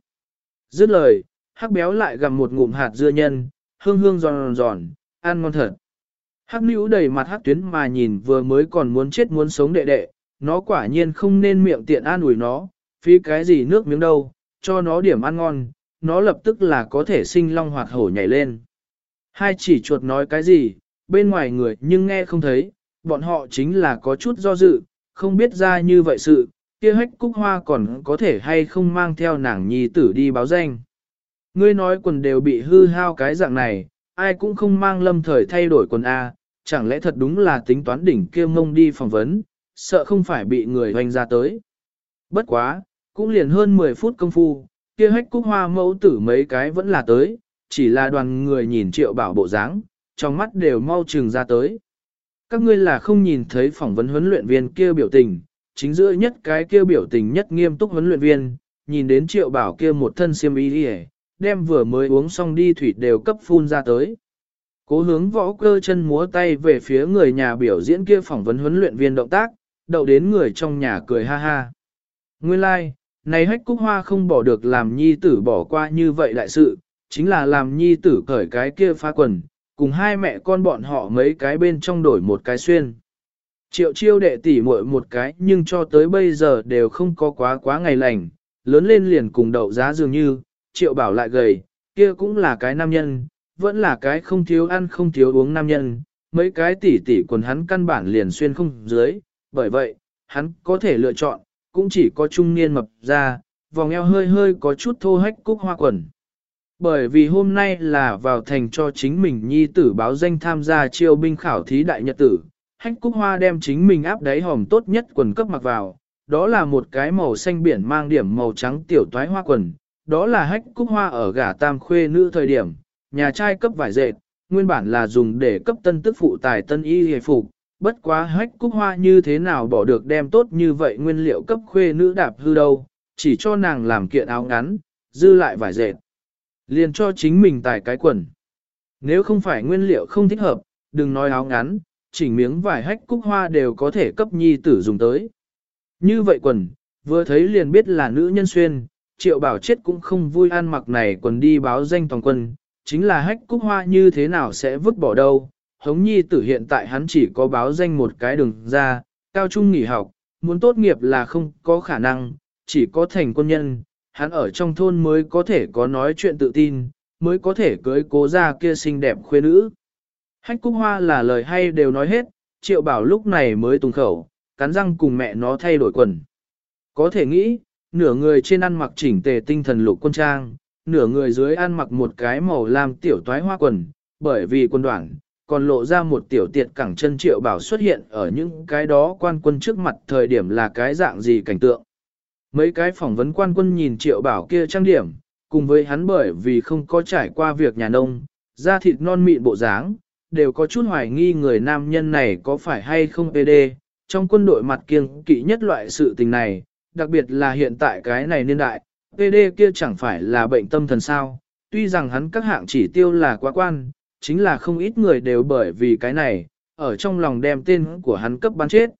Dứt lời, hắc béo lại gặm một ngụm hạt dưa nhân, hương hương giòn giòn, ăn ngon thật. Hắc nữ đầy mặt hắc tuyến mà nhìn vừa mới còn muốn chết muốn sống đệ đệ, nó quả nhiên không nên miệng tiện an ủi nó, phí cái gì nước miếng đâu, cho nó điểm ăn ngon, nó lập tức là có thể sinh long hoạt hổ nhảy lên. Hai chỉ chuột nói cái gì, bên ngoài người nhưng nghe không thấy, bọn họ chính là có chút do dự, không biết ra như vậy sự, kia hách cúc hoa còn có thể hay không mang theo nàng nhi tử đi báo danh. Ngươi nói quần đều bị hư hao cái dạng này, ai cũng không mang lâm thời thay đổi quần A, chẳng lẽ thật đúng là tính toán đỉnh kia mông đi phỏng vấn, sợ không phải bị người hoành ra tới. Bất quá, cũng liền hơn 10 phút công phu, kia hách cúc hoa mẫu tử mấy cái vẫn là tới, chỉ là đoàn người nhìn triệu bảo bộ dáng, trong mắt đều mau trừng ra tới. Các ngươi là không nhìn thấy phỏng vấn huấn luyện viên kia biểu tình, chính giữa nhất cái kia biểu tình nhất nghiêm túc huấn luyện viên, nhìn đến triệu bảo kia một thân xiêm y đi đem vừa mới uống xong đi thủy đều cấp phun ra tới. Cố hướng võ cơ chân múa tay về phía người nhà biểu diễn kia phỏng vấn huấn luyện viên động tác, đậu đến người trong nhà cười ha ha. Nguyên lai, like, này hách cúc hoa không bỏ được làm nhi tử bỏ qua như vậy đại sự, chính là làm nhi tử cởi cái kia phá quần, cùng hai mẹ con bọn họ mấy cái bên trong đổi một cái xuyên. Triệu chiêu đệ tỷ muội một cái nhưng cho tới bây giờ đều không có quá quá ngày lành, lớn lên liền cùng đậu giá dường như, triệu bảo lại gầy, kia cũng là cái nam nhân, vẫn là cái không thiếu ăn không thiếu uống nam nhân, mấy cái tỷ tỷ quần hắn căn bản liền xuyên không dưới, bởi vậy, hắn có thể lựa chọn, cũng chỉ có trung niên mập ra, vòng eo hơi hơi có chút thô hách cúc hoa quần. Bởi vì hôm nay là vào thành cho chính mình nhi tử báo danh tham gia triều binh khảo thí đại nhật tử, hách cúc hoa đem chính mình áp đáy hòm tốt nhất quần cấp mặc vào, đó là một cái màu xanh biển mang điểm màu trắng tiểu toái hoa quần, đó là hách cúc hoa ở gả tam khuê nữ thời điểm, nhà trai cấp vải dệt, nguyên bản là dùng để cấp tân tức phụ tài tân y hề phục, bất quá hách cúc hoa như thế nào bỏ được đem tốt như vậy nguyên liệu cấp khuê nữ đạp hư đâu, chỉ cho nàng làm kiện áo ngắn, dư lại vải dệt. Liền cho chính mình tài cái quần. Nếu không phải nguyên liệu không thích hợp, đừng nói áo ngắn, chỉnh miếng vải hách cúc hoa đều có thể cấp nhi tử dùng tới. Như vậy quần, vừa thấy liền biết là nữ nhân xuyên, triệu bảo chết cũng không vui ăn mặc này quần đi báo danh toàn quân, chính là hách cúc hoa như thế nào sẽ vứt bỏ đâu. Hống nhi tử hiện tại hắn chỉ có báo danh một cái đường ra, cao trung nghỉ học, muốn tốt nghiệp là không có khả năng, chỉ có thành quân nhân, hắn ở trong thôn mới có thể có nói chuyện tự tin, mới có thể cưới cố ra kia xinh đẹp khuê nữ. Hách Cúc Hoa là lời hay đều nói hết, triệu bảo lúc này mới tùng khẩu, cắn răng cùng mẹ nó thay đổi quần. Có thể nghĩ, nửa người trên ăn mặc chỉnh tề tinh thần lục quân trang, nửa người dưới ăn mặc một cái màu lam tiểu toái hoa quần, bởi vì quân đoạn, còn lộ ra một tiểu tiệt cẳng chân triệu bảo xuất hiện ở những cái đó quan quân trước mặt thời điểm là cái dạng gì cảnh tượng. Mấy cái phỏng vấn quan quân nhìn triệu bảo kia trang điểm, cùng với hắn bởi vì không có trải qua việc nhà nông, da thịt non mịn bộ dáng, đều có chút hoài nghi người nam nhân này có phải hay không PD, trong quân đội mặt kiêng kỵ nhất loại sự tình này, đặc biệt là hiện tại cái này niên đại, PD kia chẳng phải là bệnh tâm thần sao, tuy rằng hắn các hạng chỉ tiêu là quá quan, chính là không ít người đều bởi vì cái này, ở trong lòng đem tên của hắn cấp bán chết.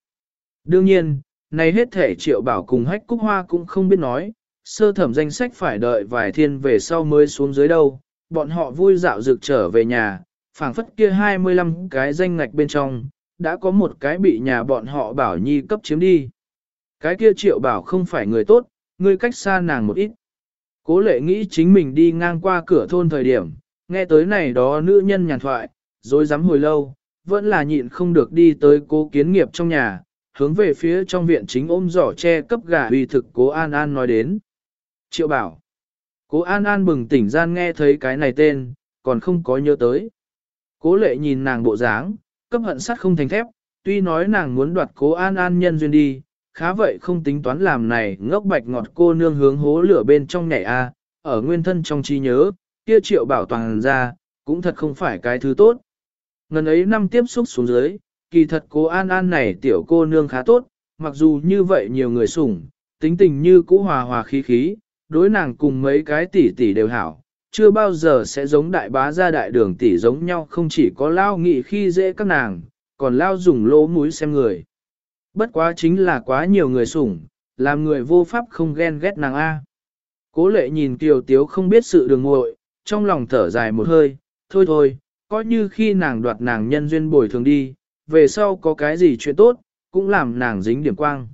Đương nhiên, này hết thể triệu bảo cùng hách cúc hoa cũng không biết nói, sơ thẩm danh sách phải đợi vài thiên về sau mới xuống dưới đâu, bọn họ vui dạo dược trở về nhà, phảng phất kia 25 cái danh ngạch bên trong, đã có một cái bị nhà bọn họ bảo nhi cấp chiếm đi. Cái kia triệu bảo không phải người tốt, người cách xa nàng một ít. Cố lệ nghĩ chính mình đi ngang qua cửa thôn thời điểm, nghe tới này đó nữ nhân nhàn thoại, rồi dám hồi lâu, vẫn là nhịn không được đi tới cố kiến nghiệp trong nhà, hướng về phía trong viện chính ôm giỏ che cấp gà uy thực cố An An nói đến. Triệu bảo. Cố An An bừng tỉnh gian nghe thấy cái này tên, còn không có nhớ tới. Cố lệ nhìn nàng bộ dáng, cấp hận sắt không thành thép, tuy nói nàng muốn đoạt cố An An nhân duyên đi, khá vậy không tính toán làm này ngốc bạch ngọt cô nương hướng hố lửa bên trong nhảy a ở nguyên thân trong trí nhớ, kia triệu bảo toàn ra, cũng thật không phải cái thứ tốt. Ngần ấy năm tiếp xúc xuống dưới, kỳ thật cô An An này tiểu cô nương khá tốt, mặc dù như vậy nhiều người sủng, tính tình như cũ hòa hòa khí khí, đối nàng cùng mấy cái tỷ tỷ đều hảo, chưa bao giờ sẽ giống đại bá gia đại đường tỷ giống nhau không chỉ có lao nghị khi dễ các nàng, còn lao dùng lỗ mũi xem người. Bất quá chính là quá nhiều người sủng, làm người vô pháp không ghen ghét nàng A. Cố lệ nhìn tiểu tiếu không biết sự đường ngội, trong lòng thở dài một hơi, thôi thôi, coi như khi nàng đoạt nàng nhân duyên bồi thường đi, về sau có cái gì chuyện tốt, cũng làm nàng dính điểm quang.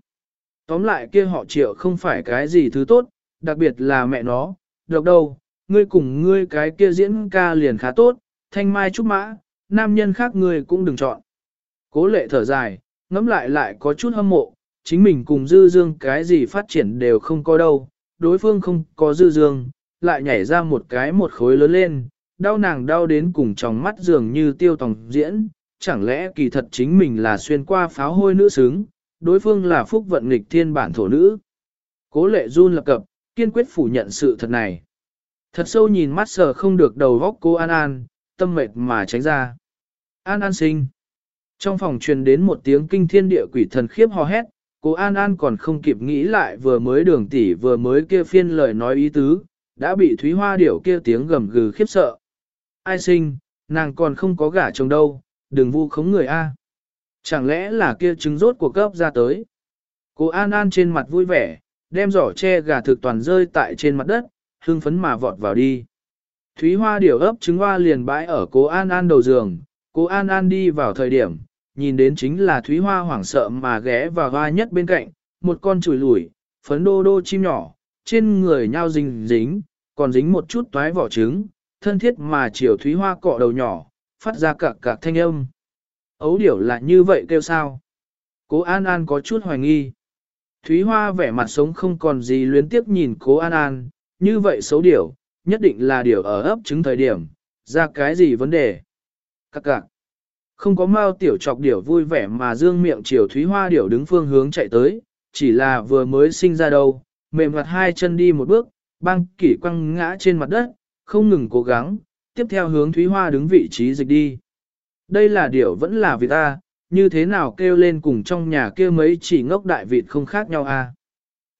Tóm lại kia họ triệu không phải cái gì thứ tốt, đặc biệt là mẹ nó, được đâu, ngươi cùng ngươi cái kia diễn ca liền khá tốt, thanh mai trúc mã, nam nhân khác ngươi cũng đừng chọn. Cố lệ thở dài, ngẫm lại lại có chút hâm mộ, chính mình cùng dư dương cái gì phát triển đều không có đâu, đối phương không có dư dương, lại nhảy ra một cái một khối lớn lên, đau nàng đau đến cùng trong mắt dường như tiêu tòng diễn, chẳng lẽ kỳ thật chính mình là xuyên qua pháo hôi nữ xứng, đối phương là phúc vận nghịch thiên bản thổ nữ. Cố lệ run lập cập, kiên quyết phủ nhận sự thật này. Thật sâu nhìn mắt sờ không được đầu góc cô An An, tâm mệt mà tránh ra. An An sinh. Trong phòng truyền đến một tiếng kinh thiên địa quỷ thần khiếp hò hét, cô An An còn không kịp nghĩ lại vừa mới đường tỷ vừa mới kia phiên lời nói ý tứ, đã bị Thúy Hoa điểu kia tiếng gầm gừ khiếp sợ. Ai sinh, nàng còn không có gả chồng đâu, đừng vu khống người A. Chẳng lẽ là kia trứng rốt của cấp ra tới. Cô An An trên mặt vui vẻ, đem giỏ che gà thực toàn rơi tại trên mặt đất, hưng phấn mà vọt vào đi. Thúy Hoa điểu ấp trứng hoa liền bãi ở cô An An đầu giường, cô An An đi vào thời điểm, nhìn đến chính là Thúy Hoa hoảng sợ mà ghé vào hoa nhất bên cạnh, một con chùi lủi, phấn đô đô chim nhỏ, trên người nhau dính dính, còn dính một chút toái vỏ trứng, thân thiết mà chiều Thúy Hoa cọ đầu nhỏ, phát ra cạc cạc thanh âm. Ấu điểu là như vậy kêu sao? Cố An An có chút hoài nghi. Thúy Hoa vẻ mặt sống không còn gì luyến tiếp nhìn cố An An, như vậy xấu điểu, nhất định là điểu ở ấp trứng thời điểm, ra cái gì vấn đề. Các cạc. Không có mao tiểu chọc điểu vui vẻ mà dương miệng chiều Thúy Hoa điểu đứng phương hướng chạy tới, chỉ là vừa mới sinh ra đâu, mềm mặt hai chân đi một bước, băng kỷ quăng ngã trên mặt đất, không ngừng cố gắng, tiếp theo hướng Thúy Hoa đứng vị trí dịch đi. Đây là điểu vẫn là vì ta, như thế nào kêu lên cùng trong nhà kia mấy chỉ ngốc đại vịt không khác nhau à.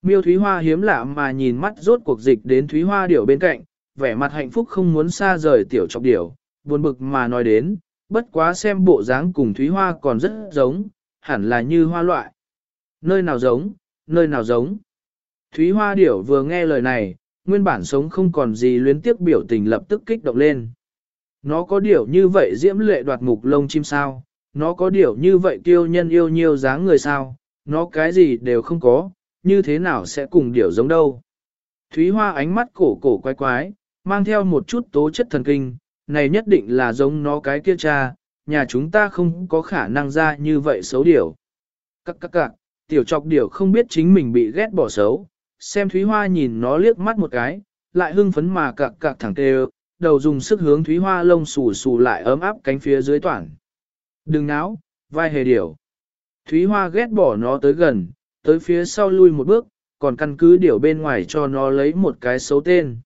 Miêu Thúy Hoa hiếm lạ mà nhìn mắt rốt cuộc dịch đến Thúy Hoa điểu bên cạnh, vẻ mặt hạnh phúc không muốn xa rời tiểu chọc điểu, buồn bực mà nói đến, bất quá xem bộ dáng cùng Thúy Hoa còn rất giống, hẳn là như hoa loại. Nơi nào giống, nơi nào giống. Thúy Hoa điểu vừa nghe lời này, nguyên bản sống không còn gì luyến tiếc biểu tình lập tức kích động lên. Nó có điểu như vậy diễm lệ đoạt mục lông chim sao, nó có điểu như vậy tiêu nhân yêu nhiều dáng người sao, nó cái gì đều không có, như thế nào sẽ cùng điểu giống đâu. Thúy Hoa ánh mắt cổ cổ quái quái, mang theo một chút tố chất thần kinh, này nhất định là giống nó cái kia cha, nhà chúng ta không có khả năng ra như vậy xấu điểu. Các các các, tiểu chọc điểu không biết chính mình bị ghét bỏ xấu, xem Thúy Hoa nhìn nó liếc mắt một cái, lại hưng phấn mà cạc cạc thẳng tê đầu dùng sức hướng Thúy Hoa lông xù xù lại ấm áp cánh phía dưới toàn. Đừng náo, vai hề điểu. Thúy Hoa ghét bỏ nó tới gần, tới phía sau lui một bước, còn căn cứ điểu bên ngoài cho nó lấy một cái xấu tên.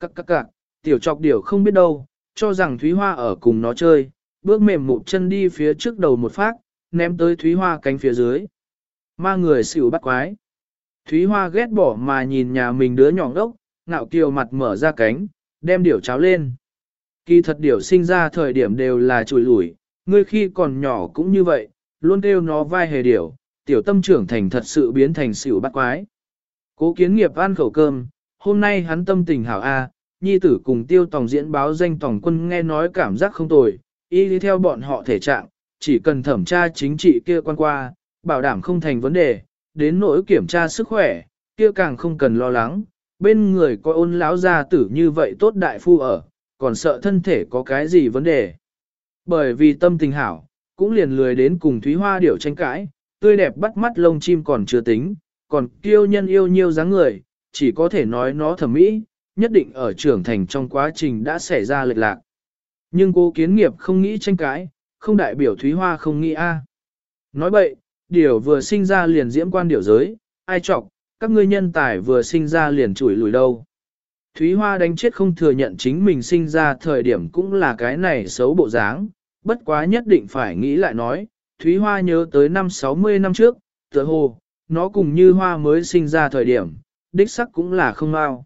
Các các cạc, tiểu chọc điểu không biết đâu, cho rằng Thúy Hoa ở cùng nó chơi, bước mềm một chân đi phía trước đầu một phát, ném tới Thúy Hoa cánh phía dưới. Ma người xỉu bắt quái. Thúy Hoa ghét bỏ mà nhìn nhà mình đứa nhỏ đốc, ngạo kiều mặt mở ra cánh, đem điểu cháo lên. Kỳ thật điểu sinh ra thời điểm đều là chùi lủi, ngươi khi còn nhỏ cũng như vậy, luôn kêu nó vai hề điểu, tiểu tâm trưởng thành thật sự biến thành xỉu bắt quái. Cố kiến nghiệp ăn khẩu cơm, hôm nay hắn tâm tình hảo A, nhi tử cùng tiêu tòng diễn báo danh tòng quân nghe nói cảm giác không tồi, y đi theo bọn họ thể trạng, chỉ cần thẩm tra chính trị kia quan qua, bảo đảm không thành vấn đề, đến nỗi kiểm tra sức khỏe, kia càng không cần lo lắng, bên người có ôn lão gia tử như vậy tốt đại phu ở, còn sợ thân thể có cái gì vấn đề. Bởi vì tâm tình hảo, cũng liền lười đến cùng Thúy Hoa điểu tranh cãi, tươi đẹp bắt mắt lông chim còn chưa tính, còn kiêu nhân yêu nhiêu dáng người, chỉ có thể nói nó thẩm mỹ, nhất định ở trưởng thành trong quá trình đã xảy ra lệch lạc. Nhưng cô kiến nghiệp không nghĩ tranh cãi, không đại biểu Thúy Hoa không nghĩ a. Nói bậy, điều vừa sinh ra liền diễm quan điều giới, ai chọc, các ngươi nhân tài vừa sinh ra liền chủi lùi đâu. Thúy Hoa đánh chết không thừa nhận chính mình sinh ra thời điểm cũng là cái này xấu bộ dáng, bất quá nhất định phải nghĩ lại nói, Thúy Hoa nhớ tới năm 60 năm trước, tựa hồ, nó cùng như Hoa mới sinh ra thời điểm, đích sắc cũng là không ao.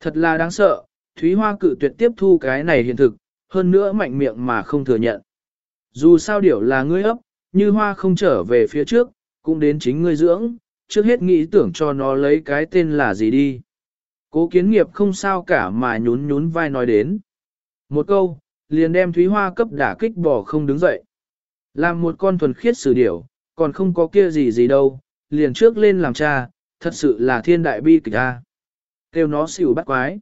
Thật là đáng sợ, Thúy Hoa cự tuyệt tiếp thu cái này hiện thực, hơn nữa mạnh miệng mà không thừa nhận. Dù sao điểu là ngươi ấp, như Hoa không trở về phía trước, cũng đến chính ngươi dưỡng, trước hết nghĩ tưởng cho nó lấy cái tên là gì đi. Cố kiến nghiệp không sao cả mà nhún nhún vai nói đến. Một câu, liền đem Thúy Hoa cấp đả kích bỏ không đứng dậy. Làm một con thuần khiết sử điểu, còn không có kia gì gì đâu, liền trước lên làm cha, thật sự là thiên đại bi kịch a. Kêu nó xỉu bắt quái.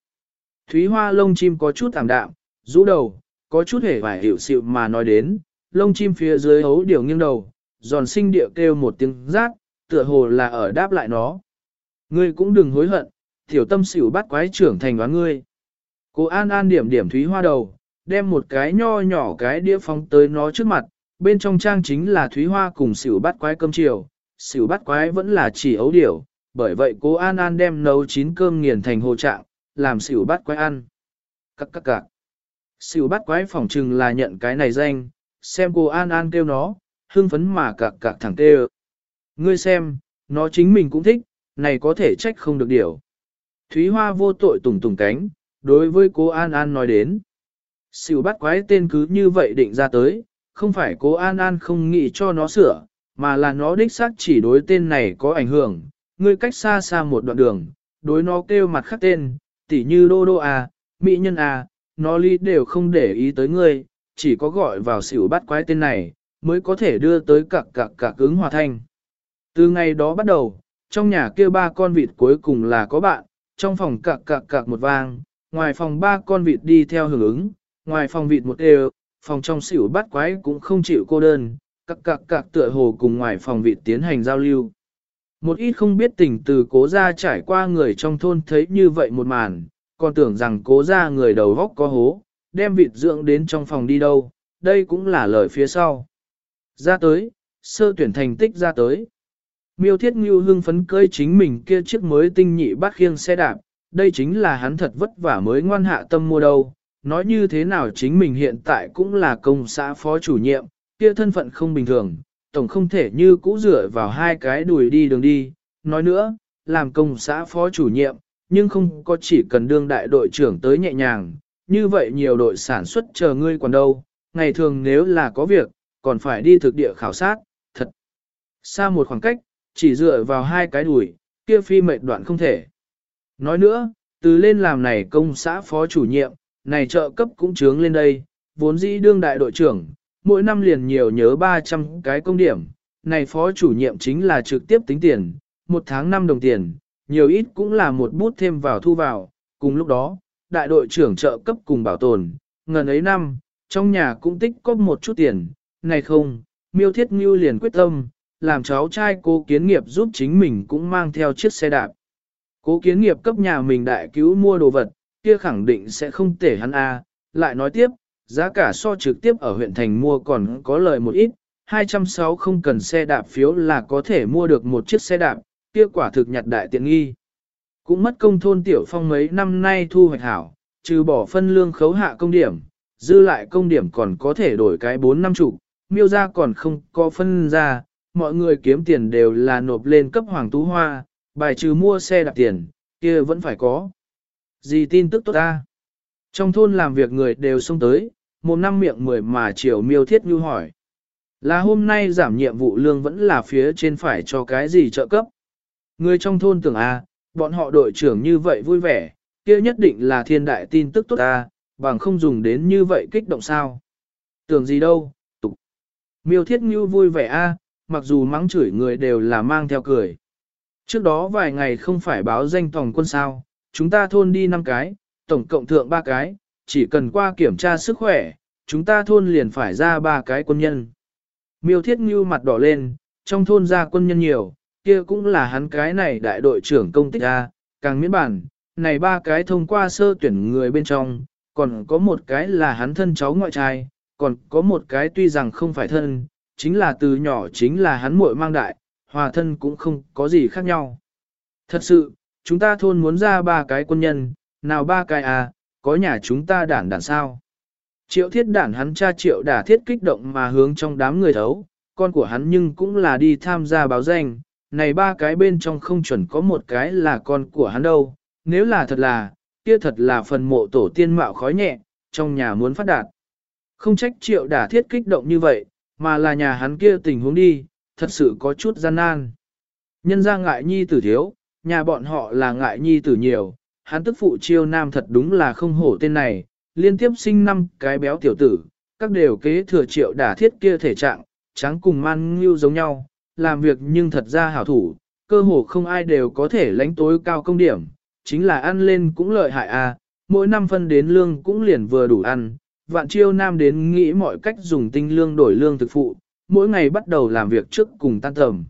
Thúy Hoa lông chim có chút ảm đạm, rũ đầu, có chút hề vải hiểu xịu mà nói đến, lông chim phía dưới hấu điều nghiêng đầu, giòn sinh địa kêu một tiếng rát, tựa hồ là ở đáp lại nó. Ngươi cũng đừng hối hận, tiểu tâm xỉu bắt quái trưởng thành đoán ngươi. Cô An An điểm điểm Thúy Hoa đầu, đem một cái nho nhỏ cái đĩa phóng tới nó trước mặt, bên trong trang chính là Thúy Hoa cùng xỉu bắt quái cơm chiều, xỉu bắt quái vẫn là chỉ ấu điểu, bởi vậy cô An An đem nấu chín cơm nghiền thành hồ trạng, làm xỉu bát quái ăn. Cắc cắc cạc. Xỉu bát quái phỏng trừng là nhận cái này danh, xem cô An An kêu nó, hưng phấn mà cạc cạc thẳng kêu. Ngươi xem, nó chính mình cũng thích, này có thể trách không được điều. Thúy Hoa vô tội tùng tùng cánh, đối với cô An An nói đến. Xỉu bắt quái tên cứ như vậy định ra tới, không phải cô An An không nghĩ cho nó sửa, mà là nó đích xác chỉ đối tên này có ảnh hưởng, ngươi cách xa xa một đoạn đường, đối nó kêu mặt khác tên, tỉ như đô đô à, mỹ nhân à, nó ly đều không để ý tới ngươi, chỉ có gọi vào xỉu bắt quái tên này, mới có thể đưa tới cặc cặc cặc ứng hòa thanh. Từ ngày đó bắt đầu, trong nhà kia ba con vịt cuối cùng là có bạn, trong phòng cặc cặc cặc một vang, ngoài phòng ba con vịt đi theo hưởng ứng, ngoài phòng vịt một đều, phòng trong xỉu bắt quái cũng không chịu cô đơn, cặc cặc cặc tựa hồ cùng ngoài phòng vịt tiến hành giao lưu. Một ít không biết tình từ cố gia trải qua người trong thôn thấy như vậy một màn, còn tưởng rằng cố gia người đầu góc có hố, đem vịt dưỡng đến trong phòng đi đâu, đây cũng là lời phía sau. Ra tới, sơ tuyển thành tích ra tới. Miêu Thiết Ngưu hưng phấn cơi chính mình kia chiếc mới tinh nhị bát khiêng xe đạp, đây chính là hắn thật vất vả mới ngoan hạ tâm mua đâu. Nói như thế nào chính mình hiện tại cũng là công xã phó chủ nhiệm, kia thân phận không bình thường, tổng không thể như cũ rửa vào hai cái đùi đi đường đi. Nói nữa, làm công xã phó chủ nhiệm, nhưng không có chỉ cần đương đại đội trưởng tới nhẹ nhàng, như vậy nhiều đội sản xuất chờ ngươi còn đâu, ngày thường nếu là có việc, còn phải đi thực địa khảo sát, thật. Xa một khoảng cách, chỉ dựa vào hai cái đùi, kia phi mệt đoạn không thể. Nói nữa, từ lên làm này công xã phó chủ nhiệm, này trợ cấp cũng trướng lên đây, vốn dĩ đương đại đội trưởng, mỗi năm liền nhiều nhớ 300 cái công điểm, này phó chủ nhiệm chính là trực tiếp tính tiền, một tháng 5 đồng tiền, nhiều ít cũng là một bút thêm vào thu vào, cùng lúc đó, đại đội trưởng trợ cấp cùng bảo tồn, ngần ấy năm, trong nhà cũng tích có một chút tiền, này không, miêu thiết như liền quyết tâm, làm cháu trai cô kiến nghiệp giúp chính mình cũng mang theo chiếc xe đạp. Cố kiến nghiệp cấp nhà mình đại cứu mua đồ vật, kia khẳng định sẽ không tể hắn A, lại nói tiếp, giá cả so trực tiếp ở huyện thành mua còn có lợi một ít, 260 không cần xe đạp phiếu là có thể mua được một chiếc xe đạp, kia quả thực nhặt đại tiện nghi. Cũng mất công thôn tiểu phong mấy năm nay thu hoạch hảo, trừ bỏ phân lương khấu hạ công điểm, dư lại công điểm còn có thể đổi cái 4 năm chục, miêu ra còn không có phân ra, mọi người kiếm tiền đều là nộp lên cấp hoàng tú hoa, bài trừ mua xe đạp tiền, kia vẫn phải có. Gì tin tức tốt ta? Trong thôn làm việc người đều xông tới, một năm miệng mười mà chiều miêu thiết như hỏi. Là hôm nay giảm nhiệm vụ lương vẫn là phía trên phải cho cái gì trợ cấp. Người trong thôn tưởng A, bọn họ đội trưởng như vậy vui vẻ, kia nhất định là thiên đại tin tức tốt ta, bằng không dùng đến như vậy kích động sao. Tưởng gì đâu, tục. Miêu thiết như vui vẻ A, mặc dù mắng chửi người đều là mang theo cười. Trước đó vài ngày không phải báo danh tòng quân sao, chúng ta thôn đi năm cái, tổng cộng thượng ba cái, chỉ cần qua kiểm tra sức khỏe, chúng ta thôn liền phải ra ba cái quân nhân. Miêu thiết Ngưu mặt đỏ lên, trong thôn ra quân nhân nhiều, kia cũng là hắn cái này đại đội trưởng công tích A, càng miễn bản, này ba cái thông qua sơ tuyển người bên trong, còn có một cái là hắn thân cháu ngoại trai, còn có một cái tuy rằng không phải thân, chính là từ nhỏ chính là hắn muội mang đại, hòa thân cũng không có gì khác nhau. Thật sự, chúng ta thôn muốn ra ba cái quân nhân, nào ba cái à, có nhà chúng ta đản đản sao. Triệu thiết đản hắn cha triệu đả thiết kích động mà hướng trong đám người thấu, con của hắn nhưng cũng là đi tham gia báo danh, này ba cái bên trong không chuẩn có một cái là con của hắn đâu, nếu là thật là, kia thật là phần mộ tổ tiên mạo khói nhẹ, trong nhà muốn phát đạt. Không trách triệu đả thiết kích động như vậy, mà là nhà hắn kia tình huống đi, thật sự có chút gian nan. Nhân ra ngại nhi tử thiếu, nhà bọn họ là ngại nhi tử nhiều, hắn tức phụ chiêu nam thật đúng là không hổ tên này, liên tiếp sinh năm cái béo tiểu tử, các đều kế thừa triệu đả thiết kia thể trạng, trắng cùng man ngưu giống nhau, làm việc nhưng thật ra hảo thủ, cơ hồ không ai đều có thể lãnh tối cao công điểm, chính là ăn lên cũng lợi hại à, mỗi năm phân đến lương cũng liền vừa đủ ăn, vạn chiêu nam đến nghĩ mọi cách dùng tinh lương đổi lương thực phụ, mỗi ngày bắt đầu làm việc trước cùng tan tầm.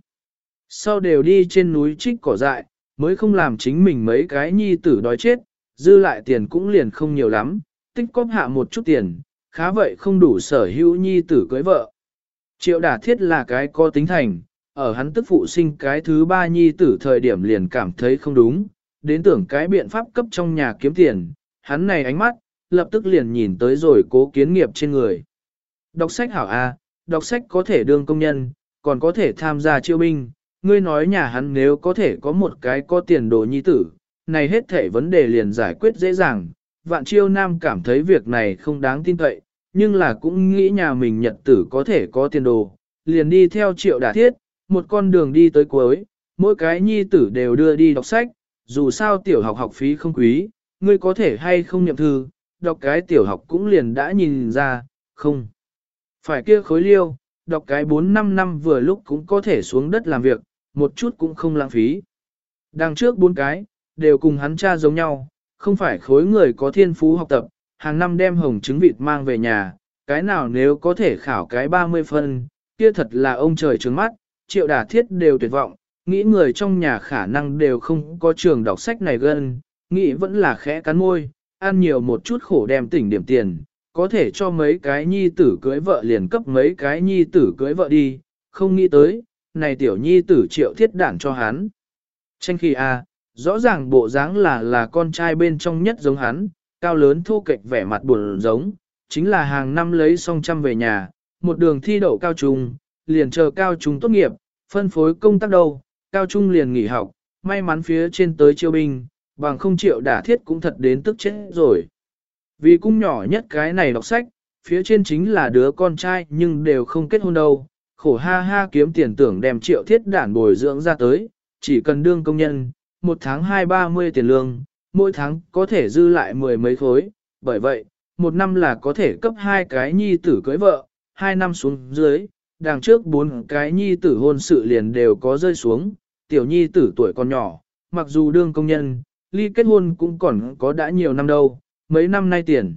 Sau đều đi trên núi trích cỏ dại, mới không làm chính mình mấy cái nhi tử đói chết, dư lại tiền cũng liền không nhiều lắm, tích cóp hạ một chút tiền, khá vậy không đủ sở hữu nhi tử cưới vợ. Triệu đả thiết là cái có tính thành, ở hắn tức phụ sinh cái thứ ba nhi tử thời điểm liền cảm thấy không đúng, đến tưởng cái biện pháp cấp trong nhà kiếm tiền, hắn này ánh mắt, lập tức liền nhìn tới rồi cố kiến nghiệp trên người. Đọc sách hảo A, đọc sách có thể đương công nhân, còn có thể tham gia chiêu binh, ngươi nói nhà hắn nếu có thể có một cái có tiền đồ nhi tử, này hết thể vấn đề liền giải quyết dễ dàng. Vạn chiêu nam cảm thấy việc này không đáng tin cậy, nhưng là cũng nghĩ nhà mình nhật tử có thể có tiền đồ, liền đi theo triệu đả thiết, một con đường đi tới cuối, mỗi cái nhi tử đều đưa đi đọc sách, dù sao tiểu học học phí không quý, ngươi có thể hay không nhậm thư, đọc cái tiểu học cũng liền đã nhìn ra, không. Phải kia khối liêu, đọc cái 4-5 năm vừa lúc cũng có thể xuống đất làm việc, một chút cũng không lãng phí. Đằng trước bốn cái, đều cùng hắn cha giống nhau, không phải khối người có thiên phú học tập, hàng năm đem hồng trứng vịt mang về nhà, cái nào nếu có thể khảo cái 30 phân, kia thật là ông trời trứng mắt, triệu đà thiết đều tuyệt vọng, nghĩ người trong nhà khả năng đều không có trường đọc sách này gần, nghĩ vẫn là khẽ cắn môi, ăn nhiều một chút khổ đem tỉnh điểm tiền, có thể cho mấy cái nhi tử cưới vợ liền cấp mấy cái nhi tử cưới vợ đi, không nghĩ tới, này tiểu nhi tử triệu thiết đản cho hắn. Tranh khi a, à, rõ ràng bộ dáng là là con trai bên trong nhất giống hắn, cao lớn thu kịch vẻ mặt buồn giống, chính là hàng năm lấy song trăm về nhà, một đường thi đậu cao trung, liền chờ cao trung tốt nghiệp, phân phối công tác đâu, cao trung liền nghỉ học, may mắn phía trên tới chiêu binh, bằng không triệu đả thiết cũng thật đến tức chết rồi. Vì cung nhỏ nhất cái này đọc sách, phía trên chính là đứa con trai nhưng đều không kết hôn đâu, khổ ha ha kiếm tiền tưởng đem triệu thiết đản bồi dưỡng ra tới, chỉ cần đương công nhân, một tháng hai ba mươi tiền lương, mỗi tháng có thể dư lại mười mấy khối, bởi vậy, một năm là có thể cấp hai cái nhi tử cưới vợ, hai năm xuống dưới, đằng trước bốn cái nhi tử hôn sự liền đều có rơi xuống, tiểu nhi tử tuổi còn nhỏ, mặc dù đương công nhân, ly kết hôn cũng còn có đã nhiều năm đâu, mấy năm nay tiền.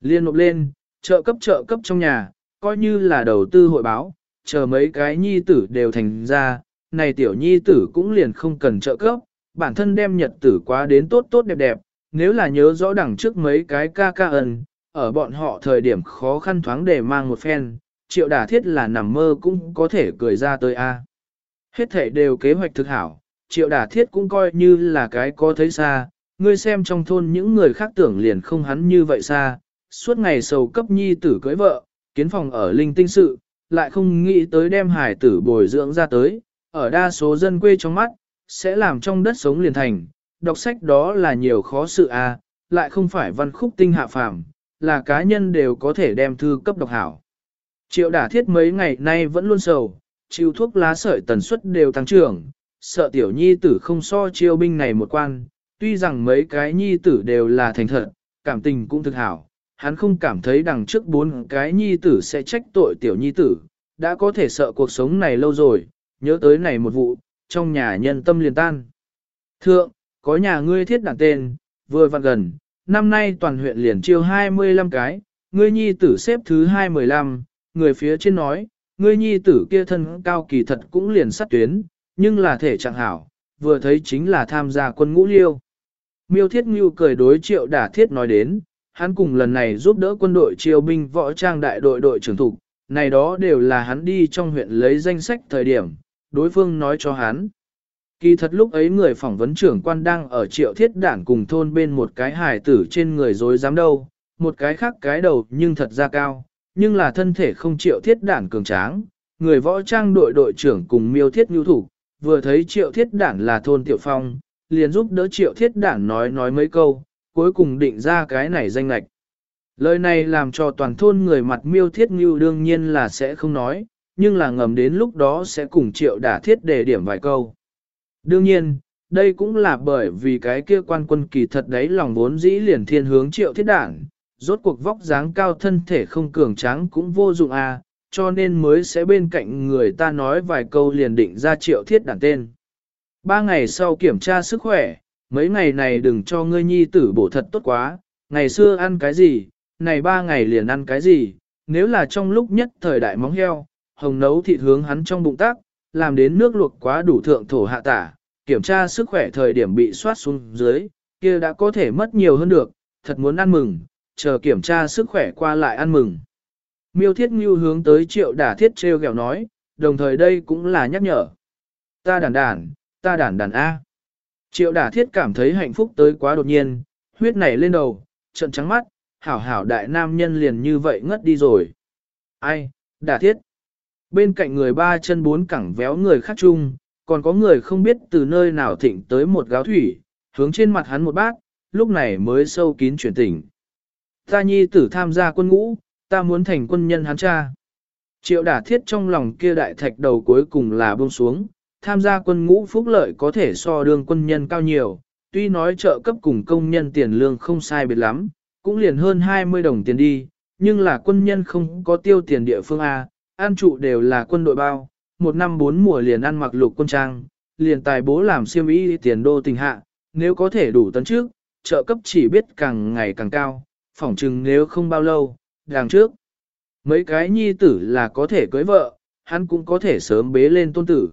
Liên nộp lên, trợ cấp trợ cấp trong nhà, coi như là đầu tư hội báo, chờ mấy cái nhi tử đều thành ra, này tiểu nhi tử cũng liền không cần trợ cấp, bản thân đem nhật tử quá đến tốt tốt đẹp đẹp, nếu là nhớ rõ đằng trước mấy cái ca ca ẩn, ở bọn họ thời điểm khó khăn thoáng để mang một phen, triệu đả thiết là nằm mơ cũng có thể cười ra tới a. Hết thể đều kế hoạch thực hảo, triệu đả thiết cũng coi như là cái có thấy xa, ngươi xem trong thôn những người khác tưởng liền không hắn như vậy xa, suốt ngày sầu cấp nhi tử cưới vợ, kiến phòng ở linh tinh sự, lại không nghĩ tới đem hải tử bồi dưỡng ra tới, ở đa số dân quê trong mắt, sẽ làm trong đất sống liền thành, đọc sách đó là nhiều khó sự a, lại không phải văn khúc tinh hạ phàm, là cá nhân đều có thể đem thư cấp độc hảo. Triệu đả thiết mấy ngày nay vẫn luôn sầu, chịu thuốc lá sợi tần suất đều tăng trưởng, sợ tiểu nhi tử không so chiêu binh này một quan, tuy rằng mấy cái nhi tử đều là thành thật, cảm tình cũng thực hảo, hắn không cảm thấy đằng trước bốn cái nhi tử sẽ trách tội tiểu nhi tử, đã có thể sợ cuộc sống này lâu rồi, nhớ tới này một vụ, trong nhà nhân tâm liền tan. Thượng, có nhà ngươi thiết đảng tên, vừa vặn gần, năm nay toàn huyện liền chiêu 25 cái, ngươi nhi tử xếp thứ 215, người phía trên nói, ngươi nhi tử kia thân cao kỳ thật cũng liền sát tuyến, nhưng là thể trạng hảo, vừa thấy chính là tham gia quân ngũ liêu. Miêu Thiết Ngưu cười đối triệu đả thiết nói đến, hắn cùng lần này giúp đỡ quân đội triều binh võ trang đại đội đội trưởng thủ, này đó đều là hắn đi trong huyện lấy danh sách thời điểm, đối phương nói cho hắn. Kỳ thật lúc ấy người phỏng vấn trưởng quan đang ở triệu thiết đản cùng thôn bên một cái hài tử trên người dối dám đâu, một cái khác cái đầu nhưng thật ra cao, nhưng là thân thể không triệu thiết đản cường tráng. Người võ trang đội đội trưởng cùng miêu thiết nhu thủ, vừa thấy triệu thiết đản là thôn tiểu phong, liền giúp đỡ triệu thiết đản nói nói mấy câu, cuối cùng định ra cái này danh lạch. Lời này làm cho toàn thôn người mặt miêu thiết như đương nhiên là sẽ không nói, nhưng là ngầm đến lúc đó sẽ cùng triệu đả thiết đề điểm vài câu. Đương nhiên, đây cũng là bởi vì cái kia quan quân kỳ thật đấy lòng vốn dĩ liền thiên hướng triệu thiết đảng, rốt cuộc vóc dáng cao thân thể không cường tráng cũng vô dụng à, cho nên mới sẽ bên cạnh người ta nói vài câu liền định ra triệu thiết đảng tên. Ba ngày sau kiểm tra sức khỏe, mấy ngày này đừng cho ngươi nhi tử bổ thật tốt quá, ngày xưa ăn cái gì, này ba ngày liền ăn cái gì, nếu là trong lúc nhất thời đại móng heo, hồng nấu thịt hướng hắn trong bụng tác, làm đến nước luộc quá đủ thượng thổ hạ tả, kiểm tra sức khỏe thời điểm bị soát xuống dưới, kia đã có thể mất nhiều hơn được, thật muốn ăn mừng, chờ kiểm tra sức khỏe qua lại ăn mừng. Miêu thiết ngưu hướng tới triệu đả thiết treo gẹo nói, đồng thời đây cũng là nhắc nhở. Ta đàn đàn, ta đàn đàn A. Triệu đả thiết cảm thấy hạnh phúc tới quá đột nhiên, huyết nảy lên đầu, trận trắng mắt, hảo hảo đại nam nhân liền như vậy ngất đi rồi. Ai, đả thiết. Bên cạnh người ba chân bốn cẳng véo người khác chung, còn có người không biết từ nơi nào thịnh tới một gáo thủy, hướng trên mặt hắn một bát, lúc này mới sâu kín chuyển tỉnh. Ta nhi tử tham gia quân ngũ, ta muốn thành quân nhân hắn cha. Triệu đả thiết trong lòng kia đại thạch đầu cuối cùng là buông xuống, tham gia quân ngũ phúc lợi có thể so đương quân nhân cao nhiều, tuy nói trợ cấp cùng công nhân tiền lương không sai biệt lắm, cũng liền hơn 20 đồng tiền đi, nhưng là quân nhân không có tiêu tiền địa phương A, an trụ đều là quân đội bao, một năm bốn mùa liền ăn mặc lục quân trang, liền tài bố làm siêm y tiền đô tình hạ, nếu có thể đủ tấn trước, trợ cấp chỉ biết càng ngày càng cao, phỏng chừng nếu không bao lâu, đằng trước. Mấy cái nhi tử là có thể cưới vợ, hắn cũng có thể sớm bế lên tôn tử.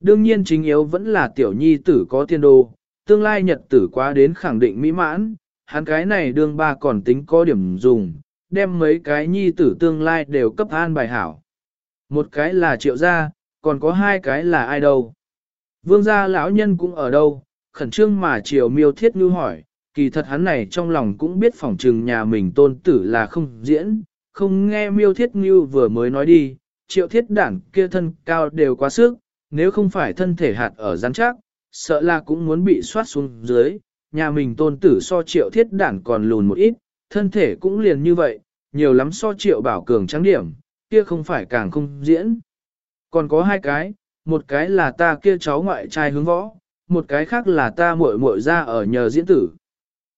Đương nhiên chính yếu vẫn là tiểu nhi tử có tiên đồ, tương lai nhật tử quá đến khẳng định mỹ mãn, hắn cái này đương ba còn tính có điểm dùng, đem mấy cái nhi tử tương lai đều cấp an bài hảo. Một cái là triệu gia, còn có hai cái là ai đâu. Vương gia lão nhân cũng ở đâu, khẩn trương mà triều miêu thiết như hỏi, kỳ thật hắn này trong lòng cũng biết phỏng trừng nhà mình tôn tử là không diễn, không nghe miêu thiết như vừa mới nói đi, triệu thiết đảng kia thân cao đều quá sức, nếu không phải thân thể hạt ở rắn chắc, sợ là cũng muốn bị soát xuống dưới, nhà mình tôn tử so triệu thiết đản còn lùn một ít, thân thể cũng liền như vậy, nhiều lắm so triệu bảo cường trắng điểm, kia không phải càng không diễn. Còn có hai cái, một cái là ta kia cháu ngoại trai hướng võ, một cái khác là ta muội muội ra ở nhờ diễn tử.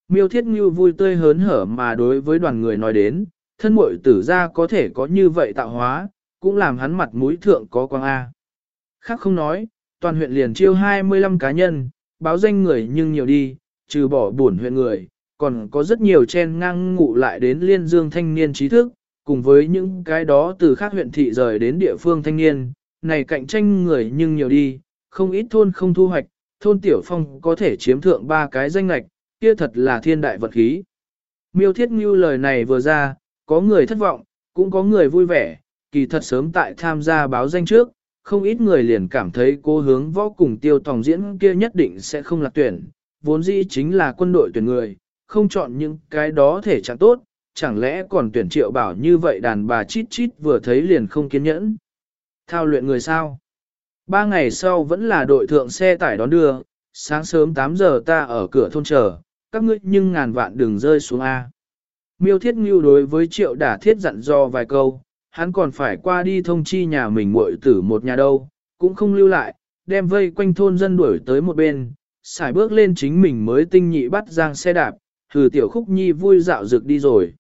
Miêu Thiết Ngưu vui tươi hớn hở mà đối với đoàn người nói đến, thân muội tử ra có thể có như vậy tạo hóa, cũng làm hắn mặt mũi thượng có quang A. Khác không nói, toàn huyện liền chiêu 25 cá nhân, báo danh người nhưng nhiều đi, trừ bỏ buồn huyện người, còn có rất nhiều chen ngang ngụ lại đến liên dương thanh niên trí thức, cùng với những cái đó từ khác huyện thị rời đến địa phương thanh niên, này cạnh tranh người nhưng nhiều đi, không ít thôn không thu hoạch, thôn Tiểu Phong có thể chiếm thượng ba cái danh lạch, kia thật là thiên đại vật khí. Miêu Thiết Ngưu lời này vừa ra, có người thất vọng, cũng có người vui vẻ, kỳ thật sớm tại tham gia báo danh trước, không ít người liền cảm thấy cô hướng võ cùng tiêu tòng diễn kia nhất định sẽ không lạc tuyển, vốn dĩ chính là quân đội tuyển người, không chọn những cái đó thể chẳng tốt, chẳng lẽ còn tuyển triệu bảo như vậy đàn bà chít chít vừa thấy liền không kiên nhẫn. Thao luyện người sao? Ba ngày sau vẫn là đội thượng xe tải đón đưa, sáng sớm 8 giờ ta ở cửa thôn chờ, các ngươi nhưng ngàn vạn đừng rơi xuống A. Miêu Thiết Ngưu đối với triệu đả thiết dặn do vài câu, hắn còn phải qua đi thông chi nhà mình muội tử một nhà đâu, cũng không lưu lại, đem vây quanh thôn dân đuổi tới một bên, xài bước lên chính mình mới tinh nhị bắt giang xe đạp, thử tiểu khúc nhi vui dạo rực đi rồi.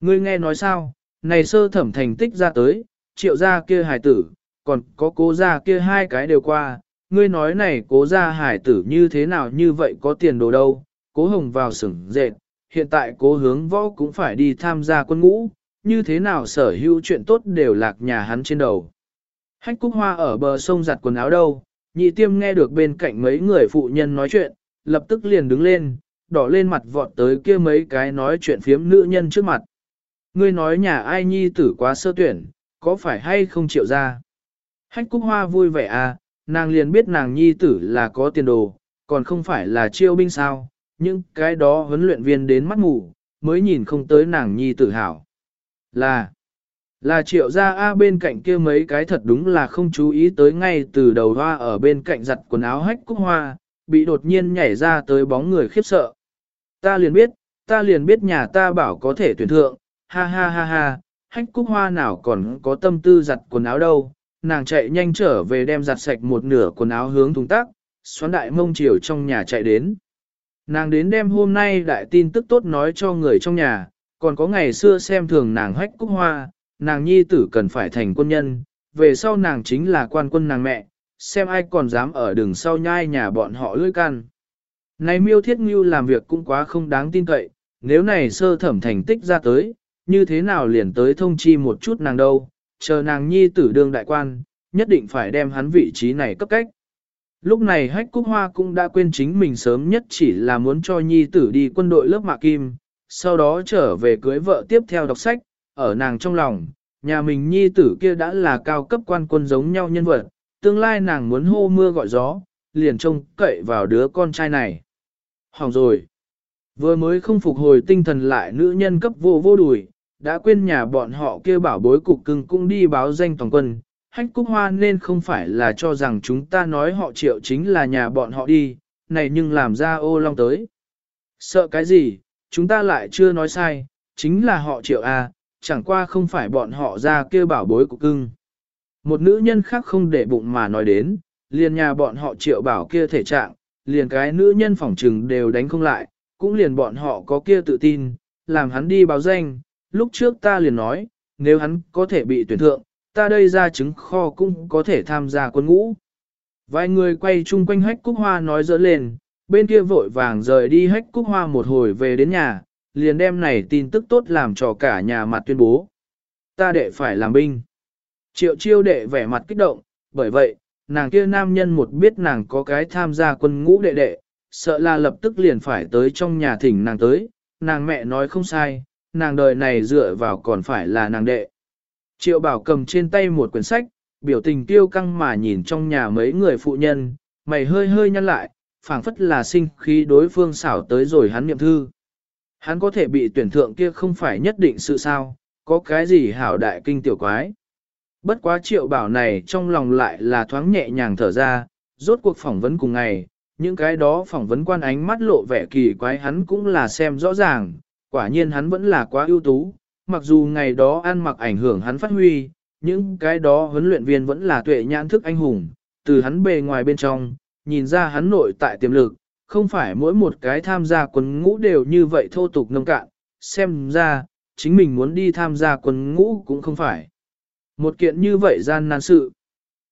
Ngươi nghe nói sao, này sơ thẩm thành tích ra tới, triệu gia kia hải tử, còn có cố gia kia hai cái đều qua, ngươi nói này cố gia hải tử như thế nào như vậy có tiền đồ đâu, cố hồng vào sửng dệt, hiện tại cố hướng võ cũng phải đi tham gia quân ngũ, như thế nào sở hữu chuyện tốt đều lạc nhà hắn trên đầu. Hách cúc hoa ở bờ sông giặt quần áo đâu, nhị tiêm nghe được bên cạnh mấy người phụ nhân nói chuyện, lập tức liền đứng lên, đỏ lên mặt vọt tới kia mấy cái nói chuyện phiếm nữ nhân trước mặt. Ngươi nói nhà ai nhi tử quá sơ tuyển, có phải hay không chịu ra? Hách cúc hoa vui vẻ à, nàng liền biết nàng nhi tử là có tiền đồ, còn không phải là chiêu binh sao, Nhưng cái đó huấn luyện viên đến mắt ngủ, mới nhìn không tới nàng nhi tử hảo. Là, là triệu gia A bên cạnh kia mấy cái thật đúng là không chú ý tới ngay từ đầu hoa ở bên cạnh giặt quần áo hách cúc hoa, bị đột nhiên nhảy ra tới bóng người khiếp sợ. Ta liền biết, ta liền biết nhà ta bảo có thể tuyển thượng, ha ha ha ha, hách cúc hoa nào còn có tâm tư giặt quần áo đâu, nàng chạy nhanh trở về đem giặt sạch một nửa quần áo hướng thùng tác, xoắn đại mông chiều trong nhà chạy đến. Nàng đến đem hôm nay đại tin tức tốt nói cho người trong nhà, còn có ngày xưa xem thường nàng hách cúc hoa, nàng nhi tử cần phải thành quân nhân, về sau nàng chính là quan quân nàng mẹ, xem ai còn dám ở đường sau nhai nhà bọn họ lưỡi can. Này miêu thiết ngưu làm việc cũng quá không đáng tin cậy, nếu này sơ thẩm thành tích ra tới, như thế nào liền tới thông chi một chút nàng đâu, chờ nàng nhi tử đương đại quan, nhất định phải đem hắn vị trí này cấp cách. Lúc này hách cúc hoa cũng đã quên chính mình sớm nhất chỉ là muốn cho nhi tử đi quân đội lớp mạ kim, sau đó trở về cưới vợ tiếp theo đọc sách, ở nàng trong lòng, nhà mình nhi tử kia đã là cao cấp quan quân giống nhau nhân vật, tương lai nàng muốn hô mưa gọi gió, liền trông cậy vào đứa con trai này. Hỏng rồi. Vừa mới không phục hồi tinh thần lại nữ nhân cấp vô vô đùi, đã quên nhà bọn họ kia bảo bối cục cưng cũng đi báo danh toàn quân. Hách Cúc Hoa nên không phải là cho rằng chúng ta nói họ triệu chính là nhà bọn họ đi, này nhưng làm ra ô long tới. Sợ cái gì, chúng ta lại chưa nói sai, chính là họ triệu A, chẳng qua không phải bọn họ ra kia bảo bối của cưng. Một nữ nhân khác không để bụng mà nói đến, liền nhà bọn họ triệu bảo kia thể trạng, liền cái nữ nhân phỏng trừng đều đánh không lại, cũng liền bọn họ có kia tự tin, làm hắn đi báo danh, lúc trước ta liền nói, nếu hắn có thể bị tuyển thượng, ta đây ra chứng kho cũng có thể tham gia quân ngũ. Vài người quay chung quanh hách cúc hoa nói dỡ lên, bên kia vội vàng rời đi hách cúc hoa một hồi về đến nhà, liền đem này tin tức tốt làm cho cả nhà mặt tuyên bố. Ta đệ phải làm binh. Triệu chiêu đệ vẻ mặt kích động, bởi vậy, nàng kia nam nhân một biết nàng có cái tham gia quân ngũ đệ đệ, sợ là lập tức liền phải tới trong nhà thỉnh nàng tới, nàng mẹ nói không sai, nàng đời này dựa vào còn phải là nàng đệ. Triệu bảo cầm trên tay một quyển sách, biểu tình tiêu căng mà nhìn trong nhà mấy người phụ nhân, mày hơi hơi nhăn lại, phảng phất là sinh khí đối phương xảo tới rồi hắn niệm thư. Hắn có thể bị tuyển thượng kia không phải nhất định sự sao, có cái gì hảo đại kinh tiểu quái. Bất quá triệu bảo này trong lòng lại là thoáng nhẹ nhàng thở ra, rốt cuộc phỏng vấn cùng ngày, những cái đó phỏng vấn quan ánh mắt lộ vẻ kỳ quái hắn cũng là xem rõ ràng, quả nhiên hắn vẫn là quá ưu tú, mặc dù ngày đó ăn mặc ảnh hưởng hắn phát huy, những cái đó huấn luyện viên vẫn là tuệ nhãn thức anh hùng, từ hắn bề ngoài bên trong, nhìn ra hắn nội tại tiềm lực, không phải mỗi một cái tham gia quân ngũ đều như vậy thô tục nông cạn, xem ra, chính mình muốn đi tham gia quân ngũ cũng không phải. Một kiện như vậy gian nan sự.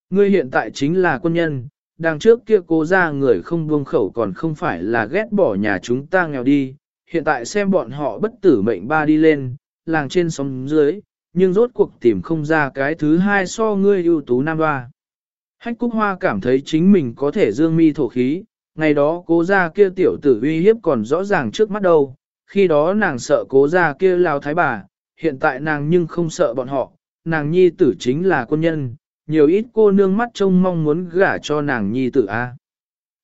Ngươi hiện tại chính là quân nhân, đằng trước kia cố ra người không buông khẩu còn không phải là ghét bỏ nhà chúng ta nghèo đi, hiện tại xem bọn họ bất tử mệnh ba đi lên, làng trên sóng dưới, nhưng rốt cuộc tìm không ra cái thứ hai so ngươi ưu tú nam hoa. Hách Cúc Hoa cảm thấy chính mình có thể dương mi thổ khí, ngày đó cố gia kia tiểu tử uy hiếp còn rõ ràng trước mắt đâu, khi đó nàng sợ cố gia kia lao thái bà, hiện tại nàng nhưng không sợ bọn họ, nàng nhi tử chính là quân nhân, nhiều ít cô nương mắt trông mong muốn gả cho nàng nhi tử a.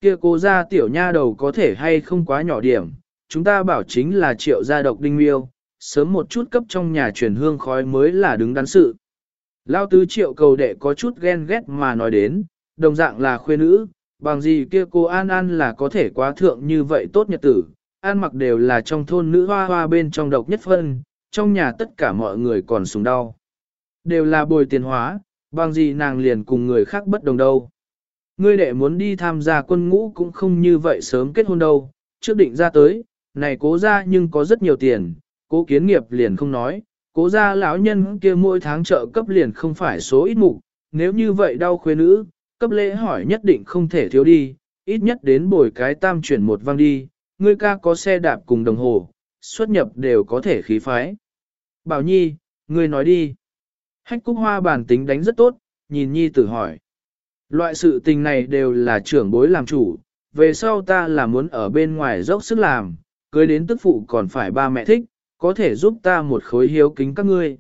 Kia cố gia tiểu nha đầu có thể hay không quá nhỏ điểm, chúng ta bảo chính là triệu gia độc đinh miêu, sớm một chút cấp trong nhà truyền hương khói mới là đứng đắn sự. Lao tứ triệu cầu đệ có chút ghen ghét mà nói đến, đồng dạng là khuê nữ, bằng gì kia cô An An là có thể quá thượng như vậy tốt nhật tử, An mặc đều là trong thôn nữ hoa hoa bên trong độc nhất phân, trong nhà tất cả mọi người còn sùng đau. Đều là bồi tiền hóa, bằng gì nàng liền cùng người khác bất đồng đâu. Ngươi đệ muốn đi tham gia quân ngũ cũng không như vậy sớm kết hôn đâu, trước định ra tới, này cố ra nhưng có rất nhiều tiền, cố kiến nghiệp liền không nói, cố gia lão nhân kia mỗi tháng trợ cấp liền không phải số ít mục, nếu như vậy đau khuê nữ, cấp lễ hỏi nhất định không thể thiếu đi, ít nhất đến bồi cái tam chuyển một vang đi, ngươi ca có xe đạp cùng đồng hồ, xuất nhập đều có thể khí phái. Bảo Nhi, ngươi nói đi. Hách Cúc Hoa bản tính đánh rất tốt, nhìn Nhi tử hỏi. Loại sự tình này đều là trưởng bối làm chủ, về sau ta là muốn ở bên ngoài dốc sức làm, cưới đến tức phụ còn phải ba mẹ thích, có thể giúp ta một khối hiếu kính các ngươi.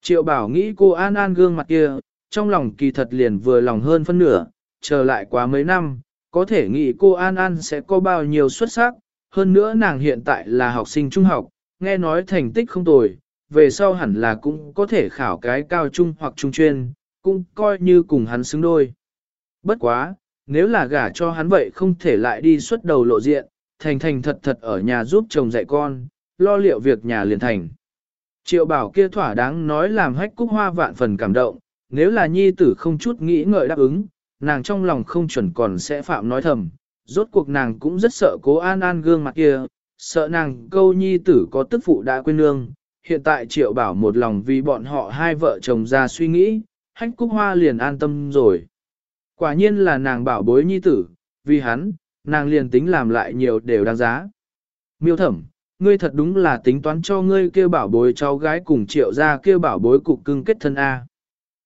Triệu bảo nghĩ cô An An gương mặt kia, trong lòng kỳ thật liền vừa lòng hơn phân nửa, Trở lại quá mấy năm, có thể nghĩ cô An An sẽ có bao nhiêu xuất sắc, hơn nữa nàng hiện tại là học sinh trung học, nghe nói thành tích không tồi, về sau hẳn là cũng có thể khảo cái cao trung hoặc trung chuyên, cũng coi như cùng hắn xứng đôi. Bất quá, nếu là gả cho hắn vậy không thể lại đi xuất đầu lộ diện, thành thành thật thật ở nhà giúp chồng dạy con, lo liệu việc nhà liền thành. Triệu bảo kia thỏa đáng nói làm hách cúc hoa vạn phần cảm động, nếu là nhi tử không chút nghĩ ngợi đáp ứng, nàng trong lòng không chuẩn còn sẽ phạm nói thầm, rốt cuộc nàng cũng rất sợ cố an an gương mặt kia, sợ nàng câu nhi tử có tức phụ đã quên nương. Hiện tại triệu bảo một lòng vì bọn họ hai vợ chồng ra suy nghĩ, hách cúc hoa liền an tâm rồi. Quả nhiên là nàng bảo bối nhi tử, vì hắn, nàng liền tính làm lại nhiều đều đáng giá. Miêu thẩm, ngươi thật đúng là tính toán cho ngươi kêu bảo bối cháu gái cùng triệu ra kêu bảo bối cục cưng kết thân A.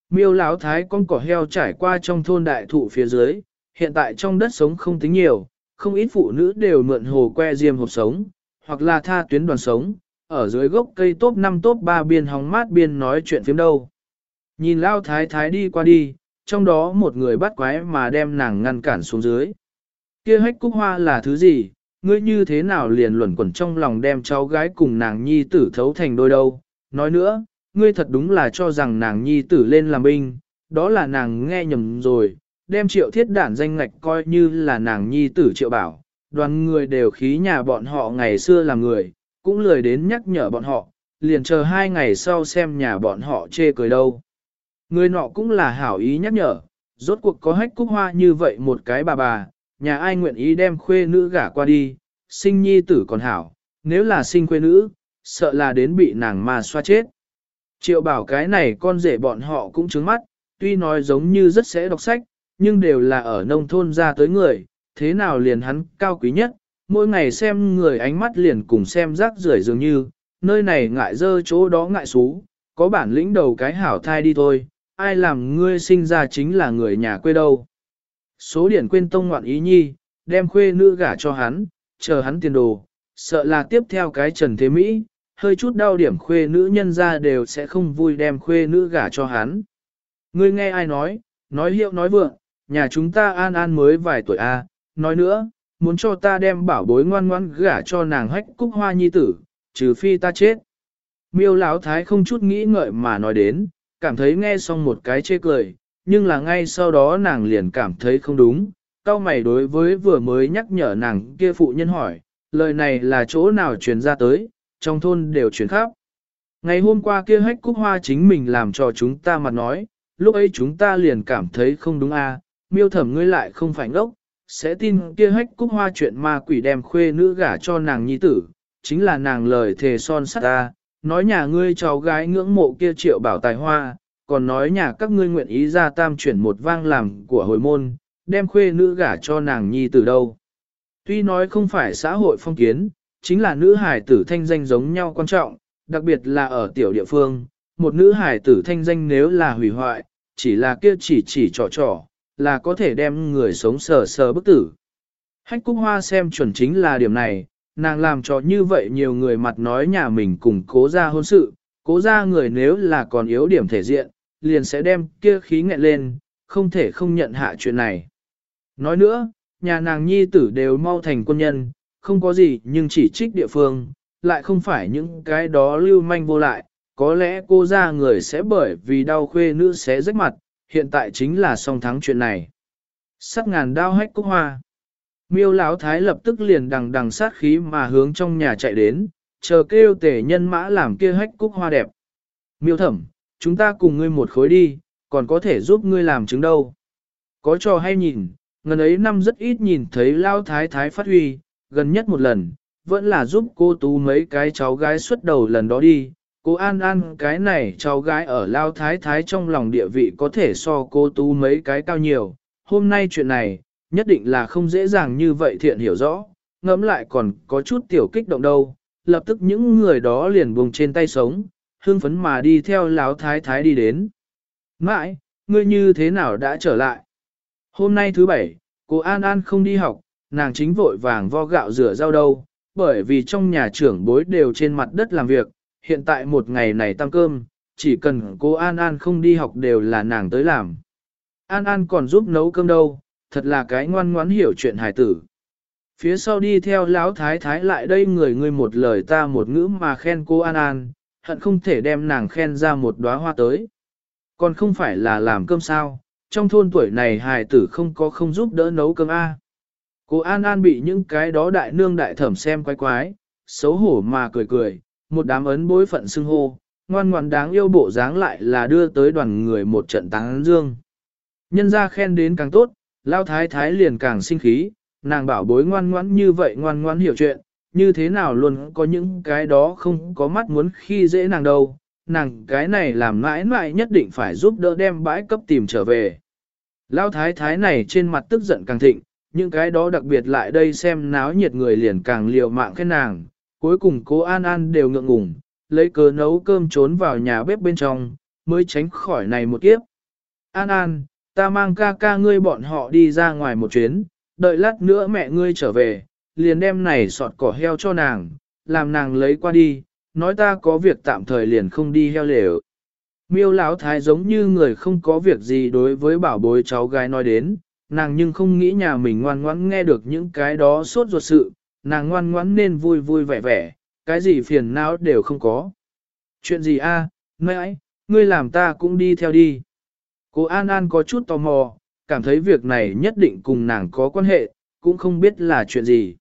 Miêu lão thái con cỏ heo trải qua trong thôn đại thụ phía dưới, hiện tại trong đất sống không tính nhiều, không ít phụ nữ đều mượn hồ que diêm hộp sống, hoặc là tha tuyến đoàn sống, ở dưới gốc cây tốt 5 tốt 3 biên hóng mát biên nói chuyện phím đâu. Nhìn lao thái thái đi qua đi, trong đó một người bắt quái mà đem nàng ngăn cản xuống dưới. Kia hách cúc hoa là thứ gì, ngươi như thế nào liền luẩn quẩn trong lòng đem cháu gái cùng nàng nhi tử thấu thành đôi đâu. Nói nữa, ngươi thật đúng là cho rằng nàng nhi tử lên làm binh, đó là nàng nghe nhầm rồi, đem triệu thiết đản danh ngạch coi như là nàng nhi tử triệu bảo. Đoàn người đều khí nhà bọn họ ngày xưa làm người, cũng lười đến nhắc nhở bọn họ, liền chờ hai ngày sau xem nhà bọn họ chê cười đâu. Người nọ cũng là hảo ý nhắc nhở, rốt cuộc có hách cúc hoa như vậy một cái bà bà, nhà ai nguyện ý đem khuê nữ gả qua đi, sinh nhi tử còn hảo, nếu là sinh khuê nữ, sợ là đến bị nàng mà xoa chết. Triệu bảo cái này con rể bọn họ cũng trứng mắt, tuy nói giống như rất sẽ đọc sách, nhưng đều là ở nông thôn ra tới người, thế nào liền hắn cao quý nhất, mỗi ngày xem người ánh mắt liền cùng xem rác rưởi dường như, nơi này ngại dơ chỗ đó ngại xú, có bản lĩnh đầu cái hảo thai đi thôi, ai làm ngươi sinh ra chính là người nhà quê đâu. Số điển quên tông ngoạn ý nhi, đem khuê nữ gả cho hắn, chờ hắn tiền đồ, sợ là tiếp theo cái trần thế Mỹ, hơi chút đau điểm khuê nữ nhân ra đều sẽ không vui đem khuê nữ gả cho hắn. Ngươi nghe ai nói, nói hiệu nói vượng, nhà chúng ta an an mới vài tuổi a, nói nữa, muốn cho ta đem bảo bối ngoan ngoan gả cho nàng hách cúc hoa nhi tử, trừ phi ta chết. Miêu lão thái không chút nghĩ ngợi mà nói đến, cảm thấy nghe xong một cái chê cười, nhưng là ngay sau đó nàng liền cảm thấy không đúng. Cao mày đối với vừa mới nhắc nhở nàng kia phụ nhân hỏi, lời này là chỗ nào truyền ra tới, trong thôn đều truyền khắp. Ngày hôm qua kia hách cúc hoa chính mình làm cho chúng ta mặt nói, lúc ấy chúng ta liền cảm thấy không đúng a, miêu thẩm ngươi lại không phải ngốc, sẽ tin kia hách cúc hoa chuyện ma quỷ đem khuê nữ gả cho nàng nhi tử, chính là nàng lời thề son sắt ta, nói nhà ngươi cháu gái ngưỡng mộ kia triệu bảo tài hoa, còn nói nhà các ngươi nguyện ý ra tam chuyển một vang làm của hồi môn, đem khuê nữ gả cho nàng nhi từ đâu. Tuy nói không phải xã hội phong kiến, chính là nữ hải tử thanh danh giống nhau quan trọng, đặc biệt là ở tiểu địa phương, một nữ hải tử thanh danh nếu là hủy hoại, chỉ là kia chỉ chỉ trò trò, là có thể đem người sống sờ sờ bức tử. Hách Cúc Hoa xem chuẩn chính là điểm này, nàng làm cho như vậy nhiều người mặt nói nhà mình cùng cố ra hôn sự, cố ra người nếu là còn yếu điểm thể diện, liền sẽ đem kia khí nghẹn lên, không thể không nhận hạ chuyện này. Nói nữa, nhà nàng nhi tử đều mau thành quân nhân, không có gì nhưng chỉ trích địa phương, lại không phải những cái đó lưu manh vô lại, có lẽ cô ra người sẽ bởi vì đau khuê nữ sẽ rách mặt, hiện tại chính là song thắng chuyện này. Sắc ngàn đao hách cúc hoa. Miêu Lão thái lập tức liền đằng đằng sát khí mà hướng trong nhà chạy đến, chờ kêu tể nhân mã làm kia hách cúc hoa đẹp. Miêu thẩm, chúng ta cùng ngươi một khối đi, còn có thể giúp ngươi làm chứng đâu. Có trò hay nhìn, ngần ấy năm rất ít nhìn thấy Lao thái thái phát huy, gần nhất một lần, vẫn là giúp cô tú mấy cái cháu gái xuất đầu lần đó đi. Cô An An cái này cháu gái ở Lao Thái Thái trong lòng địa vị có thể so cô tú mấy cái cao nhiều. Hôm nay chuyện này, nhất định là không dễ dàng như vậy thiện hiểu rõ, ngẫm lại còn có chút tiểu kích động đâu. Lập tức những người đó liền buông trên tay sống, hương phấn mà đi theo Lão Thái Thái đi đến. Mãi, ngươi như thế nào đã trở lại? Hôm nay thứ bảy, cô An An không đi học, nàng chính vội vàng vo gạo rửa rau đâu, bởi vì trong nhà trưởng bối đều trên mặt đất làm việc, hiện tại một ngày này tăng cơm, chỉ cần cô An An không đi học đều là nàng tới làm. An An còn giúp nấu cơm đâu, thật là cái ngoan ngoãn hiểu chuyện hài tử. Phía sau đi theo lão thái thái lại đây người người một lời ta một ngữ mà khen cô An An, hận không thể đem nàng khen ra một đóa hoa tới. Còn không phải là làm cơm sao, trong thôn tuổi này hài tử không có không giúp đỡ nấu cơm A. Cô An An bị những cái đó đại nương đại thẩm xem quái quái, xấu hổ mà cười cười, một đám ấn bối phận xưng hô, ngoan ngoan đáng yêu bộ dáng lại là đưa tới đoàn người một trận táng dương. Nhân ra khen đến càng tốt, lao thái thái liền càng sinh khí, nàng bảo bối ngoan ngoãn như vậy ngoan ngoãn hiểu chuyện, như thế nào luôn có những cái đó không có mắt muốn khi dễ nàng đâu, nàng cái này làm mãi mãi nhất định phải giúp đỡ đem bãi cấp tìm trở về. Lao thái thái này trên mặt tức giận càng thịnh, những cái đó đặc biệt lại đây xem náo nhiệt người liền càng liều mạng khen nàng, cuối cùng cố An An đều ngượng ngùng, lấy cớ nấu cơm trốn vào nhà bếp bên trong, mới tránh khỏi này một kiếp. An An, ta mang ca ca ngươi bọn họ đi ra ngoài một chuyến, đợi lát nữa mẹ ngươi trở về, liền đem này sọt cỏ heo cho nàng, làm nàng lấy qua đi, nói ta có việc tạm thời liền không đi heo lều. Miêu lão thái giống như người không có việc gì đối với bảo bối cháu gái nói đến, nàng nhưng không nghĩ nhà mình ngoan ngoãn nghe được những cái đó suốt ruột sự, nàng ngoan ngoãn nên vui vui vẻ vẻ, cái gì phiền não đều không có. Chuyện gì a, à, mãi, ngươi làm ta cũng đi theo đi. Cô An An có chút tò mò, cảm thấy việc này nhất định cùng nàng có quan hệ, cũng không biết là chuyện gì.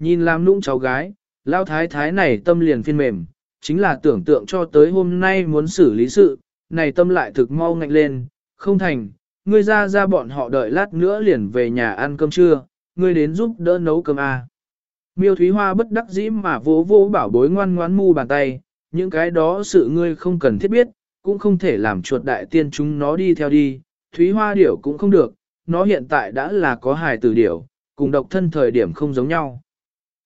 Nhìn làm nũng cháu gái, lao thái thái này tâm liền phiên mềm, chính là tưởng tượng cho tới hôm nay muốn xử lý sự, này tâm lại thực mau ngạnh lên, không thành, ngươi ra ra bọn họ đợi lát nữa liền về nhà ăn cơm trưa, ngươi đến giúp đỡ nấu cơm à. Miêu Thúy Hoa bất đắc dĩ mà vỗ vỗ bảo bối ngoan ngoãn mu bàn tay, những cái đó sự ngươi không cần thiết biết, cũng không thể làm chuột đại tiên chúng nó đi theo đi, Thúy Hoa điểu cũng không được, nó hiện tại đã là có hài tử điểu, cùng độc thân thời điểm không giống nhau.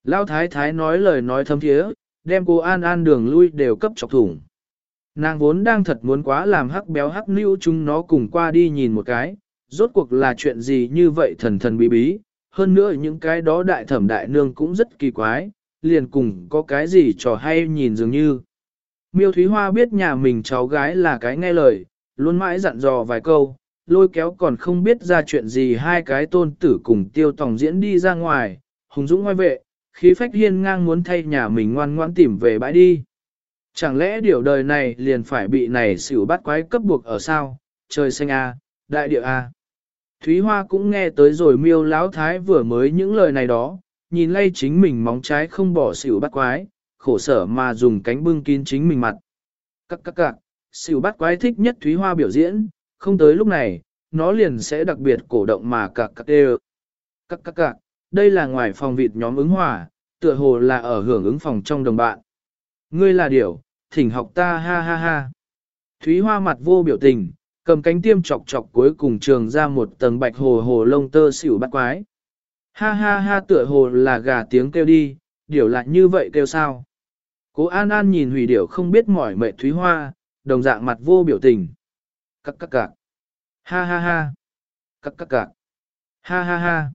Lão Thái Thái nói lời nói thâm thiế, đem cô An An đường lui đều cấp chọc thủng. Nàng vốn đang thật muốn quá làm hắc béo hắc nữ chúng nó cùng qua đi nhìn một cái, rốt cuộc là chuyện gì như vậy thần thần bí bí, hơn nữa những cái đó đại thẩm đại nương cũng rất kỳ quái, liền cùng có cái gì trò hay nhìn dường như. Miêu Thúy Hoa biết nhà mình cháu gái là cái nghe lời, luôn mãi dặn dò vài câu, lôi kéo còn không biết ra chuyện gì hai cái tôn tử cùng tiêu tòng diễn đi ra ngoài, hùng dũng ngoài vệ, khí phách hiên ngang muốn thay nhà mình ngoan ngoãn tìm về bãi đi. Chẳng lẽ điều đời này liền phải bị này xỉu bắt quái cấp buộc ở sao, trời xanh a, đại địa a. Thúy Hoa cũng nghe tới rồi miêu lão thái vừa mới những lời này đó, nhìn lay chính mình móng trái không bỏ xỉu bắt quái, khổ sở mà dùng cánh bưng kín chính mình mặt. Các các các, xỉu bắt quái thích nhất Thúy Hoa biểu diễn, không tới lúc này, nó liền sẽ đặc biệt cổ động mà cạc cạc đều. Các các các, đây là ngoài phòng vịt nhóm ứng hòa, tựa hồ là ở hưởng ứng phòng trong đồng bạn. Ngươi là điểu, thỉnh học ta ha ha ha. Thúy Hoa mặt vô biểu tình, cầm cánh tiêm chọc chọc cuối cùng trường ra một tầng bạch hồ hồ lông tơ xỉu bắt quái. Ha ha ha tựa hồ là gà tiếng kêu đi, điểu lại như vậy kêu sao. Cố An An nhìn hủy điểu không biết mỏi mệt Thúy Hoa, đồng dạng mặt vô biểu tình. Cắc cắc cạc. Ha ha ha. Cắc cắc cạc. Ha ha ha.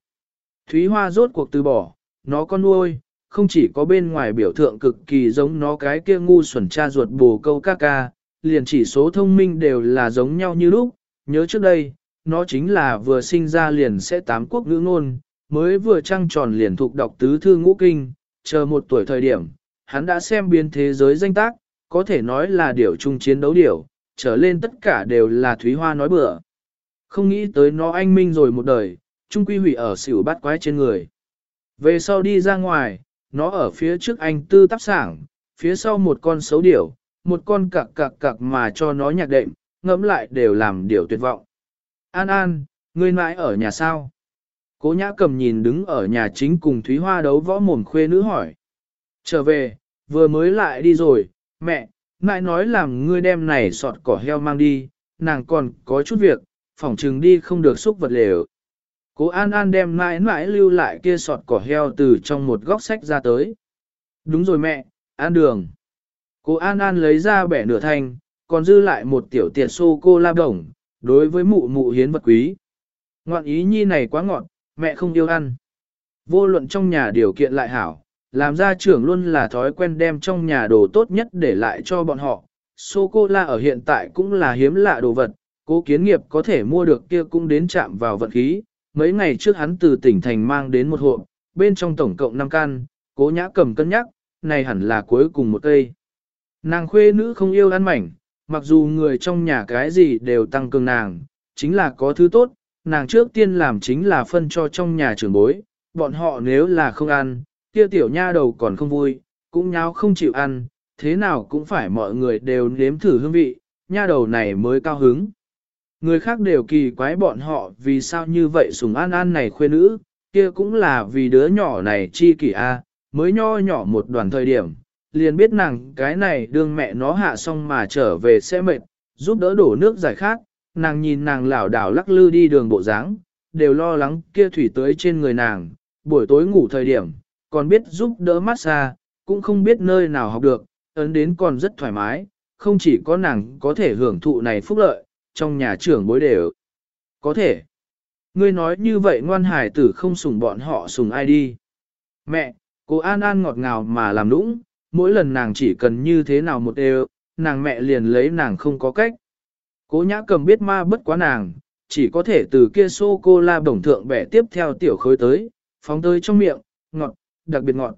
Thúy Hoa rốt cuộc từ bỏ, nó con nuôi, không chỉ có bên ngoài biểu tượng cực kỳ giống nó cái kia ngu xuẩn cha ruột bồ câu ca ca, liền chỉ số thông minh đều là giống nhau như lúc, nhớ trước đây, nó chính là vừa sinh ra liền sẽ tám quốc ngữ ngôn, mới vừa trăng tròn liền thuộc đọc tứ thư ngũ kinh, chờ một tuổi thời điểm, hắn đã xem biến thế giới danh tác, có thể nói là điều chung chiến đấu điều, trở lên tất cả đều là Thúy Hoa nói bừa. Không nghĩ tới nó anh minh rồi một đời, trung quy hủy ở xỉu bát quái trên người. Về sau đi ra ngoài, nó ở phía trước anh tư tắp sảng, phía sau một con xấu điểu, một con cặc cặc cặc mà cho nó nhạc đệm, ngẫm lại đều làm điều tuyệt vọng. An An, ngươi mãi ở nhà sao? Cố nhã cầm nhìn đứng ở nhà chính cùng Thúy Hoa đấu võ mồm khuê nữ hỏi. Trở về, vừa mới lại đi rồi, mẹ, mãi nói làm ngươi đem này sọt cỏ heo mang đi, nàng còn có chút việc, phỏng trừng đi không được xúc vật lều. Cố An An đem mãi mãi lưu lại kia sọt cỏ heo từ trong một góc sách ra tới. Đúng rồi mẹ, An đường. Cố An An lấy ra bẻ nửa thanh, còn dư lại một tiểu tiệt sô-cô-la đồng, đối với mụ mụ hiến vật quý. Ngoạn ý nhi này quá ngọt, mẹ không yêu ăn. Vô luận trong nhà điều kiện lại hảo, làm ra trưởng luôn là thói quen đem trong nhà đồ tốt nhất để lại cho bọn họ. Sô-cô-la ở hiện tại cũng là hiếm lạ đồ vật, cố kiến nghiệp có thể mua được kia cũng đến chạm vào vật khí. Mấy ngày trước hắn từ tỉnh thành mang đến một hộp, bên trong tổng cộng 5 can, cố nhã cầm cân nhắc, này hẳn là cuối cùng một cây. Nàng khuê nữ không yêu ăn mảnh, mặc dù người trong nhà cái gì đều tăng cường nàng, chính là có thứ tốt, nàng trước tiên làm chính là phân cho trong nhà trưởng bối, bọn họ nếu là không ăn, kia tiểu nha đầu còn không vui, cũng nháo không chịu ăn, thế nào cũng phải mọi người đều nếm thử hương vị, nha đầu này mới cao hứng. Người khác đều kỳ quái bọn họ vì sao như vậy sùng an an này khuê nữ, kia cũng là vì đứa nhỏ này chi kỷ a, mới nho nhỏ một đoàn thời điểm, liền biết nàng cái này đương mẹ nó hạ xong mà trở về sẽ mệt, giúp đỡ đổ nước giải khát, nàng nhìn nàng lảo đảo lắc lư đi đường bộ dáng, đều lo lắng kia thủy tới trên người nàng, buổi tối ngủ thời điểm, còn biết giúp đỡ massage, cũng không biết nơi nào học được, ấn đến còn rất thoải mái, không chỉ có nàng có thể hưởng thụ này phúc lợi, trong nhà trưởng bối đều có thể. Ngươi nói như vậy ngoan hải tử không sùng bọn họ sùng ai đi. Mẹ, cô An An ngọt ngào mà làm nũng, mỗi lần nàng chỉ cần như thế nào một đều, nàng mẹ liền lấy nàng không có cách. Cố nhã cầm biết ma bất quá nàng, chỉ có thể từ kia sô-cô-la bổng thượng bẻ tiếp theo tiểu khối tới, phóng tới trong miệng, ngọt, đặc biệt ngọt.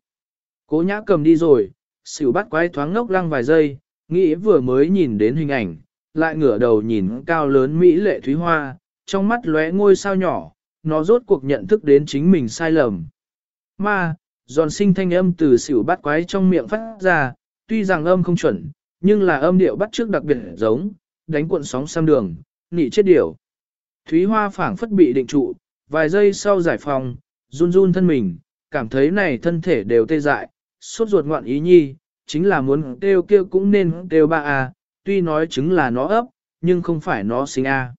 Cố nhã cầm đi rồi, xỉu bắt quái thoáng ngốc lăng vài giây, nghĩ vừa mới nhìn đến hình ảnh, lại ngửa đầu nhìn cao lớn Mỹ lệ thúy hoa, trong mắt lóe ngôi sao nhỏ, nó rốt cuộc nhận thức đến chính mình sai lầm. Ma, giòn sinh thanh âm từ xỉu bắt quái trong miệng phát ra, tuy rằng âm không chuẩn, nhưng là âm điệu bắt trước đặc biệt giống, đánh cuộn sóng sam đường, nị chết điểu. Thúy Hoa phảng phất bị định trụ, vài giây sau giải phòng, run run thân mình, cảm thấy này thân thể đều tê dại, suốt ruột ngoạn ý nhi, chính là muốn kêu kêu cũng nên kêu ba a, tuy nói chứng là nó ấp, nhưng không phải nó sinh a.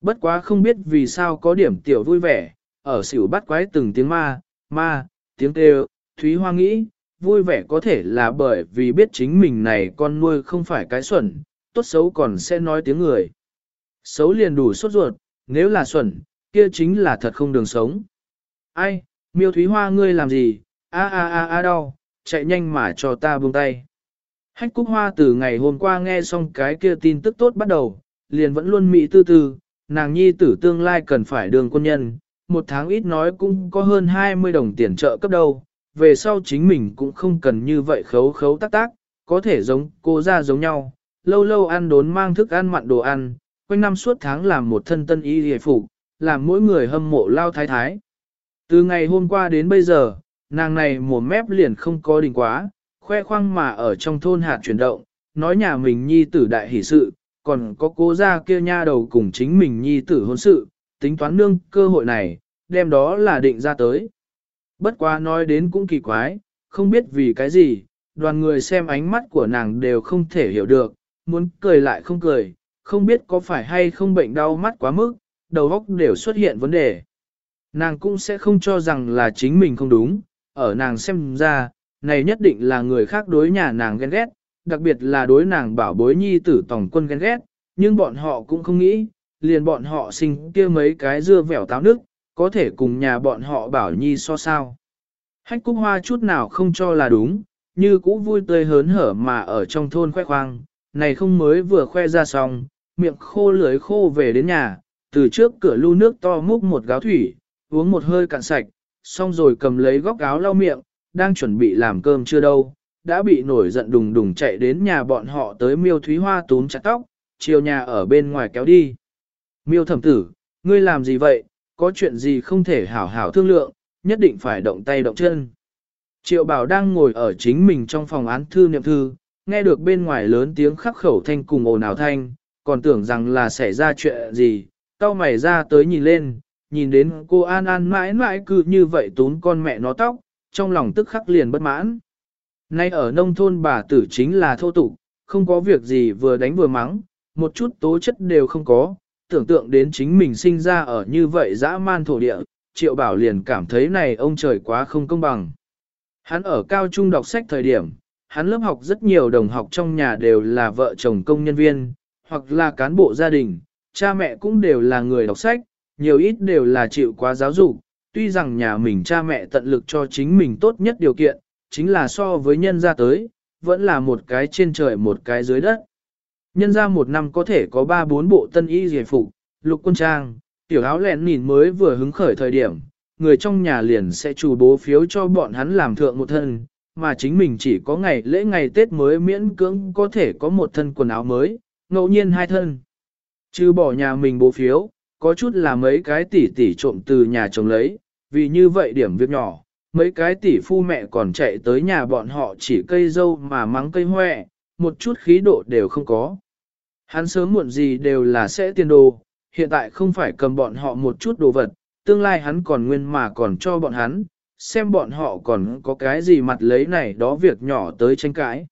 Bất quá không biết vì sao có điểm tiểu vui vẻ, ở xỉu bắt quái từng tiếng ma, ma, tiếng kêu, Thúy Hoa nghĩ, vui vẻ có thể là bởi vì biết chính mình này con nuôi không phải cái xuẩn, tốt xấu còn sẽ nói tiếng người. Xấu liền đủ sốt ruột, nếu là xuẩn, kia chính là thật không đường sống. Ai, miêu Thúy Hoa ngươi làm gì, a a a a đau, chạy nhanh mà cho ta buông tay. Hách Cúc Hoa từ ngày hôm qua nghe xong cái kia tin tức tốt bắt đầu, liền vẫn luôn mỹ tư tư, nàng nhi tử tương lai cần phải đường quân nhân, một tháng ít nói cũng có hơn 20 đồng tiền trợ cấp đâu, về sau chính mình cũng không cần như vậy khấu khấu tác tác, có thể giống cô ra giống nhau, lâu lâu ăn đốn mang thức ăn mặn đồ ăn, quanh năm suốt tháng làm một thân tân y hề phục, làm mỗi người hâm mộ lao thái thái. Từ ngày hôm qua đến bây giờ, nàng này mồm mép liền không có đỉnh quá, khoe khoang mà ở trong thôn hạt chuyển động, nói nhà mình nhi tử đại hỷ sự, còn có cố gia kia nha đầu cùng chính mình nhi tử hôn sự, tính toán nương cơ hội này, đem đó là định ra tới. Bất quá nói đến cũng kỳ quái, không biết vì cái gì, đoàn người xem ánh mắt của nàng đều không thể hiểu được, muốn cười lại không cười, không biết có phải hay không bệnh đau mắt quá mức, đầu óc đều xuất hiện vấn đề. Nàng cũng sẽ không cho rằng là chính mình không đúng, ở nàng xem ra, này nhất định là người khác đối nhà nàng ghen ghét, đặc biệt là đối nàng bảo bối nhi tử tổng quân ghen ghét, nhưng bọn họ cũng không nghĩ, liền bọn họ sinh kia mấy cái dưa vẻo táo nước, có thể cùng nhà bọn họ bảo nhi so sao. Hách cúc hoa chút nào không cho là đúng, như cũ vui tươi hớn hở mà ở trong thôn khoe khoang, này không mới vừa khoe ra xong, miệng khô lưới khô về đến nhà, từ trước cửa lưu nước to múc một gáo thủy, uống một hơi cạn sạch, xong rồi cầm lấy góc áo lau miệng, đang chuẩn bị làm cơm chưa đâu, đã bị nổi giận đùng đùng chạy đến nhà bọn họ tới miêu thúy hoa túm chặt tóc, chiều nhà ở bên ngoài kéo đi. Miêu thẩm tử, ngươi làm gì vậy, có chuyện gì không thể hảo hảo thương lượng, nhất định phải động tay động chân. Triệu bảo đang ngồi ở chính mình trong phòng án thư niệm thư, nghe được bên ngoài lớn tiếng khắc khẩu thanh cùng ồn ào thanh, còn tưởng rằng là xảy ra chuyện gì, tao mày ra tới nhìn lên, nhìn đến cô An An mãi mãi cứ như vậy tún con mẹ nó tóc, trong lòng tức khắc liền bất mãn. Nay ở nông thôn bà tử chính là thô tục, không có việc gì vừa đánh vừa mắng, một chút tố chất đều không có, tưởng tượng đến chính mình sinh ra ở như vậy dã man thổ địa, triệu bảo liền cảm thấy này ông trời quá không công bằng. Hắn ở cao trung đọc sách thời điểm, hắn lớp học rất nhiều đồng học trong nhà đều là vợ chồng công nhân viên, hoặc là cán bộ gia đình, cha mẹ cũng đều là người đọc sách, nhiều ít đều là chịu quá giáo dục, tuy rằng nhà mình cha mẹ tận lực cho chính mình tốt nhất điều kiện, chính là so với nhân gia tới, vẫn là một cái trên trời một cái dưới đất. Nhân gia một năm có thể có 3-4 bộ tân y giải phục, lục quân trang, tiểu áo lẹn nhìn mới vừa hứng khởi thời điểm, người trong nhà liền sẽ chủ bố phiếu cho bọn hắn làm thượng một thân, mà chính mình chỉ có ngày lễ ngày Tết mới miễn cưỡng có thể có một thân quần áo mới, ngẫu nhiên hai thân. Chứ bỏ nhà mình bố phiếu, có chút là mấy cái tỷ tỷ trộm từ nhà chồng lấy, vì như vậy điểm việc nhỏ, mấy cái tỷ phu mẹ còn chạy tới nhà bọn họ chỉ cây dâu mà mắng cây hoẹ, một chút khí độ đều không có. Hắn sớm muộn gì đều là sẽ tiền đồ, hiện tại không phải cầm bọn họ một chút đồ vật, tương lai hắn còn nguyên mà còn cho bọn hắn, xem bọn họ còn có cái gì mặt lấy này đó việc nhỏ tới tranh cãi.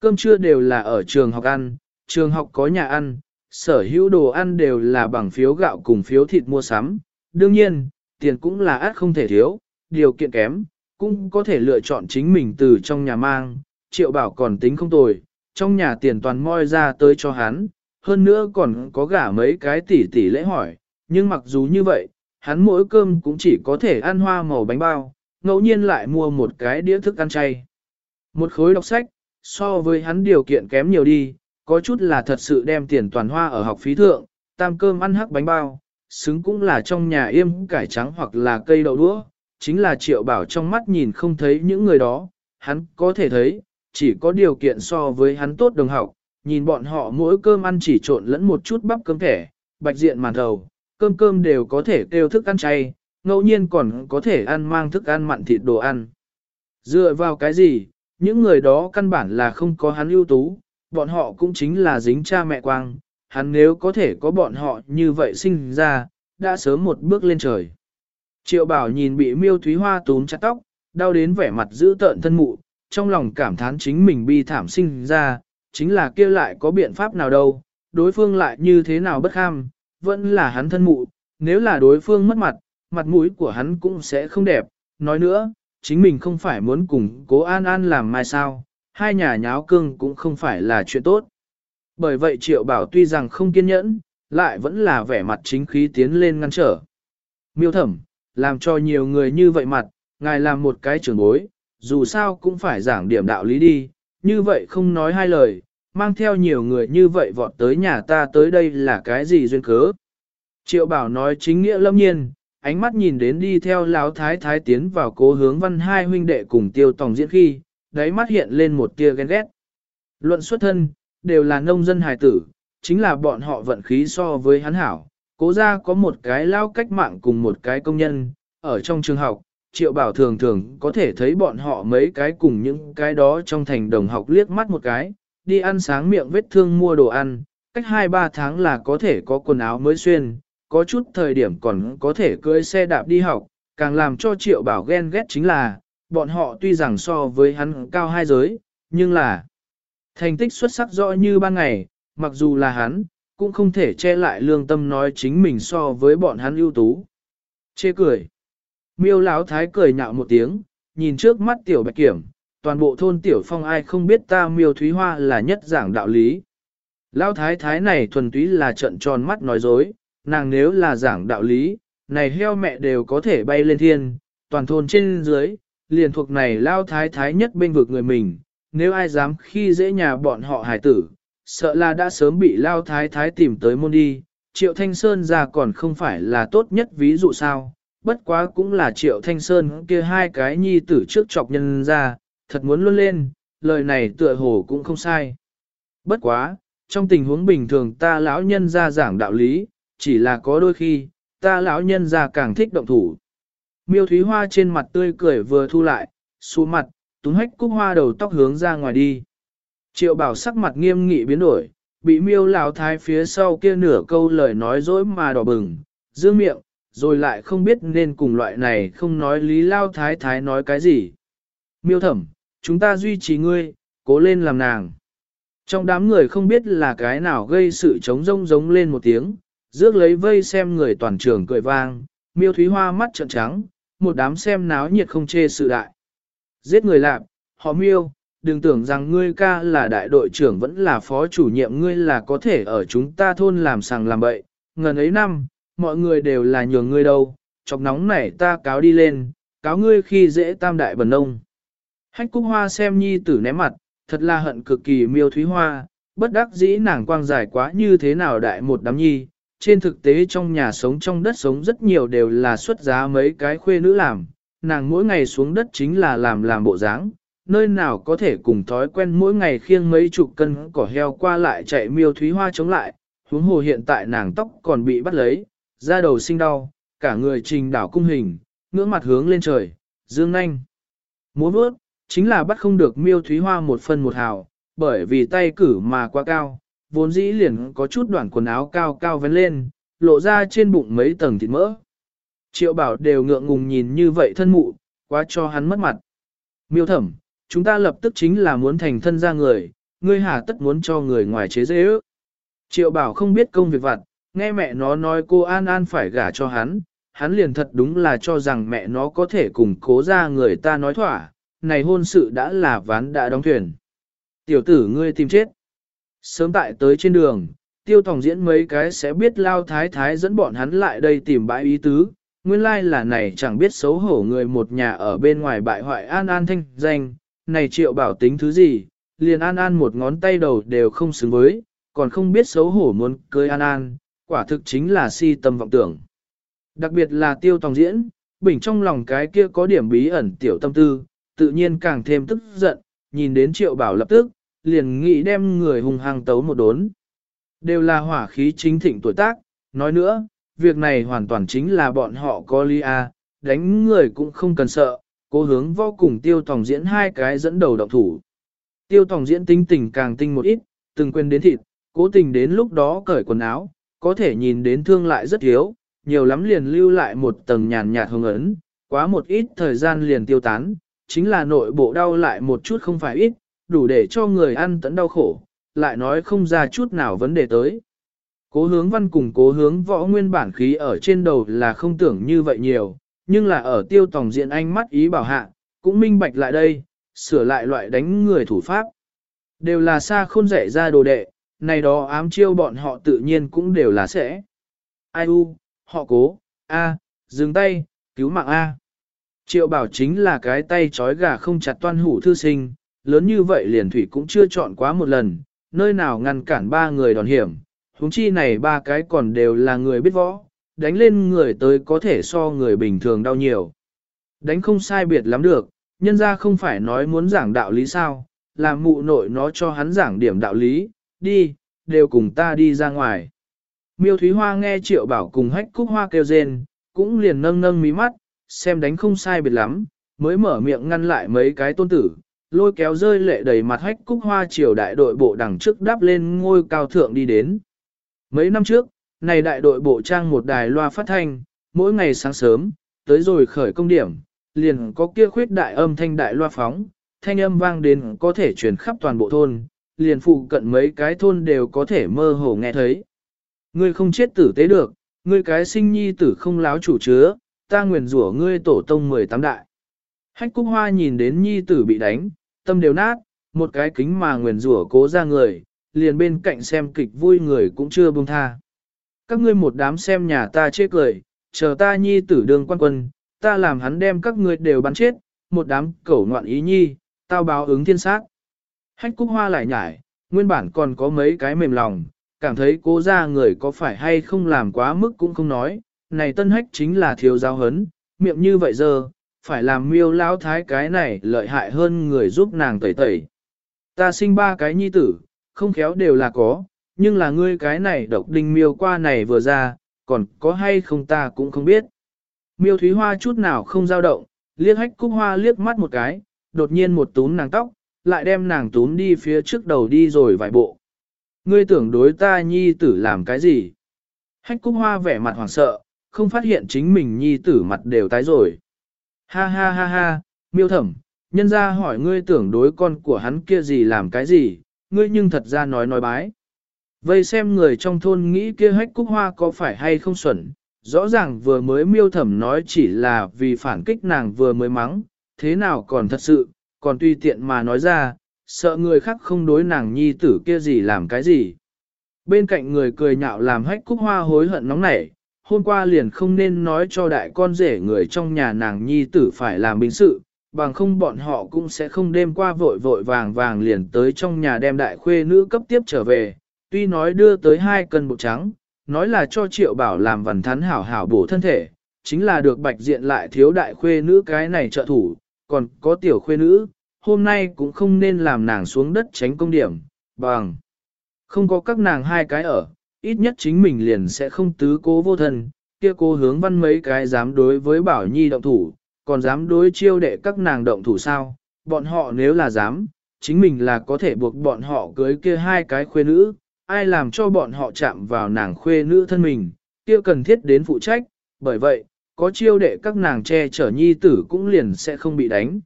Cơm trưa đều là ở trường học ăn, trường học có nhà ăn, sở hữu đồ ăn đều là bằng phiếu gạo cùng phiếu thịt mua sắm. Đương nhiên, tiền cũng là át không thể thiếu, điều kiện kém, cũng có thể lựa chọn chính mình từ trong nhà mang, triệu bảo còn tính không tồi, trong nhà tiền toàn moi ra tới cho hắn, hơn nữa còn có gả mấy cái tỷ tỷ lễ hỏi, nhưng mặc dù như vậy, hắn mỗi cơm cũng chỉ có thể ăn hoa màu bánh bao, ngẫu nhiên lại mua một cái đĩa thức ăn chay. Một khối đọc sách, so với hắn điều kiện kém nhiều đi, có chút là thật sự đem tiền toàn hoa ở học phí thượng, tam cơm ăn hắc bánh bao, xứng cũng là trong nhà yêm cải trắng hoặc là cây đậu đũa, chính là triệu bảo trong mắt nhìn không thấy những người đó, hắn có thể thấy, chỉ có điều kiện so với hắn tốt đồng học, nhìn bọn họ mỗi cơm ăn chỉ trộn lẫn một chút bắp cơm thẻ, bạch diện màn thầu, cơm cơm đều có thể kêu thức ăn chay, ngẫu nhiên còn có thể ăn mang thức ăn mặn thịt đồ ăn. Dựa vào cái gì, những người đó căn bản là không có hắn ưu tú, bọn họ cũng chính là dính cha mẹ quang, hắn nếu có thể có bọn họ như vậy sinh ra, đã sớm một bước lên trời. Triệu bảo nhìn bị miêu thúy hoa túm chặt tóc, đau đến vẻ mặt giữ tợn thân mụ, trong lòng cảm thán chính mình bi thảm sinh ra, chính là kia lại có biện pháp nào đâu, đối phương lại như thế nào bất kham, vẫn là hắn thân mụ, nếu là đối phương mất mặt, mặt mũi của hắn cũng sẽ không đẹp, nói nữa, chính mình không phải muốn cùng cố An An làm mai sao, hai nhà nháo cương cũng không phải là chuyện tốt. Bởi vậy Triệu Bảo tuy rằng không kiên nhẫn, lại vẫn là vẻ mặt chính khí tiến lên ngăn trở. Miêu thẩm, làm cho nhiều người như vậy mặt, ngài làm một cái trưởng bối, dù sao cũng phải giảng điểm đạo lý đi, như vậy không nói hai lời, mang theo nhiều người như vậy vọt tới nhà ta tới đây là cái gì duyên cớ. Triệu Bảo nói chính nghĩa lâm nhiên, ánh mắt nhìn đến đi theo lão thái thái tiến vào cố hướng văn hai huynh đệ cùng tiêu tòng diễn khi, đáy mắt hiện lên một tia ghen ghét. Luận xuất thân, đều là nông dân hài tử, chính là bọn họ vận khí so với hắn hảo. Cố ra có một cái lao cách mạng cùng một cái công nhân, ở trong trường học, triệu bảo thường thường có thể thấy bọn họ mấy cái cùng những cái đó trong thành đồng học liếc mắt một cái, đi ăn sáng miệng vết thương mua đồ ăn, cách 2-3 tháng là có thể có quần áo mới xuyên, có chút thời điểm còn có thể cưỡi xe đạp đi học, càng làm cho triệu bảo ghen ghét chính là, bọn họ tuy rằng so với hắn cao hai giới, nhưng là thành tích xuất sắc rõ như ban ngày, mặc dù là hắn, cũng không thể che lại lương tâm nói chính mình so với bọn hắn ưu tú. Chê cười. Miêu Lão thái cười nhạo một tiếng, nhìn trước mắt tiểu bạch kiểm, toàn bộ thôn tiểu phong ai không biết ta miêu thúy hoa là nhất giảng đạo lý. Lão thái thái này thuần túy là trận tròn mắt nói dối, nàng nếu là giảng đạo lý, này heo mẹ đều có thể bay lên thiên, toàn thôn trên dưới, liền thuộc này lao thái thái nhất bên vực người mình, nếu ai dám khi dễ nhà bọn họ hải tử, sợ là đã sớm bị lao thái thái tìm tới môn đi, triệu thanh sơn ra còn không phải là tốt nhất ví dụ sao bất quá cũng là triệu thanh sơn kia hai cái nhi tử trước chọc nhân ra, thật muốn luôn lên, lời này tựa hồ cũng không sai. Bất quá, trong tình huống bình thường ta lão nhân ra giảng đạo lý, chỉ là có đôi khi, ta lão nhân ra càng thích động thủ. Miêu Thúy Hoa trên mặt tươi cười vừa thu lại, xuống mặt, túng hách cúc hoa đầu tóc hướng ra ngoài đi. Triệu bảo sắc mặt nghiêm nghị biến đổi, bị miêu lão thái phía sau kia nửa câu lời nói dối mà đỏ bừng, giữ miệng, rồi lại không biết nên cùng loại này không nói lý lao thái thái nói cái gì. Miêu thẩm, chúng ta duy trì ngươi, cố lên làm nàng. Trong đám người không biết là cái nào gây sự trống rông giống lên một tiếng, rước lấy vây xem người toàn trường cười vang, miêu thúy hoa mắt trợn trắng, một đám xem náo nhiệt không chê sự đại. Giết người lạp, họ miêu, đừng tưởng rằng ngươi ca là đại đội trưởng vẫn là phó chủ nhiệm ngươi là có thể ở chúng ta thôn làm sàng làm bậy, ngần ấy năm, mọi người đều là nhường ngươi đâu, chọc nóng này ta cáo đi lên, cáo ngươi khi dễ tam đại bần nông. Hách cúc hoa xem nhi tử ném mặt, thật là hận cực kỳ miêu thúy hoa, bất đắc dĩ nàng quang dài quá như thế nào đại một đám nhi, trên thực tế trong nhà sống trong đất sống rất nhiều đều là xuất giá mấy cái khuê nữ làm, nàng mỗi ngày xuống đất chính là làm làm bộ dáng, nơi nào có thể cùng thói quen mỗi ngày khiêng mấy chục cân cỏ heo qua lại chạy miêu thúy hoa chống lại, huống hồ hiện tại nàng tóc còn bị bắt lấy, da đầu sinh đau, cả người trình đảo cung hình, ngưỡng mặt hướng lên trời, dương nanh. Muốn bước, chính là bắt không được miêu thúy hoa một phân một hào, bởi vì tay cử mà quá cao, vốn dĩ liền có chút đoạn quần áo cao cao vén lên, lộ ra trên bụng mấy tầng thịt mỡ. Triệu bảo đều ngượng ngùng nhìn như vậy thân mụ, quá cho hắn mất mặt. Miêu thẩm, chúng ta lập tức chính là muốn thành thân ra người, ngươi hà tất muốn cho người ngoài chế dễ ước. Triệu bảo không biết công việc vặt, nghe mẹ nó nói cô An An phải gả cho hắn, hắn liền thật đúng là cho rằng mẹ nó có thể cùng cố ra người ta nói thỏa, này hôn sự đã là ván đã đóng thuyền. Tiểu tử ngươi tìm chết. Sớm tại tới trên đường, tiêu tòng diễn mấy cái sẽ biết lao thái thái dẫn bọn hắn lại đây tìm bãi ý tứ, nguyên lai là này chẳng biết xấu hổ người một nhà ở bên ngoài bại hoại An An thanh danh, này triệu bảo tính thứ gì, liền An An một ngón tay đầu đều không xứng với, còn không biết xấu hổ muốn cưới An An, quả thực chính là si tâm vọng tưởng. Đặc biệt là tiêu tòng diễn, bình trong lòng cái kia có điểm bí ẩn tiểu tâm tư, tự nhiên càng thêm tức giận, nhìn đến triệu bảo lập tức, liền nghĩ đem người hung hăng tấu một đốn. Đều là hỏa khí chính thịnh tuổi tác, nói nữa, việc này hoàn toàn chính là bọn họ có ly a, à, đánh người cũng không cần sợ, cố hướng vô cùng tiêu tòng diễn hai cái dẫn đầu động thủ. Tiêu tòng diễn tinh tình càng tinh một ít, từng quên đến thịt, cố tình đến lúc đó cởi quần áo, có thể nhìn đến thương lại rất thiếu, nhiều lắm liền lưu lại một tầng nhàn nhạt hồng ấn, quá một ít thời gian liền tiêu tán, chính là nội bộ đau lại một chút không phải ít, đủ để cho người ăn tận đau khổ, lại nói không ra chút nào vấn đề tới. Cố hướng văn cùng cố hướng võ nguyên bản khí ở trên đầu là không tưởng như vậy nhiều, nhưng là ở tiêu tòng diện anh mắt ý bảo hạ, cũng minh bạch lại đây, sửa lại loại đánh người thủ pháp. Đều là xa khôn rẻ ra đồ đệ, này đó ám chiêu bọn họ tự nhiên cũng đều là sẽ. Ai u, họ cố, a, dừng tay, cứu mạng a. Triệu bảo chính là cái tay trói gà không chặt toan hủ thư sinh, lớn như vậy liền thủy cũng chưa chọn quá một lần, nơi nào ngăn cản ba người đòn hiểm, huống chi này ba cái còn đều là người biết võ, đánh lên người tới có thể so người bình thường đau nhiều. Đánh không sai biệt lắm được, nhân ra không phải nói muốn giảng đạo lý sao, làm mụ nội nó cho hắn giảng điểm đạo lý, đi, đều cùng ta đi ra ngoài. Miêu Thúy Hoa nghe Triệu Bảo cùng hách cúc hoa kêu rên, cũng liền nâng nâng mí mắt, xem đánh không sai biệt lắm, mới mở miệng ngăn lại mấy cái tôn tử, lôi kéo rơi lệ đầy mặt hách cúc hoa triều đại đội bộ đằng trước đáp lên ngôi cao thượng đi đến. Mấy năm trước, này đại đội bộ trang một đài loa phát thanh, mỗi ngày sáng sớm, tới rồi khởi công điểm, liền có kia khuyết đại âm thanh đại loa phóng, thanh âm vang đến có thể truyền khắp toàn bộ thôn, liền phụ cận mấy cái thôn đều có thể mơ hồ nghe thấy. Ngươi không chết tử tế được, ngươi cái sinh nhi tử không láo chủ chứa, ta nguyền rủa ngươi tổ tông 18 đại. Hách Cúc Hoa nhìn đến nhi tử bị đánh, tâm đều nát, một cái kính mà nguyền rủa cố ra người, liền bên cạnh xem kịch vui người cũng chưa buông tha. Các ngươi một đám xem nhà ta chê cười, chờ ta nhi tử đường quan quân, ta làm hắn đem các ngươi đều bắn chết, một đám cẩu ngoạn ý nhi, tao báo ứng thiên sát. Hách Cúc Hoa lại nhải, nguyên bản còn có mấy cái mềm lòng, cảm thấy cố ra người có phải hay không làm quá mức cũng không nói, này tân hách chính là thiếu giáo hấn, miệng như vậy giờ, phải làm miêu lão thái cái này lợi hại hơn người giúp nàng tẩy tẩy. Ta sinh ba cái nhi tử, không khéo đều là có, nhưng là ngươi cái này độc đinh miêu qua này vừa ra, còn có hay không ta cũng không biết. Miêu Thúy Hoa chút nào không dao động, liếc hách cúc hoa liếc mắt một cái, đột nhiên một túm nàng tóc, lại đem nàng túm đi phía trước đầu đi rồi vài bộ. Ngươi tưởng đối ta nhi tử làm cái gì? Hách cúc hoa vẻ mặt hoảng sợ, không phát hiện chính mình nhi tử mặt đều tái rồi. Ha ha ha ha, miêu thẩm, nhân ra hỏi ngươi tưởng đối con của hắn kia gì làm cái gì, ngươi nhưng thật ra nói nói bái. Vây xem người trong thôn nghĩ kia hách cúc hoa có phải hay không xuẩn, rõ ràng vừa mới miêu thẩm nói chỉ là vì phản kích nàng vừa mới mắng, thế nào còn thật sự, còn tùy tiện mà nói ra, sợ người khác không đối nàng nhi tử kia gì làm cái gì. Bên cạnh người cười nhạo làm hách cúc hoa hối hận nóng nảy, hôm qua liền không nên nói cho đại con rể người trong nhà nàng nhi tử phải làm binh sự, bằng không bọn họ cũng sẽ không đêm qua vội vội vàng vàng liền tới trong nhà đem đại khuê nữ cấp tiếp trở về, tuy nói đưa tới hai cân bột trắng, nói là cho triệu bảo làm vần thắn hảo hảo bổ thân thể, chính là được bạch diện lại thiếu đại khuê nữ cái này trợ thủ, còn có tiểu khuê nữ, hôm nay cũng không nên làm nàng xuống đất tránh công điểm, bằng. Không có các nàng hai cái ở, ít nhất chính mình liền sẽ không tứ cố vô thân, kia cô hướng văn mấy cái dám đối với Bảo Nhi động thủ, còn dám đối chiêu đệ các nàng động thủ sao, bọn họ nếu là dám, chính mình là có thể buộc bọn họ cưới kia hai cái khuê nữ, ai làm cho bọn họ chạm vào nàng khuê nữ thân mình, kia cần thiết đến phụ trách, bởi vậy, có chiêu đệ các nàng che chở nhi tử cũng liền sẽ không bị đánh.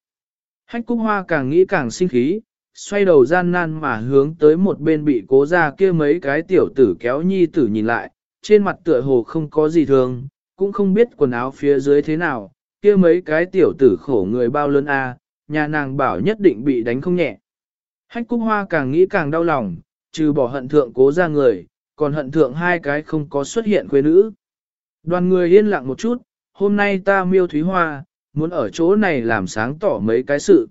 Hách Cúc Hoa càng nghĩ càng sinh khí, xoay đầu gian nan mà hướng tới một bên bị cố ra kia mấy cái tiểu tử kéo nhi tử nhìn lại, trên mặt tựa hồ không có gì thường, cũng không biết quần áo phía dưới thế nào, kia mấy cái tiểu tử khổ người bao lớn a, nhà nàng bảo nhất định bị đánh không nhẹ. Hách Cúc Hoa càng nghĩ càng đau lòng, trừ bỏ hận thượng cố ra người, còn hận thượng hai cái không có xuất hiện quê nữ. Đoàn người yên lặng một chút, hôm nay ta miêu Thúy Hoa, muốn ở chỗ này làm sáng tỏ mấy cái sự.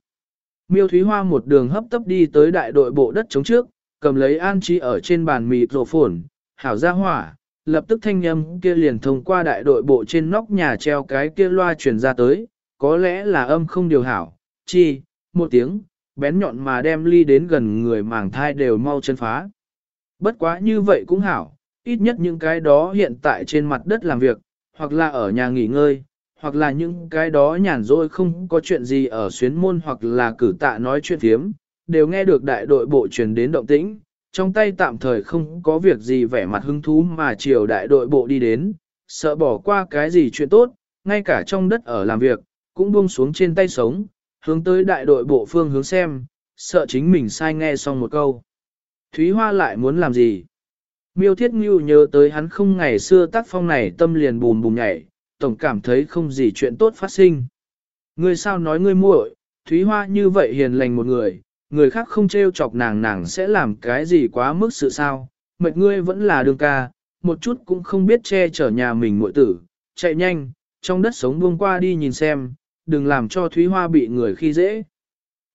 Miêu Thúy Hoa một đường hấp tấp đi tới đại đội bộ đất chống trước, cầm lấy an trí ở trên bàn mịt rổ phồn, hảo ra hỏa, lập tức thanh âm kia liền thông qua đại đội bộ trên nóc nhà treo cái kia loa truyền ra tới, có lẽ là âm không điều hảo, chi, một tiếng, bén nhọn mà đem ly đến gần người màng thai đều mau chân phá. Bất quá như vậy cũng hảo, ít nhất những cái đó hiện tại trên mặt đất làm việc, hoặc là ở nhà nghỉ ngơi, hoặc là những cái đó nhàn rỗi không có chuyện gì ở xuyến môn hoặc là cử tạ nói chuyện thiếm, đều nghe được đại đội bộ truyền đến động tĩnh, trong tay tạm thời không có việc gì vẻ mặt hứng thú mà chiều đại đội bộ đi đến, sợ bỏ qua cái gì chuyện tốt, ngay cả trong đất ở làm việc, cũng buông xuống trên tay sống, hướng tới đại đội bộ phương hướng xem, sợ chính mình sai nghe xong một câu. Thúy Hoa lại muốn làm gì? Miêu Thiết Ngưu nhớ tới hắn không ngày xưa tác phong này tâm liền bùm bùm nhảy, tổng cảm thấy không gì chuyện tốt phát sinh. Ngươi sao nói ngươi muội, Thúy Hoa như vậy hiền lành một người, người khác không trêu chọc nàng nàng sẽ làm cái gì quá mức sự sao, mệt ngươi vẫn là đường ca, một chút cũng không biết che chở nhà mình muội tử, chạy nhanh, trong đất sống buông qua đi nhìn xem, đừng làm cho Thúy Hoa bị người khi dễ.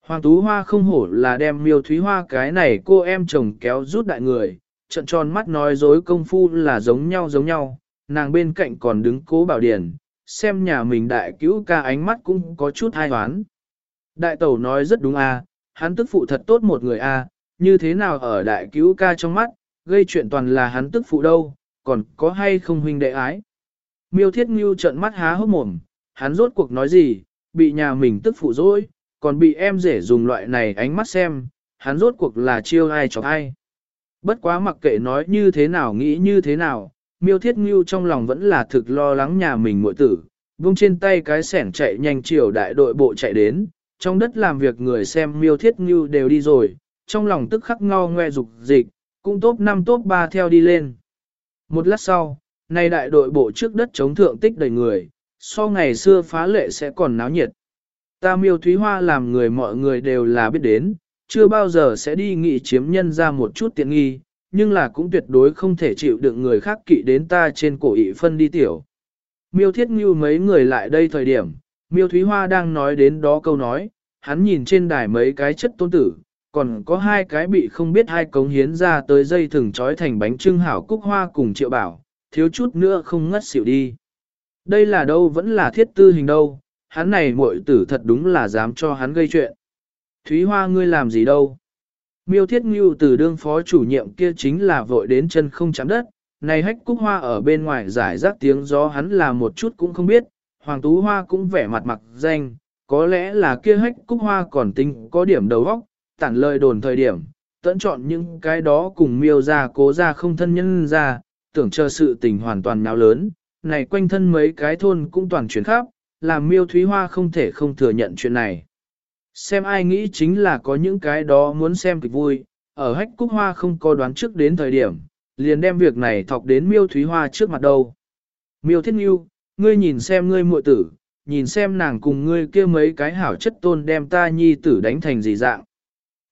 Hoàng Tú Hoa không hổ là đem miêu Thúy Hoa cái này cô em chồng kéo rút đại người, trận tròn mắt nói dối công phu là giống nhau giống nhau, nàng bên cạnh còn đứng cố bảo điển, xem nhà mình đại cứu ca ánh mắt cũng có chút hai hoán. Đại tẩu nói rất đúng a, hắn tức phụ thật tốt một người a, như thế nào ở đại cứu ca trong mắt, gây chuyện toàn là hắn tức phụ đâu, còn có hay không huynh đệ ái. Miêu thiết ngưu trợn mắt há hốc mồm, hắn rốt cuộc nói gì, bị nhà mình tức phụ dối, còn bị em rể dùng loại này ánh mắt xem, hắn rốt cuộc là chiêu ai chọc ai. Bất quá mặc kệ nói như thế nào nghĩ như thế nào, miêu thiết ngưu trong lòng vẫn là thực lo lắng nhà mình muội tử, vung trên tay cái sẻng chạy nhanh chiều đại đội bộ chạy đến, trong đất làm việc người xem miêu thiết ngưu đều đi rồi, trong lòng tức khắc ngao ngoe dục dịch, cũng tốt năm tốt ba theo đi lên. Một lát sau, nay đại đội bộ trước đất chống thượng tích đầy người, so ngày xưa phá lệ sẽ còn náo nhiệt. Ta miêu Thúy Hoa làm người mọi người đều là biết đến, chưa bao giờ sẽ đi nghị chiếm nhân ra một chút tiện nghi, nhưng là cũng tuyệt đối không thể chịu đựng người khác kỵ đến ta trên cổ ị phân đi tiểu. Miêu thiết Ngưu mấy người lại đây thời điểm, miêu Thúy Hoa đang nói đến đó câu nói, hắn nhìn trên đài mấy cái chất tôn tử, còn có hai cái bị không biết hai cống hiến ra tới dây thừng trói thành bánh trưng hảo cúc hoa cùng triệu bảo, thiếu chút nữa không ngất xỉu đi. Đây là đâu vẫn là thiết tư hình đâu, hắn này muội tử thật đúng là dám cho hắn gây chuyện. Thúy Hoa ngươi làm gì đâu? Miêu Thiết Ngưu từ đương phó chủ nhiệm kia chính là vội đến chân không chạm đất, này hách cúc hoa ở bên ngoài giải rác tiếng gió hắn là một chút cũng không biết, Hoàng Tú Hoa cũng vẻ mặt mặc danh, có lẽ là kia hách cúc hoa còn tính có điểm đầu óc, tản lời đồn thời điểm, tận chọn những cái đó cùng miêu ra cố ra không thân nhân ra, tưởng chờ sự tình hoàn toàn nào lớn, này quanh thân mấy cái thôn cũng toàn chuyển khắp, làm miêu thúy hoa không thể không thừa nhận chuyện này. Xem ai nghĩ chính là có những cái đó muốn xem kịch vui, ở hách cúc hoa không có đoán trước đến thời điểm, liền đem việc này thọc đến miêu thúy hoa trước mặt đâu. Miêu thiết nghiêu, ngươi nhìn xem ngươi muội tử, nhìn xem nàng cùng ngươi kia mấy cái hảo chất tôn đem ta nhi tử đánh thành gì dạng.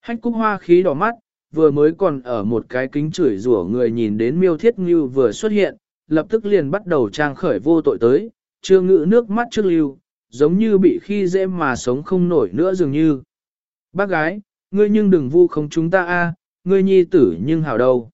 Hách cúc hoa khí đỏ mắt, vừa mới còn ở một cái kính chửi rủa người nhìn đến miêu thiết nghiêu vừa xuất hiện, lập tức liền bắt đầu trang khởi vô tội tới, chưa ngự nước mắt trước lưu, giống như bị khi dễ mà sống không nổi nữa dường như. Bác gái, ngươi nhưng đừng vu không chúng ta a, ngươi nhi tử nhưng hảo đâu.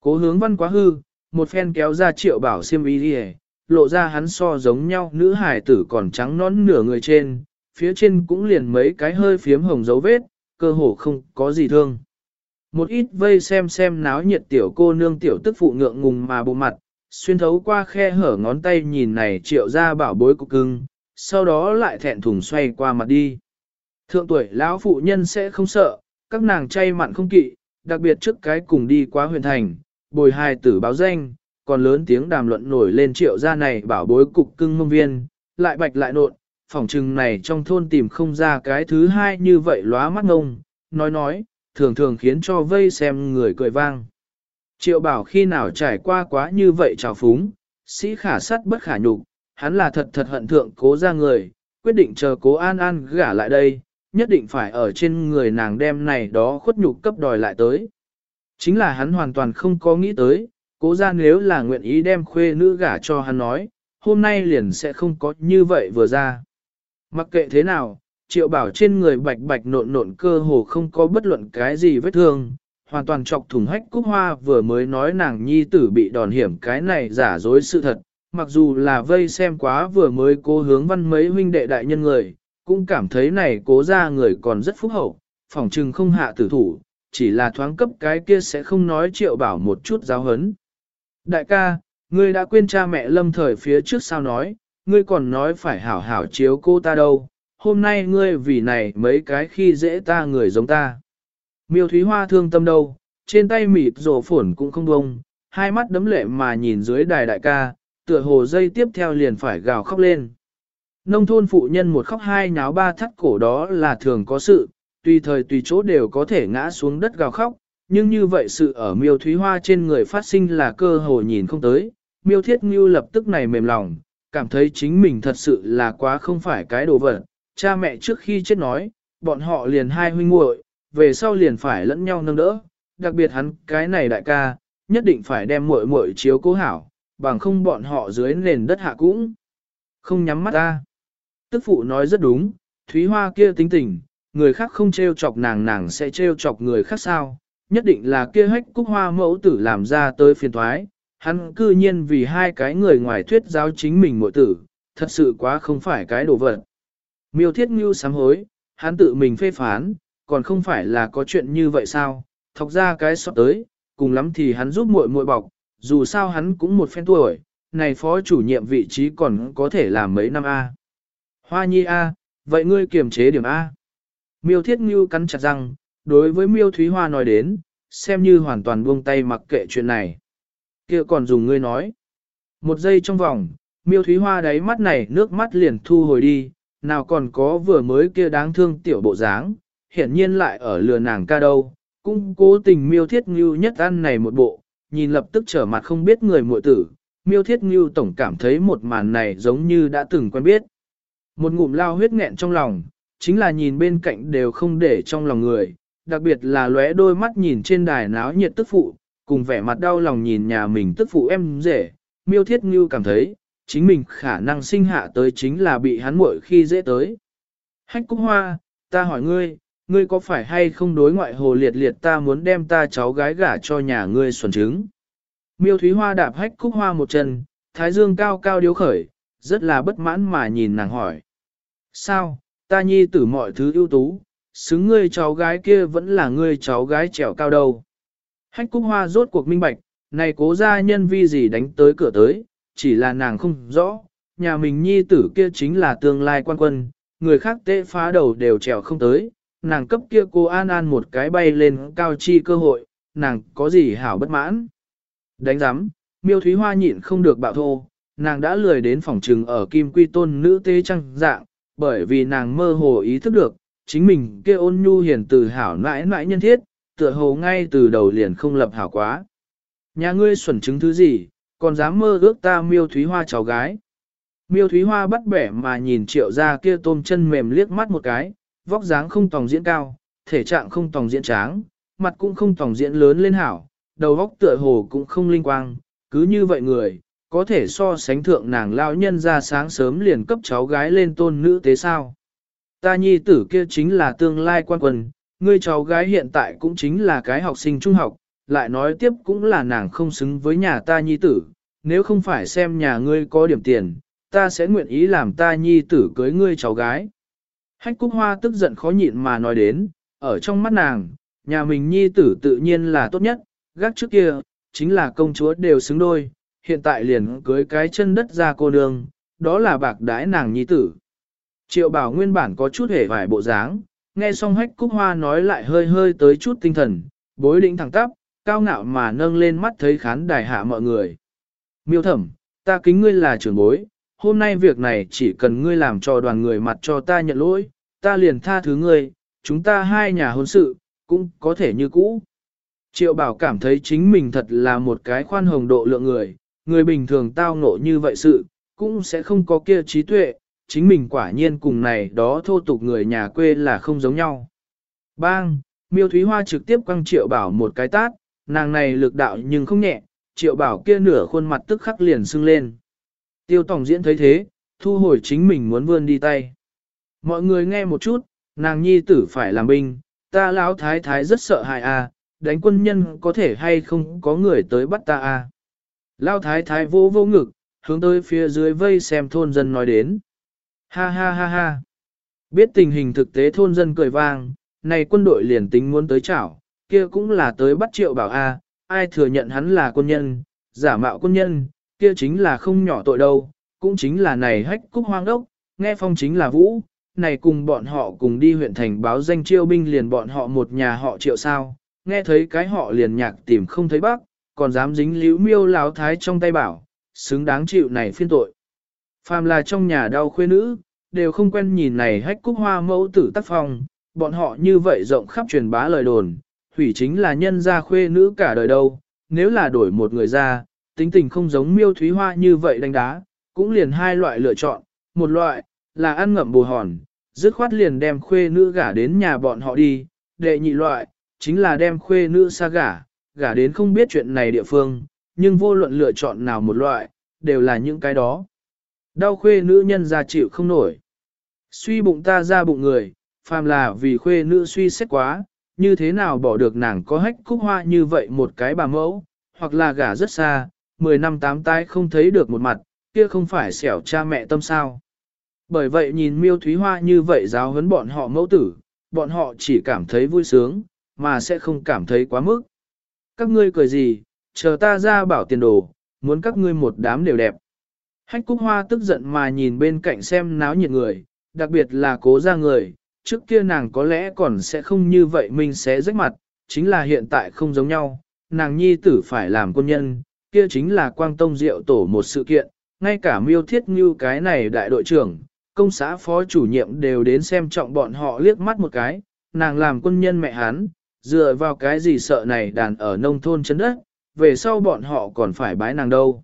Cố hướng văn quá hư, một phen kéo ra triệu bảo xiêm y đi lộ ra hắn so giống nhau nữ hải tử còn trắng nón nửa người trên, phía trên cũng liền mấy cái hơi phiếm hồng dấu vết, cơ hồ không có gì thương. Một ít vây xem xem náo nhiệt tiểu cô nương tiểu tức phụ ngượng ngùng mà bộ mặt, xuyên thấu qua khe hở ngón tay nhìn này triệu ra bảo bối cục cưng, sau đó lại thẹn thùng xoay qua mặt đi. Thượng tuổi lão phụ nhân sẽ không sợ, các nàng chay mặn không kỵ, đặc biệt trước cái cùng đi qua huyền thành, bồi hài tử báo danh, còn lớn tiếng đàm luận nổi lên triệu gia này bảo bối cục cưng mông viên, lại bạch lại nộn, phỏng trừng này trong thôn tìm không ra cái thứ hai như vậy lóa mắt ngông, nói nói, thường thường khiến cho vây xem người cười vang. Triệu bảo khi nào trải qua quá như vậy trào phúng, sĩ khả sắt bất khả nhục, hắn là thật thật hận thượng cố ra người, quyết định chờ cố an an gả lại đây, nhất định phải ở trên người nàng đem này đó khuất nhục cấp đòi lại tới. Chính là hắn hoàn toàn không có nghĩ tới, cố ra nếu là nguyện ý đem khuê nữ gả cho hắn nói, hôm nay liền sẽ không có như vậy vừa ra. Mặc kệ thế nào, triệu bảo trên người bạch bạch nộn nộn cơ hồ không có bất luận cái gì vết thương, hoàn toàn chọc thủng hách cúc hoa vừa mới nói nàng nhi tử bị đòn hiểm cái này giả dối sự thật, mặc dù là vây xem quá vừa mới cố hướng văn mấy huynh đệ đại nhân người, cũng cảm thấy này cố ra người còn rất phúc hậu, phỏng trừng không hạ tử thủ, chỉ là thoáng cấp cái kia sẽ không nói triệu bảo một chút giáo hấn. Đại ca, ngươi đã quên cha mẹ lâm thời phía trước sao nói, ngươi còn nói phải hảo hảo chiếu cô ta đâu, hôm nay ngươi vì này mấy cái khi dễ ta người giống ta. Miêu Thúy Hoa thương tâm đâu, trên tay mịt rổ phổn cũng không bông, hai mắt đấm lệ mà nhìn dưới đài đại ca, tựa hồ dây tiếp theo liền phải gào khóc lên. Nông thôn phụ nhân một khóc hai nháo ba thắt cổ đó là thường có sự, tùy thời tùy chỗ đều có thể ngã xuống đất gào khóc, nhưng như vậy sự ở miêu thúy hoa trên người phát sinh là cơ hồ nhìn không tới. Miêu thiết ngưu lập tức này mềm lòng, cảm thấy chính mình thật sự là quá không phải cái đồ vật. Cha mẹ trước khi chết nói, bọn họ liền hai huynh muội, về sau liền phải lẫn nhau nâng đỡ, đặc biệt hắn cái này đại ca, nhất định phải đem muội muội chiếu cố hảo, bằng không bọn họ dưới nền đất hạ cũng không nhắm mắt ta. Tức phụ nói rất đúng, Thúy Hoa kia tính tình, người khác không trêu chọc nàng nàng sẽ trêu chọc người khác sao, nhất định là kia hách cúc hoa mẫu tử làm ra tới phiền thoái, hắn cư nhiên vì hai cái người ngoài thuyết giáo chính mình muội tử, thật sự quá không phải cái đồ vật. Miêu thiết ngưu sám hối, hắn tự mình phê phán, còn không phải là có chuyện như vậy sao, thọc ra cái sọt tới, cùng lắm thì hắn giúp muội muội bọc, dù sao hắn cũng một phen tuổi, này phó chủ nhiệm vị trí còn có thể làm mấy năm A. Hoa nhi A, vậy ngươi kiềm chế điểm A. Miêu thiết ngưu cắn chặt răng, đối với miêu thúy hoa nói đến, xem như hoàn toàn buông tay mặc kệ chuyện này. kia còn dùng ngươi nói. Một giây trong vòng, miêu thúy hoa đáy mắt này nước mắt liền thu hồi đi, nào còn có vừa mới kia đáng thương tiểu bộ dáng, hiển nhiên lại ở lừa nàng ca đâu, cũng cố tình miêu thiết ngưu nhất ăn này một bộ, nhìn lập tức trở mặt không biết người muội tử, miêu thiết ngưu tổng cảm thấy một màn này giống như đã từng quen biết. Một ngụm lao huyết nghẹn trong lòng, chính là nhìn bên cạnh đều không để trong lòng người, đặc biệt là lóe đôi mắt nhìn trên đài náo nhiệt tức phụ, cùng vẻ mặt đau lòng nhìn nhà mình tức phụ em rể, miêu thiết ngưu cảm thấy, chính mình khả năng sinh hạ tới chính là bị hắn muội khi dễ tới. Hách Cúc Hoa, ta hỏi ngươi, ngươi có phải hay không đối ngoại hồ liệt liệt ta muốn đem ta cháu gái gả cho nhà ngươi xuẩn trứng? Miêu Thúy Hoa đạp Hách Cúc Hoa một chân, thái dương cao cao điếu khởi, rất là bất mãn mà nhìn nàng hỏi. Sao, ta nhi tử mọi thứ ưu tú, xứng ngươi cháu gái kia vẫn là ngươi cháu gái trèo cao đâu. Hách Cúc Hoa rốt cuộc minh bạch, này cố gia nhân vi gì đánh tới cửa tới, chỉ là nàng không rõ, nhà mình nhi tử kia chính là tương lai quan quân, người khác tệ phá đầu đều trèo không tới, nàng cấp kia cô An An một cái bay lên cao chi cơ hội, nàng có gì hảo bất mãn. Đánh giám, miêu thúy hoa nhịn không được bạo thô, nàng đã lười đến phòng trừng ở kim quy tôn nữ tế trăng dạng, bởi vì nàng mơ hồ ý thức được, chính mình kia ôn nhu hiền từ hảo mãi mãi nhân thiết, tựa hồ ngay từ đầu liền không lập hảo quá. Nhà ngươi xuẩn chứng thứ gì, còn dám mơ ước ta miêu thúy hoa cháu gái. Miêu thúy hoa bắt bẻ mà nhìn triệu ra kia tôm chân mềm liếc mắt một cái, vóc dáng không tòng diễn cao, thể trạng không tòng diễn tráng, mặt cũng không tòng diễn lớn lên hảo, đầu vóc tựa hồ cũng không linh quang, cứ như vậy người, có thể so sánh thượng nàng lao nhân ra sáng sớm liền cấp cháu gái lên tôn nữ tế sao. Ta nhi tử kia chính là tương lai quan quân, ngươi cháu gái hiện tại cũng chính là cái học sinh trung học, lại nói tiếp cũng là nàng không xứng với nhà ta nhi tử, nếu không phải xem nhà ngươi có điểm tiền, ta sẽ nguyện ý làm ta nhi tử cưới ngươi cháu gái. Hách Cúc Hoa tức giận khó nhịn mà nói đến, ở trong mắt nàng, nhà mình nhi tử tự nhiên là tốt nhất, gác trước kia, chính là công chúa đều xứng đôi, hiện tại liền cưới cái chân đất ra cô nương, đó là bạc đái nàng nhi tử. Triệu bảo nguyên bản có chút hề vài bộ dáng, nghe xong hách cúc hoa nói lại hơi hơi tới chút tinh thần, bối đỉnh thẳng tắp, cao ngạo mà nâng lên mắt thấy khán đài hạ mọi người. Miêu thẩm, ta kính ngươi là trưởng bối, hôm nay việc này chỉ cần ngươi làm cho đoàn người mặt cho ta nhận lỗi, ta liền tha thứ ngươi, chúng ta hai nhà hôn sự, cũng có thể như cũ. Triệu bảo cảm thấy chính mình thật là một cái khoan hồng độ lượng người, người bình thường tao ngộ như vậy sự, cũng sẽ không có kia trí tuệ, chính mình quả nhiên cùng này đó thô tục người nhà quê là không giống nhau. Bang, miêu thúy hoa trực tiếp quăng triệu bảo một cái tát, nàng này lực đạo nhưng không nhẹ, triệu bảo kia nửa khuôn mặt tức khắc liền sưng lên. Tiêu tổng diễn thấy thế, thu hồi chính mình muốn vươn đi tay. Mọi người nghe một chút, nàng nhi tử phải làm binh, ta lão thái thái rất sợ hại à, đánh quân nhân có thể hay không có người tới bắt ta. À. Lão thái thái vô vô ngực, hướng tới phía dưới vây xem thôn dân nói đến. Ha ha ha ha. Biết tình hình thực tế thôn dân cười vang, này quân đội liền tính muốn tới chảo, kia cũng là tới bắt triệu bảo a, ai thừa nhận hắn là quân nhân, giả mạo quân nhân, kia chính là không nhỏ tội đâu, cũng chính là này hách cúc hoang đốc, nghe phong chính là vũ, này cùng bọn họ cùng đi huyện thành báo danh chiêu binh liền bọn họ một nhà họ triệu sao, nghe thấy cái họ liền nhạc tìm không thấy bác, còn dám dính liễu miêu láo thái trong tay bảo, xứng đáng chịu này phiên tội. Phàm là trong nhà đau khuê nữ, đều không quen nhìn này hách cúc hoa mẫu tử tác phong, bọn họ như vậy rộng khắp truyền bá lời đồn, hủy chính là nhân gia khuê nữ cả đời đâu, nếu là đổi một người ra, tính tình không giống miêu thúy hoa như vậy đánh đá, cũng liền hai loại lựa chọn, một loại, là ăn ngậm bù hòn, dứt khoát liền đem khuê nữ gả đến nhà bọn họ đi, đệ nhị loại, chính là đem khuê nữ xa gả, gả đến không biết chuyện này địa phương, nhưng vô luận lựa chọn nào một loại, đều là những cái đó. Đau khuê nữ nhân ra chịu không nổi. Suy bụng ta ra bụng người, phàm là vì khuê nữ suy xét quá, như thế nào bỏ được nàng có hách cúc hoa như vậy một cái bà mẫu, hoặc là gả rất xa, 10 năm tám tái không thấy được một mặt, kia không phải xẻo cha mẹ tâm sao. Bởi vậy nhìn miêu thúy hoa như vậy giáo huấn bọn họ mẫu tử, bọn họ chỉ cảm thấy vui sướng, mà sẽ không cảm thấy quá mức. Các ngươi cười gì, chờ ta ra bảo tiền đồ, muốn các ngươi một đám đều đẹp. Hách Cúc Hoa tức giận mà nhìn bên cạnh xem náo nhiệt người, đặc biệt là cố ra người, trước kia nàng có lẽ còn sẽ không như vậy mình sẽ rách mặt, chính là hiện tại không giống nhau, nàng nhi tử phải làm quân nhân, kia chính là quang tông diệu tổ một sự kiện, ngay cả miêu thiết như cái này đại đội trưởng, công xã phó chủ nhiệm đều đến xem trọng bọn họ liếc mắt một cái, nàng làm quân nhân mẹ hắn, dựa vào cái gì sợ này đàn ở nông thôn chấn đất, về sau bọn họ còn phải bái nàng đâu.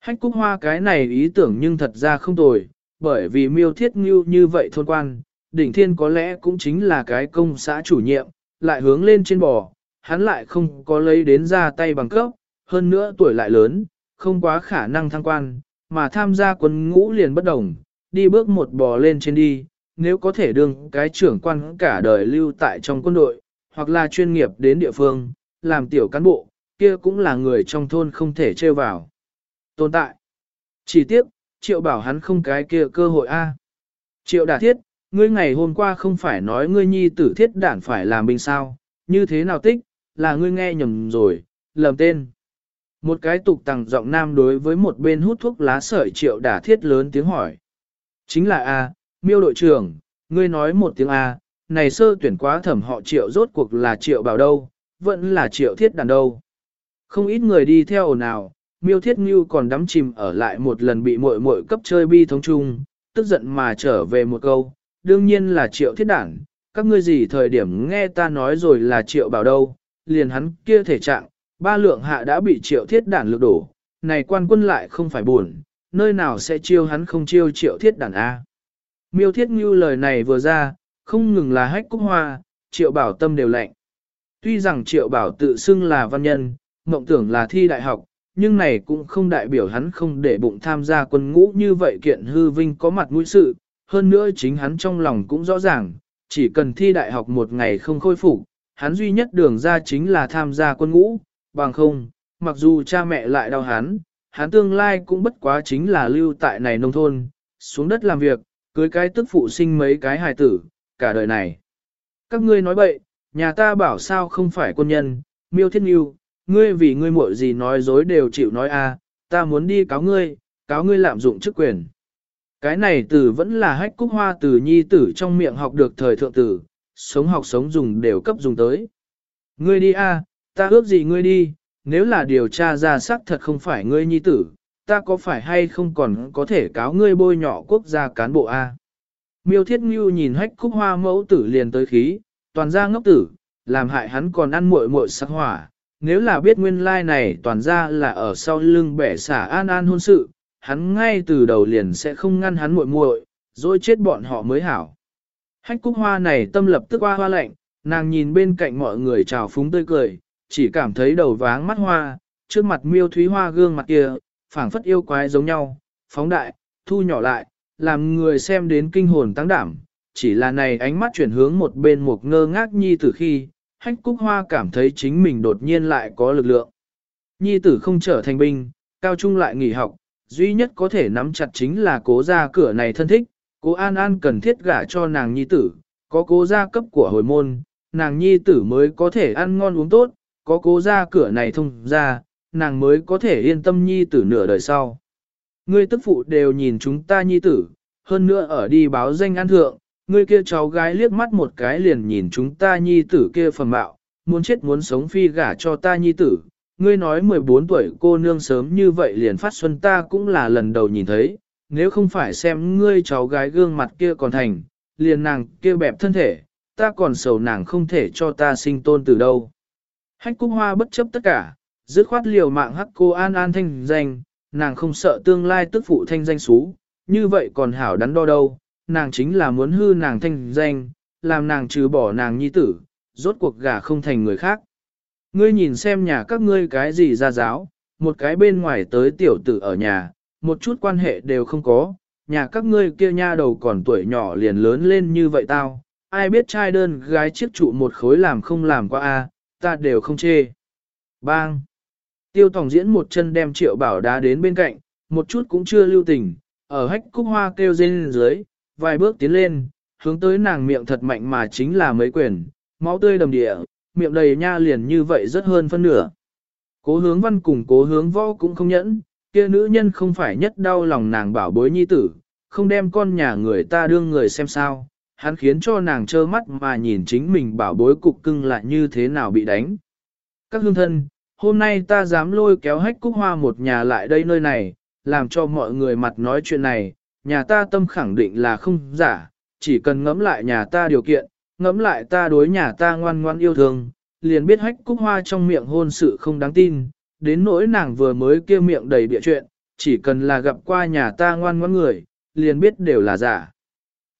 Hách cúc hoa cái này ý tưởng nhưng thật ra không tồi, bởi vì miêu thiết như như vậy thôn quan, đỉnh thiên có lẽ cũng chính là cái công xã chủ nhiệm, lại hướng lên trên bò, hắn lại không có lấy đến ra tay bằng cấp, hơn nữa tuổi lại lớn, không quá khả năng thăng quan, mà tham gia quân ngũ liền bất đồng, đi bước một bò lên trên đi, nếu có thể đương cái trưởng quan cả đời lưu tại trong quân đội, hoặc là chuyên nghiệp đến địa phương, làm tiểu cán bộ, kia cũng là người trong thôn không thể trêu vào. Tồn tại. Chỉ tiếc, triệu bảo hắn không cái kia cơ hội a. Triệu đả thiết, ngươi ngày hôm qua không phải nói ngươi nhi tử thiết đản phải làm binh sao, như thế nào tích, là ngươi nghe nhầm rồi, lầm tên. Một cái tục tằng giọng nam đối với một bên hút thuốc lá sợi triệu đả thiết lớn tiếng hỏi. Chính là A, miêu đội trưởng, ngươi nói một tiếng A, này sơ tuyển quá thẩm họ triệu rốt cuộc là triệu bảo đâu, vẫn là triệu thiết đàn đâu. Không ít người đi theo ồn ào, miêu thiết ngưu còn đắm chìm ở lại một lần bị muội muội cấp chơi bi thống chung, tức giận mà trở về một câu, đương nhiên là triệu thiết đản, các ngươi gì thời điểm nghe ta nói rồi là triệu bảo đâu, liền hắn kia thể trạng, ba lượng hạ đã bị triệu thiết đản lược đổ, này quan quân lại không phải buồn, nơi nào sẽ chiêu hắn không chiêu triệu thiết đản A. Miêu thiết như lời này vừa ra, không ngừng là hách cúc hoa, triệu bảo tâm đều lạnh. Tuy rằng triệu bảo tự xưng là văn nhân, mộng tưởng là thi đại học, nhưng này cũng không đại biểu hắn không để bụng tham gia quân ngũ như vậy kiện hư vinh có mặt mũi sự, hơn nữa chính hắn trong lòng cũng rõ ràng, chỉ cần thi đại học một ngày không khôi phục, hắn duy nhất đường ra chính là tham gia quân ngũ, bằng không, mặc dù cha mẹ lại đau hắn, hắn tương lai cũng bất quá chính là lưu tại này nông thôn, xuống đất làm việc, cưới cái tức phụ sinh mấy cái hài tử, cả đời này. Các ngươi nói bậy, nhà ta bảo sao không phải quân nhân, miêu thiết nghiêu, ngươi vì ngươi muội gì nói dối đều chịu nói a, ta muốn đi cáo ngươi, cáo ngươi lạm dụng chức quyền. Cái này từ vẫn là hách cúc hoa từ nhi tử trong miệng học được thời thượng tử, sống học sống dùng đều cấp dùng tới. Ngươi đi a, ta ước gì ngươi đi, nếu là điều tra ra xác thật không phải ngươi nhi tử, ta có phải hay không còn có thể cáo ngươi bôi nhỏ quốc gia cán bộ a? Miêu Thiết Ngưu nhìn hách cúc hoa mẫu tử liền tới khí, toàn ra ngốc tử, làm hại hắn còn ăn muội muội sắc hỏa. Nếu là biết nguyên lai này toàn ra là ở sau lưng bẻ xả an an hôn sự, hắn ngay từ đầu liền sẽ không ngăn hắn muội muội, rồi chết bọn họ mới hảo. Hách cúc hoa này tâm lập tức hoa hoa lạnh, nàng nhìn bên cạnh mọi người chào phúng tươi cười, chỉ cảm thấy đầu váng mắt hoa, trước mặt miêu thúy hoa gương mặt kia, phảng phất yêu quái giống nhau, phóng đại, thu nhỏ lại, làm người xem đến kinh hồn tăng đảm. Chỉ là này ánh mắt chuyển hướng một bên một ngơ ngác nhi tử khi, hách cúc hoa cảm thấy chính mình đột nhiên lại có lực lượng. Nhi tử không trở thành binh, cao trung lại nghỉ học, duy nhất có thể nắm chặt chính là cố ra cửa này thân thích, cố An An cần thiết gả cho nàng nhi tử, có cố gia cấp của hồi môn, nàng nhi tử mới có thể ăn ngon uống tốt, có cố ra cửa này thông ra, nàng mới có thể yên tâm nhi tử nửa đời sau. Ngươi tức phụ đều nhìn chúng ta nhi tử, hơn nữa ở đi báo danh ăn thượng, ngươi kia cháu gái liếc mắt một cái liền nhìn chúng ta nhi tử kia phẩm bạo, muốn chết muốn sống phi gả cho ta nhi tử. Ngươi nói 14 tuổi cô nương sớm như vậy liền phát xuân ta cũng là lần đầu nhìn thấy, nếu không phải xem ngươi cháu gái gương mặt kia còn thành, liền nàng kia bẹp thân thể, ta còn sầu nàng không thể cho ta sinh tôn từ đâu. Hách Cúc Hoa bất chấp tất cả, dứt khoát liều mạng hắc cô An An thanh danh, nàng không sợ tương lai tức phụ thanh danh xú, như vậy còn hảo đắn đo đâu, nàng chính là muốn hư nàng thanh danh, làm nàng trừ bỏ nàng nhi tử, rốt cuộc gả không thành người khác. Ngươi nhìn xem nhà các ngươi cái gì ra giáo, một cái bên ngoài tới tiểu tử ở nhà, một chút quan hệ đều không có, nhà các ngươi kia nha đầu còn tuổi nhỏ liền lớn lên như vậy tao, ai biết trai đơn gái chiếc trụ một khối làm không làm qua a, ta đều không chê. Bang! Tiêu Tòng diễn một chân đem triệu bảo đá đến bên cạnh, một chút cũng chưa lưu tình, ở hách cúc hoa kêu trên dưới, vài bước tiến lên, hướng tới nàng miệng thật mạnh mà chính là mấy quyền, máu tươi đầm địa, miệng đầy nha liền như vậy rất hơn phân nửa. Cố hướng văn cùng cố hướng võ cũng không nhẫn, kia nữ nhân không phải nhất đau lòng nàng bảo bối nhi tử, không đem con nhà người ta đương người xem sao, hắn khiến cho nàng trơ mắt mà nhìn chính mình bảo bối cục cưng lại như thế nào bị đánh. Các hương thân, hôm nay ta dám lôi kéo hách cúc hoa một nhà lại đây nơi này, làm cho mọi người mặt nói chuyện này, nhà ta tâm khẳng định là không giả, chỉ cần ngẫm lại nhà ta điều kiện, ngẫm lại ta đối nhà ta ngoan ngoan yêu thương, liền biết hách cúc hoa trong miệng hôn sự không đáng tin, đến nỗi nàng vừa mới kia miệng đầy địa chuyện, chỉ cần là gặp qua nhà ta ngoan ngoan người, liền biết đều là giả.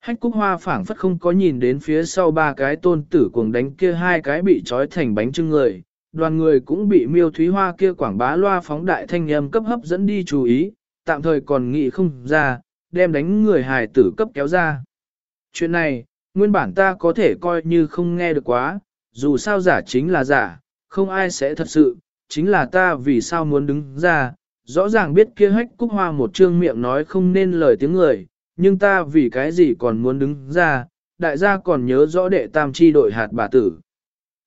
Hách cúc hoa phảng phất không có nhìn đến phía sau ba cái tôn tử cuồng đánh kia hai cái bị trói thành bánh trưng người, đoàn người cũng bị miêu thúy hoa kia quảng bá loa phóng đại thanh âm cấp hấp dẫn đi chú ý, tạm thời còn nghĩ không ra, đem đánh người hài tử cấp kéo ra. Chuyện này, nguyên bản ta có thể coi như không nghe được quá, dù sao giả chính là giả, không ai sẽ thật sự, chính là ta vì sao muốn đứng ra, rõ ràng biết kia hách cúc hoa một trương miệng nói không nên lời tiếng người, nhưng ta vì cái gì còn muốn đứng ra, đại gia còn nhớ rõ đệ tam chi đội hạt bà tử.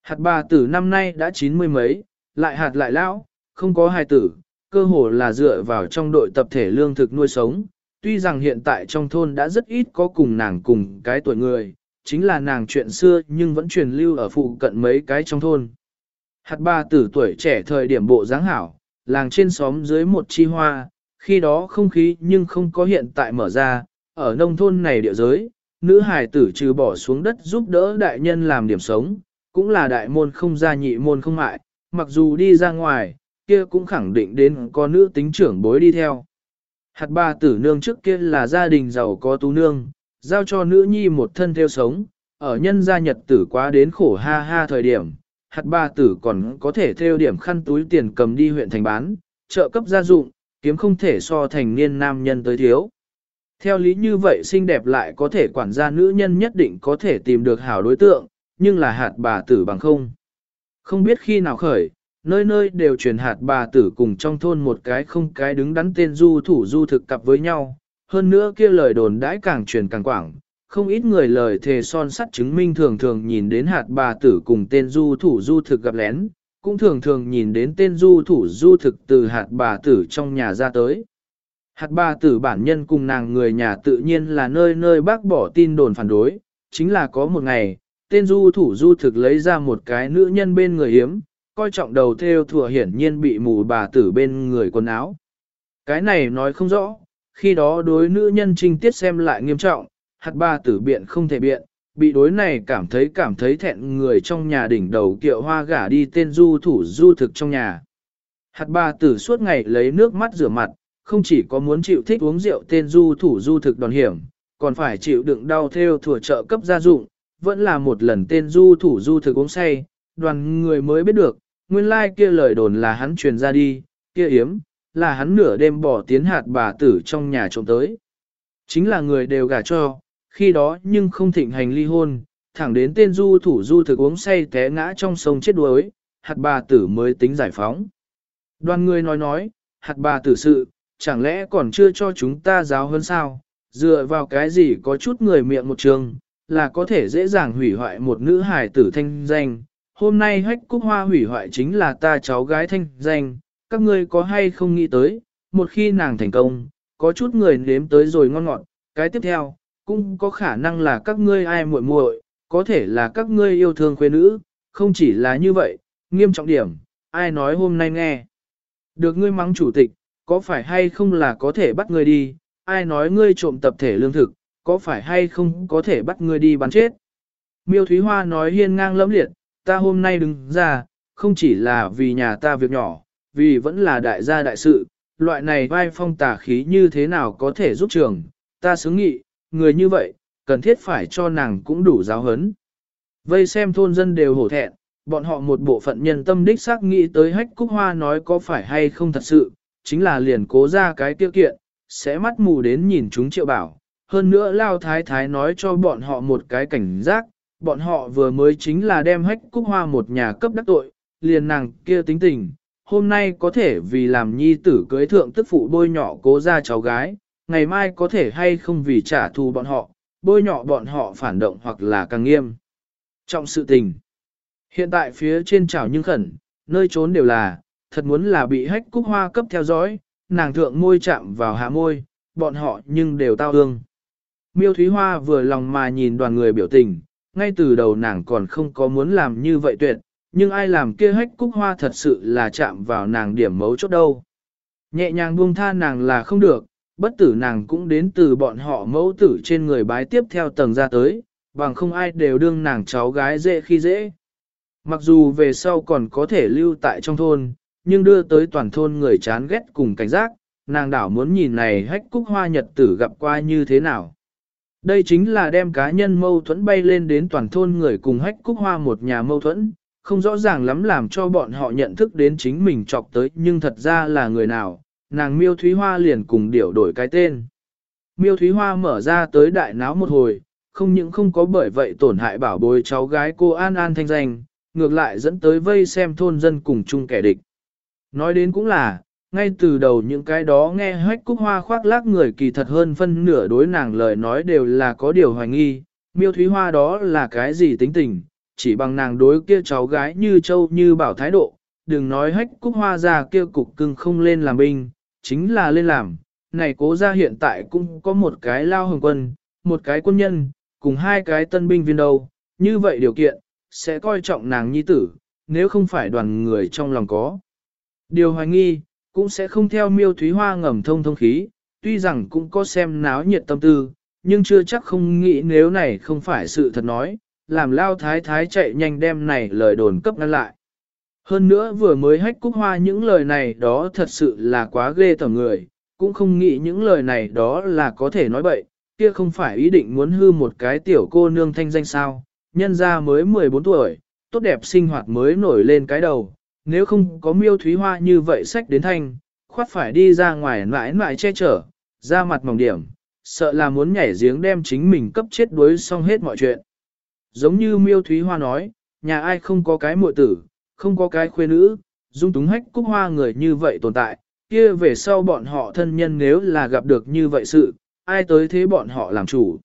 Hạt bà tử năm nay đã chín mươi mấy, lại hạt lại lão, không có hài tử, cơ hồ là dựa vào trong đội tập thể lương thực nuôi sống. Tuy rằng hiện tại trong thôn đã rất ít có cùng nàng cùng cái tuổi người, chính là nàng chuyện xưa nhưng vẫn truyền lưu ở phụ cận mấy cái trong thôn. Hạt bà tử tuổi trẻ thời điểm bộ dáng hảo, làng trên xóm dưới một chi hoa, khi đó không khí nhưng không có hiện tại mở ra, ở nông thôn này địa giới, nữ hài tử trừ bỏ xuống đất giúp đỡ đại nhân làm điểm sống, cũng là đại môn không gia nhị môn không mại, mặc dù đi ra ngoài, kia cũng khẳng định đến có nữ tính trưởng bối đi theo. Hạt ba tử nương trước kia là gia đình giàu có tú nương, giao cho nữ nhi một thân theo sống, ở nhân gia nhật tử quá đến khổ ha ha thời điểm, hạt ba tử còn có thể theo điểm khăn túi tiền cầm đi huyện thành bán, trợ cấp gia dụng, kiếm không thể so thành niên nam nhân tới thiếu. Theo lý như vậy xinh đẹp lại có thể quản gia nữ nhân nhất định có thể tìm được hảo đối tượng, nhưng là hạt bà tử bằng không. Không biết khi nào khởi, nơi nơi đều truyền hạt bà tử cùng trong thôn một cái không cái đứng đắn tên du thủ du thực cặp với nhau, hơn nữa kia lời đồn đãi càng truyền càng quảng, không ít người lời thề son sắt chứng minh thường thường nhìn đến hạt bà tử cùng tên du thủ du thực gặp lén, cũng thường thường nhìn đến tên du thủ du thực từ hạt bà tử trong nhà ra tới. Hạt ba tử bản nhân cùng nàng người nhà tự nhiên là nơi nơi bác bỏ tin đồn phản đối, chính là có một ngày, tên du thủ du thực lấy ra một cái nữ nhân bên người hiếm, coi trọng đầu theo thừa hiển nhiên bị mù bà tử bên người quần áo. Cái này nói không rõ, khi đó đối nữ nhân trinh tiết xem lại nghiêm trọng, hạt ba tử biện không thể biện, bị đối này cảm thấy cảm thấy thẹn người trong nhà đỉnh đầu kiệu hoa gả đi tên du thủ du thực trong nhà. Hạt ba tử suốt ngày lấy nước mắt rửa mặt, không chỉ có muốn chịu thích uống rượu tên du thủ du thực đòn hiểm, còn phải chịu đựng đau theo thừa trợ cấp gia dụng, vẫn là một lần tên du thủ du thực uống say, đoàn người mới biết được, nguyên lai like kia lời đồn là hắn truyền ra đi, kia yếm, là hắn nửa đêm bỏ tiến hạt bà tử trong nhà trộm tới. Chính là người đều gả cho, khi đó nhưng không thịnh hành ly hôn, thẳng đến tên du thủ du thực uống say té ngã trong sông chết đuối, hạt bà tử mới tính giải phóng. Đoàn người nói nói, hạt bà tử sự, chẳng lẽ còn chưa cho chúng ta giáo hơn sao, dựa vào cái gì có chút người miệng một trường, là có thể dễ dàng hủy hoại một nữ hài tử thanh danh. Hôm nay hách cúc hoa hủy hoại chính là ta cháu gái thanh danh, các ngươi có hay không nghĩ tới, một khi nàng thành công, có chút người nếm tới rồi ngon ngọt, cái tiếp theo, cũng có khả năng là các ngươi ai muội muội, có thể là các ngươi yêu thương khuê nữ, không chỉ là như vậy, nghiêm trọng điểm, ai nói hôm nay nghe. Được ngươi mắng chủ tịch, có phải hay không là có thể bắt ngươi đi, ai nói ngươi trộm tập thể lương thực, có phải hay không có thể bắt ngươi đi bắn chết. Miêu Thúy Hoa nói hiên ngang lẫm liệt, ta hôm nay đứng ra, không chỉ là vì nhà ta việc nhỏ, vì vẫn là đại gia đại sự, loại này vai phong tà khí như thế nào có thể giúp trường, ta xứng nghị, người như vậy, cần thiết phải cho nàng cũng đủ giáo hấn. Vây xem thôn dân đều hổ thẹn, bọn họ một bộ phận nhân tâm đích xác nghĩ tới hách cúc hoa nói có phải hay không thật sự, chính là liền cố ra cái tiêu kiện, sẽ mắt mù đến nhìn chúng triệu bảo. Hơn nữa Lao Thái Thái nói cho bọn họ một cái cảnh giác, bọn họ vừa mới chính là đem hách cúc hoa một nhà cấp đắc tội, liền nàng kia tính tình, hôm nay có thể vì làm nhi tử cưới thượng tức phụ bôi nhỏ cố ra cháu gái, ngày mai có thể hay không vì trả thù bọn họ, bôi nhọ bọn họ phản động hoặc là càng nghiêm. Trọng sự tình. Hiện tại phía trên trào nhưng khẩn, nơi trốn đều là, thật muốn là bị hách cúc hoa cấp theo dõi, nàng thượng môi chạm vào hạ môi, bọn họ nhưng đều tao ương. Miêu Thúy Hoa vừa lòng mà nhìn đoàn người biểu tình, ngay từ đầu nàng còn không có muốn làm như vậy tuyệt, nhưng ai làm kia hách cúc hoa thật sự là chạm vào nàng điểm mấu chốt đâu. Nhẹ nhàng buông tha nàng là không được, bất tử nàng cũng đến từ bọn họ mẫu tử trên người bái tiếp theo tầng ra tới, bằng không ai đều đương nàng cháu gái dễ khi dễ. Mặc dù về sau còn có thể lưu tại trong thôn, nhưng đưa tới toàn thôn người chán ghét cùng cảnh giác, nàng đảo muốn nhìn này hách cúc hoa nhật tử gặp qua như thế nào. Đây chính là đem cá nhân mâu thuẫn bay lên đến toàn thôn người cùng hách cúc hoa một nhà mâu thuẫn, không rõ ràng lắm làm cho bọn họ nhận thức đến chính mình chọc tới nhưng thật ra là người nào, nàng miêu thúy hoa liền cùng điểu đổi cái tên. Miêu thúy hoa mở ra tới đại náo một hồi, không những không có bởi vậy tổn hại bảo bối cháu gái cô An An thanh danh, ngược lại dẫn tới vây xem thôn dân cùng chung kẻ địch. Nói đến cũng là, ngay từ đầu những cái đó nghe hách cúc hoa khoác lác người kỳ thật hơn phân nửa đối nàng lời nói đều là có điều hoài nghi, miêu thúy hoa đó là cái gì tính tình, chỉ bằng nàng đối kia cháu gái như châu như bảo thái độ, đừng nói hách cúc hoa ra kia cục cưng không lên làm binh, chính là lên làm, này cố ra hiện tại cũng có một cái lao hồng quân, một cái quân nhân, cùng hai cái tân binh viên đầu như vậy điều kiện, sẽ coi trọng nàng nhi tử, nếu không phải đoàn người trong lòng có. Điều hoài nghi, cũng sẽ không theo miêu thúy hoa ngầm thông thông khí, tuy rằng cũng có xem náo nhiệt tâm tư, nhưng chưa chắc không nghĩ nếu này không phải sự thật nói, làm lao thái thái chạy nhanh đem này lời đồn cấp ngăn lại. Hơn nữa vừa mới hách cúc hoa những lời này đó thật sự là quá ghê tởm người, cũng không nghĩ những lời này đó là có thể nói bậy, kia không phải ý định muốn hư một cái tiểu cô nương thanh danh sao, nhân ra mới 14 tuổi, tốt đẹp sinh hoạt mới nổi lên cái đầu, nếu không có miêu thúy hoa như vậy sách đến thanh, khoát phải đi ra ngoài mãi mãi che chở, ra mặt mỏng điểm, sợ là muốn nhảy giếng đem chính mình cấp chết đuối xong hết mọi chuyện. Giống như miêu thúy hoa nói, nhà ai không có cái muội tử, không có cái khuê nữ, dung túng hách cúc hoa người như vậy tồn tại, kia về sau bọn họ thân nhân nếu là gặp được như vậy sự, ai tới thế bọn họ làm chủ.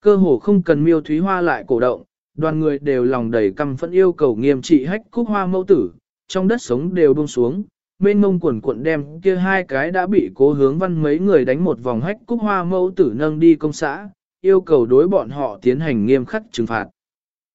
Cơ hồ không cần miêu thúy hoa lại cổ động, đoàn người đều lòng đầy căm phẫn yêu cầu nghiêm trị hách cúc hoa mẫu tử, trong đất sống đều buông xuống, mênh mông quần cuộn đem kia hai cái đã bị cố hướng văn mấy người đánh một vòng hách cúc hoa mẫu tử nâng đi công xã, yêu cầu đối bọn họ tiến hành nghiêm khắc trừng phạt.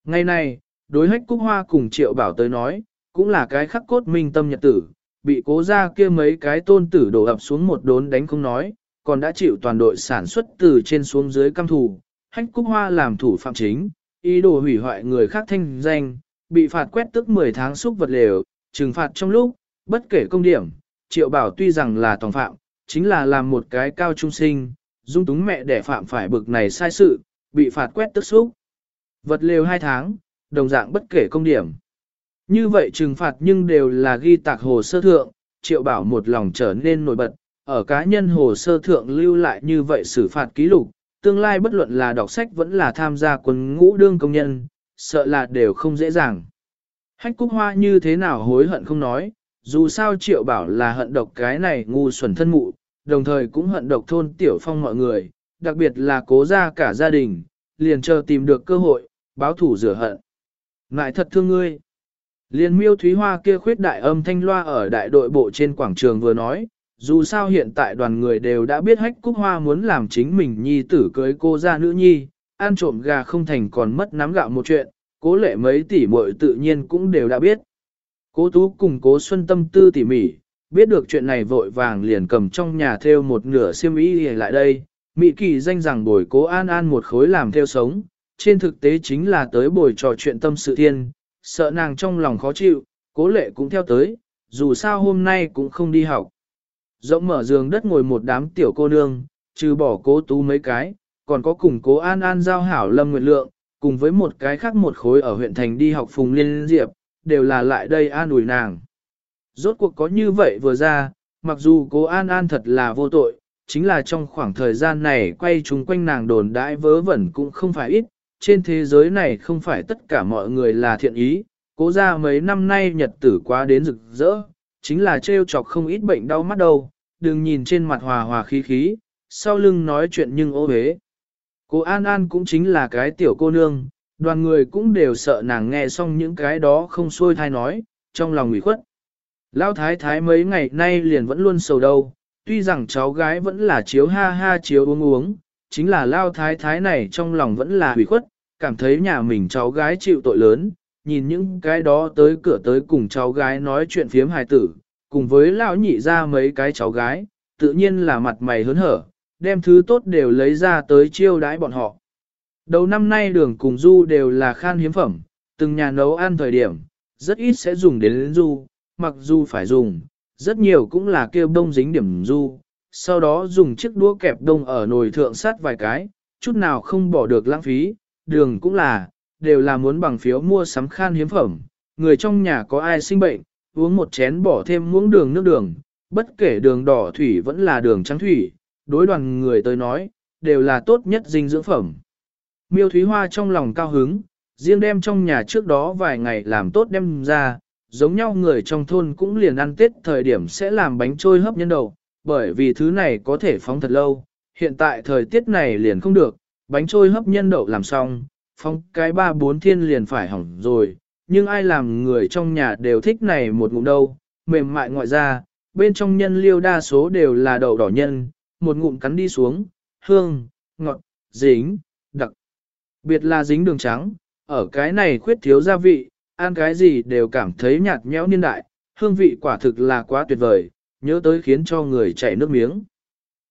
Ngày nay, đối hách cúc hoa cùng triệu bảo tới nói, cũng là cái khắc cốt minh tâm nhật tử, bị cố ra kia mấy cái tôn tử đổ ập xuống một đốn đánh không nói, còn đã chịu toàn đội sản xuất từ trên xuống dưới căm thủ, hách cúc hoa làm thủ phạm chính, ý đồ hủy hoại người khác thanh danh, bị phạt quét tức 10 tháng xúc vật lều, trừng phạt trong lúc, bất kể công điểm, triệu bảo tuy rằng là tòng phạm, chính là làm một cái cao trung sinh, dung túng mẹ để phạm phải bực này sai sự, bị phạt quét tức xúc. Vật lều 2 tháng, đồng dạng bất kể công điểm. Như vậy trừng phạt nhưng đều là ghi tạc hồ sơ thượng, triệu bảo một lòng trở nên nổi bật, ở cá nhân hồ sơ thượng lưu lại như vậy xử phạt ký lục, tương lai bất luận là đọc sách vẫn là tham gia quân ngũ đương công nhân, sợ là đều không dễ dàng. Hách cúc hoa như thế nào hối hận không nói, dù sao triệu bảo là hận độc cái này ngu xuẩn thân mụ, đồng thời cũng hận độc thôn tiểu phong mọi người, đặc biệt là cố ra cả gia đình, liền chờ tìm được cơ hội, báo thủ rửa hận. Ngại thật thương ngươi. Liên miêu thúy hoa kia khuyết đại âm thanh loa ở đại đội bộ trên quảng trường vừa nói, dù sao hiện tại đoàn người đều đã biết hách cúc hoa muốn làm chính mình nhi tử cưới cô ra nữ nhi, ăn trộm gà không thành còn mất nắm gạo một chuyện, cố lệ mấy tỷ muội tự nhiên cũng đều đã biết. Cố tú cùng cố xuân tâm tư tỉ mỉ, biết được chuyện này vội vàng liền cầm trong nhà theo một nửa xiêm y lại đây, Mỹ kỳ danh rằng bồi cố an an một khối làm theo sống, trên thực tế chính là tới bồi trò chuyện tâm sự thiên, sợ nàng trong lòng khó chịu, cố lệ cũng theo tới, dù sao hôm nay cũng không đi học. Rộng mở giường đất ngồi một đám tiểu cô nương, trừ bỏ cố tú mấy cái, còn có cùng cố an an giao hảo lâm nguyện lượng, cùng với một cái khác một khối ở huyện thành đi học phùng liên diệp, đều là lại đây an ủi nàng. Rốt cuộc có như vậy vừa ra, mặc dù cố an an thật là vô tội, chính là trong khoảng thời gian này quay chúng quanh nàng đồn đãi vớ vẩn cũng không phải ít, trên thế giới này không phải tất cả mọi người là thiện ý, cố ra mấy năm nay nhật tử quá đến rực rỡ, chính là trêu chọc không ít bệnh đau mắt đâu, đừng nhìn trên mặt hòa hòa khí khí, sau lưng nói chuyện nhưng ô bế. Cô An An cũng chính là cái tiểu cô nương, đoàn người cũng đều sợ nàng nghe xong những cái đó không xuôi thai nói, trong lòng ủy khuất. Lão thái thái mấy ngày nay liền vẫn luôn sầu đâu, tuy rằng cháu gái vẫn là chiếu ha ha chiếu uống uống, chính là lao thái thái này trong lòng vẫn là hủy khuất, cảm thấy nhà mình cháu gái chịu tội lớn, nhìn những cái đó tới cửa tới cùng cháu gái nói chuyện phiếm hài tử, cùng với lão nhị ra mấy cái cháu gái, tự nhiên là mặt mày hớn hở, đem thứ tốt đều lấy ra tới chiêu đãi bọn họ. Đầu năm nay đường cùng du đều là khan hiếm phẩm, từng nhà nấu ăn thời điểm, rất ít sẽ dùng đến du, mặc dù phải dùng, rất nhiều cũng là kêu đông dính điểm du, sau đó dùng chiếc đũa kẹp đông ở nồi thượng sát vài cái, chút nào không bỏ được lãng phí, đường cũng là, đều là muốn bằng phiếu mua sắm khan hiếm phẩm, người trong nhà có ai sinh bệnh, uống một chén bỏ thêm muỗng đường nước đường, bất kể đường đỏ thủy vẫn là đường trắng thủy, đối đoàn người tới nói, đều là tốt nhất dinh dưỡng phẩm. Miêu Thúy Hoa trong lòng cao hứng, riêng đem trong nhà trước đó vài ngày làm tốt đem ra, giống nhau người trong thôn cũng liền ăn tết thời điểm sẽ làm bánh trôi hấp nhân đầu, bởi vì thứ này có thể phóng thật lâu, hiện tại thời tiết này liền không được, bánh trôi hấp nhân đậu làm xong, phóng cái ba bốn thiên liền phải hỏng rồi, nhưng ai làm người trong nhà đều thích này một ngụm đâu, mềm mại ngoại ra, bên trong nhân liêu đa số đều là đậu đỏ nhân, một ngụm cắn đi xuống, hương, ngọt, dính, đặc. Biệt là dính đường trắng, ở cái này khuyết thiếu gia vị, ăn cái gì đều cảm thấy nhạt nhẽo niên đại, hương vị quả thực là quá tuyệt vời, nhớ tới khiến cho người chảy nước miếng.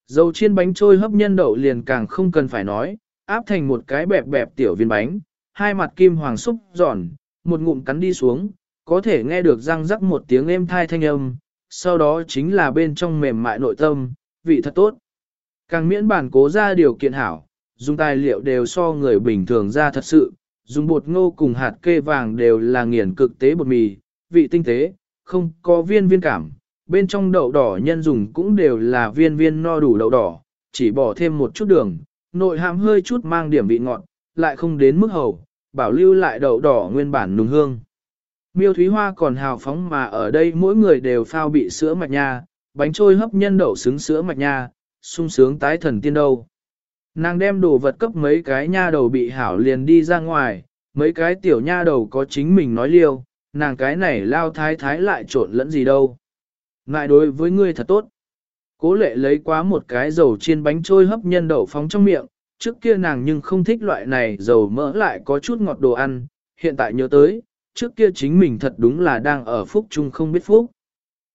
Dầu chiên bánh trôi hấp nhân đậu liền càng không cần phải nói, áp thành một cái bẹp bẹp tiểu viên bánh, hai mặt kim hoàng xúc giòn, một ngụm cắn đi xuống, có thể nghe được răng rắc một tiếng êm thai thanh âm, sau đó chính là bên trong mềm mại nội tâm, vị thật tốt. Càng miễn bản cố ra điều kiện hảo, dùng tài liệu đều so người bình thường ra thật sự, dùng bột ngô cùng hạt kê vàng đều là nghiền cực tế bột mì, vị tinh tế, không có viên viên cảm. Bên trong đậu đỏ nhân dùng cũng đều là viên viên no đủ đậu đỏ, chỉ bỏ thêm một chút đường, nội hàm hơi chút mang điểm vị ngọt, lại không đến mức hầu, bảo lưu lại đậu đỏ nguyên bản nùng hương. Miêu Thúy Hoa còn hào phóng mà ở đây mỗi người đều phao bị sữa mạch nha, bánh trôi hấp nhân đậu xứng sữa mạch nha, sung sướng tái thần tiên đâu. Nàng đem đồ vật cấp mấy cái nha đầu bị hảo liền đi ra ngoài, mấy cái tiểu nha đầu có chính mình nói liêu, nàng cái này lao thái thái lại trộn lẫn gì đâu. Ngại đối với ngươi thật tốt. Cố lệ lấy quá một cái dầu chiên bánh trôi hấp nhân đậu phóng trong miệng, trước kia nàng nhưng không thích loại này dầu mỡ lại có chút ngọt đồ ăn, hiện tại nhớ tới, trước kia chính mình thật đúng là đang ở phúc chung không biết phúc.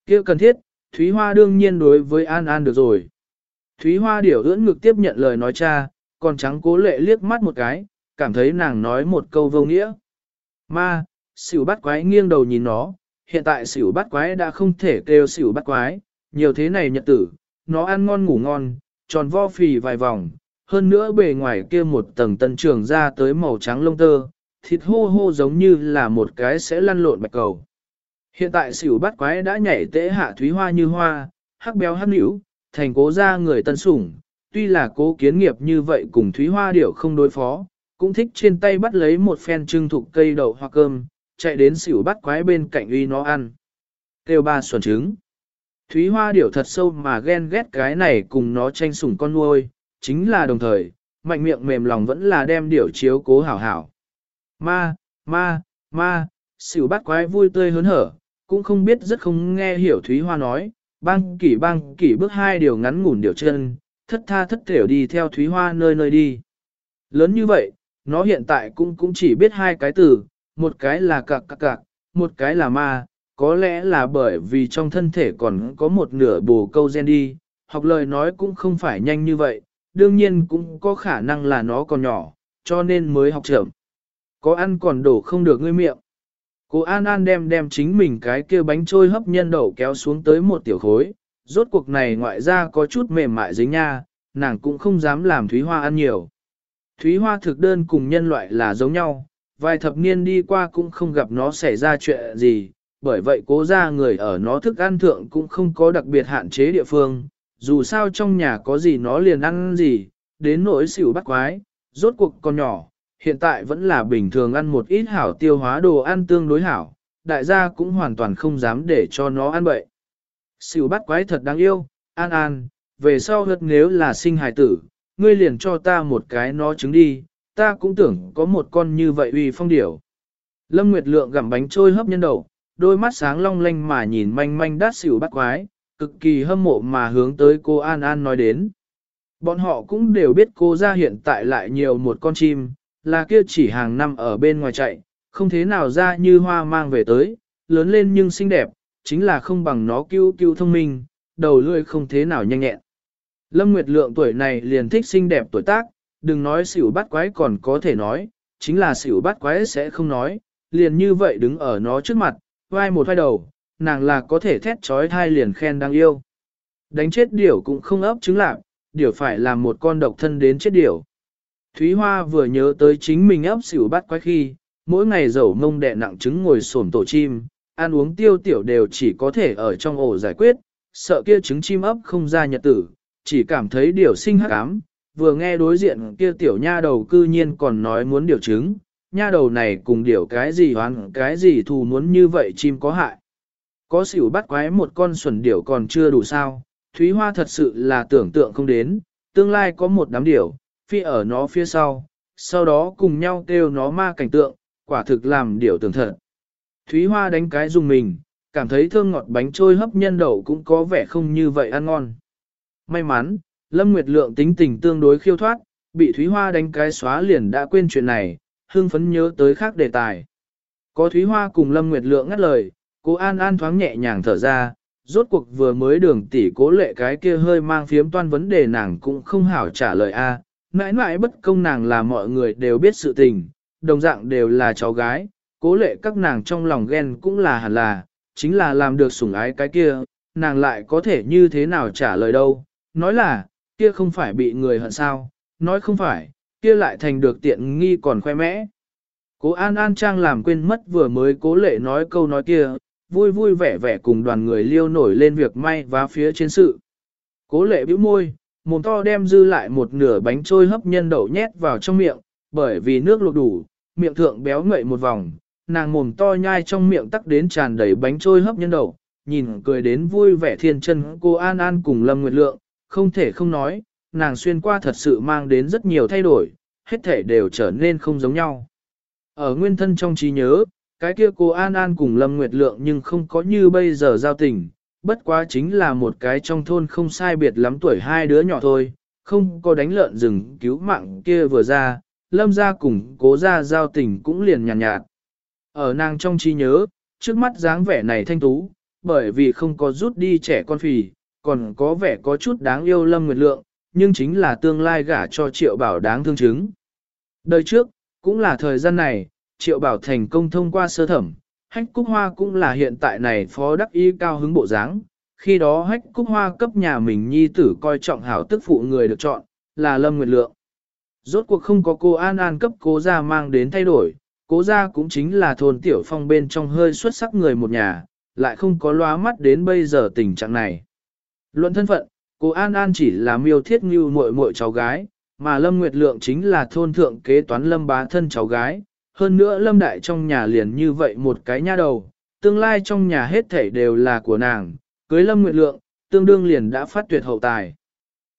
Kia cần thiết, Thúy Hoa đương nhiên đối với An An được rồi. Thúy Hoa điểu ưỡn ngực tiếp nhận lời nói cha, còn trắng cố lệ liếc mắt một cái, cảm thấy nàng nói một câu vô nghĩa. Ma, xỉu bắt quái nghiêng đầu nhìn nó, hiện tại xỉu bắt quái đã không thể kêu xỉu bắt quái, nhiều thế này nhật tử, nó ăn ngon ngủ ngon, tròn vo phì vài vòng, hơn nữa bề ngoài kia một tầng tân trường ra tới màu trắng lông tơ, thịt hô hô giống như là một cái sẽ lăn lộn bạch cầu. Hiện tại xỉu bắt quái đã nhảy tễ hạ thúy hoa như hoa, hắc béo hắc nữ, thành cố ra người tân sủng, tuy là cố kiến nghiệp như vậy cùng thúy hoa điểu không đối phó, cũng thích trên tay bắt lấy một phen trưng thục cây đậu hoa cơm, chạy đến xỉu bắt quái bên cạnh uy nó ăn. tiêu ba xuẩn trứng. Thúy hoa điểu thật sâu mà ghen ghét cái này cùng nó tranh sủng con nuôi, chính là đồng thời, mạnh miệng mềm lòng vẫn là đem điểu chiếu cố hảo hảo. Ma, ma, ma, xỉu bắt quái vui tươi hớn hở, cũng không biết rất không nghe hiểu Thúy Hoa nói, băng kỷ băng kỷ bước hai điều ngắn ngủn điều chân, thất tha thất thểu đi theo Thúy Hoa nơi nơi đi. Lớn như vậy, nó hiện tại cũng cũng chỉ biết hai cái từ, một cái là cạc cạc cạc, một cái là ma, có lẽ là bởi vì trong thân thể còn có một nửa bồ câu gen đi, học lời nói cũng không phải nhanh như vậy, đương nhiên cũng có khả năng là nó còn nhỏ, cho nên mới học chậm. Có ăn còn đổ không được ngươi miệng. Cô An An đem đem chính mình cái kia bánh trôi hấp nhân đậu kéo xuống tới một tiểu khối, rốt cuộc này ngoại ra có chút mềm mại dính nha, nàng cũng không dám làm Thúy Hoa ăn nhiều. Thúy Hoa thực đơn cùng nhân loại là giống nhau, vài thập niên đi qua cũng không gặp nó xảy ra chuyện gì, bởi vậy cố ra người ở nó thức ăn thượng cũng không có đặc biệt hạn chế địa phương, dù sao trong nhà có gì nó liền ăn gì, đến nỗi xỉu bắt quái, rốt cuộc còn nhỏ, hiện tại vẫn là bình thường ăn một ít hảo tiêu hóa đồ ăn tương đối hảo, đại gia cũng hoàn toàn không dám để cho nó ăn bậy. Xỉu bắt quái thật đáng yêu, an an, về sau hất nếu là sinh hài tử, ngươi liền cho ta một cái nó trứng đi, ta cũng tưởng có một con như vậy uy phong điểu. Lâm Nguyệt Lượng gặm bánh trôi hấp nhân đậu, đôi mắt sáng long lanh mà nhìn manh manh đát xỉu bắt quái, cực kỳ hâm mộ mà hướng tới cô An An nói đến. Bọn họ cũng đều biết cô ra hiện tại lại nhiều một con chim, là kia chỉ hàng năm ở bên ngoài chạy, không thế nào ra như hoa mang về tới, lớn lên nhưng xinh đẹp, chính là không bằng nó cứu cứu thông minh, đầu lưỡi không thế nào nhanh nhẹn. Lâm Nguyệt Lượng tuổi này liền thích xinh đẹp tuổi tác, đừng nói xỉu bắt quái còn có thể nói, chính là xỉu bắt quái sẽ không nói, liền như vậy đứng ở nó trước mặt, vai một vai đầu, nàng là có thể thét trói thai liền khen đang yêu. Đánh chết điểu cũng không ấp trứng lạc, điểu phải là một con độc thân đến chết điểu. Thúy Hoa vừa nhớ tới chính mình ấp xỉu bắt quái khi, mỗi ngày dầu mông đẹ nặng trứng ngồi xổm tổ chim, ăn uống tiêu tiểu đều chỉ có thể ở trong ổ giải quyết, sợ kia trứng chim ấp không ra nhật tử, chỉ cảm thấy điều sinh hắc ám, vừa nghe đối diện kia tiểu nha đầu cư nhiên còn nói muốn điều trứng, nha đầu này cùng điều cái gì hoán cái gì thù muốn như vậy chim có hại. Có xỉu bắt quái một con xuẩn điểu còn chưa đủ sao, Thúy Hoa thật sự là tưởng tượng không đến, tương lai có một đám điểu, phi ở nó phía sau, sau đó cùng nhau kêu nó ma cảnh tượng, quả thực làm điều tưởng thật. Thúy Hoa đánh cái dùng mình, cảm thấy thơm ngọt bánh trôi hấp nhân đậu cũng có vẻ không như vậy ăn ngon. May mắn, Lâm Nguyệt Lượng tính tình tương đối khiêu thoát, bị Thúy Hoa đánh cái xóa liền đã quên chuyện này, hương phấn nhớ tới khác đề tài. Có Thúy Hoa cùng Lâm Nguyệt Lượng ngắt lời, cô An An thoáng nhẹ nhàng thở ra, rốt cuộc vừa mới đường tỷ cố lệ cái kia hơi mang phiếm toan vấn đề nàng cũng không hảo trả lời a mãi mãi bất công nàng là mọi người đều biết sự tình, đồng dạng đều là cháu gái, cố lệ các nàng trong lòng ghen cũng là hẳn là, chính là làm được sủng ái cái kia, nàng lại có thể như thế nào trả lời đâu, nói là, kia không phải bị người hận sao, nói không phải, kia lại thành được tiện nghi còn khoe mẽ. Cố An An Trang làm quên mất vừa mới cố lệ nói câu nói kia, vui vui vẻ vẻ cùng đoàn người liêu nổi lên việc may và phía trên sự. Cố lệ bĩu môi, mồm to đem dư lại một nửa bánh trôi hấp nhân đậu nhét vào trong miệng, bởi vì nước luộc đủ, miệng thượng béo ngậy một vòng, nàng mồm to nhai trong miệng tắc đến tràn đầy bánh trôi hấp nhân đậu, nhìn cười đến vui vẻ thiên chân cô An An cùng Lâm Nguyệt Lượng, không thể không nói, nàng xuyên qua thật sự mang đến rất nhiều thay đổi, hết thể đều trở nên không giống nhau. Ở nguyên thân trong trí nhớ, cái kia cô An An cùng Lâm Nguyệt Lượng nhưng không có như bây giờ giao tình, bất quá chính là một cái trong thôn không sai biệt lắm tuổi hai đứa nhỏ thôi, không có đánh lợn rừng cứu mạng kia vừa ra, Lâm ra cùng cố ra giao tình cũng liền nhàn nhạt, nhạt. Ở nàng trong trí nhớ, trước mắt dáng vẻ này thanh tú, bởi vì không có rút đi trẻ con phì, còn có vẻ có chút đáng yêu Lâm Nguyệt Lượng, nhưng chính là tương lai gả cho Triệu Bảo đáng thương chứng. Đời trước, cũng là thời gian này, Triệu Bảo thành công thông qua sơ thẩm, Hách Cúc Hoa cũng là hiện tại này phó đắc y cao hứng bộ dáng. Khi đó Hách Cúc Hoa cấp nhà mình nhi tử coi trọng hảo tức phụ người được chọn, là Lâm Nguyệt Lượng. Rốt cuộc không có cô An An cấp cố gia mang đến thay đổi, cố gia cũng chính là thôn tiểu phong bên trong hơi xuất sắc người một nhà, lại không có loa mắt đến bây giờ tình trạng này. Luận thân phận, cô An An chỉ là miêu thiết như muội muội cháu gái, mà Lâm Nguyệt Lượng chính là thôn thượng kế toán Lâm bá thân cháu gái. Hơn nữa Lâm Đại trong nhà liền như vậy một cái nha đầu, tương lai trong nhà hết thảy đều là của nàng, cưới Lâm nguyện Lượng, tương đương liền đã phát tuyệt hậu tài.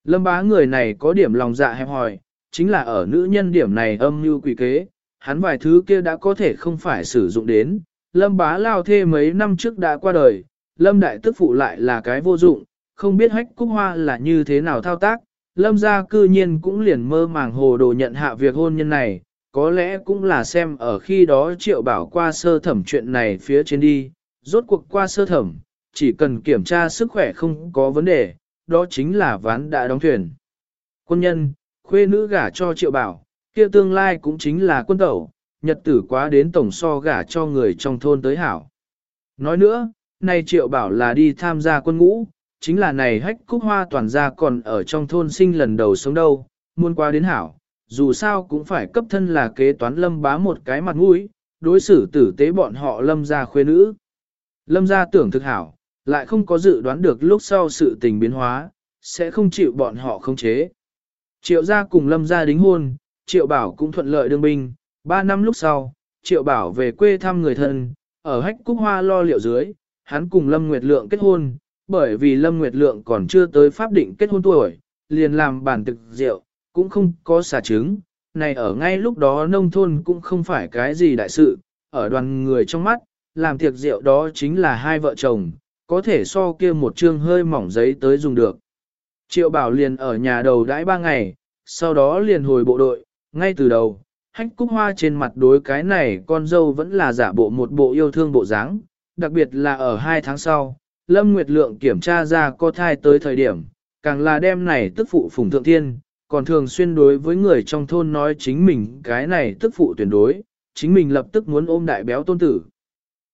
Lâm bá người này có điểm lòng dạ hẹp hòi, chính là ở nữ nhân điểm này âm mưu quỷ kế, hắn vài thứ kia đã có thể không phải sử dụng đến. Lâm bá lao thê mấy năm trước đã qua đời, Lâm đại tức phụ lại là cái vô dụng, không biết hách cúc hoa là như thế nào thao tác, lâm gia cư nhiên cũng liền mơ màng hồ đồ nhận hạ việc hôn nhân này, có lẽ cũng là xem ở khi đó triệu bảo qua sơ thẩm chuyện này phía trên đi, rốt cuộc qua sơ thẩm, chỉ cần kiểm tra sức khỏe không có vấn đề, đó chính là ván đã đóng thuyền. Quân nhân, khuê nữ gả cho triệu bảo, kia tương lai cũng chính là quân tẩu, nhật tử quá đến tổng so gả cho người trong thôn tới hảo. Nói nữa, nay triệu bảo là đi tham gia quân ngũ, chính là này hách cúc hoa toàn gia còn ở trong thôn sinh lần đầu sống đâu, muôn qua đến hảo, dù sao cũng phải cấp thân là kế toán lâm bá một cái mặt mũi, đối xử tử tế bọn họ lâm gia khuê nữ. Lâm gia tưởng thực hảo, lại không có dự đoán được lúc sau sự tình biến hóa, sẽ không chịu bọn họ khống chế. Triệu gia cùng lâm gia đính hôn, triệu bảo cũng thuận lợi đương binh, ba năm lúc sau, triệu bảo về quê thăm người thân, ở hách cúc hoa lo liệu dưới, hắn cùng lâm nguyệt lượng kết hôn, bởi vì Lâm Nguyệt Lượng còn chưa tới pháp định kết hôn tuổi, liền làm bản thực rượu, cũng không có xả trứng. Này ở ngay lúc đó nông thôn cũng không phải cái gì đại sự, ở đoàn người trong mắt, làm tiệc rượu đó chính là hai vợ chồng, có thể so kia một chương hơi mỏng giấy tới dùng được. Triệu bảo liền ở nhà đầu đãi ba ngày, sau đó liền hồi bộ đội, ngay từ đầu, hách cúc hoa trên mặt đối cái này con dâu vẫn là giả bộ một bộ yêu thương bộ dáng, đặc biệt là ở hai tháng sau, Lâm Nguyệt Lượng kiểm tra ra có thai tới thời điểm, càng là đem này tức phụ phùng thượng thiên, còn thường xuyên đối với người trong thôn nói chính mình cái này tức phụ tuyển đối, chính mình lập tức muốn ôm đại béo tôn tử.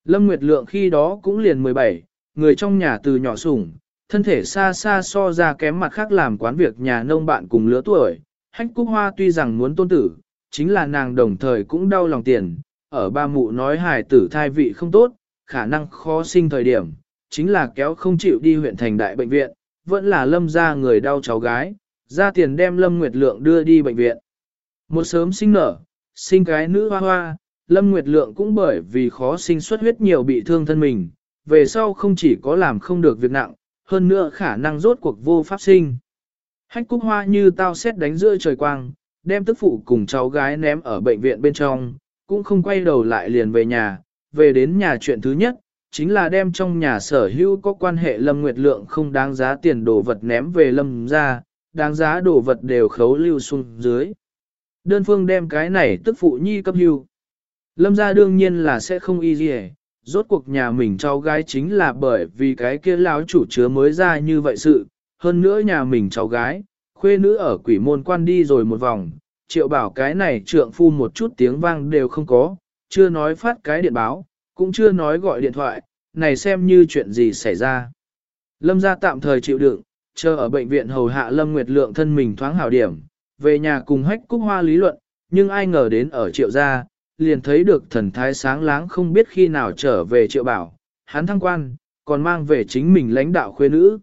Lâm Nguyệt Lượng khi đó cũng liền 17, người trong nhà từ nhỏ sủng, thân thể xa xa so ra kém mặt khác làm quán việc nhà nông bạn cùng lứa tuổi. Hách Cúc Hoa tuy rằng muốn tôn tử, chính là nàng đồng thời cũng đau lòng tiền, ở ba mụ nói hài tử thai vị không tốt, khả năng khó sinh thời điểm, chính là kéo không chịu đi huyện thành đại bệnh viện, vẫn là lâm ra người đau cháu gái, ra tiền đem Lâm Nguyệt Lượng đưa đi bệnh viện. Một sớm sinh nở, sinh cái nữ hoa hoa, Lâm Nguyệt Lượng cũng bởi vì khó sinh xuất huyết nhiều bị thương thân mình, về sau không chỉ có làm không được việc nặng, hơn nữa khả năng rốt cuộc vô pháp sinh. Hách cúc hoa như tao xét đánh giữa trời quang, đem tức phụ cùng cháu gái ném ở bệnh viện bên trong, cũng không quay đầu lại liền về nhà, về đến nhà chuyện thứ nhất, chính là đem trong nhà sở hữu có quan hệ Lâm Nguyệt Lượng không đáng giá tiền đồ vật ném về Lâm ra, đáng giá đồ vật đều khấu lưu xuống dưới. Đơn phương đem cái này tức phụ nhi cấp hưu. Lâm ra đương nhiên là sẽ không y gì rốt cuộc nhà mình cháu gái chính là bởi vì cái kia lão chủ chứa mới ra như vậy sự, hơn nữa nhà mình cháu gái, khuê nữ ở quỷ môn quan đi rồi một vòng, triệu bảo cái này trượng phu một chút tiếng vang đều không có, chưa nói phát cái điện báo, cũng chưa nói gọi điện thoại, này xem như chuyện gì xảy ra. Lâm ra tạm thời chịu đựng, chờ ở bệnh viện hầu hạ Lâm Nguyệt Lượng thân mình thoáng hảo điểm, về nhà cùng hách cúc hoa lý luận, nhưng ai ngờ đến ở triệu gia, liền thấy được thần thái sáng láng không biết khi nào trở về triệu bảo, hắn thăng quan, còn mang về chính mình lãnh đạo khuê nữ.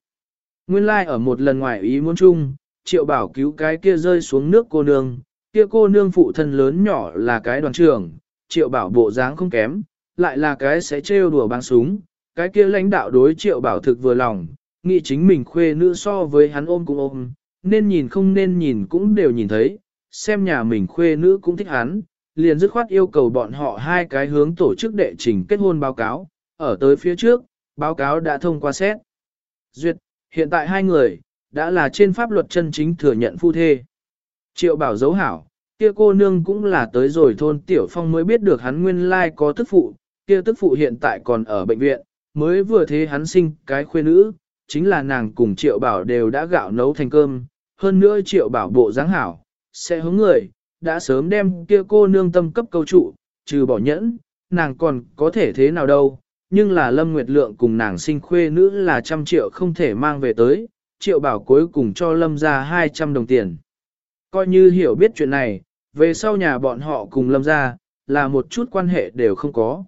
Nguyên lai like ở một lần ngoài ý muốn chung, triệu bảo cứu cái kia rơi xuống nước cô nương, kia cô nương phụ thân lớn nhỏ là cái đoàn trưởng, triệu bảo bộ dáng không kém, lại là cái sẽ trêu đùa bắn súng, cái kia lãnh đạo đối triệu bảo thực vừa lòng, nghĩ chính mình khuê nữ so với hắn ôm cũng ôm, nên nhìn không nên nhìn cũng đều nhìn thấy, xem nhà mình khuê nữ cũng thích hắn, liền dứt khoát yêu cầu bọn họ hai cái hướng tổ chức đệ trình kết hôn báo cáo, ở tới phía trước, báo cáo đã thông qua xét. Duyệt, hiện tại hai người, đã là trên pháp luật chân chính thừa nhận phu thê. Triệu bảo dấu hảo, kia cô nương cũng là tới rồi thôn Tiểu Phong mới biết được hắn nguyên lai có tức phụ, kia tức phụ hiện tại còn ở bệnh viện, mới vừa thế hắn sinh cái khuê nữ, chính là nàng cùng triệu bảo đều đã gạo nấu thành cơm, hơn nữa triệu bảo bộ dáng hảo, sẽ hướng người, đã sớm đem kia cô nương tâm cấp câu trụ, trừ bỏ nhẫn, nàng còn có thể thế nào đâu, nhưng là Lâm Nguyệt Lượng cùng nàng sinh khuê nữ là trăm triệu không thể mang về tới, triệu bảo cuối cùng cho Lâm ra 200 đồng tiền. Coi như hiểu biết chuyện này, về sau nhà bọn họ cùng Lâm ra, là một chút quan hệ đều không có.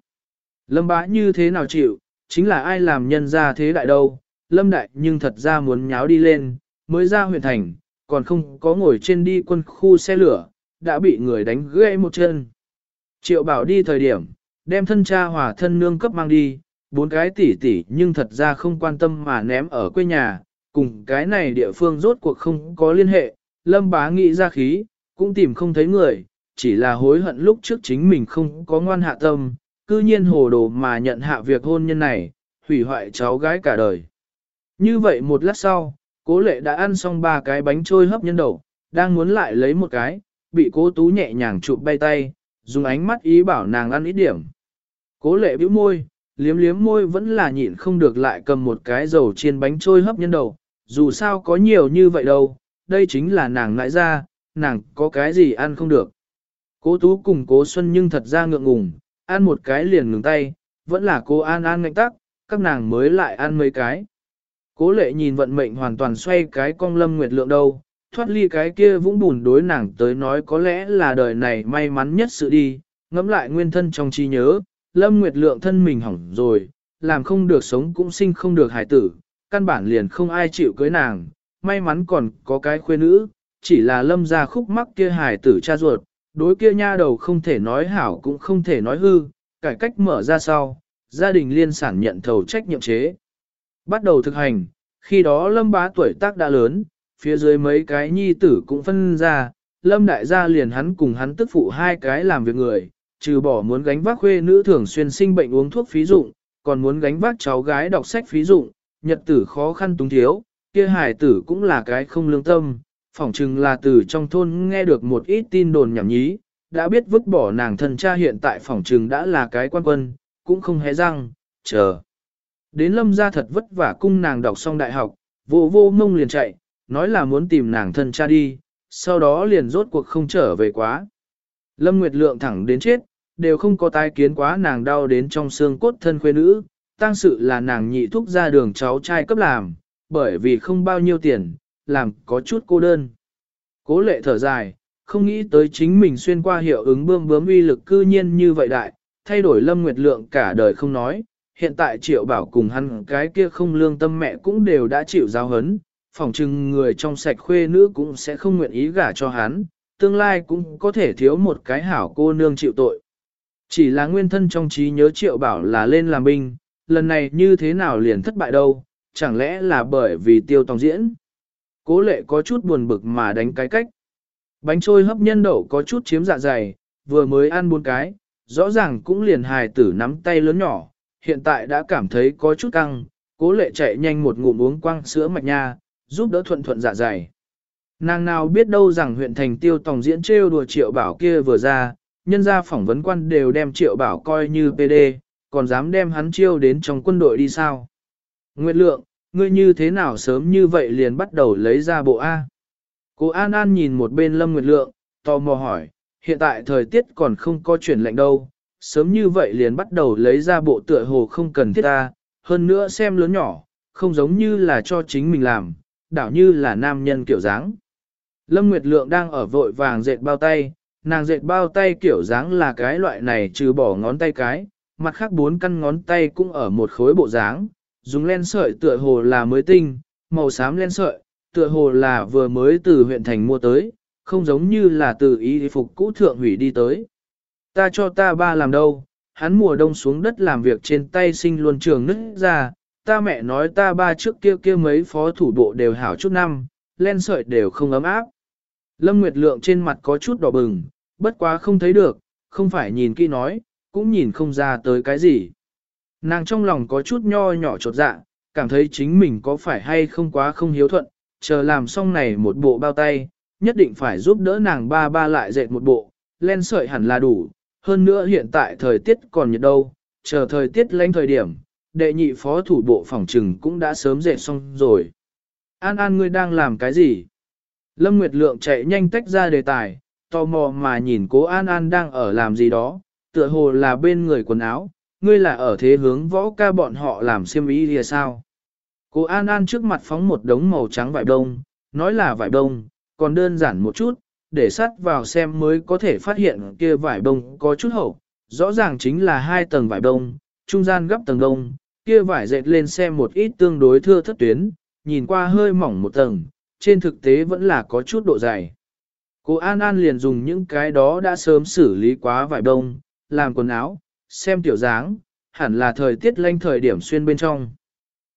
Lâm bá như thế nào chịu, chính là ai làm nhân ra thế đại đâu, Lâm Đại nhưng thật ra muốn nháo đi lên, mới ra huyện thành, còn không có ngồi trên đi quân khu xe lửa, đã bị người đánh gãy một chân. Triệu bảo đi thời điểm, đem thân cha hòa thân nương cấp mang đi, bốn cái tỷ tỷ nhưng thật ra không quan tâm mà ném ở quê nhà, cùng cái này địa phương rốt cuộc không có liên hệ, lâm bá nghĩ ra khí, cũng tìm không thấy người, chỉ là hối hận lúc trước chính mình không có ngoan hạ tâm, cư nhiên hồ đồ mà nhận hạ việc hôn nhân này, hủy hoại cháu gái cả đời. Như vậy một lát sau, cố lệ đã ăn xong ba cái bánh trôi hấp nhân đậu, đang muốn lại lấy một cái, bị cố tú nhẹ nhàng chụp bay tay, dùng ánh mắt ý bảo nàng ăn ít điểm. Cố lệ bĩu môi, liếm liếm môi vẫn là nhịn không được lại cầm một cái dầu chiên bánh trôi hấp nhân đậu, dù sao có nhiều như vậy đâu, đây chính là nàng ngại ra, nàng có cái gì ăn không được. Cố tú cùng cố xuân nhưng thật ra ngượng ngùng, ăn một cái liền ngừng tay, vẫn là cố an an ngạnh tắc, các nàng mới lại ăn mấy cái. Cố lệ nhìn vận mệnh hoàn toàn xoay cái con lâm nguyệt lượng đâu, thoát ly cái kia vũng bùn đối nàng tới nói có lẽ là đời này may mắn nhất sự đi, ngẫm lại nguyên thân trong trí nhớ, lâm nguyệt lượng thân mình hỏng rồi, làm không được sống cũng sinh không được hải tử, căn bản liền không ai chịu cưới nàng, may mắn còn có cái khuê nữ, chỉ là lâm ra khúc mắc kia hải tử cha ruột, đối kia nha đầu không thể nói hảo cũng không thể nói hư, cải cách mở ra sau, gia đình liên sản nhận thầu trách nhiệm chế. Bắt đầu thực hành, khi đó lâm bá tuổi tác đã lớn, phía dưới mấy cái nhi tử cũng phân ra, lâm đại gia liền hắn cùng hắn tức phụ hai cái làm việc người, trừ bỏ muốn gánh vác khuê nữ thường xuyên sinh bệnh uống thuốc phí dụng, còn muốn gánh vác cháu gái đọc sách phí dụng, nhật tử khó khăn túng thiếu, kia hải tử cũng là cái không lương tâm, phỏng chừng là từ trong thôn nghe được một ít tin đồn nhảm nhí, đã biết vứt bỏ nàng thân cha hiện tại phỏng chừng đã là cái quan quân, cũng không hé răng, chờ. Đến lâm gia thật vất vả cung nàng đọc xong đại học, vô vô mông liền chạy, nói là muốn tìm nàng thân cha đi, sau đó liền rốt cuộc không trở về quá. Lâm Nguyệt Lượng thẳng đến chết, đều không có tai kiến quá nàng đau đến trong xương cốt thân khuê nữ, tăng sự là nàng nhị thúc ra đường cháu trai cấp làm, bởi vì không bao nhiêu tiền, làm có chút cô đơn. Cố lệ thở dài, không nghĩ tới chính mình xuyên qua hiệu ứng bơm bướm uy lực cư nhiên như vậy đại, thay đổi Lâm Nguyệt Lượng cả đời không nói, hiện tại triệu bảo cùng hắn cái kia không lương tâm mẹ cũng đều đã chịu giáo hấn, phòng chừng người trong sạch khuê nữ cũng sẽ không nguyện ý gả cho hắn, tương lai cũng có thể thiếu một cái hảo cô nương chịu tội. Chỉ là nguyên thân trong trí nhớ triệu bảo là lên làm binh, lần này như thế nào liền thất bại đâu, chẳng lẽ là bởi vì tiêu tòng diễn. Cố lệ có chút buồn bực mà đánh cái cách. Bánh trôi hấp nhân đậu có chút chiếm dạ dày, vừa mới ăn bốn cái, rõ ràng cũng liền hài tử nắm tay lớn nhỏ, hiện tại đã cảm thấy có chút căng, cố lệ chạy nhanh một ngụm uống quăng sữa mạch nha, giúp đỡ thuận thuận dạ dày. Nàng nào biết đâu rằng huyện thành tiêu tòng diễn trêu đùa triệu bảo kia vừa ra, nhân gia phỏng vấn quan đều đem triệu bảo coi như PD, còn dám đem hắn chiêu đến trong quân đội đi sao. Nguyệt lượng, ngươi như thế nào sớm như vậy liền bắt đầu lấy ra bộ A. Cô An An nhìn một bên Lâm Nguyệt lượng, tò mò hỏi, hiện tại thời tiết còn không có chuyển lạnh đâu, sớm như vậy liền bắt đầu lấy ra bộ tựa hồ không cần thiết ta, hơn nữa xem lớn nhỏ, không giống như là cho chính mình làm, đảo như là nam nhân kiểu dáng. Lâm Nguyệt Lượng đang ở vội vàng dệt bao tay, nàng dệt bao tay kiểu dáng là cái loại này trừ bỏ ngón tay cái, mặt khác bốn căn ngón tay cũng ở một khối bộ dáng, dùng len sợi tựa hồ là mới tinh, màu xám len sợi, tựa hồ là vừa mới từ huyện thành mua tới, không giống như là từ y phục cũ thượng hủy đi tới. Ta cho ta ba làm đâu, hắn mùa đông xuống đất làm việc trên tay sinh luôn trường nứt ra, ta mẹ nói ta ba trước kia kia mấy phó thủ bộ đều hảo chút năm, len sợi đều không ấm áp. Lâm Nguyệt Lượng trên mặt có chút đỏ bừng, bất quá không thấy được, không phải nhìn kỹ nói, cũng nhìn không ra tới cái gì. Nàng trong lòng có chút nho nhỏ trột dạ, cảm thấy chính mình có phải hay không quá không hiếu thuận, chờ làm xong này một bộ bao tay, nhất định phải giúp đỡ nàng ba ba lại dệt một bộ, len sợi hẳn là đủ, hơn nữa hiện tại thời tiết còn nhiệt đâu, chờ thời tiết lạnh thời điểm, đệ nhị phó thủ bộ phòng trừng cũng đã sớm dệt xong rồi. An An ngươi đang làm cái gì? Lâm Nguyệt Lượng chạy nhanh tách ra đề tài, tò mò mà nhìn cố An An đang ở làm gì đó, tựa hồ là bên người quần áo, ngươi là ở thế hướng võ ca bọn họ làm xiêm y thì sao? Cố An An trước mặt phóng một đống màu trắng vải đông, nói là vải đông, còn đơn giản một chút, để sát vào xem mới có thể phát hiện kia vải bông có chút hậu, rõ ràng chính là hai tầng vải bông, trung gian gấp tầng đông, kia vải dệt lên xem một ít tương đối thưa thất tuyến, nhìn qua hơi mỏng một tầng, trên thực tế vẫn là có chút độ dày. Cô An An liền dùng những cái đó đã sớm xử lý quá vải bông, làm quần áo, xem tiểu dáng, hẳn là thời tiết lanh thời điểm xuyên bên trong.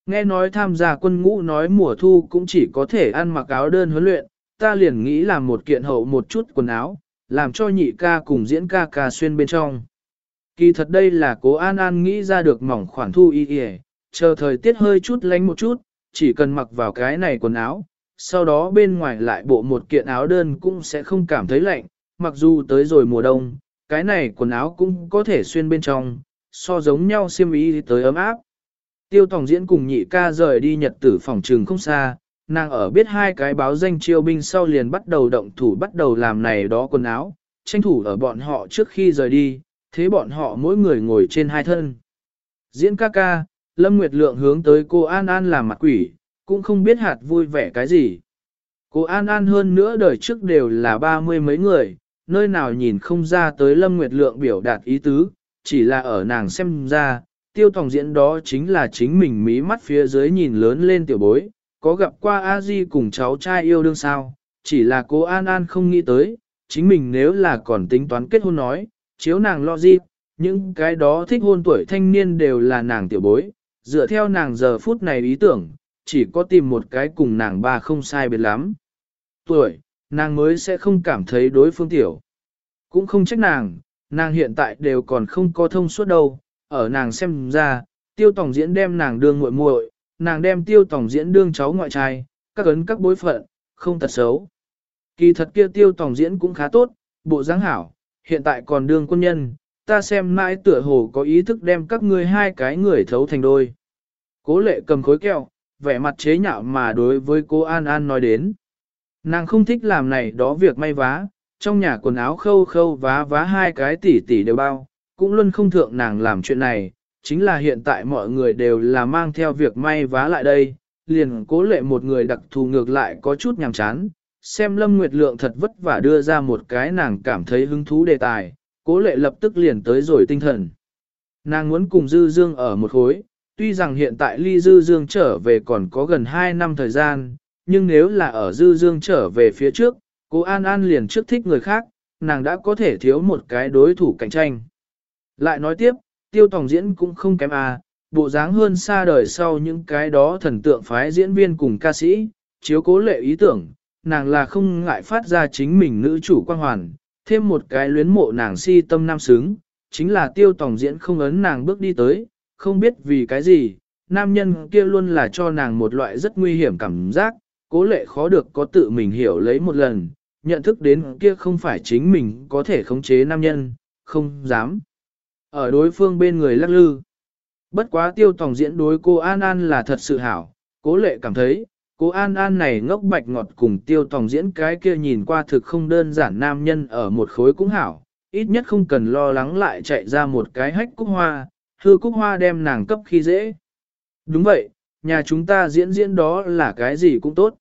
Nghe nói tham gia quân ngũ nói mùa thu cũng chỉ có thể ăn mặc áo đơn huấn luyện, ta liền nghĩ làm một kiện hậu một chút quần áo, làm cho nhị ca cùng diễn ca ca xuyên bên trong. Kỳ thật đây là cố An An nghĩ ra được mỏng khoản thu y y, chờ thời tiết hơi chút lánh một chút, chỉ cần mặc vào cái này quần áo, sau đó bên ngoài lại bộ một kiện áo đơn cũng sẽ không cảm thấy lạnh, mặc dù tới rồi mùa đông, cái này quần áo cũng có thể xuyên bên trong, so giống nhau xiêm y tới ấm áp. Tiêu Tòng Diễn cùng nhị ca rời đi nhật tử phòng trường không xa, nàng ở biết hai cái báo danh chiêu binh sau liền bắt đầu động thủ bắt đầu làm này đó quần áo, tranh thủ ở bọn họ trước khi rời đi, thế bọn họ mỗi người ngồi trên hai thân. Diễn ca ca, Lâm Nguyệt Lượng hướng tới cô An An làm mặt quỷ, cũng không biết hạt vui vẻ cái gì. Cô An An hơn nữa đời trước đều là ba mươi mấy người, nơi nào nhìn không ra tới Lâm Nguyệt Lượng biểu đạt ý tứ, chỉ là ở nàng xem ra, tiêu tòng diễn đó chính là chính mình mí mắt phía dưới nhìn lớn lên tiểu bối, có gặp qua a di cùng cháu trai yêu đương sao, chỉ là cô An An không nghĩ tới, chính mình nếu là còn tính toán kết hôn nói, chiếu nàng lo gì, những cái đó thích hôn tuổi thanh niên đều là nàng tiểu bối, dựa theo nàng giờ phút này ý tưởng, chỉ có tìm một cái cùng nàng ba không sai biệt lắm. Tuổi, nàng mới sẽ không cảm thấy đối phương tiểu. Cũng không trách nàng, nàng hiện tại đều còn không có thông suốt đâu, ở nàng xem ra, Tiêu tổng diễn đem nàng đương muội muội, nàng đem tiêu tổng diễn đương cháu ngoại trai, các ấn các bối phận, không thật xấu. Kỳ thật kia tiêu tổng diễn cũng khá tốt, bộ dáng hảo, hiện tại còn đương quân nhân, ta xem mãi tựa hồ có ý thức đem các ngươi hai cái người thấu thành đôi. Cố lệ cầm khối kẹo, vẻ mặt chế nhạo mà đối với cô An An nói đến. Nàng không thích làm này đó việc may vá, trong nhà quần áo khâu khâu vá vá hai cái tỉ tỉ đều bao, cũng luôn không thượng nàng làm chuyện này, chính là hiện tại mọi người đều là mang theo việc may vá lại đây, liền cố lệ một người đặc thù ngược lại có chút nhàm chán, xem Lâm Nguyệt Lượng thật vất vả đưa ra một cái nàng cảm thấy hứng thú đề tài, cố lệ lập tức liền tới rồi tinh thần. Nàng muốn cùng Dư Dương ở một khối, tuy rằng hiện tại ly Dư Dương trở về còn có gần 2 năm thời gian, nhưng nếu là ở Dư Dương trở về phía trước, cố An An liền trước thích người khác, nàng đã có thể thiếu một cái đối thủ cạnh tranh. Lại nói tiếp, tiêu tòng diễn cũng không kém à, bộ dáng hơn xa đời sau những cái đó thần tượng phái diễn viên cùng ca sĩ, chiếu cố lệ ý tưởng, nàng là không ngại phát ra chính mình nữ chủ quan hoàn, thêm một cái luyến mộ nàng si tâm nam xứng, chính là tiêu tòng diễn không ấn nàng bước đi tới, không biết vì cái gì, nam nhân kia luôn là cho nàng một loại rất nguy hiểm cảm giác, cố lệ khó được có tự mình hiểu lấy một lần, nhận thức đến kia không phải chính mình có thể khống chế nam nhân, không dám. Ở đối phương bên người lắc lư. Bất quá tiêu tòng diễn đối cô An An là thật sự hảo, cố lệ cảm thấy, cô An An này ngốc bạch ngọt cùng tiêu tòng diễn cái kia nhìn qua thực không đơn giản nam nhân ở một khối cũng hảo, ít nhất không cần lo lắng lại chạy ra một cái hách cúc hoa, hư cúc hoa đem nàng cấp khi dễ. Đúng vậy, nhà chúng ta diễn diễn đó là cái gì cũng tốt.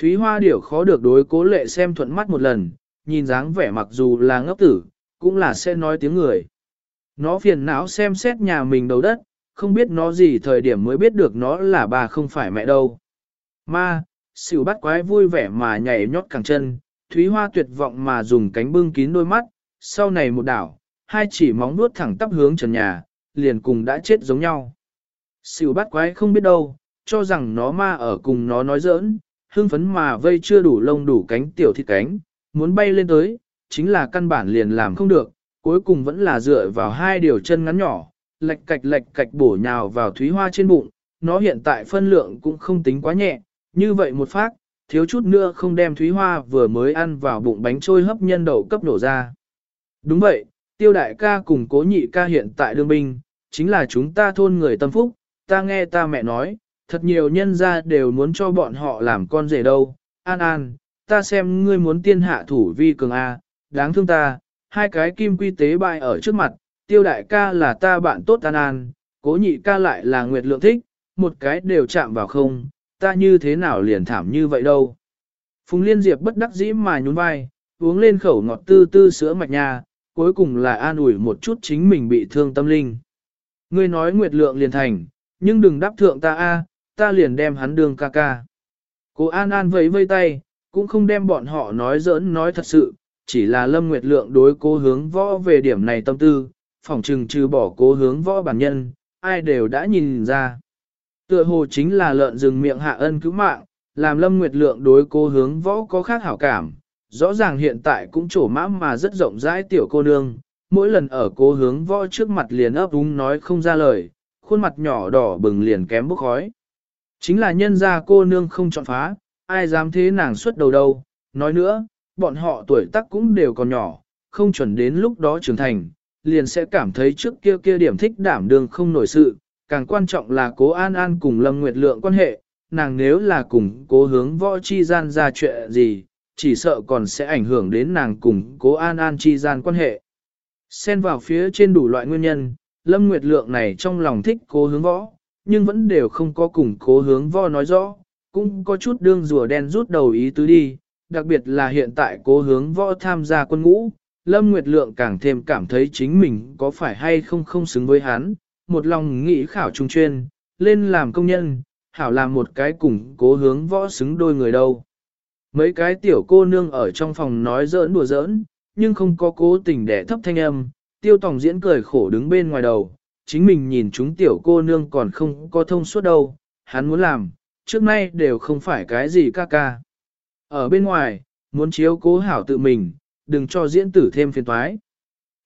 Thúy Hoa điểu khó được đối cố lệ xem thuận mắt một lần, nhìn dáng vẻ mặc dù là ngốc tử, cũng là sẽ nói tiếng người. Nó phiền não xem xét nhà mình đầu đất, không biết nó gì thời điểm mới biết được nó là bà không phải mẹ đâu. Ma, xỉu bắt quái vui vẻ mà nhảy nhót càng chân, Thúy Hoa tuyệt vọng mà dùng cánh bưng kín đôi mắt, sau này một đảo, hai chỉ móng nuốt thẳng tắp hướng trần nhà, liền cùng đã chết giống nhau. Xỉu bắt quái không biết đâu, cho rằng nó ma ở cùng nó nói giỡn, hương phấn mà vây chưa đủ lông đủ cánh tiểu thịt cánh, muốn bay lên tới, chính là căn bản liền làm không được, cuối cùng vẫn là dựa vào hai điều chân ngắn nhỏ, lệch cạch lệch cạch bổ nhào vào thúy hoa trên bụng, nó hiện tại phân lượng cũng không tính quá nhẹ, như vậy một phát, thiếu chút nữa không đem thúy hoa vừa mới ăn vào bụng bánh trôi hấp nhân đậu cấp nổ ra. Đúng vậy, tiêu đại ca cùng cố nhị ca hiện tại đương binh, chính là chúng ta thôn người tâm phúc, ta nghe ta mẹ nói, thật nhiều nhân gia đều muốn cho bọn họ làm con rể đâu. An An, ta xem ngươi muốn tiên hạ thủ vi cường A, đáng thương ta, hai cái kim quy tế bại ở trước mặt, tiêu đại ca là ta bạn tốt An An, cố nhị ca lại là nguyệt lượng thích, một cái đều chạm vào không, ta như thế nào liền thảm như vậy đâu. Phùng Liên Diệp bất đắc dĩ mà nhún vai, uống lên khẩu ngọt tư tư sữa mạch nha, cuối cùng là an ủi một chút chính mình bị thương tâm linh. Ngươi nói nguyệt lượng liền thành, nhưng đừng đáp thượng ta a, ta liền đem hắn đường ca ca. Cô An An vẫy vây tay, cũng không đem bọn họ nói giỡn nói thật sự, chỉ là Lâm Nguyệt Lượng đối cố hướng võ về điểm này tâm tư, phỏng trừng trừ bỏ cố hướng võ bản nhân, ai đều đã nhìn ra. Tựa hồ chính là lợn rừng miệng hạ ân cứu mạng, làm Lâm Nguyệt Lượng đối cố hướng võ có khác hảo cảm, rõ ràng hiện tại cũng trổ mã mà rất rộng rãi tiểu cô nương, mỗi lần ở cố hướng võ trước mặt liền ấp úng nói không ra lời, khuôn mặt nhỏ đỏ bừng liền kém bốc khói. Chính là nhân gia cô nương không chọn phá, ai dám thế nàng xuất đầu đâu, nói nữa, bọn họ tuổi tác cũng đều còn nhỏ, không chuẩn đến lúc đó trưởng thành, liền sẽ cảm thấy trước kia kia điểm thích đảm đương không nổi sự, càng quan trọng là cố An An cùng Lâm Nguyệt Lượng quan hệ, nàng nếu là cùng cố hướng võ chi gian ra chuyện gì, chỉ sợ còn sẽ ảnh hưởng đến nàng cùng cố An An chi gian quan hệ. Xen vào phía trên đủ loại nguyên nhân, Lâm Nguyệt Lượng này trong lòng thích cố hướng võ, nhưng vẫn đều không có cùng cố hướng võ nói rõ, cũng có chút đương rùa đen rút đầu ý tứ đi, đặc biệt là hiện tại cố hướng võ tham gia quân ngũ, Lâm Nguyệt Lượng càng thêm cảm thấy chính mình có phải hay không không xứng với hắn, một lòng nghĩ khảo trung chuyên, lên làm công nhân, hảo làm một cái cùng cố hướng võ xứng đôi người đâu. Mấy cái tiểu cô nương ở trong phòng nói giỡn đùa giỡn, nhưng không có cố tình để thấp thanh âm, tiêu tổng diễn cười khổ đứng bên ngoài đầu, chính mình nhìn chúng tiểu cô nương còn không có thông suốt đâu, hắn muốn làm, trước nay đều không phải cái gì ca ca. Ở bên ngoài, muốn chiếu cố hảo tự mình, đừng cho diễn tử thêm phiền toái.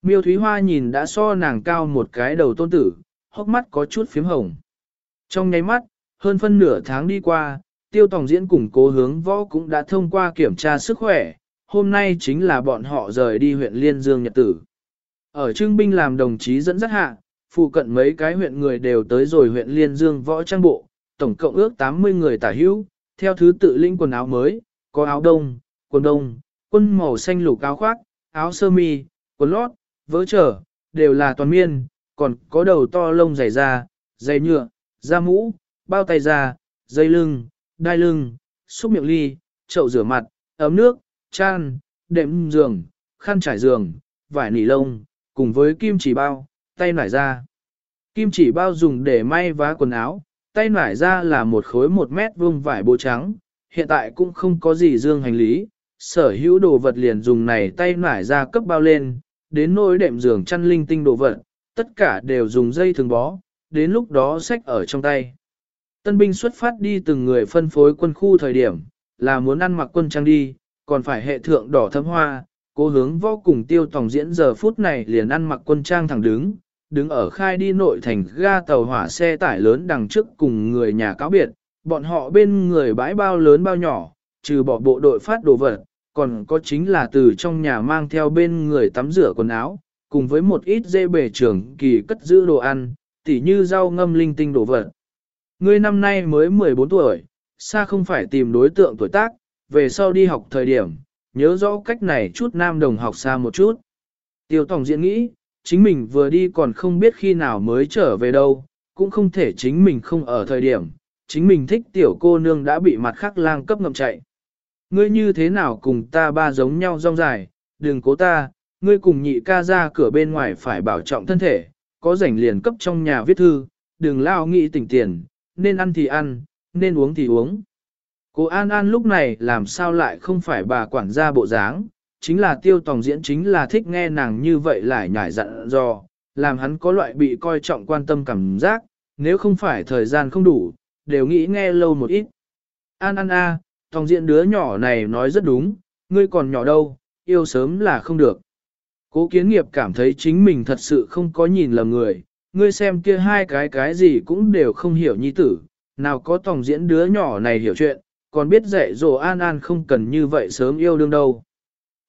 Miêu Thúy Hoa nhìn đã so nàng cao một cái đầu tôn tử, hốc mắt có chút phím hồng. Trong nháy mắt, hơn phân nửa tháng đi qua, tiêu tòng diễn cùng cố hướng võ cũng đã thông qua kiểm tra sức khỏe, hôm nay chính là bọn họ rời đi huyện Liên Dương Nhật Tử. Ở Trương Binh làm đồng chí dẫn dắt hạ, phụ cận mấy cái huyện người đều tới rồi huyện Liên Dương võ trang bộ, tổng cộng ước 80 người tả hữu, theo thứ tự linh quần áo mới, có áo đông, quần đông, quân màu xanh lục áo khoác, áo sơ mi, quần lót, vỡ trở, đều là toàn miên, còn có đầu to lông dày da, dày nhựa, da mũ, bao tay da, dây lưng, đai lưng, xúc miệng ly, chậu rửa mặt, ấm nước, chan, đệm giường, khăn trải giường, vải nỉ lông, cùng với kim chỉ bao, tay nải ra. Kim chỉ bao dùng để may vá quần áo, tay nải ra là một khối một mét vuông vải bố trắng, hiện tại cũng không có gì dương hành lý, sở hữu đồ vật liền dùng này tay nải ra cấp bao lên, đến nỗi đệm giường chăn linh tinh đồ vật, tất cả đều dùng dây thường bó, đến lúc đó sách ở trong tay. Tân binh xuất phát đi từng người phân phối quân khu thời điểm, là muốn ăn mặc quân trang đi, còn phải hệ thượng đỏ thấm hoa, cố hướng vô cùng tiêu tòng diễn giờ phút này liền ăn mặc quân trang thẳng đứng, đứng ở khai đi nội thành ga tàu hỏa xe tải lớn đằng trước cùng người nhà cáo biệt, bọn họ bên người bãi bao lớn bao nhỏ, trừ bỏ bộ đội phát đồ vật, còn có chính là từ trong nhà mang theo bên người tắm rửa quần áo, cùng với một ít dê bể trưởng kỳ cất giữ đồ ăn, tỉ như rau ngâm linh tinh đồ vật. Ngươi năm nay mới 14 tuổi, xa không phải tìm đối tượng tuổi tác, về sau đi học thời điểm, nhớ rõ cách này chút nam đồng học xa một chút. Tiêu Tổng diễn nghĩ, chính mình vừa đi còn không biết khi nào mới trở về đâu, cũng không thể chính mình không ở thời điểm, chính mình thích tiểu cô nương đã bị mặt khác lang cấp ngậm chạy. Ngươi như thế nào cùng ta ba giống nhau rong dài, đừng cố ta, ngươi cùng nhị ca ra cửa bên ngoài phải bảo trọng thân thể, có rảnh liền cấp trong nhà viết thư, đừng lao nghĩ tỉnh tiền, nên ăn thì ăn, nên uống thì uống. Cô An An lúc này làm sao lại không phải bà quản gia bộ dáng, chính là tiêu tòng diễn chính là thích nghe nàng như vậy lại nhảy dặn dò, làm hắn có loại bị coi trọng quan tâm cảm giác, nếu không phải thời gian không đủ, đều nghĩ nghe lâu một ít. An An a, à, tòng diễn đứa nhỏ này nói rất đúng, ngươi còn nhỏ đâu, yêu sớm là không được. Cố kiến nghiệp cảm thấy chính mình thật sự không có nhìn lầm người, ngươi xem kia hai cái cái gì cũng đều không hiểu nhi tử, nào có tòng diễn đứa nhỏ này hiểu chuyện, còn biết dạy dỗ an an không cần như vậy sớm yêu đương đâu.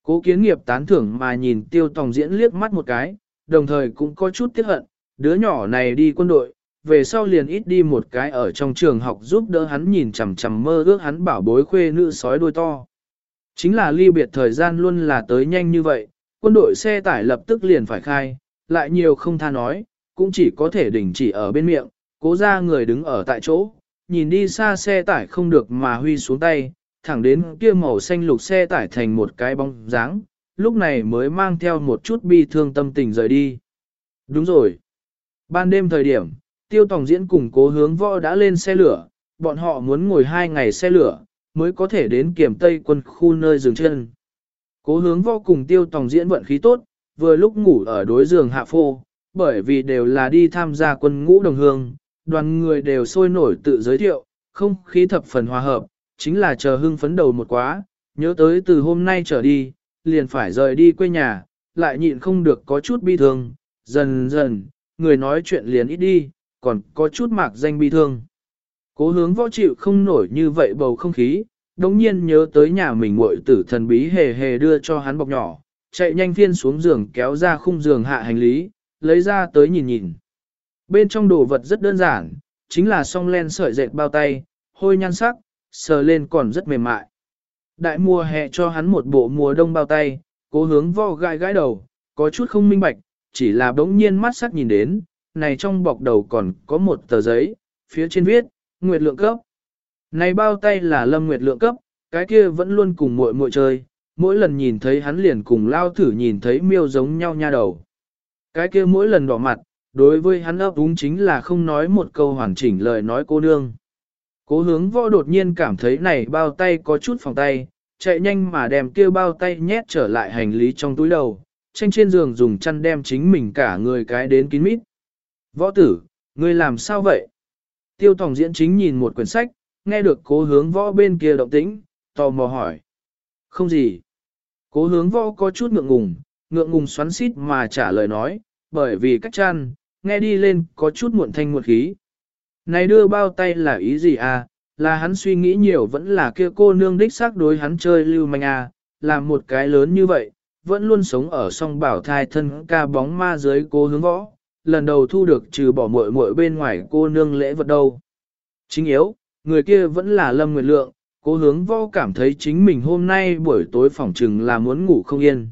Cố kiến nghiệp tán thưởng mà nhìn tiêu tòng diễn liếc mắt một cái, đồng thời cũng có chút tiếc hận, đứa nhỏ này đi quân đội, về sau liền ít đi một cái ở trong trường học giúp đỡ hắn nhìn chằm chằm mơ ước hắn bảo bối khuê nữ sói đuôi to. Chính là ly biệt thời gian luôn là tới nhanh như vậy, quân đội xe tải lập tức liền phải khai, lại nhiều không tha nói, cũng chỉ có thể đình chỉ ở bên miệng, cố ra người đứng ở tại chỗ, nhìn đi xa xe tải không được mà huy xuống tay, thẳng đến kia màu xanh lục xe tải thành một cái bóng dáng, lúc này mới mang theo một chút bi thương tâm tình rời đi. Đúng rồi. Ban đêm thời điểm, tiêu tòng diễn cùng cố hướng võ đã lên xe lửa, bọn họ muốn ngồi hai ngày xe lửa, mới có thể đến kiểm tây quân khu nơi dừng chân. Cố hướng võ cùng tiêu tòng diễn vận khí tốt, vừa lúc ngủ ở đối giường hạ phô, bởi vì đều là đi tham gia quân ngũ đồng hương, đoàn người đều sôi nổi tự giới thiệu, không khí thập phần hòa hợp, chính là chờ hưng phấn đầu một quá, nhớ tới từ hôm nay trở đi, liền phải rời đi quê nhà, lại nhịn không được có chút bi thương, dần dần, người nói chuyện liền ít đi, còn có chút mạc danh bi thương. Cố hướng võ chịu không nổi như vậy bầu không khí, đồng nhiên nhớ tới nhà mình muội tử thần bí hề hề đưa cho hắn bọc nhỏ, chạy nhanh phiên xuống giường kéo ra khung giường hạ hành lý, lấy ra tới nhìn nhìn. Bên trong đồ vật rất đơn giản, chính là song len sợi dệt bao tay, hôi nhan sắc, sờ lên còn rất mềm mại. Đại mùa hè cho hắn một bộ mùa đông bao tay, cố hướng vo gai gãi đầu, có chút không minh bạch, chỉ là đống nhiên mắt sắc nhìn đến, này trong bọc đầu còn có một tờ giấy, phía trên viết, Nguyệt lượng cấp. Này bao tay là Lâm Nguyệt lượng cấp, cái kia vẫn luôn cùng muội muội chơi, mỗi lần nhìn thấy hắn liền cùng lao thử nhìn thấy miêu giống nhau nha đầu. Cái kia mỗi lần đỏ mặt, đối với hắn ấp đúng chính là không nói một câu hoàn chỉnh lời nói cô nương. Cố hướng võ đột nhiên cảm thấy này bao tay có chút phòng tay, chạy nhanh mà đem kia bao tay nhét trở lại hành lý trong túi đầu, tranh trên giường dùng chăn đem chính mình cả người cái đến kín mít. Võ tử, ngươi làm sao vậy? Tiêu Tòng diễn chính nhìn một quyển sách, nghe được cố hướng võ bên kia động tĩnh, tò mò hỏi. Không gì. Cố hướng võ có chút ngượng ngùng, ngượng ngùng xoắn xít mà trả lời nói, bởi vì cách chăn, nghe đi lên có chút muộn thanh muộn khí. Này đưa bao tay là ý gì à, là hắn suy nghĩ nhiều vẫn là kia cô nương đích xác đối hắn chơi lưu manh à, làm một cái lớn như vậy, vẫn luôn sống ở song bảo thai thân ca bóng ma dưới cố hướng võ, lần đầu thu được trừ bỏ muội muội bên ngoài cô nương lễ vật đâu. Chính yếu, người kia vẫn là Lâm Nguyệt Lượng, cố hướng võ cảm thấy chính mình hôm nay buổi tối phỏng trừng là muốn ngủ không yên.